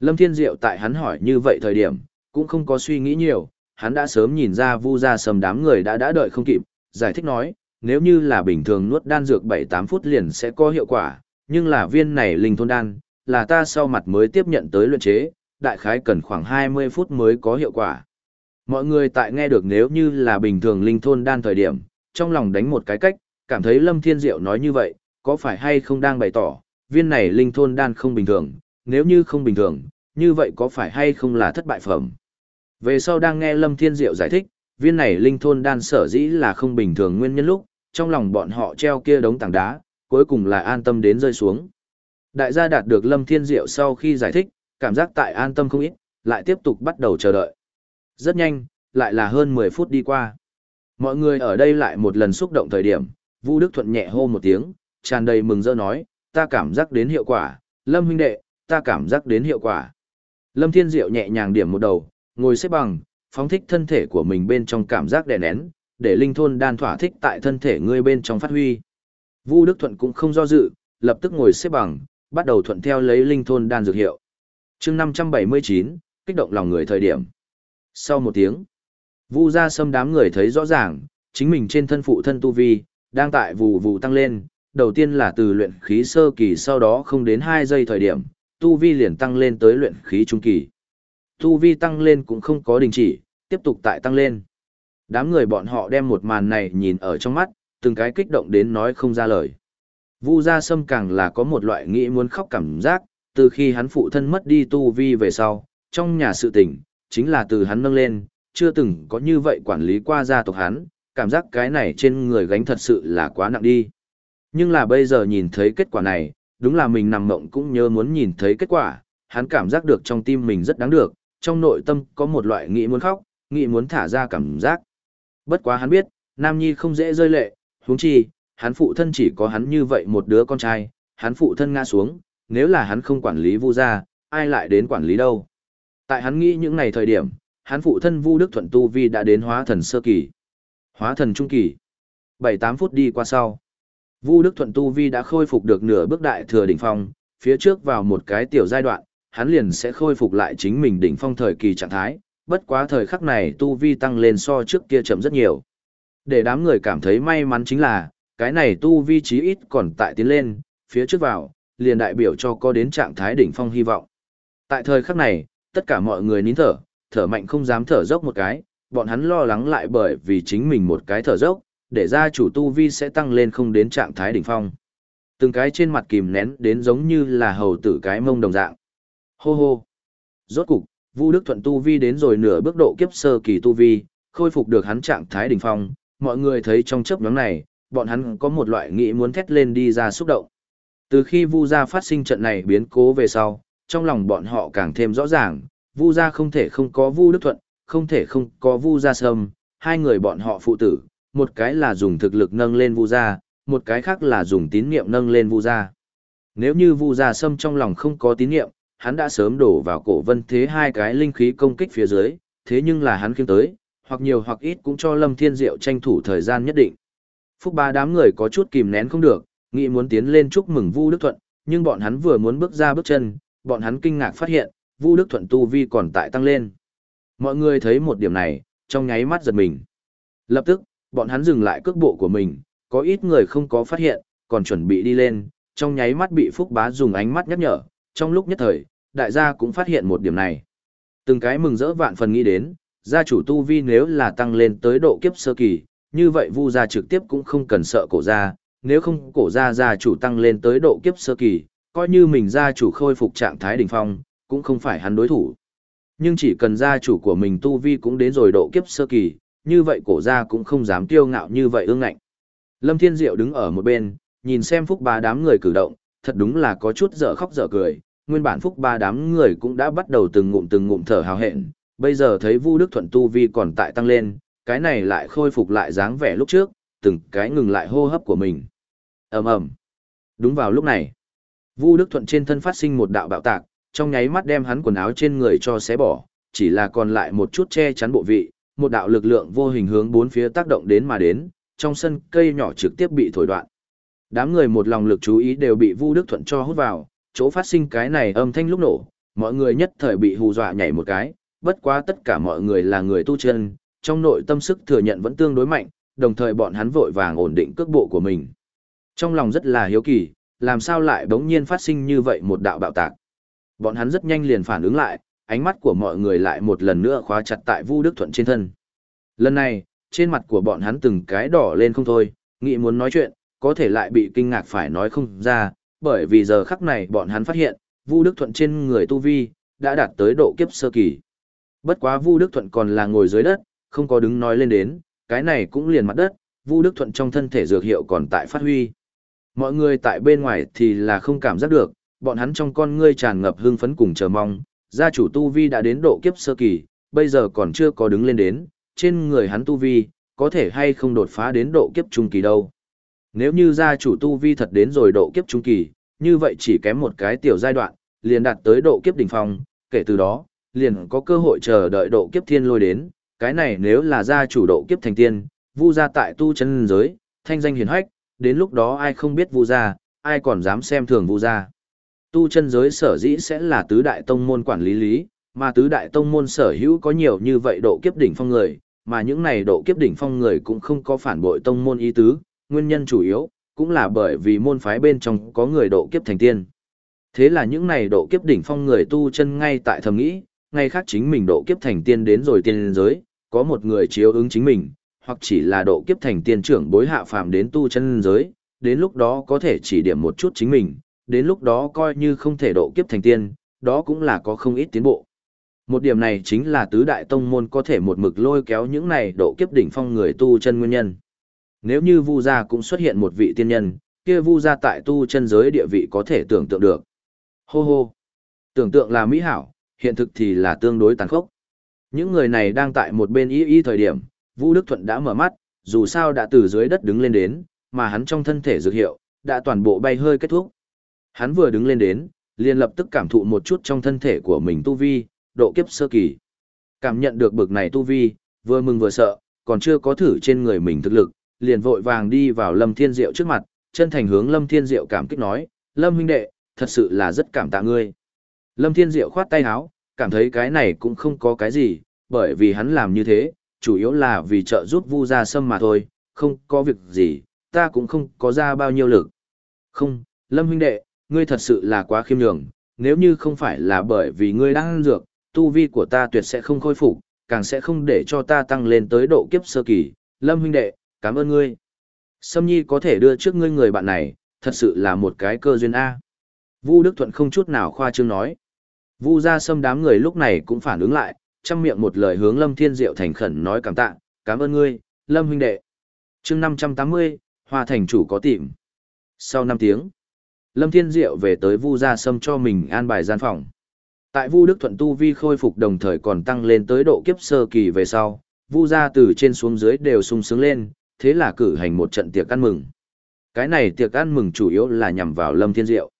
Lâm Thiên Diệu tại hắn hỏi như vậy thời điểm, cũng không có suy nghĩ nhiều, hắn đã sớm nhìn ra vu ra sầm đám người đã đã đợi không kịp, giải thích nói, nếu như là bình thường nuốt đan dược 7-8 phút liền sẽ có hiệu quả, nhưng là viên này linh thôn đan, là ta sau mặt mới tiếp nhận tới luyện chế, đại khái cần khoảng 20 phút mới có hiệu quả. Mọi người tại nghe được nếu như là bình thường linh thôn đan thời điểm, trong lòng đánh một cái cách, cảm thấy Lâm Thiên Diệu nói như vậy, có phải hay không đang bày tỏ, viên này linh thôn đan không bình thường, nếu như không bình thường, như vậy có phải hay không là thất bại phẩm. Về sau đang nghe Lâm Thiên Diệu giải thích, viên này linh thôn đan sở dĩ là không bình thường nguyên nhân lúc, trong lòng bọn họ treo kia đống tảng đá, cuối cùng là an tâm đến rơi xuống. Đại gia đạt được Lâm Thiên Diệu sau khi giải thích, cảm giác tại an tâm không ít, lại tiếp tục bắt đầu chờ đợi. Rất nhanh, lại là hơn 10 phút đi qua. Mọi người ở đây lại một lần xúc động thời điểm, Vu Đức Thuận nhẹ hô một tiếng, tràn đầy mừng rỡ nói, ta cảm giác đến hiệu quả, Lâm huynh đệ, ta cảm giác đến hiệu quả. Lâm Thiên Diệu nhẹ nhàng điểm một đầu, ngồi xếp bằng, phóng thích thân thể của mình bên trong cảm giác đè nén, để linh thôn đan thỏa thích tại thân thể ngươi bên trong phát huy. Vu Đức Thuận cũng không do dự, lập tức ngồi xếp bằng, bắt đầu thuận theo lấy linh thôn đan dược hiệu. chương 579, kích động lòng người thời điểm. Sau một tiếng, Vu ra sâm đám người thấy rõ ràng, chính mình trên thân phụ thân tu vi, đang tại vù vù tăng lên, đầu tiên là từ luyện khí sơ kỳ sau đó không đến 2 giây thời điểm, tu vi liền tăng lên tới luyện khí trung kỳ. Tu vi tăng lên cũng không có đình chỉ, tiếp tục tại tăng lên. Đám người bọn họ đem một màn này nhìn ở trong mắt, từng cái kích động đến nói không ra lời. Vu Gia Sâm càng là có một loại nghĩ muốn khóc cảm giác, từ khi hắn phụ thân mất đi tu vi về sau, trong nhà sự tình, chính là từ hắn nâng lên, chưa từng có như vậy quản lý qua gia tộc hắn, cảm giác cái này trên người gánh thật sự là quá nặng đi. Nhưng là bây giờ nhìn thấy kết quả này, đúng là mình nằm mộng cũng nhớ muốn nhìn thấy kết quả, hắn cảm giác được trong tim mình rất đáng được, trong nội tâm có một loại nghĩ muốn khóc, nghĩ muốn thả ra cảm giác. Bất quá hắn biết, Nam Nhi không dễ rơi lệ, huống chi, hắn phụ thân chỉ có hắn như vậy một đứa con trai, hắn phụ thân ngã xuống, nếu là hắn không quản lý Vu gia, ai lại đến quản lý đâu. Tại hắn nghĩ những ngày thời điểm, hắn phụ thân Vu Đức Thuận tu vi đã đến hóa thần sơ kỳ, hóa thần trung kỳ. 7-8 phút đi qua sau, Vu Đức Thuận tu vi đã khôi phục được nửa bước đại thừa đỉnh phong, phía trước vào một cái tiểu giai đoạn, hắn liền sẽ khôi phục lại chính mình đỉnh phong thời kỳ trạng thái, bất quá thời khắc này tu vi tăng lên so trước kia chậm rất nhiều. Để đám người cảm thấy may mắn chính là, cái này tu vi chí ít còn tại tiến lên, phía trước vào, liền đại biểu cho có đến trạng thái đỉnh phong hy vọng. Tại thời khắc này, tất cả mọi người nín thở, thở mạnh không dám thở dốc một cái, bọn hắn lo lắng lại bởi vì chính mình một cái thở dốc, để ra chủ tu vi sẽ tăng lên không đến trạng thái đỉnh phong. Từng cái trên mặt kìm nén đến giống như là hầu tử cái mông đồng dạng. Hô hô. Rốt cục, Vu Đức Thuận tu vi đến rồi nửa bước độ kiếp sơ kỳ tu vi, khôi phục được hắn trạng thái đỉnh phong, mọi người thấy trong chớp nhoáng này, bọn hắn có một loại nghĩ muốn thét lên đi ra xúc động. Từ khi Vu gia phát sinh trận này biến cố về sau, trong lòng bọn họ càng thêm rõ ràng, Vu gia không thể không có Vu Đức Thuận, không thể không có Vu gia Sâm, hai người bọn họ phụ tử, một cái là dùng thực lực nâng lên Vu gia, một cái khác là dùng tín niệm nâng lên Vu gia. Nếu như Vu gia Sâm trong lòng không có tín niệm, hắn đã sớm đổ vào cổ vân thế hai cái linh khí công kích phía dưới, thế nhưng là hắn khiêm tới, hoặc nhiều hoặc ít cũng cho Lâm Thiên Diệu tranh thủ thời gian nhất định. Phúc ba đám người có chút kìm nén không được, nghĩ muốn tiến lên chúc mừng Vu Đức Thuận, nhưng bọn hắn vừa muốn bước ra bước chân, bọn hắn kinh ngạc phát hiện, Vu Đức Thuận tu vi còn tại tăng lên. Mọi người thấy một điểm này, trong nháy mắt giật mình. Lập tức, bọn hắn dừng lại cước bộ của mình, có ít người không có phát hiện, còn chuẩn bị đi lên, trong nháy mắt bị Phúc Bá dùng ánh mắt nhắc nhở, trong lúc nhất thời, đại gia cũng phát hiện một điểm này. Từng cái mừng rỡ vạn phần nghĩ đến, gia chủ tu vi nếu là tăng lên tới độ kiếp sơ kỳ, như vậy Vu gia trực tiếp cũng không cần sợ cổ gia, nếu không cổ gia gia chủ tăng lên tới độ kiếp sơ kỳ, coi như mình gia chủ khôi phục trạng thái đỉnh phong, cũng không phải hắn đối thủ. Nhưng chỉ cần gia chủ của mình tu vi cũng đến rồi độ kiếp sơ kỳ, như vậy cổ gia cũng không dám kiêu ngạo như vậy ương ngạnh. Lâm Thiên Diệu đứng ở một bên, nhìn xem phúc ba đám người cử động, thật đúng là có chút dở khóc dở cười, nguyên bản phúc ba đám người cũng đã bắt đầu từng ngụm từng ngụm thở hào hẹn, bây giờ thấy Vu Đức Thuận tu vi còn tại tăng lên, cái này lại khôi phục lại dáng vẻ lúc trước, từng cái ngừng lại hô hấp của mình. Ầm ầm. Đúng vào lúc này, Vu Đức Thuận trên thân phát sinh một đạo bạo tạc, trong nháy mắt đem hắn quần áo trên người cho xé bỏ, chỉ là còn lại một chút che chắn bộ vị, một đạo lực lượng vô hình hướng bốn phía tác động đến mà đến, trong sân cây nhỏ trực tiếp bị thổi đoạn. Đám người một lòng lực chú ý đều bị Vu Đức Thuận cho hút vào, chỗ phát sinh cái này âm thanh lúc nổ, mọi người nhất thời bị hù dọa nhảy một cái, bất quá tất cả mọi người là người tu chân, trong nội tâm sức thừa nhận vẫn tương đối mạnh, đồng thời bọn hắn vội vàng ổn định cước bộ của mình. Trong lòng rất là hiếu kỳ, làm sao lại bỗng nhiên phát sinh như vậy một đạo bạo tạc. Bọn hắn rất nhanh liền phản ứng lại, ánh mắt của mọi người lại một lần nữa khóa chặt tại Vu Đức Thuận trên thân. Lần này, trên mặt của bọn hắn từng cái đỏ lên không thôi, nghĩ muốn nói chuyện, có thể lại bị kinh ngạc phải nói không ra, bởi vì giờ khắc này bọn hắn phát hiện, Vu Đức Thuận trên người tu vi đã đạt tới độ kiếp sơ kỳ. Bất quá Vu Đức Thuận còn là ngồi dưới đất, không có đứng nói lên đến, cái này cũng liền mặt đất, Vu Đức Thuận trong thân thể dược hiệu còn tại phát huy. Mọi người tại bên ngoài thì là không cảm giác được, bọn hắn trong con ngươi tràn ngập hưng phấn cùng chờ mong, gia chủ tu vi đã đến độ kiếp sơ kỳ, bây giờ còn chưa có đứng lên đến, trên người hắn tu vi, có thể hay không đột phá đến độ kiếp trung kỳ đâu. Nếu như gia chủ tu vi thật đến rồi độ kiếp trung kỳ, như vậy chỉ kém một cái tiểu giai đoạn, liền đạt tới độ kiếp đỉnh phong, kể từ đó, liền có cơ hội chờ đợi độ kiếp thiên lôi đến, cái này nếu là gia chủ độ kiếp thành tiên, vu gia tại tu chân giới, thanh danh hiển hách, đến lúc đó ai không biết vu gia, ai còn dám xem thường vu gia. Tu chân giới sở dĩ sẽ là tứ đại tông môn quản lý lý, mà tứ đại tông môn sở hữu có nhiều như vậy độ kiếp đỉnh phong người, mà những này độ kiếp đỉnh phong người cũng không có phản bội tông môn ý tứ, nguyên nhân chủ yếu cũng là bởi vì môn phái bên trong có người độ kiếp thành tiên. Thế là những này độ kiếp đỉnh phong người tu chân ngay tại thầm nghĩ, ngay khác chính mình độ kiếp thành tiên đến rồi tiên giới, có một người chiếu ứng chính mình, hoặc chỉ là độ kiếp thành tiên trưởng bối hạ phàm đến tu chân giới, đến lúc đó có thể chỉ điểm một chút chính mình, đến lúc đó coi như không thể độ kiếp thành tiên, đó cũng là có không ít tiến bộ. Một điểm này chính là tứ đại tông môn có thể một mực lôi kéo những này độ kiếp đỉnh phong người tu chân nguyên nhân. Nếu như Vu gia cũng xuất hiện một vị tiên nhân, kia Vu gia tại tu chân giới địa vị có thể tưởng tượng được. Hô hô. Tưởng tượng là mỹ hảo, hiện thực thì là tương đối tàn khốc. Những người này đang tại một bên y y thời điểm, Vu Đức Thuận đã mở mắt, dù sao đã từ dưới đất đứng lên đến, mà hắn trong thân thể dược hiệu, đã toàn bộ bay hơi kết thúc. Hắn vừa đứng lên đến, liền lập tức cảm thụ một chút trong thân thể của mình tu vi, độ kiếp sơ kỳ. Cảm nhận được bực này tu vi, vừa mừng vừa sợ, còn chưa có thử trên người mình thực lực, liền vội vàng đi vào Lâm Thiên Diệu trước mặt, chân thành hướng Lâm Thiên Diệu cảm kích nói, Lâm huynh đệ, thật sự là rất cảm tạ ngươi. Lâm Thiên Diệu khoát tay áo, cảm thấy cái này cũng không có cái gì, bởi vì hắn làm như thế, chủ yếu là vì trợ giúp Vu Gia Sâm mà thôi, không có việc gì, ta cũng không có ra bao nhiêu lực. Không, Lâm huynh đệ, ngươi thật sự là quá khiêm nhường, nếu như không phải là bởi vì ngươi đang ăn dược, tu vi của ta tuyệt sẽ không khôi phục, càng sẽ không để cho ta tăng lên tới độ kiếp sơ kỳ. Lâm huynh đệ, cảm ơn ngươi. Sâm Nhi có thể đưa trước ngươi người bạn này, thật sự là một cái cơ duyên A. Vu Đức Thuận không chút nào khoa trương nói. Vu gia sâm đám người lúc này cũng phản ứng lại, chăm miệng một lời hướng Lâm Thiên Diệu thành khẩn nói cảm tạ, cảm ơn ngươi, Lâm huynh đệ. chương 580, Hoa Thành chủ có tìm. Sau 5 tiếng, Lâm Thiên Diệu về tới Vu Gia Sâm cho mình an bài gian phòng. Tại Vu Đức Thuận tu vi khôi phục đồng thời còn tăng lên tới độ kiếp sơ kỳ về sau, Vu gia từ trên xuống dưới đều sung sướng lên, thế là cử hành một trận tiệc ăn mừng. Cái này tiệc ăn mừng chủ yếu là nhằm vào Lâm Thiên Diệu.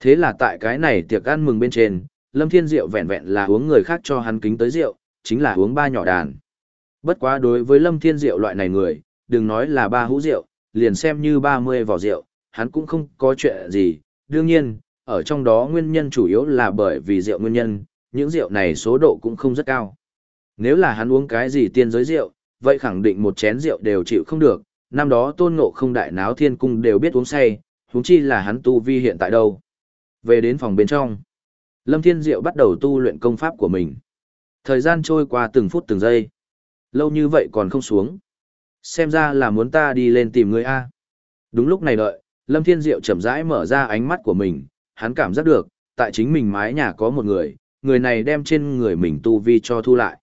Thế là tại cái này tiệc ăn mừng bên trên, Lâm Thiên Diệu vẹn vẹn là uống người khác cho hắn kính tới rượu, chính là uống ba nhỏ đàn. Bất quá đối với Lâm Thiên Diệu loại này người, đừng nói là ba hũ rượu, liền xem như ba mươi vỏ rượu, hắn cũng không có chuyện gì. Đương nhiên, ở trong đó nguyên nhân chủ yếu là bởi vì rượu nguyên nhân, những rượu này số độ cũng không rất cao. Nếu là hắn uống cái gì tiên giới rượu, vậy khẳng định một chén rượu đều chịu không được, năm đó tôn ngộ không đại náo thiên cung đều biết uống say, huống chi là hắn tu vi hiện tại đâu. Về đến phòng bên trong, Lâm Thiên Diệu bắt đầu tu luyện công pháp của mình. Thời gian trôi qua từng phút từng giây. Lâu như vậy còn không xuống. Xem ra là muốn ta đi lên tìm người A. Đúng lúc này đợi, Lâm Thiên Diệu chậm rãi mở ra ánh mắt của mình, hắn cảm giác được, tại chính mình mái nhà có một người, người này đem trên người mình tu vi cho thu lại.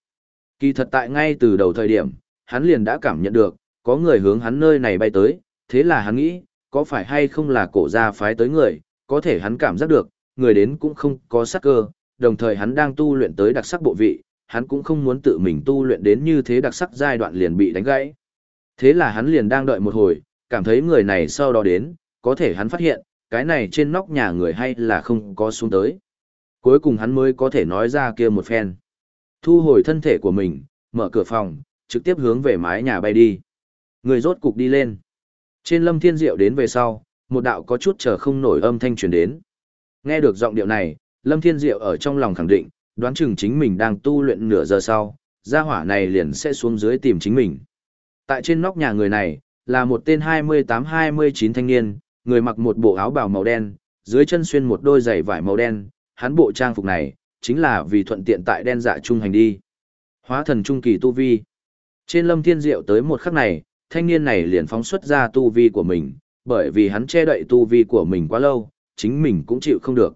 Kỳ thật tại ngay từ đầu thời điểm, hắn liền đã cảm nhận được, có người hướng hắn nơi này bay tới, thế là hắn nghĩ, có phải hay không là cổ gia phái tới người, có thể hắn cảm giác được, người đến cũng không có sắc cơ, đồng thời hắn đang tu luyện tới đặc sắc bộ vị, hắn cũng không muốn tự mình tu luyện đến như thế đặc sắc giai đoạn liền bị đánh gãy. Thế là hắn liền đang đợi một hồi, cảm thấy người này sau đó đến, có thể hắn phát hiện, cái này trên nóc nhà người hay là không có xuống tới. Cuối cùng hắn mới có thể nói ra kia một phen. Thu hồi thân thể của mình, mở cửa phòng, trực tiếp hướng về mái nhà bay đi. Người rốt cục đi lên. Trên lâm thiên diệu đến về sau, một đạo có chút chờ không nổi âm thanh truyền đến. Nghe được giọng điệu này, lâm thiên diệu ở trong lòng khẳng định, đoán chừng chính mình đang tu luyện nửa giờ sau, gia hỏa này liền sẽ xuống dưới tìm chính mình. Tại trên nóc nhà người này, là một tên 28-29 thanh niên, người mặc một bộ áo bào màu đen, dưới chân xuyên một đôi giày vải màu đen, hắn bộ trang phục này, chính là vì thuận tiện tại đen dạ trung hành đi. Hóa thần trung kỳ tu vi. Trên lâm thiên diệu tới một khắc này, thanh niên này liền phóng xuất ra tu vi của mình, bởi vì hắn che đậy tu vi của mình quá lâu, chính mình cũng chịu không được.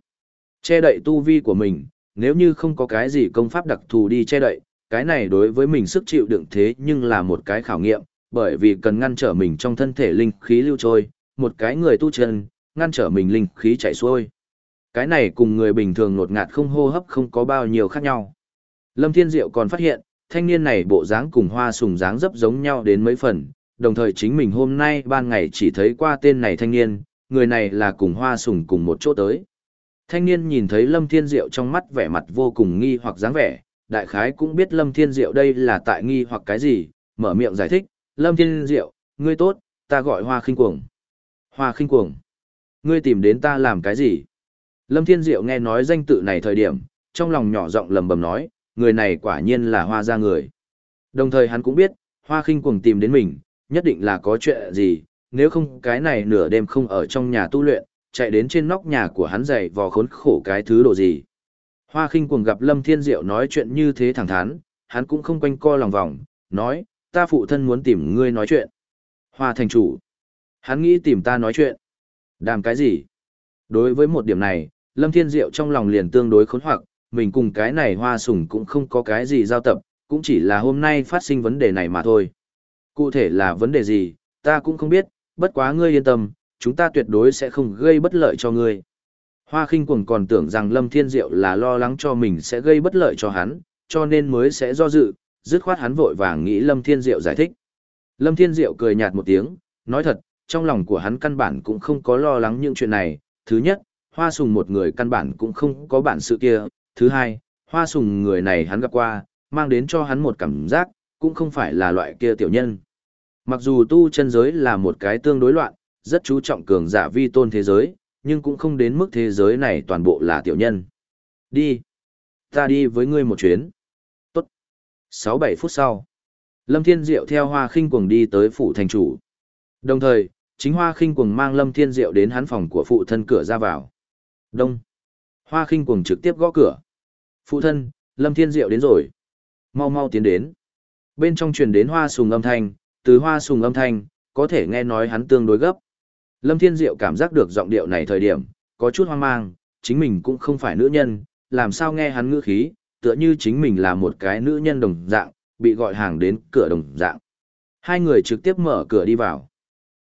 Che đậy tu vi của mình, nếu như không có cái gì công pháp đặc thù đi che đậy, cái này đối với mình sức chịu đựng thế nhưng là một cái khảo nghiệm, bởi vì cần ngăn trở mình trong thân thể linh khí lưu trôi, một cái người tu chân, ngăn trở mình linh khí chảy xuôi. Cái này cùng người bình thường nột ngạt không hô hấp không có bao nhiêu khác nhau. Lâm Thiên Diệu còn phát hiện, thanh niên này bộ dáng cùng hoa sùng dáng dấp giống nhau đến mấy phần, đồng thời chính mình hôm nay ban ngày chỉ thấy qua tên này thanh niên, người này là cùng hoa sùng cùng một chỗ tới. Thanh niên nhìn thấy Lâm Thiên Diệu trong mắt vẻ mặt vô cùng nghi hoặc dáng vẻ, đại khái cũng biết Lâm Thiên Diệu đây là tại nghi hoặc cái gì, mở miệng giải thích, Lâm Thiên Diệu, ngươi tốt, ta gọi hoa khinh cuồng. Hoa khinh cuồng, ngươi tìm đến ta làm cái gì? Lâm Thiên Diệu nghe nói danh tự này thời điểm, trong lòng nhỏ giọng lầm bầm nói, người này quả nhiên là hoa gia người. Đồng thời hắn cũng biết, hoa khinh cuồng tìm đến mình, nhất định là có chuyện gì, nếu không cái này nửa đêm không ở trong nhà tu luyện, chạy đến trên nóc nhà của hắn dậy vò khốn khổ cái thứ độ gì. Hoa khinh cuồng gặp Lâm Thiên Diệu nói chuyện như thế thẳng thắn, hắn cũng không quanh co lòng vòng, nói, ta phụ thân muốn tìm ngươi nói chuyện. Hoa thành chủ. Hắn nghĩ tìm ta nói chuyện. Đàm cái gì? Đối với một điểm này, Lâm Thiên Diệu trong lòng liền tương đối khốn hoặc, mình cùng cái này hoa sùng cũng không có cái gì giao tập, cũng chỉ là hôm nay phát sinh vấn đề này mà thôi. Cụ thể là vấn đề gì, ta cũng không biết, bất quá ngươi yên tâm, chúng ta tuyệt đối sẽ không gây bất lợi cho ngươi. Hoa khinh cuồng còn tưởng rằng Lâm Thiên Diệu là lo lắng cho mình sẽ gây bất lợi cho hắn, cho nên mới sẽ do dự, dứt khoát hắn vội vàng nghĩ Lâm Thiên Diệu giải thích. Lâm Thiên Diệu cười nhạt một tiếng, nói thật, trong lòng của hắn căn bản cũng không có lo lắng những chuyện này. Thứ nhất, hoa sùng một người căn bản cũng không có bản sự kia. Thứ hai, hoa sùng người này hắn gặp qua, mang đến cho hắn một cảm giác, cũng không phải là loại kia tiểu nhân. Mặc dù tu chân giới là một cái tương đối loạn, rất chú trọng cường giả vi tôn thế giới, nhưng cũng không đến mức thế giới này toàn bộ là tiểu nhân. Đi. Ta đi với ngươi một chuyến. Tốt. 6-7 phút sau. Lâm Thiên Diệu theo Hoa Khinh Cuồng đi tới phủ thành chủ. Đồng thời, chính Hoa Khinh Cuồng mang Lâm Thiên Diệu đến hắn phòng của phụ thân cửa ra vào. Đông. Hoa Khinh Cuồng trực tiếp gõ cửa. Phụ thân, Lâm Thiên Diệu đến rồi. Mau mau tiến đến. Bên trong truyền đến hoa sùng âm thanh, từ hoa sùng âm thanh, có thể nghe nói hắn tương đối gấp. Lâm Thiên Diệu cảm giác được giọng điệu này thời điểm, có chút hoang mang, chính mình cũng không phải nữ nhân, làm sao nghe hắn ngữ khí, tựa như chính mình là một cái nữ nhân đồng dạng, bị gọi hàng đến cửa đồng dạng. Hai người trực tiếp mở cửa đi vào.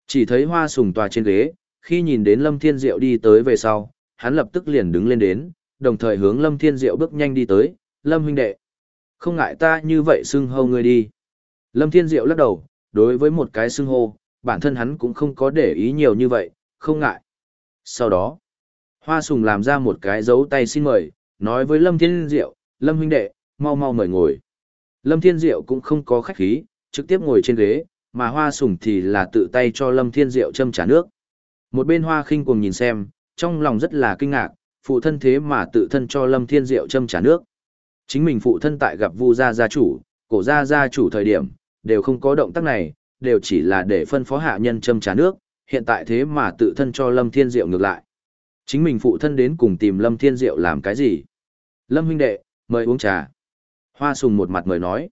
Chỉ thấy hoa sùng tòa trên ghế, khi nhìn đến Lâm Thiên Diệu đi tới về sau, hắn lập tức liền đứng lên đến, đồng thời hướng Lâm Thiên Diệu bước nhanh đi tới, Lâm huynh đệ. Không ngại ta như vậy xưng hâu ngươi đi. Lâm Thiên Diệu lắc đầu, đối với một cái xưng hô, bản thân hắn cũng không có để ý nhiều như vậy, không ngại. Sau đó, Hoa Sùng làm ra một cái dấu tay xin mời, nói với Lâm Thiên Diệu, Lâm huynh đệ, mau mau mời ngồi. Lâm Thiên Diệu cũng không có khách khí, trực tiếp ngồi trên ghế, mà Hoa Sùng thì là tự tay cho Lâm Thiên Diệu châm trà nước. Một bên Hoa khinh cùng nhìn xem, trong lòng rất là kinh ngạc, phụ thân thế mà tự thân cho Lâm Thiên Diệu châm trà nước. Chính mình phụ thân tại gặp Vu gia gia chủ, cổ gia gia chủ thời điểm, đều không có động tác này, đều chỉ là để phân phó hạ nhân châm trà nước, hiện tại thế mà tự thân cho Lâm Thiên Diệu ngược lại. Chính mình phụ thân đến cùng tìm Lâm Thiên Diệu làm cái gì? Lâm huynh đệ, mời uống trà. Hoa sùng một mặt mời nói.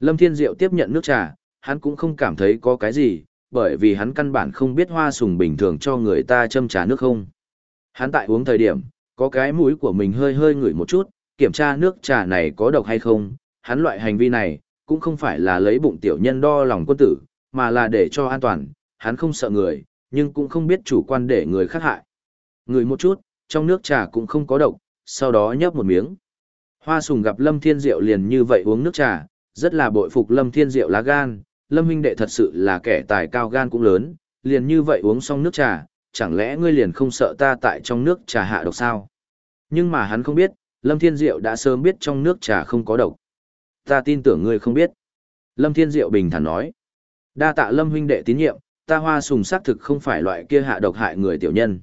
Lâm Thiên Diệu tiếp nhận nước trà, hắn cũng không cảm thấy có cái gì, bởi vì hắn căn bản không biết hoa sùng bình thường cho người ta châm trà nước không. Hắn tại uống thời điểm, có cái mũi của mình hơi hơi ngửi một chút, kiểm tra nước trà này có độc hay không, hắn loại hành vi này, cũng không phải là lấy bụng tiểu nhân đo lòng quân tử, mà là để cho an toàn, hắn không sợ người, nhưng cũng không biết chủ quan để người khác hại. Người một chút, trong nước trà cũng không có độc, sau đó nhấp một miếng. Hoa sùng gặp Lâm Thiên Diệu liền như vậy uống nước trà, rất là bội phục Lâm Thiên Diệu lá gan, Lâm huynh đệ thật sự là kẻ tài cao gan cũng lớn, liền như vậy uống xong nước trà, chẳng lẽ ngươi liền không sợ ta tại trong nước trà hạ độc sao? Nhưng mà hắn không biết, Lâm Thiên Diệu đã sớm biết trong nước trà không có độc. Ta tin tưởng ngươi không biết. Lâm Thiên Diệu bình thản nói. Đa tạ Lâm huynh đệ tín nhiệm, ta hoa sùng xác thực không phải loại kia hạ độc hại người tiểu nhân.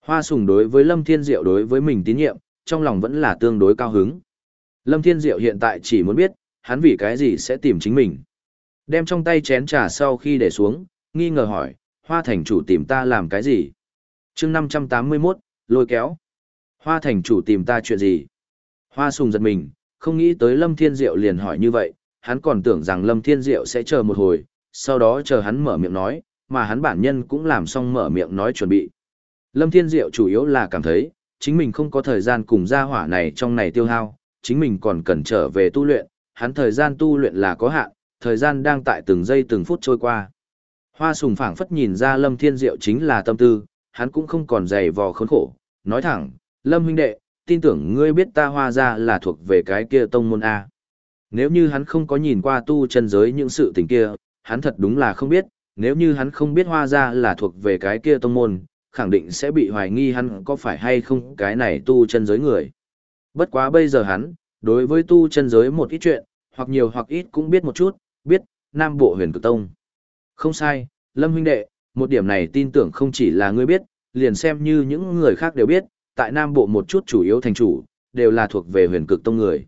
Hoa sùng đối với Lâm Thiên Diệu đối với mình tín nhiệm, trong lòng vẫn là tương đối cao hứng. Lâm Thiên Diệu hiện tại chỉ muốn biết, hắn vì cái gì sẽ tìm chính mình. Đem trong tay chén trà sau khi để xuống, nghi ngờ hỏi, Hoa thành chủ tìm ta làm cái gì? chương 581, lôi kéo. Hoa thành chủ tìm ta chuyện gì? Hoa sùng giật mình, không nghĩ tới Lâm Thiên Diệu liền hỏi như vậy, hắn còn tưởng rằng Lâm Thiên Diệu sẽ chờ một hồi, sau đó chờ hắn mở miệng nói, mà hắn bản nhân cũng làm xong mở miệng nói chuẩn bị. Lâm Thiên Diệu chủ yếu là cảm thấy, chính mình không có thời gian cùng gia hỏa này trong này tiêu hao, chính mình còn cần trở về tu luyện, hắn thời gian tu luyện là có hạn, thời gian đang tại từng giây từng phút trôi qua. Hoa sùng phảng phất nhìn ra Lâm Thiên Diệu chính là tâm tư, hắn cũng không còn dày vò khốn khổ, nói thẳng, Lâm huynh đệ, tin tưởng ngươi biết ta hoa ra là thuộc về cái kia tông môn A. Nếu như hắn không có nhìn qua tu chân giới những sự tình kia, hắn thật đúng là không biết, nếu như hắn không biết hoa ra là thuộc về cái kia tông môn, khẳng định sẽ bị hoài nghi hắn có phải hay không cái này tu chân giới người. Bất quá bây giờ hắn, đối với tu chân giới một ít chuyện, hoặc nhiều hoặc ít cũng biết một chút, biết, Nam Bộ huyền cực tông. Không sai, Lâm huynh đệ, một điểm này tin tưởng không chỉ là ngươi biết, liền xem như những người khác đều biết, tại Nam Bộ một chút chủ yếu thành chủ, đều là thuộc về huyền cực tông người.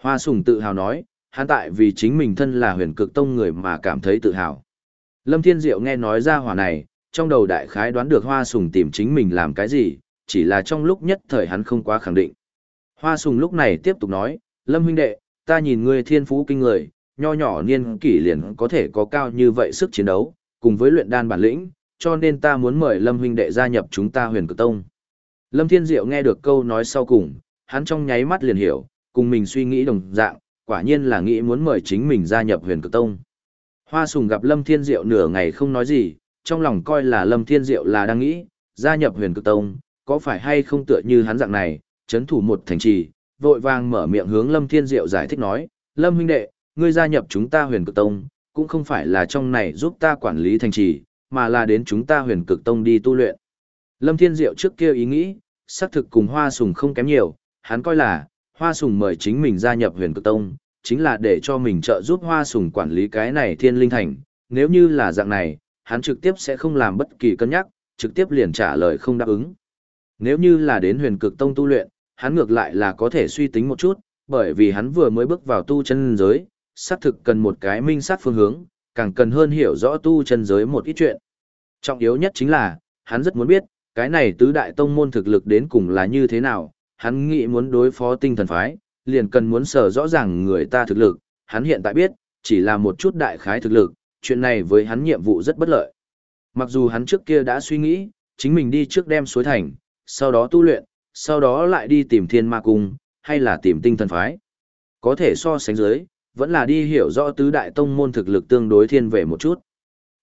Hoa Sùng tự hào nói, hắn tại vì chính mình thân là huyền cực tông người mà cảm thấy tự hào. Lâm Thiên Diệu nghe nói ra hỏa này, trong đầu đại khái đoán được Hoa Sùng tìm chính mình làm cái gì, chỉ là trong lúc nhất thời hắn không quá khẳng định. Hoa Sùng lúc này tiếp tục nói, Lâm huynh đệ, ta nhìn ngươi thiên phú kinh người, nho nhỏ niên kỷ liền có thể có cao như vậy sức chiến đấu, cùng với luyện đan bản lĩnh, cho nên ta muốn mời Lâm huynh đệ gia nhập chúng ta huyền cực tông. Lâm Thiên Diệu nghe được câu nói sau cùng, hắn trong nháy mắt liền hiểu, cùng mình suy nghĩ đồng dạng, quả nhiên là nghĩ muốn mời chính mình gia nhập huyền cực tông. Hoa sùng gặp Lâm Thiên Diệu nửa ngày không nói gì, trong lòng coi là Lâm Thiên Diệu là đang nghĩ, gia nhập huyền cực tông, có phải hay không tựa như hắn dạng này, chấn thủ một thành trì, vội vàng mở miệng hướng Lâm Thiên Diệu giải thích nói, Lâm huynh đệ, ngươi gia nhập chúng ta huyền cực tông, cũng không phải là trong này giúp ta quản lý thành trì, mà là đến chúng ta huyền cực tông đi tu luyện. Lâm Thiên Diệu trước kia ý nghĩ, xác thực cùng Hoa Sùng không kém nhiều, hắn coi là, Hoa Sùng mời chính mình gia nhập huyền cực tông, chính là để cho mình trợ giúp Hoa Sùng quản lý cái này thiên linh thành, nếu như là dạng này, hắn trực tiếp sẽ không làm bất kỳ cân nhắc, trực tiếp liền trả lời không đáp ứng. Nếu như là đến huyền cực tông tu luyện, hắn ngược lại là có thể suy tính một chút, bởi vì hắn vừa mới bước vào tu chân giới, xác thực cần một cái minh sát phương hướng, càng cần hơn hiểu rõ tu chân giới một ít chuyện. Trọng yếu nhất chính là, hắn rất muốn biết, cái này tứ đại tông môn thực lực đến cùng là như thế nào, hắn nghĩ muốn đối phó tinh thần phái, liền cần muốn sở rõ ràng người ta thực lực, hắn hiện tại biết, chỉ là một chút đại khái thực lực, chuyện này với hắn nhiệm vụ rất bất lợi. Mặc dù hắn trước kia đã suy nghĩ, chính mình đi trước đem suối thành, sau đó tu luyện, sau đó lại đi tìm thiên ma cung, hay là tìm tinh thần phái. Có thể so sánh dưới, vẫn là đi hiểu rõ tứ đại tông môn thực lực tương đối thiên về một chút.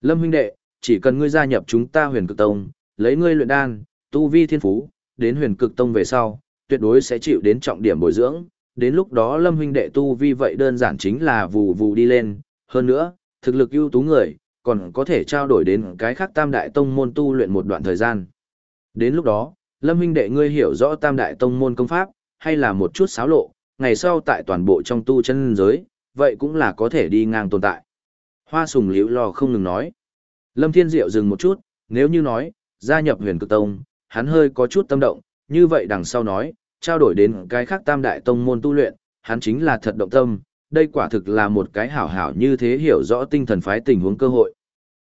Lâm huynh đệ, chỉ cần ngươi gia nhập chúng ta huyền cực tông, lấy ngươi luyện đan, tu vi thiên phú, đến huyền cực tông về sau, tuyệt đối sẽ chịu đến trọng điểm bồi dưỡng. Đến lúc đó lâm huynh đệ tu vi vậy đơn giản chính là vù vù đi lên. Hơn nữa, thực lực ưu tú người, còn có thể trao đổi đến cái khác tam đại tông môn tu luyện một đoạn thời gian. Đến lúc đó, lâm huynh đệ ngươi hiểu rõ tam đại tông môn công pháp, hay là một chút xáo lộ, ngày sau tại toàn bộ trong tu chân giới, vậy cũng là có thể đi ngang tồn tại. Hoa sùng liễu lò không ngừng nói. Lâm Thiên Diệu dừng một chút, nếu như nói, gia nhập huyền cực tông, hắn hơi có chút tâm động, như vậy đằng sau nói, trao đổi đến cái khác tam đại tông môn tu luyện, hắn chính là thật động tâm, đây quả thực là một cái hảo hảo như thế hiểu rõ tinh thần phái tình huống cơ hội.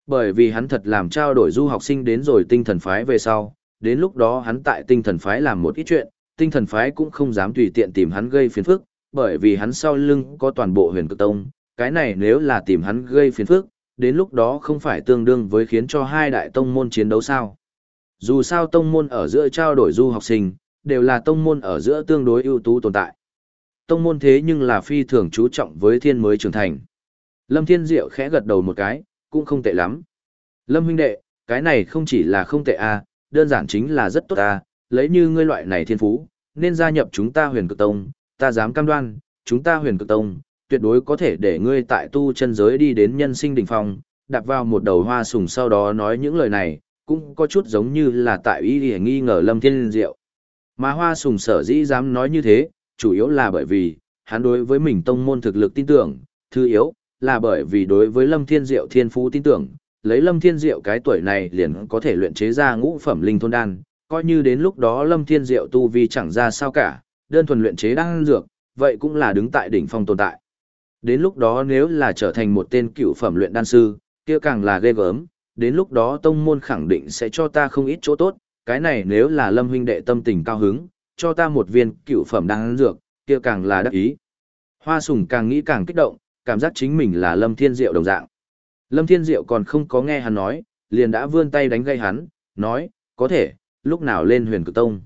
Bởi vì hắn thật làm trao đổi du học sinh đến rồi tinh thần phái về sau, đến lúc đó hắn tại tinh thần phái làm một ít chuyện, tinh thần phái cũng không dám tùy tiện tìm hắn gây phiền phức, bởi vì hắn sau lưng có toàn bộ huyền cực tông, cái này nếu là tìm hắn gây phiền phức, đến lúc đó không phải tương đương với khiến cho hai đại tông môn chiến đấu sao. Dù sao tông môn ở giữa trao đổi du học sinh, đều là tông môn ở giữa tương đối ưu tú tồn tại. Tông môn thế nhưng là phi thường chú trọng với thiên mới trưởng thành. Lâm Thiên Diệu khẽ gật đầu một cái, cũng không tệ lắm. Lâm huynh đệ, cái này không chỉ là không tệ a, à, đơn giản chính là rất tốt a, à, lấy như ngươi loại này thiên phú, nên gia nhập chúng ta huyền cực tông, ta dám cam đoan, chúng ta huyền cực tông, tuyệt đối có thể để ngươi tại tu chân giới đi đến nhân sinh đỉnh phong, đạp vào một đầu hoa sùng sau đó nói những lời này, cũng có chút giống như là tại ý để nghi ngờ Lâm Thiên Diệu. Mà hoa sùng sở dĩ dám nói như thế, chủ yếu là bởi vì, hắn đối với mình tông môn thực lực tin tưởng, thứ yếu, là bởi vì đối với Lâm Thiên Diệu thiên phú tin tưởng, lấy Lâm Thiên Diệu cái tuổi này liền có thể luyện chế ra ngũ phẩm linh thôn đan, coi như đến lúc đó Lâm Thiên Diệu tu vi chẳng ra sao cả, đơn thuần luyện chế đan dược, vậy cũng là đứng tại đỉnh phong tồn tại. Đến lúc đó nếu là trở thành một tên cựu phẩm luyện đan sư, kia càng là ghê gớm, đến lúc đó tông môn khẳng định sẽ cho ta không ít chỗ tốt, cái này nếu là Lâm huynh đệ tâm tình cao hứng, cho ta một viên cựu phẩm đan dược, kia càng là đắc ý. Hoa Sùng càng nghĩ càng kích động, cảm giác chính mình là Lâm Thiên Diệu đồng dạng. Lâm Thiên Diệu còn không có nghe hắn nói, liền đã vươn tay đánh gây hắn, nói, có thể, lúc nào lên huyền cực tông.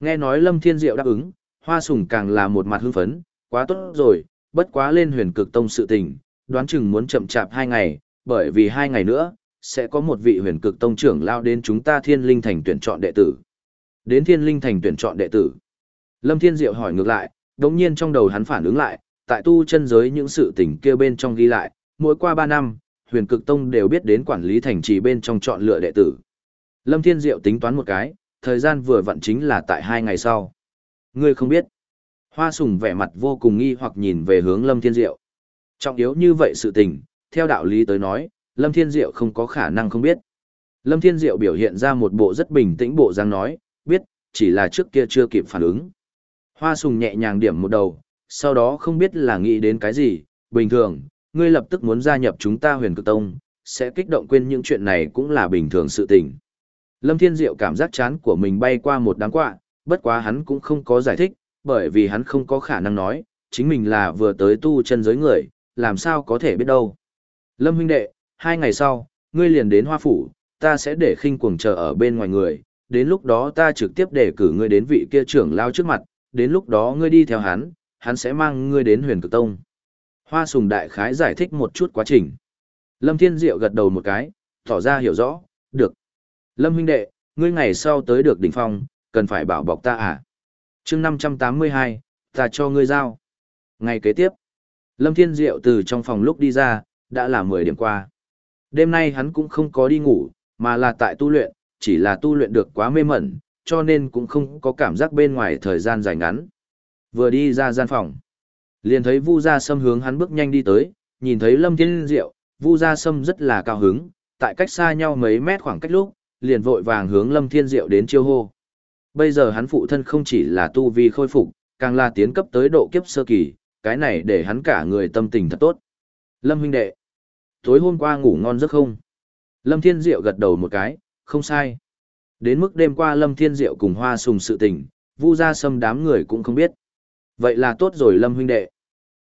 Nghe nói Lâm Thiên Diệu đáp ứng, Hoa Sùng càng là một mặt hưng phấn, quá tốt rồi, bất quá lên huyền cực tông sự tình, đoán chừng muốn chậm chạp hai ngày, bởi vì hai ngày nữa, sẽ có một vị huyền cực tông trưởng lao đến chúng ta thiên linh thành tuyển chọn đệ tử. Đến thiên linh thành tuyển chọn đệ tử. Lâm Thiên Diệu hỏi ngược lại, đồng nhiên trong đầu hắn phản ứng lại, tại tu chân giới những sự tình kia bên trong ghi lại, mỗi qua ba năm, huyền cực tông đều biết đến quản lý thành trì bên trong chọn lựa đệ tử. Lâm Thiên Diệu tính toán một cái, thời gian vừa vặn chính là tại hai ngày sau. Ngươi không biết. Hoa sùng vẻ mặt vô cùng nghi hoặc nhìn về hướng Lâm Thiên Diệu. Trọng yếu như vậy sự tình, theo đạo lý tới nói, Lâm Thiên Diệu không có khả năng không biết. Lâm Thiên Diệu biểu hiện ra một bộ rất bình tĩnh bộ dáng nói, biết, chỉ là trước kia chưa kịp phản ứng. Hoa sùng nhẹ nhàng điểm một đầu, sau đó không biết là nghĩ đến cái gì, bình thường, ngươi lập tức muốn gia nhập chúng ta huyền cực tông, sẽ kích động quên những chuyện này cũng là bình thường sự tình. Lâm Thiên Diệu cảm giác chán của mình bay qua một đám quạ, bất quá hắn cũng không có giải thích, bởi vì hắn không có khả năng nói, chính mình là vừa tới tu chân giới người, làm sao có thể biết đâu. Lâm huynh đệ, hai ngày sau, ngươi liền đến hoa phủ, ta sẽ để khinh cuồng chờ ở bên ngoài người, đến lúc đó ta trực tiếp để cử ngươi đến vị kia trưởng lao trước mặt, đến lúc đó ngươi đi theo hắn, hắn sẽ mang ngươi đến huyền cực tông. Hoa sùng đại khái giải thích một chút quá trình. Lâm Thiên Diệu gật đầu một cái, tỏ ra hiểu rõ, được. Lâm huynh đệ, ngươi ngày sau tới được đỉnh phong, cần phải bảo bọc ta à? chương 582, ta cho ngươi giao. Ngày kế tiếp, Lâm Thiên Diệu từ trong phòng lúc đi ra, đã là 10 điểm qua. Đêm nay hắn cũng không có đi ngủ, mà là tại tu luyện, chỉ là tu luyện được quá mê mẩn, cho nên cũng không có cảm giác bên ngoài thời gian dài ngắn. Vừa đi ra gian phòng, liền thấy Vu Gia Sâm hướng hắn bước nhanh đi tới, nhìn thấy Lâm Thiên Diệu, Vu Gia Sâm rất là cao hứng, tại cách xa nhau mấy mét khoảng cách lúc, liền vội vàng hướng Lâm Thiên Diệu đến chiêu hô. Bây giờ hắn phụ thân không chỉ là tu vi khôi phục, càng là tiến cấp tới độ kiếp sơ kỳ, cái này để hắn cả người tâm tình thật tốt. Lâm huynh đệ, tối hôm qua ngủ ngon giấc không? Lâm Thiên Diệu gật đầu một cái, không sai. Đến mức đêm qua Lâm Thiên Diệu cùng Hoa Sùng sự tình, Vu Gia Sâm đám người cũng không biết. Vậy là tốt rồi Lâm huynh đệ.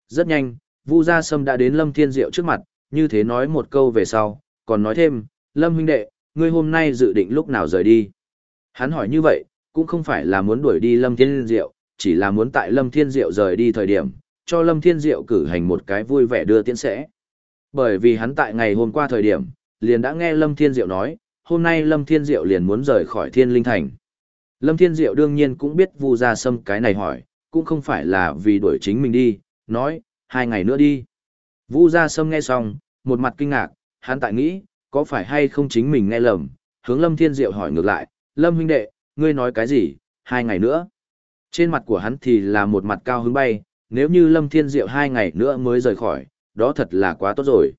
Rất nhanh, Vu Gia Sâm đã đến Lâm Thiên Diệu trước mặt, như thế nói một câu về sau, còn nói thêm, Lâm huynh đệ, ngươi hôm nay dự định lúc nào rời đi. Hắn hỏi như vậy, cũng không phải là muốn đuổi đi Lâm Thiên Diệu, chỉ là muốn tại Lâm Thiên Diệu rời đi thời điểm, cho Lâm Thiên Diệu cử hành một cái vui vẻ đưa tiễn sẽ. Bởi vì hắn tại ngày hôm qua thời điểm, liền đã nghe Lâm Thiên Diệu nói, hôm nay Lâm Thiên Diệu liền muốn rời khỏi Thiên Linh Thành. Lâm Thiên Diệu đương nhiên cũng biết Vu Gia Sâm cái này hỏi, cũng không phải là vì đuổi chính mình đi, nói, hai ngày nữa đi. Vu Gia Sâm nghe xong, một mặt kinh ngạc, hắn tại nghĩ, có phải hay không chính mình nghe lầm, hướng Lâm Thiên Diệu hỏi ngược lại, Lâm huynh đệ, ngươi nói cái gì, hai ngày nữa. Trên mặt của hắn thì là một mặt cao hứng bay, nếu như Lâm Thiên Diệu hai ngày nữa mới rời khỏi, đó thật là quá tốt rồi.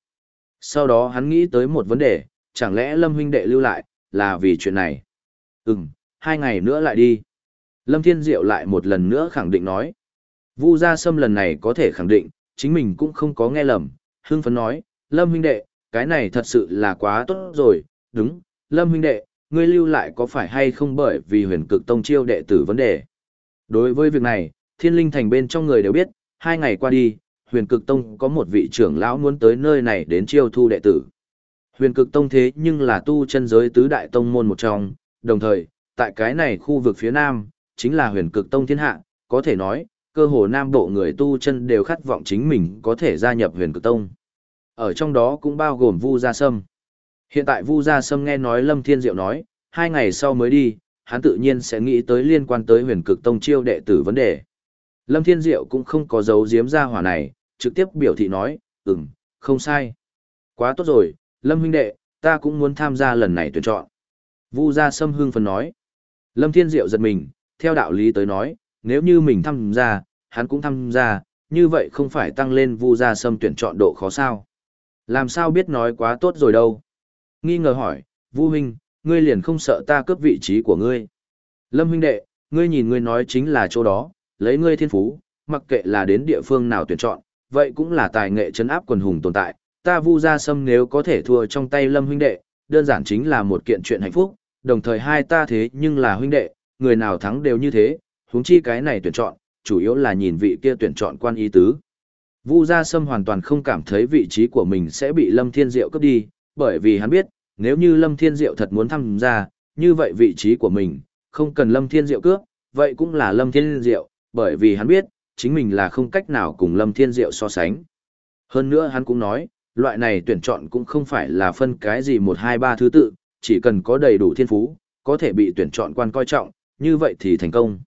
Sau đó hắn nghĩ tới một vấn đề, chẳng lẽ Lâm huynh đệ lưu lại, là vì chuyện này. Ừm, hai ngày nữa lại đi. Lâm Thiên Diệu lại một lần nữa khẳng định nói. Vu Gia Sâm lần này có thể khẳng định, chính mình cũng không có nghe lầm, hưng phấn nói, Lâm huynh đệ, cái này thật sự là quá tốt rồi, đúng, Lâm huynh đệ, ngươi lưu lại có phải hay không bởi vì huyền cực tông chiêu đệ tử vấn đề. Đối với việc này, thiên linh thành bên trong người đều biết, hai ngày qua đi, huyền cực tông có một vị trưởng lão muốn tới nơi này đến chiêu thu đệ tử. Huyền cực tông thế nhưng là tu chân giới tứ đại tông môn một trong, đồng thời, tại cái này khu vực phía nam, chính là huyền cực tông thiên hạ, có thể nói, cơ hồ nam bộ người tu chân đều khát vọng chính mình có thể gia nhập huyền cực tông. Ở trong đó cũng bao gồm Vu Gia Sâm. Hiện tại Vu Gia Sâm nghe nói Lâm Thiên Diệu nói, hai ngày sau mới đi, hắn tự nhiên sẽ nghĩ tới liên quan tới huyền cực tông chiêu đệ tử vấn đề. Lâm Thiên Diệu cũng không có dấu giếm ra hỏa này, trực tiếp biểu thị nói, ừm, không sai. Quá tốt rồi, Lâm huynh đệ, ta cũng muốn tham gia lần này tuyển chọn. Vu Gia Sâm hưng phấn nói. Lâm Thiên Diệu giật mình, theo đạo lý tới nói, nếu như mình tham gia, hắn cũng tham gia, như vậy không phải tăng lên Vu Gia Sâm tuyển chọn độ khó sao. Làm sao biết nói quá tốt rồi đâu. Nghi ngờ hỏi, Vu huynh, ngươi liền không sợ ta cướp vị trí của ngươi. Lâm huynh đệ, ngươi nhìn ngươi nói chính là chỗ đó, lấy ngươi thiên phú, mặc kệ là đến địa phương nào tuyển chọn, vậy cũng là tài nghệ chấn áp quần hùng tồn tại. Ta Vu Gia Sâm nếu có thể thua trong tay Lâm huynh đệ, đơn giản chính là một kiện chuyện hạnh phúc, đồng thời hai ta thế nhưng là huynh đệ, người nào thắng đều như thế, huống chi cái này tuyển chọn, chủ yếu là nhìn vị kia tuyển chọn quan ý tứ. Vu Gia Sâm hoàn toàn không cảm thấy vị trí của mình sẽ bị Lâm Thiên Diệu cướp đi, bởi vì hắn biết, nếu như Lâm Thiên Diệu thật muốn tham gia, như vậy vị trí của mình, không cần Lâm Thiên Diệu cướp, vậy cũng là Lâm Thiên Diệu, bởi vì hắn biết, chính mình là không cách nào cùng Lâm Thiên Diệu so sánh. Hơn nữa hắn cũng nói, loại này tuyển chọn cũng không phải là phân cái gì một hai ba thứ tự, chỉ cần có đầy đủ thiên phú, có thể bị tuyển chọn quan coi trọng, như vậy thì thành công.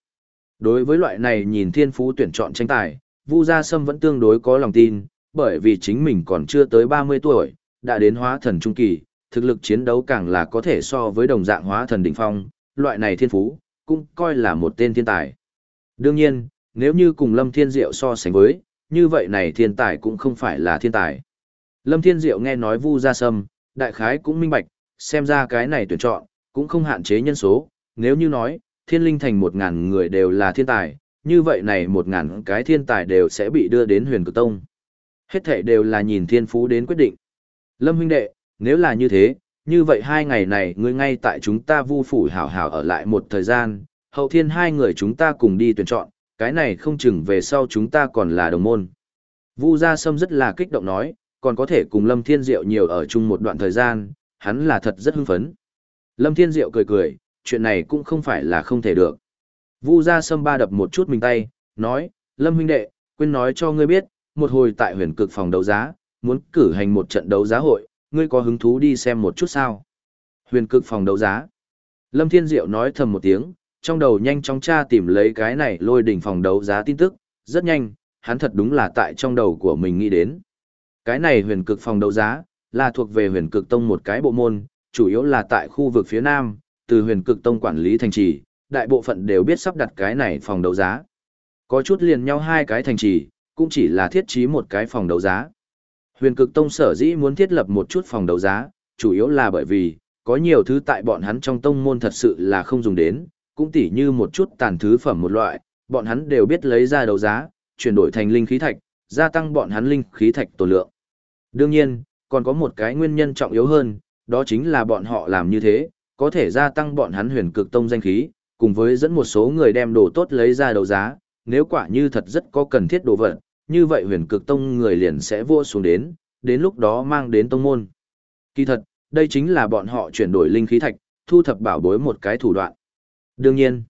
Đối với loại này nhìn thiên phú tuyển chọn tranh tài, Vu Gia Sâm vẫn tương đối có lòng tin, bởi vì chính mình còn chưa tới 30 tuổi, đã đến hóa thần trung kỳ, thực lực chiến đấu càng là có thể so với đồng dạng hóa thần đỉnh phong, loại này thiên phú, cũng coi là một tên thiên tài. Đương nhiên, nếu như cùng Lâm Thiên Diệu so sánh với, như vậy này thiên tài cũng không phải là thiên tài. Lâm Thiên Diệu nghe nói Vu Gia Sâm, đại khái cũng minh bạch, xem ra cái này tuyển chọn, cũng không hạn chế nhân số, nếu như nói, thiên linh thành một ngàn người đều là thiên tài, như vậy này một ngàn cái thiên tài đều sẽ bị đưa đến huyền cực tông. Hết thể đều là nhìn thiên phú đến quyết định. Lâm huynh đệ, nếu là như thế, như vậy hai ngày này ngươi ngay tại chúng ta vu phủ hảo hảo ở lại một thời gian, hậu thiên hai người chúng ta cùng đi tuyển chọn, cái này không chừng về sau chúng ta còn là đồng môn. Vu Gia Sâm rất là kích động nói, còn có thể cùng Lâm Thiên Diệu nhiều ở chung một đoạn thời gian, hắn là thật rất hưng phấn. Lâm Thiên Diệu cười cười, chuyện này cũng không phải là không thể được. Vu Gia Sâm ba đập một chút mình tay, nói, Lâm huynh đệ, quên nói cho ngươi biết, một hồi tại huyền cực phòng đấu giá, muốn cử hành một trận đấu giá hội, ngươi có hứng thú đi xem một chút sao? Huyền cực phòng đấu giá. Lâm Thiên Diệu nói thầm một tiếng, trong đầu nhanh chóng tra tìm lấy cái này lôi đỉnh phòng đấu giá tin tức, rất nhanh, hắn thật đúng là tại trong đầu của mình nghĩ đến. Cái này huyền cực phòng đấu giá, là thuộc về huyền cực tông một cái bộ môn, chủ yếu là tại khu vực phía nam, từ huyền cực tông quản lý thành trì, đại bộ phận đều biết sắp đặt cái này phòng đấu giá. Có chút liền nhau hai cái thành trì, cũng chỉ là thiết trí một cái phòng đấu giá. Huyền cực tông sở dĩ muốn thiết lập một chút phòng đấu giá, chủ yếu là bởi vì, có nhiều thứ tại bọn hắn trong tông môn thật sự là không dùng đến, cũng tỉ như một chút tàn thứ phẩm một loại, bọn hắn đều biết lấy ra đấu giá, chuyển đổi thành linh khí thạch, gia tăng bọn hắn linh khí thạch tổ lượng. Đương nhiên, còn có một cái nguyên nhân trọng yếu hơn, đó chính là bọn họ làm như thế, có thể gia tăng bọn hắn huyền cực tông danh khí, cùng với dẫn một số người đem đồ tốt lấy ra đấu giá, nếu quả như thật rất có cần thiết đồ vật, như vậy huyền cực tông người liền sẽ vua xuống đến, đến lúc đó mang đến tông môn. Kỳ thật, đây chính là bọn họ chuyển đổi linh khí thạch, thu thập bảo bối một cái thủ đoạn. Đương nhiên,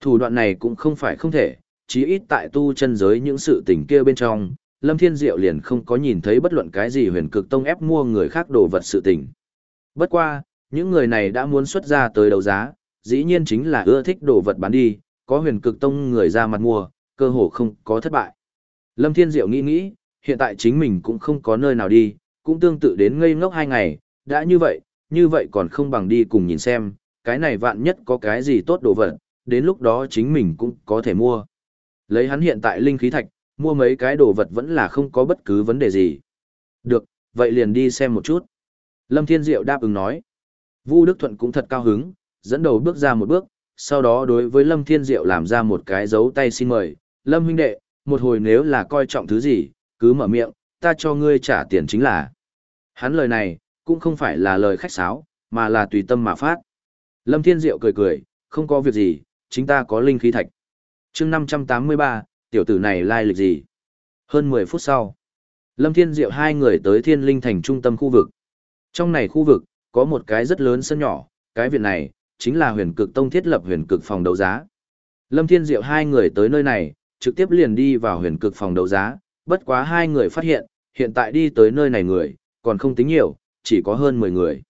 thủ đoạn này cũng không phải không thể, chí ít tại tu chân giới những sự tình kia bên trong, Lâm Thiên Diệu liền không có nhìn thấy bất luận cái gì huyền cực tông ép mua người khác đồ vật sự tình. Bất qua, những người này đã muốn xuất ra tới đấu giá, dĩ nhiên chính là ưa thích đồ vật bán đi, có huyền cực tông người ra mặt mua, cơ hồ không có thất bại. Lâm Thiên Diệu nghĩ nghĩ, hiện tại chính mình cũng không có nơi nào đi, cũng tương tự đến ngây ngốc hai ngày, đã như vậy, như vậy còn không bằng đi cùng nhìn xem, cái này vạn nhất có cái gì tốt đồ vật, đến lúc đó chính mình cũng có thể mua. Lấy hắn hiện tại linh khí thạch, mua mấy cái đồ vật vẫn là không có bất cứ vấn đề gì. Được, vậy liền đi xem một chút. Lâm Thiên Diệu đáp ứng nói. Vu Đức Thuận cũng thật cao hứng, dẫn đầu bước ra một bước, sau đó đối với Lâm Thiên Diệu làm ra một cái dấu tay xin mời. Lâm huynh đệ, một hồi nếu là coi trọng thứ gì, cứ mở miệng, ta cho ngươi trả tiền chính là. Hắn lời này, cũng không phải là lời khách sáo, mà là tùy tâm mà phát. Lâm Thiên Diệu cười cười, không có việc gì, chính ta có linh khí thạch. chương 583, tiểu tử này lai lịch gì? Hơn 10 phút sau, Lâm Thiên Diệu hai người tới Thiên Linh Thành trung tâm khu vực. Trong này khu vực, có một cái rất lớn sân nhỏ, cái viện này, chính là huyền cực tông thiết lập huyền cực phòng đấu giá. Lâm Thiên Diệu hai người tới nơi này, trực tiếp liền đi vào huyền cực phòng đấu giá, bất quá hai người phát hiện, hiện tại đi tới nơi này người, còn không tính nhiều, chỉ có hơn 10 người.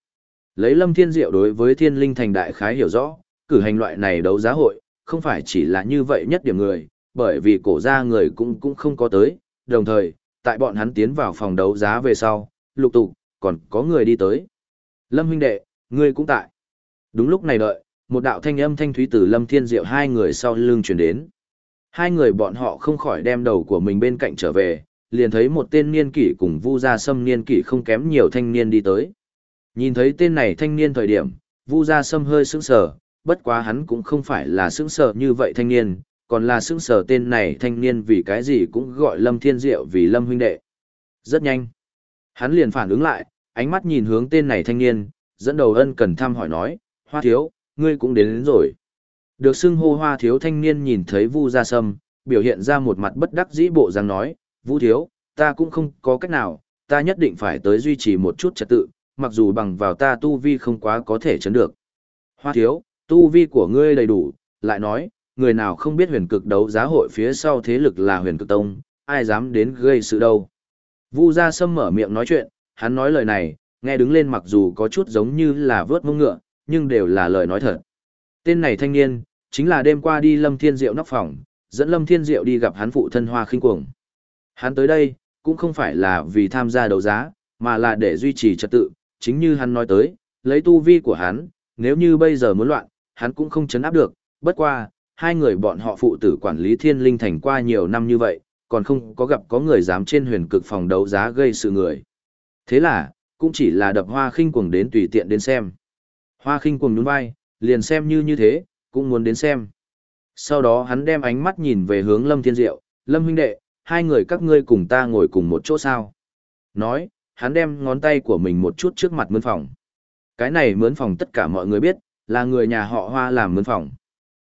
Lấy Lâm Thiên Diệu đối với thiên linh thành đại khái hiểu rõ, cử hành loại này đấu giá hội, không phải chỉ là như vậy nhất điểm người, bởi vì cổ gia người cũng cũng không có tới, đồng thời, tại bọn hắn tiến vào phòng đấu giá về sau, lục tục, còn có người đi tới. Lâm huynh đệ, ngươi cũng tại. Đúng lúc này đợi, một đạo thanh âm thanh thúy từ Lâm Thiên Diệu hai người sau lưng truyền đến. Hai người bọn họ không khỏi đem đầu của mình bên cạnh trở về, liền thấy một tên niên kỷ cùng Vu Gia Sâm niên kỷ không kém nhiều thanh niên đi tới. Nhìn thấy tên này thanh niên thời điểm, Vu Gia Sâm hơi sững sờ, bất quá hắn cũng không phải là sững sờ như vậy thanh niên, còn là sững sờ tên này thanh niên vì cái gì cũng gọi Lâm Thiên Diệu vì Lâm huynh đệ. Rất nhanh, hắn liền phản ứng lại, ánh mắt nhìn hướng tên này thanh niên, dẫn đầu ân cần thăm hỏi nói, Hoa thiếu, ngươi cũng đến, đến rồi. Được xưng hô Hoa thiếu thanh niên nhìn thấy Vu Gia Sâm, biểu hiện ra một mặt bất đắc dĩ bộ dáng nói, Vu thiếu, ta cũng không có cách nào, ta nhất định phải tới duy trì một chút trật tự, mặc dù bằng vào ta tu vi không quá có thể chấn được. Hoa thiếu, tu vi của ngươi đầy đủ, lại nói, người nào không biết huyền cực đấu giá hội phía sau thế lực là huyền cực tông, ai dám đến gây sự đâu. Vu Gia Sâm mở miệng nói chuyện, hắn nói lời này, nghe đứng lên mặc dù có chút giống như là vớt mông ngựa, nhưng đều là lời nói thật. Tên này thanh niên, chính là đêm qua đi Lâm Thiên Diệu nóc phòng, dẫn Lâm Thiên Diệu đi gặp hắn phụ thân Hoa Khinh Cuồng. Hắn tới đây, cũng không phải là vì tham gia đấu giá, mà là để duy trì trật tự, chính như hắn nói tới, lấy tu vi của hắn, nếu như bây giờ muốn loạn, hắn cũng không chấn áp được, bất qua, hai người bọn họ phụ tử quản lý thiên linh thành qua nhiều năm như vậy, còn không có gặp có người dám trên huyền cực phòng đấu giá gây sự người. Thế là, cũng chỉ là đập hoa khinh cuồng đến tùy tiện đến xem. Hoa khinh cuồng nhún vai, liền xem như như thế, cũng muốn đến xem. Sau đó hắn đem ánh mắt nhìn về hướng Lâm Thiên Diệu, Lâm huynh đệ, hai người các ngươi cùng ta ngồi cùng một chỗ sao. Nói, hắn đem ngón tay của mình một chút trước mặt mướn phòng. Cái này mướn phòng tất cả mọi người biết, là người nhà họ Hoa làm mướn phòng.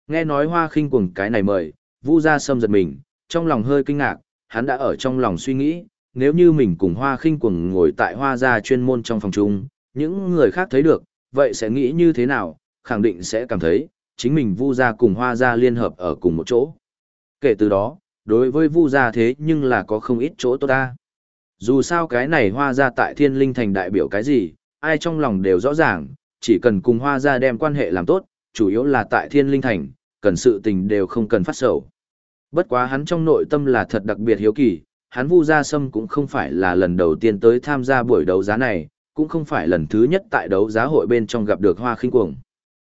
Nghe nói Hoa khinh cuồng cái này mời, Vu Gia Sâm giật mình, trong lòng hơi kinh ngạc, hắn đã ở trong lòng suy nghĩ, nếu như mình cùng Hoa khinh cuồng ngồi tại Hoa gia chuyên môn trong phòng chung, những người khác thấy được, vậy sẽ nghĩ như thế nào, khẳng định sẽ cảm thấy, chính mình Vu gia cùng Hoa gia liên hợp ở cùng một chỗ. Kể từ đó, đối với Vu gia thế nhưng là có không ít chỗ tốt ta. Dù sao cái này Hoa gia tại Thiên Linh thành đại biểu cái gì, ai trong lòng đều rõ ràng, chỉ cần cùng Hoa gia đem quan hệ làm tốt, chủ yếu là tại Thiên Linh thành, cần sự tình đều không cần phát sầu. Bất quá hắn trong nội tâm là thật đặc biệt hiếu kỳ, hắn Vu Gia Sâm cũng không phải là lần đầu tiên tới tham gia buổi đấu giá này, cũng không phải lần thứ nhất tại đấu giá hội bên trong gặp được Hoa Khinh Cuồng.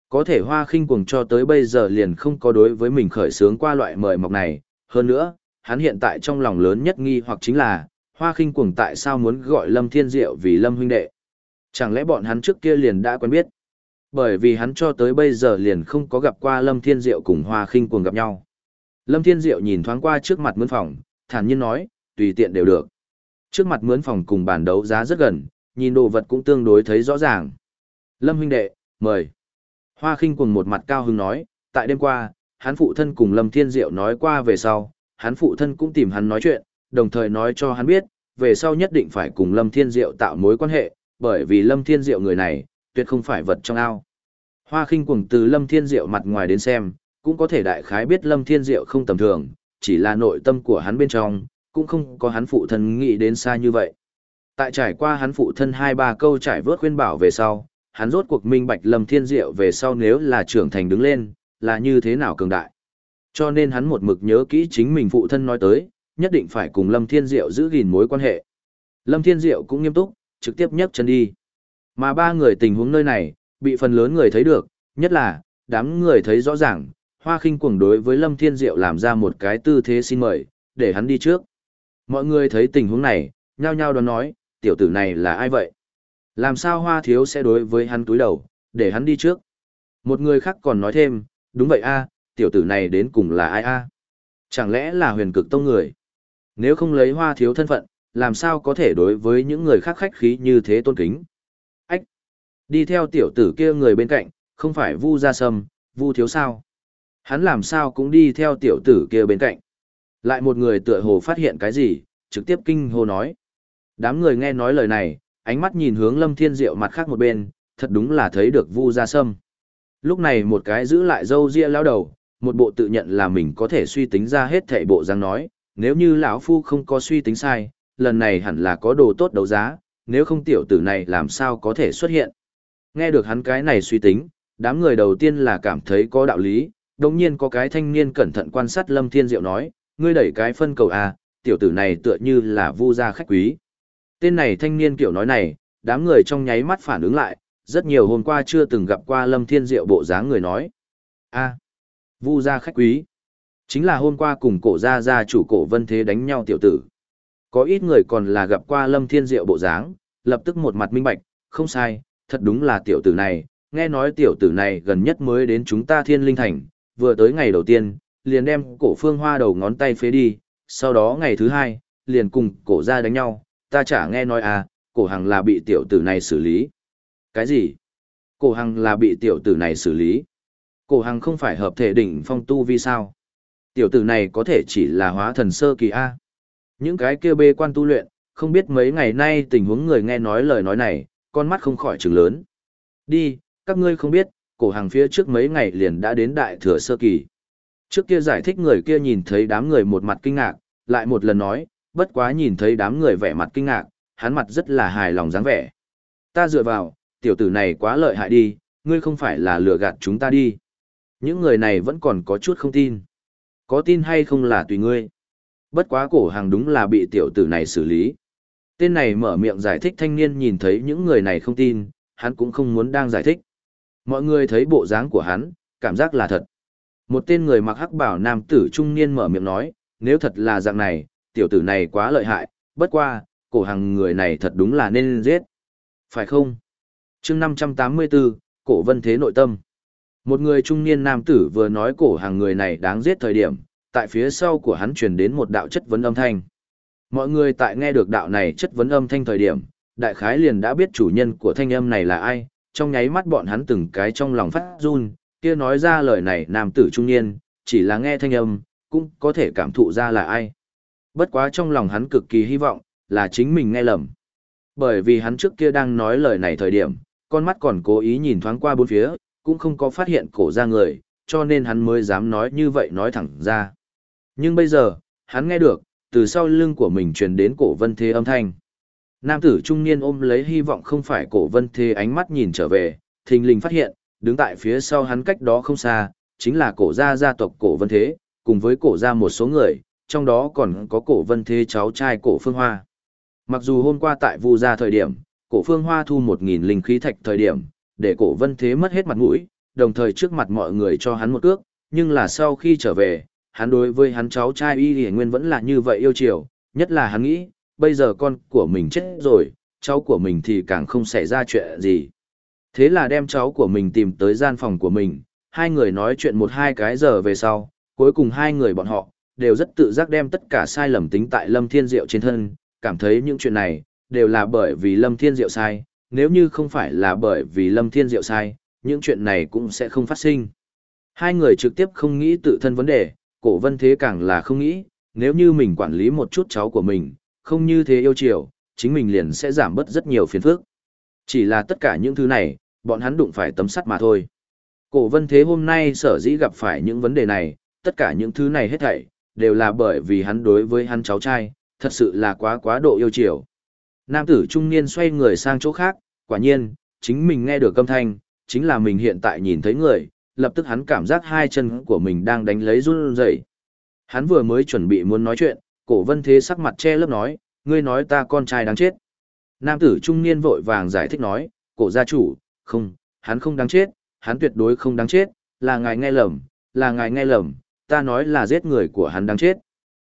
Có thể Hoa Khinh Cuồng cho tới bây giờ liền không có đối với mình khởi sướng qua loại mời mọc này, hơn nữa, hắn hiện tại trong lòng lớn nhất nghi hoặc chính là, Hoa Khinh Cuồng tại sao muốn gọi Lâm Thiên Diệu vì Lâm huynh đệ? Chẳng lẽ bọn hắn trước kia liền đã quen biết? Bởi vì hắn cho tới bây giờ liền không có gặp qua Lâm Thiên Diệu cùng Hoa Khinh Cuồng gặp nhau. Lâm Thiên Diệu nhìn thoáng qua trước mặt mướn phòng, thản nhiên nói, tùy tiện đều được. Trước mặt mướn phòng cùng bàn đấu giá rất gần, nhìn đồ vật cũng tương đối thấy rõ ràng. Lâm huynh đệ, mời. Hoa khinh cuồng một mặt cao hứng nói, tại đêm qua, hắn phụ thân cùng Lâm Thiên Diệu nói qua về sau, hắn phụ thân cũng tìm hắn nói chuyện, đồng thời nói cho hắn biết, về sau nhất định phải cùng Lâm Thiên Diệu tạo mối quan hệ, bởi vì Lâm Thiên Diệu người này, tuyệt không phải vật trong ao. Hoa khinh cùng từ Lâm Thiên Diệu mặt ngoài đến xem, cũng có thể đại khái biết Lâm Thiên Diệu không tầm thường, chỉ là nội tâm của hắn bên trong, cũng không có hắn phụ thân nghĩ đến xa như vậy. Tại trải qua hắn phụ thân hai ba câu trải vớt khuyên bảo về sau, hắn rốt cuộc minh bạch Lâm Thiên Diệu về sau nếu là trưởng thành đứng lên, là như thế nào cường đại. Cho nên hắn một mực nhớ kỹ chính mình phụ thân nói tới, nhất định phải cùng Lâm Thiên Diệu giữ gìn mối quan hệ. Lâm Thiên Diệu cũng nghiêm túc, trực tiếp nhấc chân đi. Mà ba người tình huống nơi này, bị phần lớn người thấy được, nhất là, đám người thấy rõ ràng, Hoa khinh cuồng đối với Lâm Thiên Diệu làm ra một cái tư thế xin mời, để hắn đi trước. Mọi người thấy tình huống này, nhao nhao đoán nói, tiểu tử này là ai vậy? Làm sao hoa thiếu sẽ đối với hắn túi đầu, để hắn đi trước? Một người khác còn nói thêm, đúng vậy a, tiểu tử này đến cùng là ai a? Chẳng lẽ là huyền cực tông người? Nếu không lấy hoa thiếu thân phận, làm sao có thể đối với những người khác khách khí như thế tôn kính? Ách! Đi theo tiểu tử kia người bên cạnh, không phải vu gia sâm, vu thiếu sao? Hắn làm sao cũng đi theo tiểu tử kia bên cạnh. Lại một người tựa hồ phát hiện cái gì, trực tiếp kinh hô nói. Đám người nghe nói lời này, ánh mắt nhìn hướng Lâm Thiên Diệu mặt khác một bên, thật đúng là thấy được Vu Gia Sâm. Lúc này một cái giữ lại dâu ria lao đầu, một bộ tự nhận là mình có thể suy tính ra hết thảy bộ dáng nói, nếu như lão phu không có suy tính sai, lần này hẳn là có đồ tốt đấu giá, nếu không tiểu tử này làm sao có thể xuất hiện. Nghe được hắn cái này suy tính, đám người đầu tiên là cảm thấy có đạo lý, đồng nhiên có cái thanh niên cẩn thận quan sát Lâm Thiên Diệu nói, ngươi đẩy cái phân cầu à? tiểu tử này tựa như là vu gia khách quý. Tên này thanh niên kiểu nói này, đám người trong nháy mắt phản ứng lại, rất nhiều hôm qua chưa từng gặp qua Lâm Thiên Diệu bộ dáng người nói. A, vu gia khách quý. Chính là hôm qua cùng cổ gia gia chủ cổ vân thế đánh nhau tiểu tử. Có ít người còn là gặp qua Lâm Thiên Diệu bộ dáng, lập tức một mặt minh bạch, không sai, thật đúng là tiểu tử này, nghe nói tiểu tử này gần nhất mới đến chúng ta thiên linh thành, vừa tới ngày đầu tiên, liền đem cổ phương hoa đầu ngón tay phế đi, sau đó ngày thứ hai, liền cùng cổ ra đánh nhau, ta chả nghe nói à, cổ hằng là bị tiểu tử này xử lý. Cái gì? Cổ hằng là bị tiểu tử này xử lý. Cổ hằng không phải hợp thể đỉnh phong tu vi sao? Tiểu tử này có thể chỉ là hóa thần sơ kỳ A. Những cái kia bê quan tu luyện, không biết mấy ngày nay tình huống người nghe nói lời nói này, con mắt không khỏi trừng lớn. Đi, các ngươi không biết, cổ hàng phía trước mấy ngày liền đã đến đại thừa sơ kỳ. Trước kia giải thích người kia nhìn thấy đám người một mặt kinh ngạc, lại một lần nói, bất quá nhìn thấy đám người vẻ mặt kinh ngạc, hắn mặt rất là hài lòng dáng vẻ. Ta dựa vào, tiểu tử này quá lợi hại đi, ngươi không phải là lừa gạt chúng ta đi. Những người này vẫn còn có chút không tin. Có tin hay không là tùy ngươi. Bất quá cổ hàng đúng là bị tiểu tử này xử lý. Tên này mở miệng giải thích thanh niên nhìn thấy những người này không tin, hắn cũng không muốn đang giải thích. Mọi người thấy bộ dáng của hắn, cảm giác là thật. Một tên người mặc hắc bảo nam tử trung niên mở miệng nói, nếu thật là dạng này, tiểu tử này quá lợi hại, bất qua, cổ hàng người này thật đúng là nên giết. Phải không? chương 584, cổ vân thế nội tâm. Một người trung niên nam tử vừa nói cổ hàng người này đáng giết thời điểm, tại phía sau của hắn truyền đến một đạo chất vấn âm thanh. Mọi người tại nghe được đạo này chất vấn âm thanh thời điểm, đại khái liền đã biết chủ nhân của thanh âm này là ai, trong nháy mắt bọn hắn từng cái trong lòng phát run, kia nói ra lời này nam tử trung niên, chỉ là nghe thanh âm, cũng có thể cảm thụ ra là ai. Bất quá trong lòng hắn cực kỳ hy vọng, là chính mình nghe lầm. Bởi vì hắn trước kia đang nói lời này thời điểm, con mắt còn cố ý nhìn thoáng qua bốn phía, cũng không có phát hiện cổ ra người, cho nên hắn mới dám nói như vậy nói thẳng ra. Nhưng bây giờ, hắn nghe được, từ sau lưng của mình truyền đến cổ vân thế âm thanh. Nam tử trung niên ôm lấy hy vọng không phải cổ vân thế ánh mắt nhìn trở về, thình lình phát hiện, đứng tại phía sau hắn cách đó không xa, chính là cổ gia gia tộc cổ vân thế, cùng với cổ gia một số người, trong đó còn có cổ vân thế cháu trai cổ phương hoa. Mặc dù hôm qua tại vu gia thời điểm, cổ phương hoa thu một nghìn linh khí thạch thời điểm, để cổ vân thế mất hết mặt mũi, đồng thời trước mặt mọi người cho hắn một cước, nhưng là sau khi trở về, hắn đối với hắn cháu trai y hiển nguyên vẫn là như vậy yêu chiều, nhất là hắn nghĩ, bây giờ con của mình chết rồi, cháu của mình thì càng không xảy ra chuyện gì. Thế là đem cháu của mình tìm tới gian phòng của mình, hai người nói chuyện một hai cái giờ về sau, cuối cùng hai người bọn họ, đều rất tự giác đem tất cả sai lầm tính tại Lâm Thiên Diệu trên thân, cảm thấy những chuyện này, đều là bởi vì Lâm Thiên Diệu sai, nếu như không phải là bởi vì Lâm Thiên Diệu sai, những chuyện này cũng sẽ không phát sinh. Hai người trực tiếp không nghĩ tự thân vấn đề, cổ vân thế càng là không nghĩ, nếu như mình quản lý một chút cháu của mình, không như thế yêu chiều, chính mình liền sẽ giảm bớt rất nhiều phiền phức. Chỉ là tất cả những thứ này, bọn hắn đụng phải tấm sắt mà thôi. Cổ vân thế hôm nay sở dĩ gặp phải những vấn đề này, tất cả những thứ này hết thảy, đều là bởi vì hắn đối với hắn cháu trai, thật sự là quá quá độ yêu chiều. Nam tử trung niên xoay người sang chỗ khác, quả nhiên, chính mình nghe được âm thanh, chính là mình hiện tại nhìn thấy người, lập tức hắn cảm giác hai chân của mình đang đánh lấy run rẩy. Hắn vừa mới chuẩn bị muốn nói chuyện, cổ vân thế sắc mặt che lớp nói, ngươi nói ta con trai đáng chết. Nam tử trung niên vội vàng giải thích nói, cổ gia chủ, không, hắn không đáng chết, hắn tuyệt đối không đáng chết, là ngài nghe lầm, là ngài nghe lầm, ta nói là giết người của hắn đáng chết.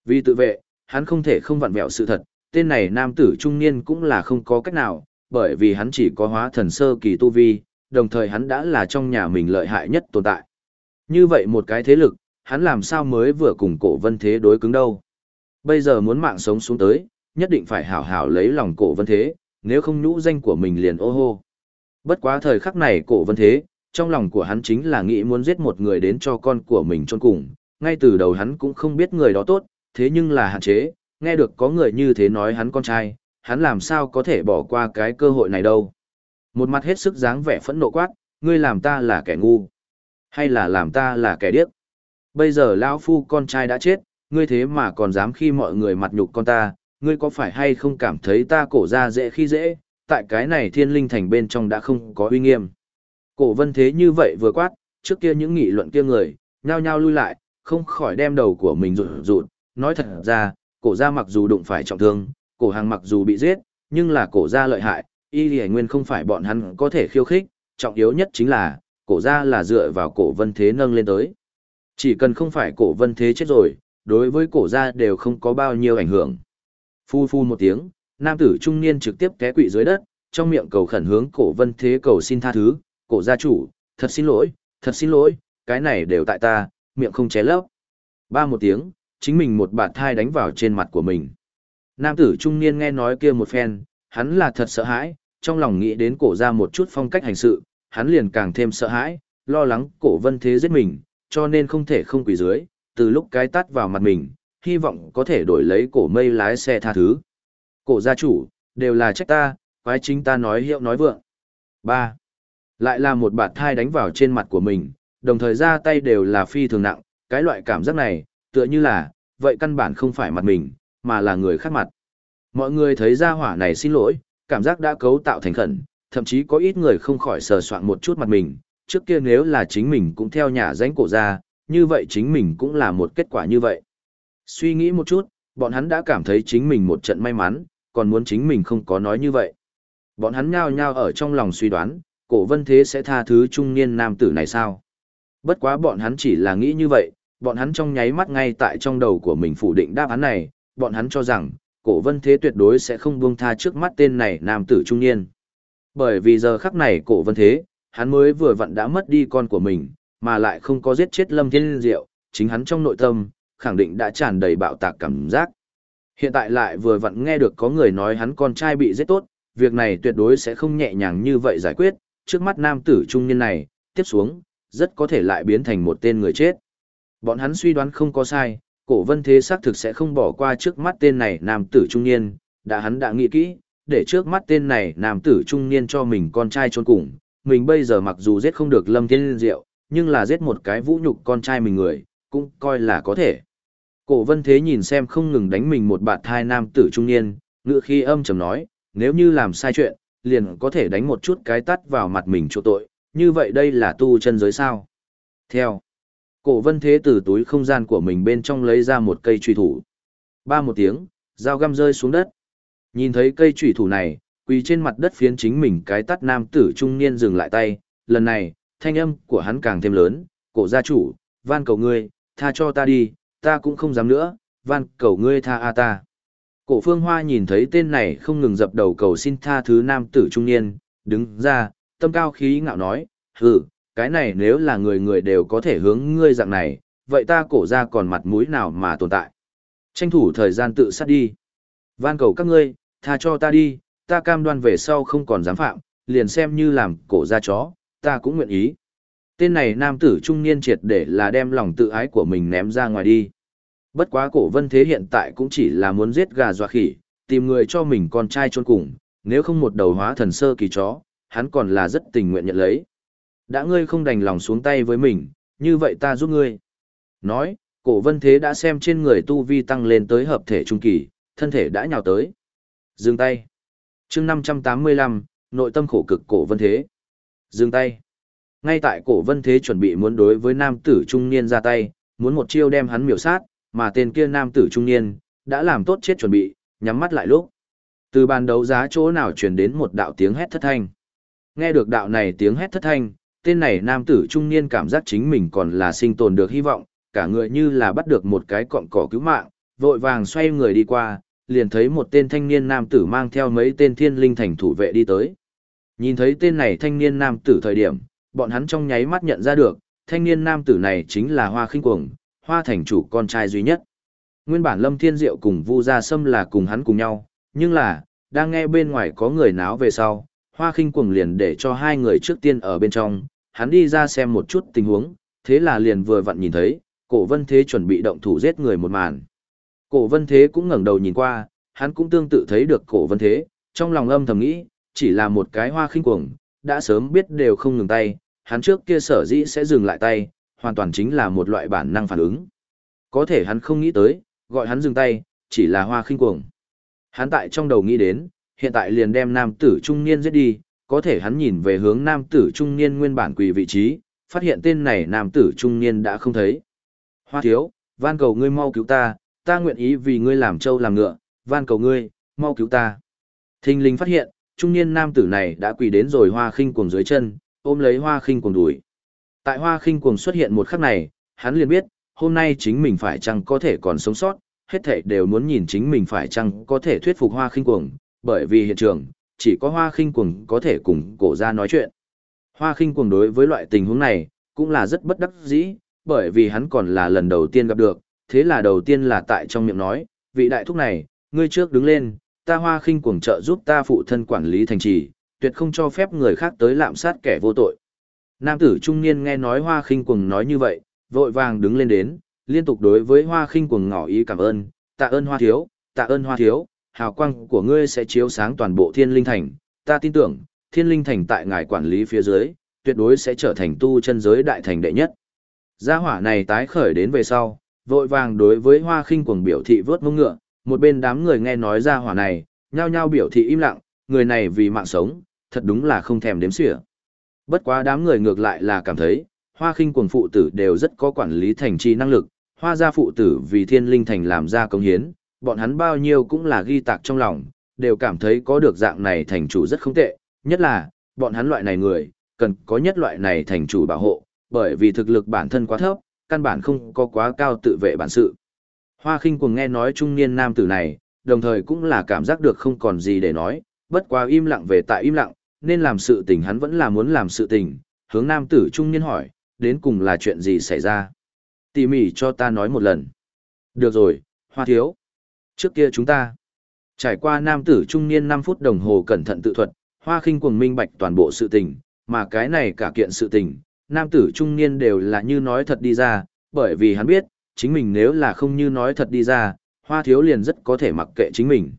Vì tự vệ, hắn không thể không vặn vẹo sự thật, tên này nam tử trung niên cũng là không có cách nào, bởi vì hắn chỉ có hóa thần sơ kỳ tu vi, đồng thời hắn đã là trong nhà mình lợi hại nhất tồn tại. Như vậy một cái thế lực, hắn làm sao mới vừa cùng cổ vân thế đối cứng đâu. Bây giờ muốn mạng sống xuống tới, nhất định phải hảo hảo lấy lòng cổ vân thế, nếu không nhũ danh của mình liền ô hô. Bất quá thời khắc này cổ vân thế, trong lòng của hắn chính là nghĩ muốn giết một người đến cho con của mình trôn cùng, ngay từ đầu hắn cũng không biết người đó tốt, thế nhưng là hạn chế, nghe được có người như thế nói hắn con trai, hắn làm sao có thể bỏ qua cái cơ hội này đâu. Một mặt hết sức dáng vẻ phẫn nộ quát, ngươi làm ta là kẻ ngu, hay là làm ta là kẻ điếc. Bây giờ lão phu con trai đã chết, ngươi thế mà còn dám khi mọi người mặt nhục con ta, ngươi có phải hay không cảm thấy ta cổ ra dễ khi dễ, tại cái này thiên linh thành bên trong đã không có uy nghiêm. Cổ vân thế như vậy vừa quát, trước kia những nghị luận kia người, nhao nhao lui lại, không khỏi đem đầu của mình rụt rụt, nói thật ra, cổ ra mặc dù đụng phải trọng thương, cổ hàng mặc dù bị giết, nhưng là cổ ra lợi hại, y lì nguyên không phải bọn hắn có thể khiêu khích, trọng yếu nhất chính là, cổ ra là dựa vào cổ vân thế nâng lên tới. Chỉ cần không phải cổ vân thế chết rồi, đối với cổ ra đều không có bao nhiêu ảnh hưởng. Phu phu một tiếng, nam tử trung niên trực tiếp té quỵ dưới đất, trong miệng cầu khẩn hướng cổ vân thế cầu xin tha thứ, cổ gia chủ, thật xin lỗi, thật xin lỗi, cái này đều tại ta, miệng không ché lấp. Ba một tiếng, chính mình một bạt thai đánh vào trên mặt của mình. Nam tử trung niên nghe nói kia một phen, hắn là thật sợ hãi, trong lòng nghĩ đến cổ ra một chút phong cách hành sự, hắn liền càng thêm sợ hãi, lo lắng cổ vân thế giết mình, cho nên không thể không quỳ dưới, từ lúc cái tắt vào mặt mình, hy vọng có thể đổi lấy cổ mây lái xe tha thứ. Cổ gia chủ, đều là trách ta, quái chính ta nói hiệu nói vượng. 3. Lại là một bạt thai đánh vào trên mặt của mình, đồng thời ra tay đều là phi thường nặng, cái loại cảm giác này, tựa như là, vậy căn bản không phải mặt mình, mà là người khác mặt. Mọi người thấy ra hỏa này xin lỗi, cảm giác đã cấu tạo thành khẩn, thậm chí có ít người không khỏi sờ soạn một chút mặt mình, trước kia nếu là chính mình cũng theo nhà danh cổ ra, như vậy chính mình cũng là một kết quả như vậy. Suy nghĩ một chút, bọn hắn đã cảm thấy chính mình một trận may mắn, còn muốn chính mình không có nói như vậy. Bọn hắn nhao nhao ở trong lòng suy đoán, cổ vân thế sẽ tha thứ trung niên nam tử này sao? Bất quá bọn hắn chỉ là nghĩ như vậy, bọn hắn trong nháy mắt ngay tại trong đầu của mình phủ định đáp án này, bọn hắn cho rằng, cổ vân thế tuyệt đối sẽ không buông tha trước mắt tên này nam tử trung niên. Bởi vì giờ khắc này cổ vân thế, hắn mới vừa vặn đã mất đi con của mình, mà lại không có giết chết lâm thiên diệu, chính hắn trong nội tâm, khẳng định đã tràn đầy bạo tạc cảm giác. Hiện tại lại vừa vặn nghe được có người nói hắn con trai bị giết tốt, việc này tuyệt đối sẽ không nhẹ nhàng như vậy giải quyết, trước mắt nam tử trung niên này, tiếp xuống, rất có thể lại biến thành một tên người chết. Bọn hắn suy đoán không có sai, cổ vân thế xác thực sẽ không bỏ qua trước mắt tên này nam tử trung niên, đã hắn đã nghĩ kỹ, để trước mắt tên này nam tử trung niên cho mình con trai trôn cùng, mình bây giờ mặc dù giết không được lâm thiên diệu, nhưng là giết một cái vũ nhục con trai mình người, cũng coi là có thể. Cổ vân thế nhìn xem không ngừng đánh mình một bạt thai nam tử trung niên, ngựa khi âm trầm nói, nếu như làm sai chuyện, liền có thể đánh một chút cái tắt vào mặt mình chỗ tội, như vậy đây là tu chân giới sao. Theo, cổ vân thế từ túi không gian của mình bên trong lấy ra một cây truy thủ. Ba một tiếng, dao găm rơi xuống đất. Nhìn thấy cây truy thủ này, quỳ trên mặt đất phiến chính mình cái tắt nam tử trung niên dừng lại tay, lần này, thanh âm của hắn càng thêm lớn, cổ gia chủ, van cầu ngươi, tha cho ta đi, ta cũng không dám nữa, van cầu ngươi tha a ta. Cổ phương hoa nhìn thấy tên này không ngừng dập đầu cầu xin tha thứ nam tử trung niên, đứng ra, tâm cao khí ngạo nói, hừ, cái này nếu là người người đều có thể hướng ngươi dạng này, vậy ta cổ ra còn mặt mũi nào mà tồn tại. Tranh thủ thời gian tự sát đi. Van cầu các ngươi, tha cho ta đi, ta cam đoan về sau không còn dám phạm, liền xem như làm cổ ra chó, ta cũng nguyện ý. Tên này nam tử trung niên triệt để là đem lòng tự ái của mình ném ra ngoài đi. Bất quá cổ vân thế hiện tại cũng chỉ là muốn giết gà dọa khỉ, tìm người cho mình con trai trôn cùng, nếu không một đầu hóa thần sơ kỳ chó, hắn còn là rất tình nguyện nhận lấy. Đã ngươi không đành lòng xuống tay với mình, như vậy ta giúp ngươi. Nói, cổ vân thế đã xem trên người tu vi tăng lên tới hợp thể trung kỳ, thân thể đã nhào tới. Dừng tay. chương 585, nội tâm khổ cực cổ vân thế. Dừng tay. Ngay tại cổ vân thế chuẩn bị muốn đối với nam tử trung niên ra tay, muốn một chiêu đem hắn miểu sát, mà tên kia nam tử trung niên, đã làm tốt chết chuẩn bị, nhắm mắt lại lúc. Từ bàn đấu giá chỗ nào truyền đến một đạo tiếng hét thất thanh. Nghe được đạo này tiếng hét thất thanh, tên này nam tử trung niên cảm giác chính mình còn là sinh tồn được hy vọng, cả người như là bắt được một cái cọng cỏ cứu mạng, vội vàng xoay người đi qua, liền thấy một tên thanh niên nam tử mang theo mấy tên thiên linh thành thủ vệ đi tới. Nhìn thấy tên này thanh niên nam tử thời điểm, bọn hắn trong nháy mắt nhận ra được, thanh niên nam tử này chính là Hoa Khinh Cuồng, Hoa thành chủ con trai duy nhất. Nguyên bản Lâm Thiên Diệu cùng Vu Gia Sâm là cùng hắn cùng nhau, nhưng là, đang nghe bên ngoài có người náo về sau, Hoa Khinh Cuồng liền để cho hai người trước tiên ở bên trong, hắn đi ra xem một chút tình huống, thế là liền vừa vặn nhìn thấy, Cổ Vân Thế chuẩn bị động thủ giết người một màn. Cổ Vân Thế cũng ngẩng đầu nhìn qua, hắn cũng tương tự thấy được Cổ Vân Thế, trong lòng âm thầm nghĩ, chỉ là một cái Hoa Khinh Cuồng, đã sớm biết đều không ngừng tay, hắn trước kia sở dĩ sẽ dừng lại tay, hoàn toàn chính là một loại bản năng phản ứng. Có thể hắn không nghĩ tới, gọi hắn dừng tay, chỉ là hoa khinh cuồng. Hắn tại trong đầu nghĩ đến, hiện tại liền đem nam tử trung niên giết đi, có thể hắn nhìn về hướng nam tử trung niên nguyên bản quỳ vị trí, phát hiện tên này nam tử trung niên đã không thấy. Hoa thiếu, van cầu ngươi mau cứu ta, ta nguyện ý vì ngươi làm trâu làm ngựa, van cầu ngươi, mau cứu ta. Thinh linh phát hiện, trung niên nam tử này đã quỳ đến rồi hoa khinh cuồng dưới chân, ôm lấy hoa khinh cuồng đuổi. Tại hoa khinh cuồng xuất hiện một khắc này, hắn liền biết, hôm nay chính mình phải chăng có thể còn sống sót, hết thảy đều muốn nhìn chính mình phải chăng có thể thuyết phục hoa khinh cuồng, bởi vì hiện trường, chỉ có hoa khinh cuồng có thể cùng cổ ra nói chuyện. Hoa khinh cuồng đối với loại tình huống này, cũng là rất bất đắc dĩ, bởi vì hắn còn là lần đầu tiên gặp được, thế là đầu tiên là tại trong miệng nói, vị đại thúc này, ngươi trước đứng lên, ta hoa khinh cuồng trợ giúp ta phụ thân quản lý thành trì, tuyệt không cho phép người khác tới lạm sát kẻ vô tội. Nam tử trung niên nghe nói hoa khinh cuồng nói như vậy, vội vàng đứng lên đến, liên tục đối với hoa khinh cuồng ngỏ ý cảm ơn, tạ ơn hoa thiếu, tạ ơn hoa thiếu, hào quang của ngươi sẽ chiếu sáng toàn bộ thiên linh thành, ta tin tưởng, thiên linh thành tại ngài quản lý phía dưới, tuyệt đối sẽ trở thành tu chân giới đại thành đệ nhất. Gia hỏa này tái khởi đến về sau, vội vàng đối với hoa khinh cuồng biểu thị vớt mông ngựa, một bên đám người nghe nói gia hỏa này, nhao nhao biểu thị im lặng, người này vì mạng sống, thật đúng là không thèm đếm xỉa. Bất quá đám người ngược lại là cảm thấy, hoa khinh cuồng phụ tử đều rất có quản lý thành trì năng lực, hoa gia phụ tử vì thiên linh thành làm ra công hiến, bọn hắn bao nhiêu cũng là ghi tạc trong lòng, đều cảm thấy có được dạng này thành chủ rất không tệ, nhất là, bọn hắn loại này người, cần có nhất loại này thành chủ bảo hộ, bởi vì thực lực bản thân quá thấp, căn bản không có quá cao tự vệ bản sự. Hoa khinh cuồng nghe nói trung niên nam tử này, đồng thời cũng là cảm giác được không còn gì để nói, bất quá im lặng về tại im lặng, nên làm sự tình hắn vẫn là muốn làm sự tình, hướng nam tử trung niên hỏi, đến cùng là chuyện gì xảy ra. Tỉ mỉ cho ta nói một lần. Được rồi, hoa thiếu. Trước kia chúng ta, trải qua nam tử trung niên 5 phút đồng hồ cẩn thận tự thuật, hoa khinh cuồng minh bạch toàn bộ sự tình, mà cái này cả kiện sự tình, nam tử trung niên đều là như nói thật đi ra, bởi vì hắn biết, chính mình nếu là không như nói thật đi ra, hoa thiếu liền rất có thể mặc kệ chính mình.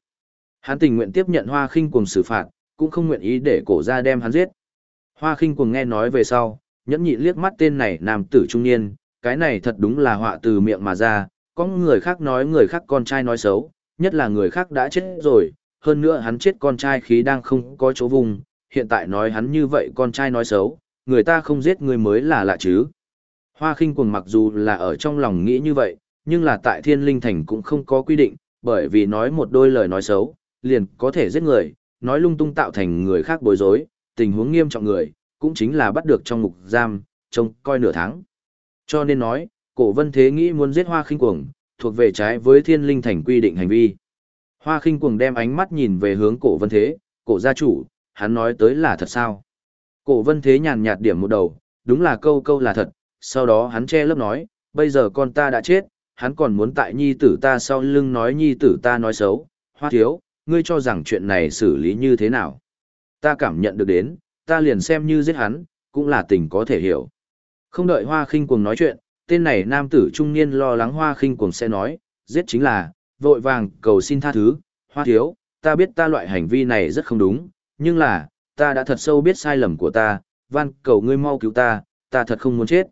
Hắn tình nguyện tiếp nhận hoa khinh cuồng xử phạt, cũng không nguyện ý để cổ ra đem hắn giết. Hoa khinh cuồng nghe nói về sau, nhẫn nhị liếc mắt tên này nam tử trung niên, cái này thật đúng là họa từ miệng mà ra, có người khác nói người khác con trai nói xấu, nhất là người khác đã chết rồi, hơn nữa hắn chết con trai khí đang không có chỗ vùng, hiện tại nói hắn như vậy con trai nói xấu, người ta không giết người mới là lạ chứ. Hoa khinh cuồng mặc dù là ở trong lòng nghĩ như vậy, nhưng là tại thiên linh thành cũng không có quy định, bởi vì nói một đôi lời nói xấu, liền có thể giết người, nói lung tung tạo thành người khác bối rối, tình huống nghiêm trọng người, cũng chính là bắt được trong ngục giam, trông coi nửa tháng. Cho nên nói, cổ vân thế nghĩ muốn giết hoa khinh cuồng, thuộc về trái với thiên linh thành quy định hành vi. Hoa khinh cuồng đem ánh mắt nhìn về hướng cổ vân thế, cổ gia chủ, hắn nói tới là thật sao. Cổ vân thế nhàn nhạt điểm một đầu, đúng là câu câu là thật, sau đó hắn che lớp nói, bây giờ con ta đã chết, hắn còn muốn tại nhi tử ta sau lưng nói nhi tử ta nói xấu, hoa thiếu, ngươi cho rằng chuyện này xử lý như thế nào. Ta cảm nhận được đến, ta liền xem như giết hắn, cũng là tình có thể hiểu. Không đợi hoa khinh cuồng nói chuyện, tên này nam tử trung niên lo lắng hoa khinh cuồng sẽ nói, giết chính là, vội vàng cầu xin tha thứ, hoa thiếu, ta biết ta loại hành vi này rất không đúng, nhưng là, ta đã thật sâu biết sai lầm của ta, van cầu ngươi mau cứu ta, ta thật không muốn chết.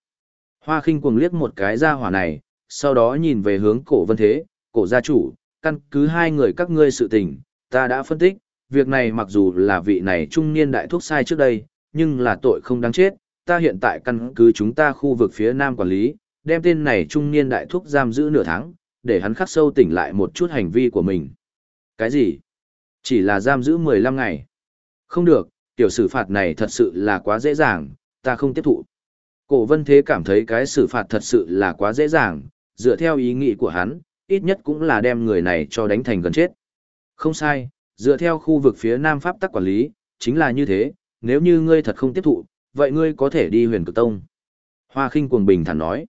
Hoa khinh cuồng liếc một cái ra hỏa này, sau đó nhìn về hướng cổ vân thế, cổ gia chủ, căn cứ hai người các ngươi sự tình, ta đã phân tích, việc này mặc dù là vị này trung niên đại thuốc sai trước đây, nhưng là tội không đáng chết, ta hiện tại căn cứ chúng ta khu vực phía nam quản lý, đem tên này trung niên đại thúc giam giữ nửa tháng, để hắn khắc sâu tỉnh lại một chút hành vi của mình. Cái gì? Chỉ là giam giữ 15 ngày. Không được, tiểu xử phạt này thật sự là quá dễ dàng, ta không tiếp thụ. Cổ vân thế cảm thấy cái xử phạt thật sự là quá dễ dàng, dựa theo ý nghĩ của hắn, ít nhất cũng là đem người này cho đánh thành gần chết. Không sai, dựa theo khu vực phía Nam Pháp tắc quản lý, chính là như thế, nếu như ngươi thật không tiếp thụ, vậy ngươi có thể đi huyền cực tông. Hoa khinh cuồng bình thản nói.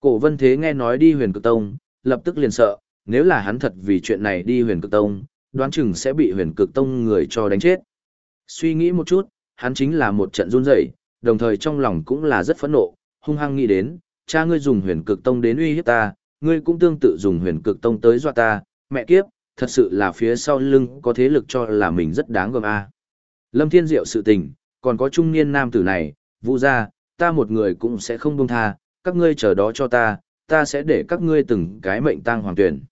Cổ vân thế nghe nói đi huyền cực tông, lập tức liền sợ, nếu là hắn thật vì chuyện này đi huyền cực tông, đoán chừng sẽ bị huyền cực tông người cho đánh chết. Suy nghĩ một chút, hắn chính là một trận run rẩy, đồng thời trong lòng cũng là rất phẫn nộ, hung hăng nghĩ đến, cha ngươi dùng huyền cực tông đến uy hiếp ta, ngươi cũng tương tự dùng huyền cực tông tới dọa ta, mẹ kiếp, thật sự là phía sau lưng có thế lực cho là mình rất đáng gờm a. Lâm Thiên Diệu sự tình, còn có trung niên nam tử này, Vũ gia, ta một người cũng sẽ không buông tha, các ngươi chờ đó cho ta, ta sẽ để các ngươi từng cái mệnh tang hoàng tuyển.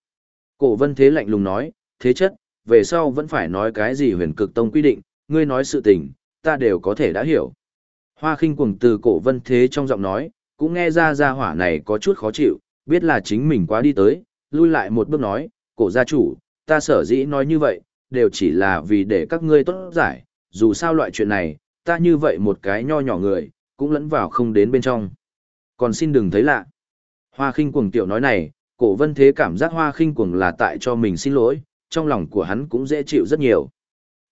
Cổ vân thế lạnh lùng nói, thế chất, về sau vẫn phải nói cái gì huyền cực tông quy định, ngươi nói sự tình, ta đều có thể đã hiểu. Hoa khinh cuồng từ cổ vân thế trong giọng nói, cũng nghe ra ra hỏa này có chút khó chịu, biết là chính mình quá đi tới, lui lại một bước nói, cổ gia chủ, ta sở dĩ nói như vậy, đều chỉ là vì để các ngươi tốt giải, dù sao loại chuyện này, ta như vậy một cái nho nhỏ người, cũng lẫn vào không đến bên trong. Còn xin đừng thấy lạ. Hoa khinh cuồng tiểu nói này, cổ vân thế cảm giác hoa khinh cuồng là tại cho mình xin lỗi, trong lòng của hắn cũng dễ chịu rất nhiều.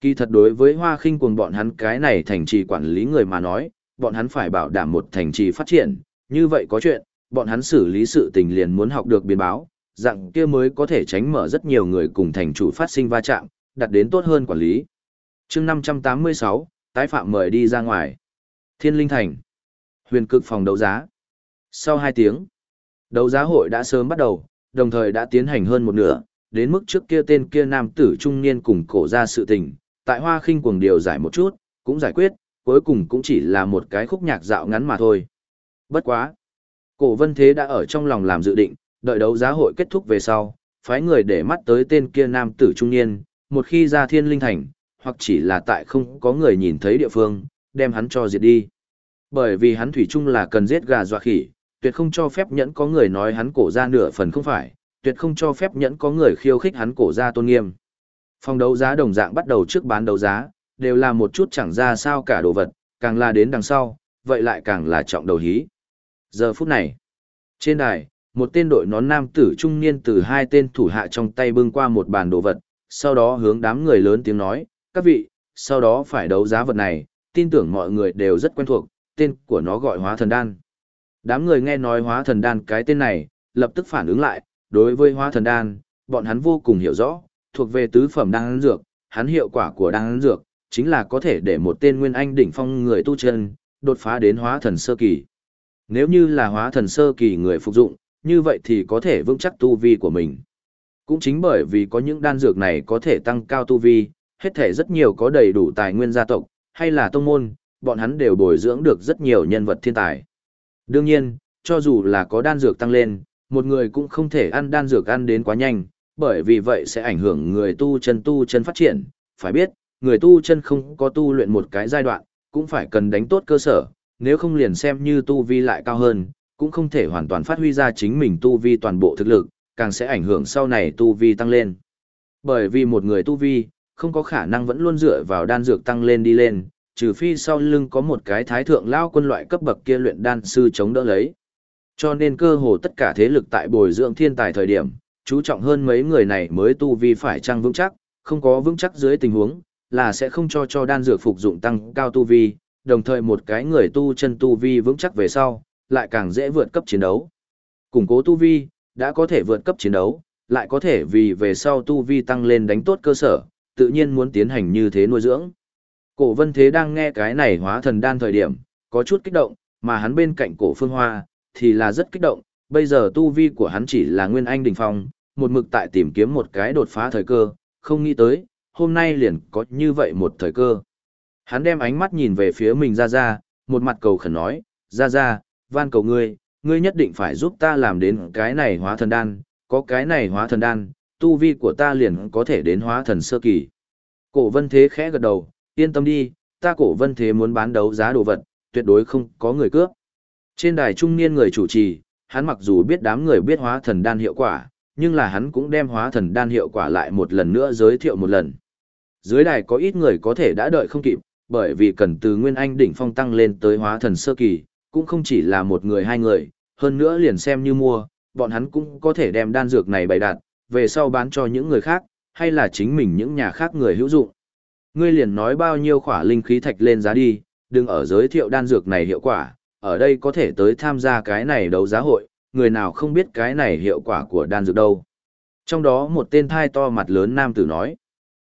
Kỳ thật đối với hoa khinh cuồng bọn hắn cái này thành trì quản lý người mà nói, bọn hắn phải bảo đảm một thành trì phát triển, như vậy có chuyện, bọn hắn xử lý sự tình liền muốn học được biến báo, dạng kia mới có thể tránh mở rất nhiều người cùng thành chủ phát sinh va chạm, đặt đến tốt hơn quản lý. chương 586, tái phạm mời đi ra ngoài. Thiên Linh Thành. Huyền cực phòng đấu giá. Sau 2 tiếng, đấu giá hội đã sớm bắt đầu, đồng thời đã tiến hành hơn một nửa, đến mức trước kia tên kia nam tử trung niên cùng cổ ra sự tình, tại hoa khinh cuồng điều giải một chút, cũng giải quyết, cuối cùng cũng chỉ là một cái khúc nhạc dạo ngắn mà thôi. Bất quá. Cổ vân thế đã ở trong lòng làm dự định, đợi đấu giá hội kết thúc về sau, phái người để mắt tới tên kia nam tử trung niên, một khi ra thiên linh thành, hoặc chỉ là tại không có người nhìn thấy địa phương, đem hắn cho diệt đi. Bởi vì hắn thủy chung là cần giết gà dọa khỉ, tuyệt không cho phép nhẫn có người nói hắn cổ ra nửa phần không phải, tuyệt không cho phép nhẫn có người khiêu khích hắn cổ ra tôn nghiêm. Phòng đấu giá đồng dạng bắt đầu trước bán đấu giá, đều là một chút chẳng ra sao cả đồ vật, càng là đến đằng sau, vậy lại càng là trọng đầu hí. Giờ phút này, trên đài, một tên đội nón nam tử trung niên từ hai tên thủ hạ trong tay bưng qua một bàn đồ vật, sau đó hướng đám người lớn tiếng nói, các vị, sau đó phải đấu giá vật này, tin tưởng mọi người đều rất quen thuộc, tên của nó gọi hóa thần đan. Đám người nghe nói hóa thần đan cái tên này, lập tức phản ứng lại, đối với hóa thần đan, bọn hắn vô cùng hiểu rõ, thuộc về tứ phẩm đan dược, hắn hiệu quả của đan dược, chính là có thể để một tên nguyên anh đỉnh phong người tu chân, đột phá đến hóa thần sơ kỳ. Nếu như là hóa thần sơ kỳ người phục dụng, như vậy thì có thể vững chắc tu vi của mình. Cũng chính bởi vì có những đan dược này có thể tăng cao tu vi, hết thể rất nhiều có đầy đủ tài nguyên gia tộc, hay là tông môn, bọn hắn đều bồi dưỡng được rất nhiều nhân vật thiên tài. Đương nhiên, cho dù là có đan dược tăng lên, một người cũng không thể ăn đan dược ăn đến quá nhanh, bởi vì vậy sẽ ảnh hưởng người tu chân tu chân phát triển. Phải biết, người tu chân không có tu luyện một cái giai đoạn, cũng phải cần đánh tốt cơ sở, nếu không liền xem như tu vi lại cao hơn, cũng không thể hoàn toàn phát huy ra chính mình tu vi toàn bộ thực lực, càng sẽ ảnh hưởng sau này tu vi tăng lên. Bởi vì một người tu vi, không có khả năng vẫn luôn dựa vào đan dược tăng lên đi lên, trừ phi sau lưng có một cái thái thượng lao quân loại cấp bậc kia luyện đan sư chống đỡ lấy. Cho nên cơ hồ tất cả thế lực tại bồi dưỡng thiên tài thời điểm, chú trọng hơn mấy người này mới tu vi phải trang vững chắc, không có vững chắc dưới tình huống, là sẽ không cho cho đan dược phục dụng tăng cao tu vi, đồng thời một cái người tu chân tu vi vững chắc về sau, lại càng dễ vượt cấp chiến đấu. Củng cố tu vi, đã có thể vượt cấp chiến đấu, lại có thể vì về sau tu vi tăng lên đánh tốt cơ sở, tự nhiên muốn tiến hành như thế nuôi dưỡng. Cổ vân thế đang nghe cái này hóa thần đan thời điểm, có chút kích động, mà hắn bên cạnh cổ phương hoa, thì là rất kích động, bây giờ tu vi của hắn chỉ là nguyên anh đỉnh phong, một mực tại tìm kiếm một cái đột phá thời cơ, không nghĩ tới, hôm nay liền có như vậy một thời cơ. Hắn đem ánh mắt nhìn về phía mình ra ra, một mặt cầu khẩn nói, ra ra, van cầu ngươi, ngươi nhất định phải giúp ta làm đến cái này hóa thần đan, có cái này hóa thần đan, tu vi của ta liền có thể đến hóa thần sơ kỳ. Cổ vân thế khẽ gật đầu, yên tâm đi, ta cổ vân thế muốn bán đấu giá đồ vật, tuyệt đối không có người cướp. Trên đài trung niên người chủ trì, hắn mặc dù biết đám người biết hóa thần đan hiệu quả, nhưng là hắn cũng đem hóa thần đan hiệu quả lại một lần nữa giới thiệu một lần. Dưới đài có ít người có thể đã đợi không kịp, bởi vì cần từ nguyên anh đỉnh phong tăng lên tới hóa thần sơ kỳ, cũng không chỉ là một người hai người, hơn nữa liền xem như mua, bọn hắn cũng có thể đem đan dược này bày đặt, về sau bán cho những người khác, hay là chính mình những nhà khác người hữu dụng. Ngươi liền nói bao nhiêu khỏa linh khí thạch lên giá đi, đừng ở giới thiệu đan dược này hiệu quả, ở đây có thể tới tham gia cái này đấu giá hội, người nào không biết cái này hiệu quả của đan dược đâu. Trong đó một tên thai to mặt lớn nam tử nói.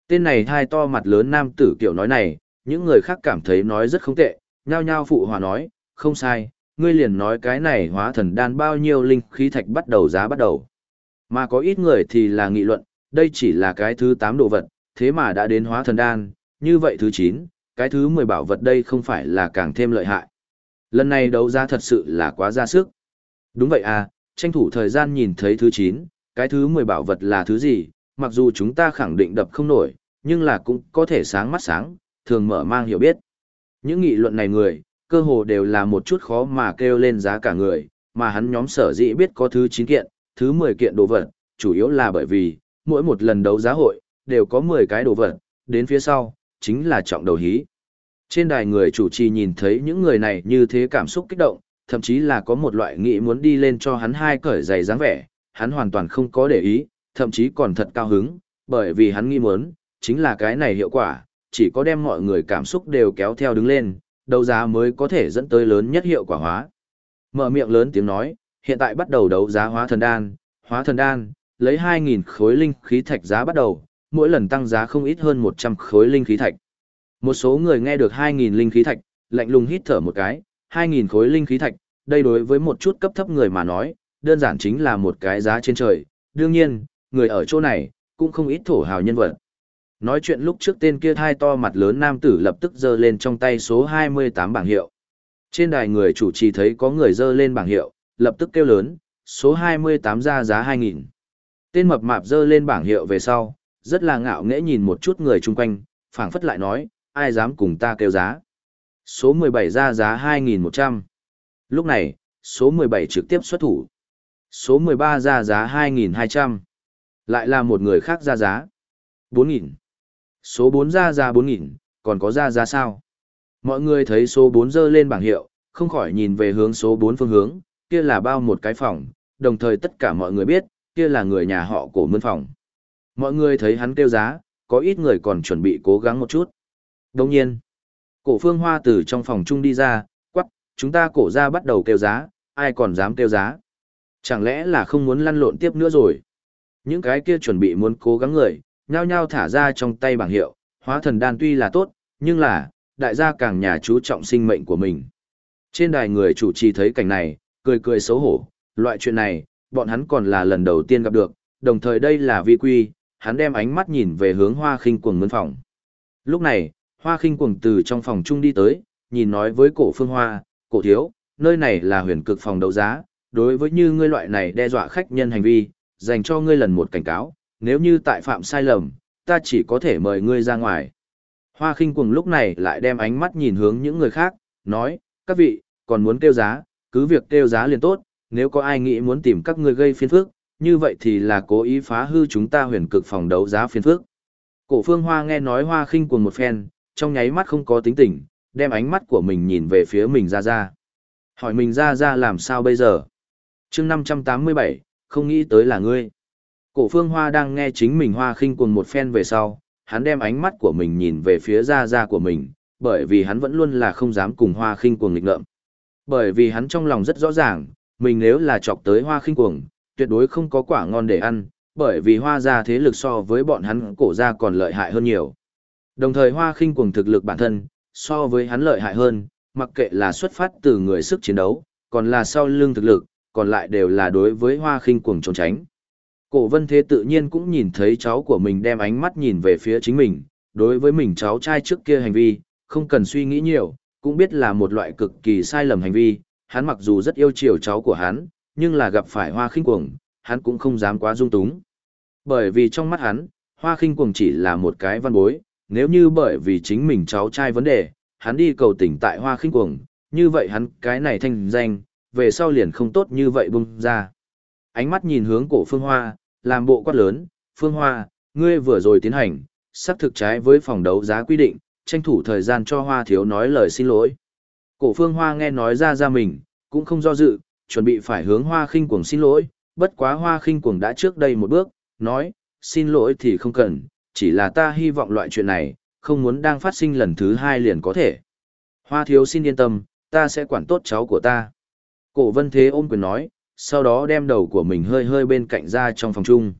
Tên này thai to mặt lớn nam tử kiểu nói này, những người khác cảm thấy nói rất không tệ, nhao nhao phụ hòa nói, không sai, ngươi liền nói cái này hóa thần đan bao nhiêu linh khí thạch bắt đầu giá bắt đầu. Mà có ít người thì là nghị luận, đây chỉ là cái thứ 8 đồ vật, thế mà đã đến hóa thần đan, như vậy thứ 9, cái thứ 10 bảo vật đây không phải là càng thêm lợi hại. Lần này đấu giá thật sự là quá ra sức. Đúng vậy à, tranh thủ thời gian nhìn thấy thứ 9, cái thứ 10 bảo vật là thứ gì, mặc dù chúng ta khẳng định đập không nổi, nhưng là cũng có thể sáng mắt sáng, thường mở mang hiểu biết. Những nghị luận này người, cơ hồ đều là một chút khó mà kêu lên giá cả người, mà hắn nhóm sở dĩ biết có thứ 9 kiện, thứ 10 kiện đồ vật, chủ yếu là bởi vì, mỗi một lần đấu giá hội, đều có 10 cái đồ vật, đến phía sau, chính là trọng đầu hí. Trên đài người chủ trì nhìn thấy những người này như thế cảm xúc kích động, thậm chí là có một loại nghĩ muốn đi lên cho hắn hai cởi giày dáng vẻ, hắn hoàn toàn không có để ý, thậm chí còn thật cao hứng, bởi vì hắn nghĩ muốn, chính là cái này hiệu quả, chỉ có đem mọi người cảm xúc đều kéo theo đứng lên, đấu giá mới có thể dẫn tới lớn nhất hiệu quả hóa. Mở miệng lớn tiếng nói, hiện tại bắt đầu đấu giá hóa thần đan, hóa thần đan, lấy 2.000 khối linh khí thạch giá bắt đầu, mỗi lần tăng giá không ít hơn 100 khối linh khí thạch. Một số người nghe được 2.000 linh khí thạch, lạnh lùng hít thở một cái, 2.000 khối linh khí thạch, đây đối với một chút cấp thấp người mà nói, đơn giản chính là một cái giá trên trời. Đương nhiên, người ở chỗ này, cũng không ít thổ hào nhân vật. Nói chuyện lúc trước tên kia thai to mặt lớn nam tử lập tức giơ lên trong tay số 28 bảng hiệu. Trên đài người chủ trì thấy có người giơ lên bảng hiệu, lập tức kêu lớn, số 28 ra giá 2.000. Tên mập mạp dơ lên bảng hiệu về sau, rất là ngạo nghễ nhìn một chút người chung quanh, phảng phất lại nói, ai dám cùng ta kêu giá. Số 17 ra giá 2.100. Lúc này, số 17 trực tiếp xuất thủ. Số 13 ra giá 2.200. Lại là một người khác ra giá. 4.000. Số 4 ra giá 4.000, còn có ra giá sao? Mọi người thấy số 4 dơ lên bảng hiệu, không khỏi nhìn về hướng số 4 phương hướng, kia là bao một cái phòng, đồng thời tất cả mọi người biết, kia là người nhà họ cổ mươn phòng. Mọi người thấy hắn kêu giá, có ít người còn chuẩn bị cố gắng một chút. Đồng nhiên, cổ phương hoa từ trong phòng chung đi ra, quắc, chúng ta cổ ra bắt đầu kêu giá, ai còn dám kêu giá. Chẳng lẽ là không muốn lăn lộn tiếp nữa rồi? Những cái kia chuẩn bị muốn cố gắng người, nhao nhao thả ra trong tay bảng hiệu, hóa thần đan tuy là tốt, nhưng là, đại gia càng nhà chú trọng sinh mệnh của mình. Trên đài người chủ trì thấy cảnh này, cười cười xấu hổ, loại chuyện này, bọn hắn còn là lần đầu tiên gặp được, đồng thời đây là vi quy, hắn đem ánh mắt nhìn về hướng hoa khinh cuồng mướn phòng. Lúc này, hoa khinh cuồng từ trong phòng chung đi tới, nhìn nói với cổ phương hoa, cổ thiếu, nơi này là huyền cực phòng đấu giá, đối với như ngươi loại này đe dọa khách nhân hành vi, dành cho ngươi lần một cảnh cáo, nếu như tại phạm sai lầm, ta chỉ có thể mời ngươi ra ngoài. Hoa khinh cuồng lúc này lại đem ánh mắt nhìn hướng những người khác, nói, các vị, còn muốn kêu giá, cứ việc kêu giá liền tốt, nếu có ai nghĩ muốn tìm các ngươi gây phiền phức, như vậy thì là cố ý phá hư chúng ta huyền cực phòng đấu giá phiền phức. Cổ phương hoa nghe nói hoa khinh cuồng một phen, trong nháy mắt không có tính tình, đem ánh mắt của mình nhìn về phía mình ra ra. Hỏi mình ra ra làm sao bây giờ? chương 587, không nghĩ tới là ngươi. Cổ phương hoa đang nghe chính mình hoa khinh cuồng một phen về sau, hắn đem ánh mắt của mình nhìn về phía ra ra của mình, bởi vì hắn vẫn luôn là không dám cùng hoa khinh cuồng nghịch ngợm. Bởi vì hắn trong lòng rất rõ ràng, mình nếu là chọc tới hoa khinh cuồng, tuyệt đối không có quả ngon để ăn, bởi vì hoa gia thế lực so với bọn hắn cổ gia còn lợi hại hơn nhiều. Đồng thời hoa khinh cuồng thực lực bản thân, so với hắn lợi hại hơn, mặc kệ là xuất phát từ người sức chiến đấu, còn là sau lưng thực lực, còn lại đều là đối với hoa khinh cuồng trốn tránh. Cổ vân thế tự nhiên cũng nhìn thấy cháu của mình đem ánh mắt nhìn về phía chính mình, đối với mình cháu trai trước kia hành vi, không cần suy nghĩ nhiều, cũng biết là một loại cực kỳ sai lầm hành vi, hắn mặc dù rất yêu chiều cháu của hắn, nhưng là gặp phải hoa khinh cuồng, hắn cũng không dám quá dung túng. Bởi vì trong mắt hắn, hoa khinh cuồng chỉ là một cái văn bối, nếu như bởi vì chính mình cháu trai vấn đề, hắn đi cầu tỉnh tại hoa khinh cuồng, như vậy hắn cái này thanh danh, về sau liền không tốt như vậy bung ra. Ánh mắt nhìn hướng cổ phương hoa, làm bộ quát lớn, phương hoa, ngươi vừa rồi tiến hành, sắp thực trái với phòng đấu giá quy định, tranh thủ thời gian cho hoa thiếu nói lời xin lỗi. Cổ phương hoa nghe nói ra ra mình, cũng không do dự, chuẩn bị phải hướng hoa khinh cuồng xin lỗi, bất quá hoa khinh cuồng đã trước đây một bước, nói, xin lỗi thì không cần, chỉ là ta hy vọng loại chuyện này, không muốn đang phát sinh lần thứ hai liền có thể. Hoa thiếu xin yên tâm, ta sẽ quản tốt cháu của ta. Cổ vân thế ôm quyền nói, sau đó đem đầu của mình hơi hơi bên cạnh ra trong phòng chung.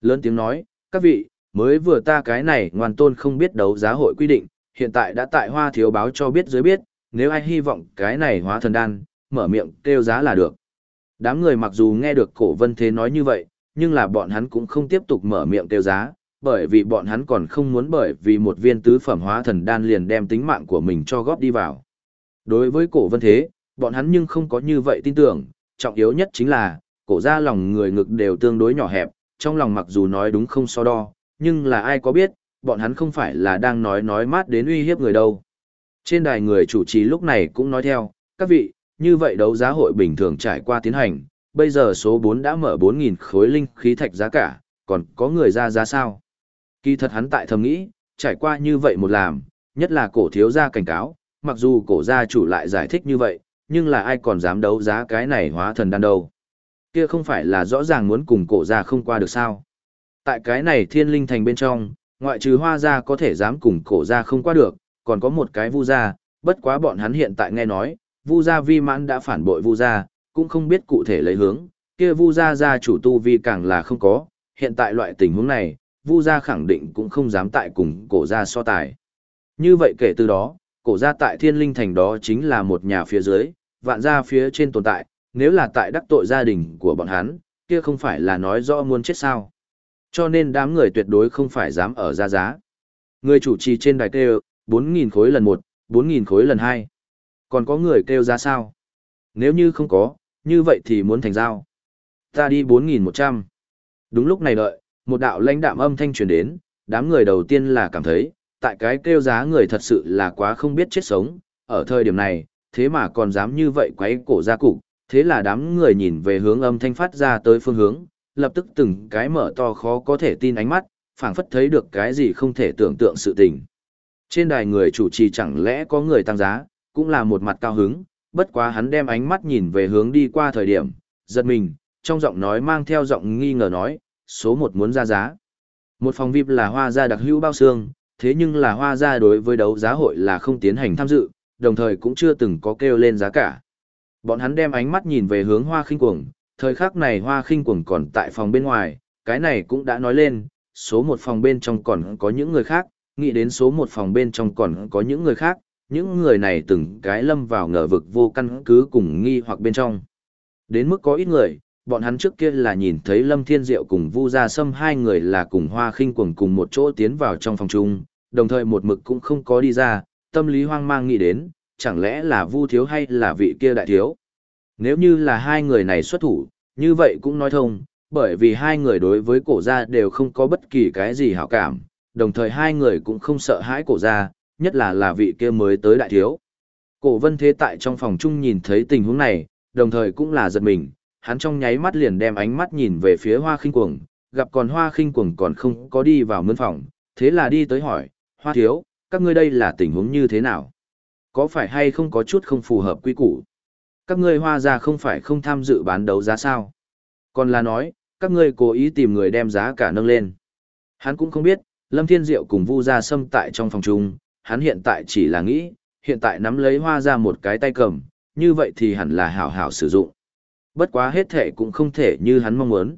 Lớn tiếng nói, các vị, mới vừa ta cái này ngoan tôn không biết đấu giá hội quy định, hiện tại đã tại hoa thiếu báo cho biết dưới biết, nếu ai hy vọng cái này hóa thần đan, mở miệng kêu giá là được. Đám người mặc dù nghe được cổ vân thế nói như vậy, nhưng là bọn hắn cũng không tiếp tục mở miệng kêu giá, bởi vì bọn hắn còn không muốn bởi vì một viên tứ phẩm hóa thần đan liền đem tính mạng của mình cho góp đi vào. Đối với cổ vân thế, bọn hắn nhưng không có như vậy tin tưởng, trọng yếu nhất chính là, cổ ra lòng người ngực đều tương đối nhỏ hẹp, trong lòng mặc dù nói đúng không so đo, nhưng là ai có biết, bọn hắn không phải là đang nói nói mát đến uy hiếp người đâu. Trên đài người chủ trì lúc này cũng nói theo, các vị, như vậy đấu giá hội bình thường trải qua tiến hành, bây giờ số 4 đã mở 4.000 khối linh khí thạch giá cả, còn có người ra giá sao? Kỳ thật hắn tại thầm nghĩ, trải qua như vậy một làm, nhất là cổ thiếu gia cảnh cáo, mặc dù cổ gia chủ lại giải thích như vậy, nhưng là ai còn dám đấu giá cái này hóa thần đan đâu. Kia không phải là rõ ràng muốn cùng cổ gia không qua được sao. Tại cái này thiên linh thành bên trong, ngoại trừ hoa gia có thể dám cùng cổ gia không qua được, còn có một cái vu gia, bất quá bọn hắn hiện tại nghe nói, vu gia vi mãn đã phản bội vu gia, cũng không biết cụ thể lấy hướng, kia vu gia gia chủ tu vi càng là không có, hiện tại loại tình huống này, vu gia khẳng định cũng không dám tại cùng cổ gia so tài. Như vậy kể từ đó, cổ gia tại thiên linh thành đó chính là một nhà phía dưới, vạn gia phía trên tồn tại, nếu là tại đắc tội gia đình của bọn hắn, kia không phải là nói rõ muốn chết sao. Cho nên đám người tuyệt đối không phải dám ở ra giá. Người chủ trì trên đài kêu, 4.000 khối lần 1, 4.000 khối lần 2. Còn có người kêu giá sao? Nếu như không có, như vậy thì muốn thành giao. Ta đi 4.100. Đúng lúc này đợi, một đạo lãnh đạm âm thanh truyền đến, đám người đầu tiên là cảm thấy, tại cái kêu giá người thật sự là quá không biết chết sống, ở thời điểm này, thế mà còn dám như vậy quấy cổ ra cục, thế là đám người nhìn về hướng âm thanh phát ra tới phương hướng, lập tức từng cái mở to khó có thể tin ánh mắt, phảng phất thấy được cái gì không thể tưởng tượng sự tình. Trên đài người chủ trì chẳng lẽ có người tăng giá, cũng là một mặt cao hứng, bất quá hắn đem ánh mắt nhìn về hướng đi qua thời điểm, giật mình, trong giọng nói mang theo giọng nghi ngờ nói, số một muốn ra giá. Một phòng VIP là hoa gia đặc hữu bao xương, thế nhưng là hoa gia đối với đấu giá hội là không tiến hành tham dự, đồng thời cũng chưa từng có kêu lên giá cả. Bọn hắn đem ánh mắt nhìn về hướng hoa khinh cuồng, thời khắc này hoa khinh cuồng còn tại phòng bên ngoài, cái này cũng đã nói lên, số một phòng bên trong còn có những người khác, nghĩ đến số một phòng bên trong còn có những người khác, những người này từng cái lâm vào ngờ vực vô căn cứ cùng nghi hoặc bên trong. Đến mức có ít người, bọn hắn trước kia là nhìn thấy Lâm Thiên Diệu cùng Vu Gia Sâm hai người là cùng Hoa Khinh Cuồng cùng một chỗ tiến vào trong phòng chung, đồng thời một mực cũng không có đi ra, tâm lý hoang mang nghĩ đến, chẳng lẽ là Vu thiếu hay là vị kia đại thiếu? Nếu như là hai người này xuất thủ, như vậy cũng nói thông, bởi vì hai người đối với cổ gia đều không có bất kỳ cái gì hảo cảm, đồng thời hai người cũng không sợ hãi cổ gia, nhất là là vị kia mới tới đại thiếu. Cổ vân thế tại trong phòng chung nhìn thấy tình huống này, đồng thời cũng là giật mình, hắn trong nháy mắt liền đem ánh mắt nhìn về phía hoa khinh cuồng, gặp còn hoa khinh cuồng còn không có đi vào mướn phòng, thế là đi tới hỏi, hoa thiếu, các ngươi đây là tình huống như thế nào? Có phải hay không có chút không phù hợp quy củ? Các ngươi hoa ra không phải không tham dự bán đấu giá sao? Còn là nói, các ngươi cố ý tìm người đem giá cả nâng lên. Hắn cũng không biết, Lâm Thiên Diệu cùng Vu Gia Sâm tại trong phòng chung, hắn hiện tại chỉ là nghĩ, hiện tại nắm lấy hoa ra một cái tay cầm, như vậy thì hẳn là hảo hảo sử dụng. Bất quá hết thể cũng không thể như hắn mong muốn.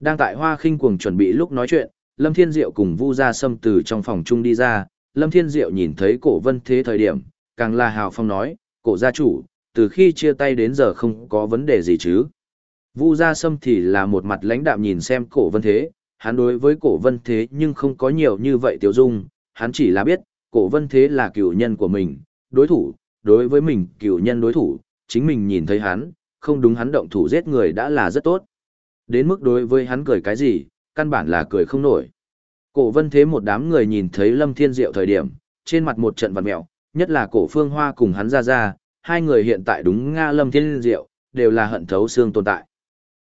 Đang tại hoa khinh cuồng chuẩn bị lúc nói chuyện, Lâm Thiên Diệu cùng Vu Gia Sâm từ trong phòng chung đi ra, Lâm Thiên Diệu nhìn thấy cổ vân thế thời điểm, càng là hào phong nói, cổ gia chủ, từ khi chia tay đến giờ không có vấn đề gì chứ. Vu Gia Sâm thì là một mặt lãnh đạm nhìn xem cổ vân thế, hắn đối với cổ vân thế nhưng không có nhiều như vậy tiêu dung, hắn chỉ là biết, cổ vân thế là cựu nhân của mình, đối thủ, đối với mình cựu nhân đối thủ, chính mình nhìn thấy hắn, không đúng hắn động thủ giết người đã là rất tốt. Đến mức đối với hắn cười cái gì, căn bản là cười không nổi. Cổ vân thế một đám người nhìn thấy Lâm Thiên Diệu thời điểm, trên mặt một trận vật mẹo, nhất là cổ phương hoa cùng hắn ra ra, hai người hiện tại đúng Nga Lâm Thiên Diệu, đều là hận thấu xương tồn tại.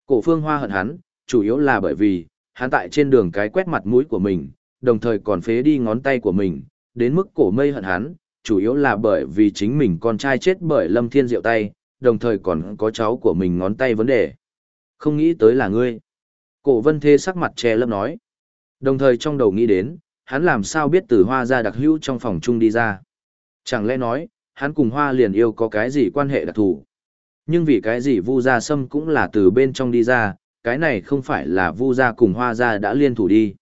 Cổ phương hoa hận hắn, chủ yếu là bởi vì, hắn tại trên đường cái quét mặt mũi của mình, đồng thời còn phế đi ngón tay của mình, đến mức cổ mây hận hắn, chủ yếu là bởi vì chính mình con trai chết bởi Lâm Thiên Diệu tay, đồng thời còn có cháu của mình ngón tay vấn đề. Không nghĩ tới là ngươi. Cổ vân thế sắc mặt che lấp nói. Đồng thời trong đầu nghĩ đến, hắn làm sao biết từ hoa ra đặc hữu trong phòng chung đi ra. Chẳng lẽ nói, hắn cùng hoa liền yêu có cái gì quan hệ đặc thù. Nhưng vì cái gì vu gia sâm cũng là từ bên trong đi ra, cái này không phải là vu gia cùng hoa gia đã liên thủ đi.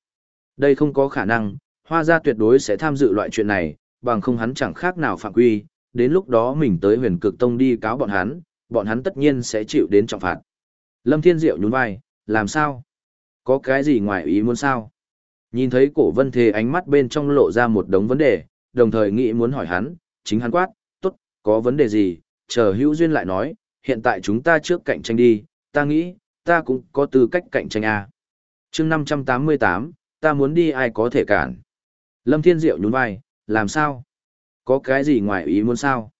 Đây không có khả năng, hoa gia tuyệt đối sẽ tham dự loại chuyện này, bằng không hắn chẳng khác nào phạm quy, đến lúc đó mình tới huyền cực tông đi cáo bọn hắn, bọn hắn tất nhiên sẽ chịu đến trọng phạt. Lâm Thiên Diệu nhún vai, làm sao? Có cái gì ngoài ý muốn sao? Nhìn thấy cổ vân thế ánh mắt bên trong lộ ra một đống vấn đề, đồng thời nghĩ muốn hỏi hắn, chính hắn quát, có vấn đề gì, chờ hữu duyên lại nói, hiện tại chúng ta trước cạnh tranh đi, ta nghĩ, ta cũng có tư cách cạnh tranh A. chương 588, ta muốn đi ai có thể cản. Lâm Thiên Diệu nhún vai, làm sao? Có cái gì ngoài ý muốn sao?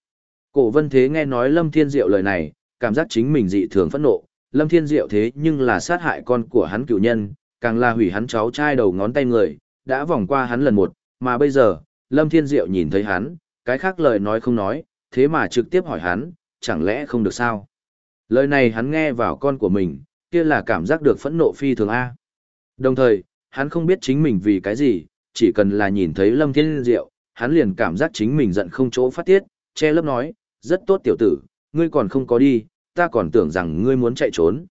Cổ vân thế nghe nói Lâm Thiên Diệu lời này, cảm giác chính mình dị thường phẫn nộ. Lâm Thiên Diệu thế nhưng là sát hại con của hắn cựu nhân, càng là hủy hắn cháu trai đầu ngón tay người, đã vòng qua hắn lần một, mà bây giờ, Lâm Thiên Diệu nhìn thấy hắn, cái khác lời nói không nói, thế mà trực tiếp hỏi hắn, chẳng lẽ không được sao? Lời này hắn nghe vào con của mình, kia là cảm giác được phẫn nộ phi thường A. Đồng thời, hắn không biết chính mình vì cái gì, chỉ cần là nhìn thấy Lâm Thiên Diệu, hắn liền cảm giác chính mình giận không chỗ phát tiết, che lớp nói, rất tốt tiểu tử, ngươi còn không có đi, ta còn tưởng rằng ngươi muốn chạy trốn.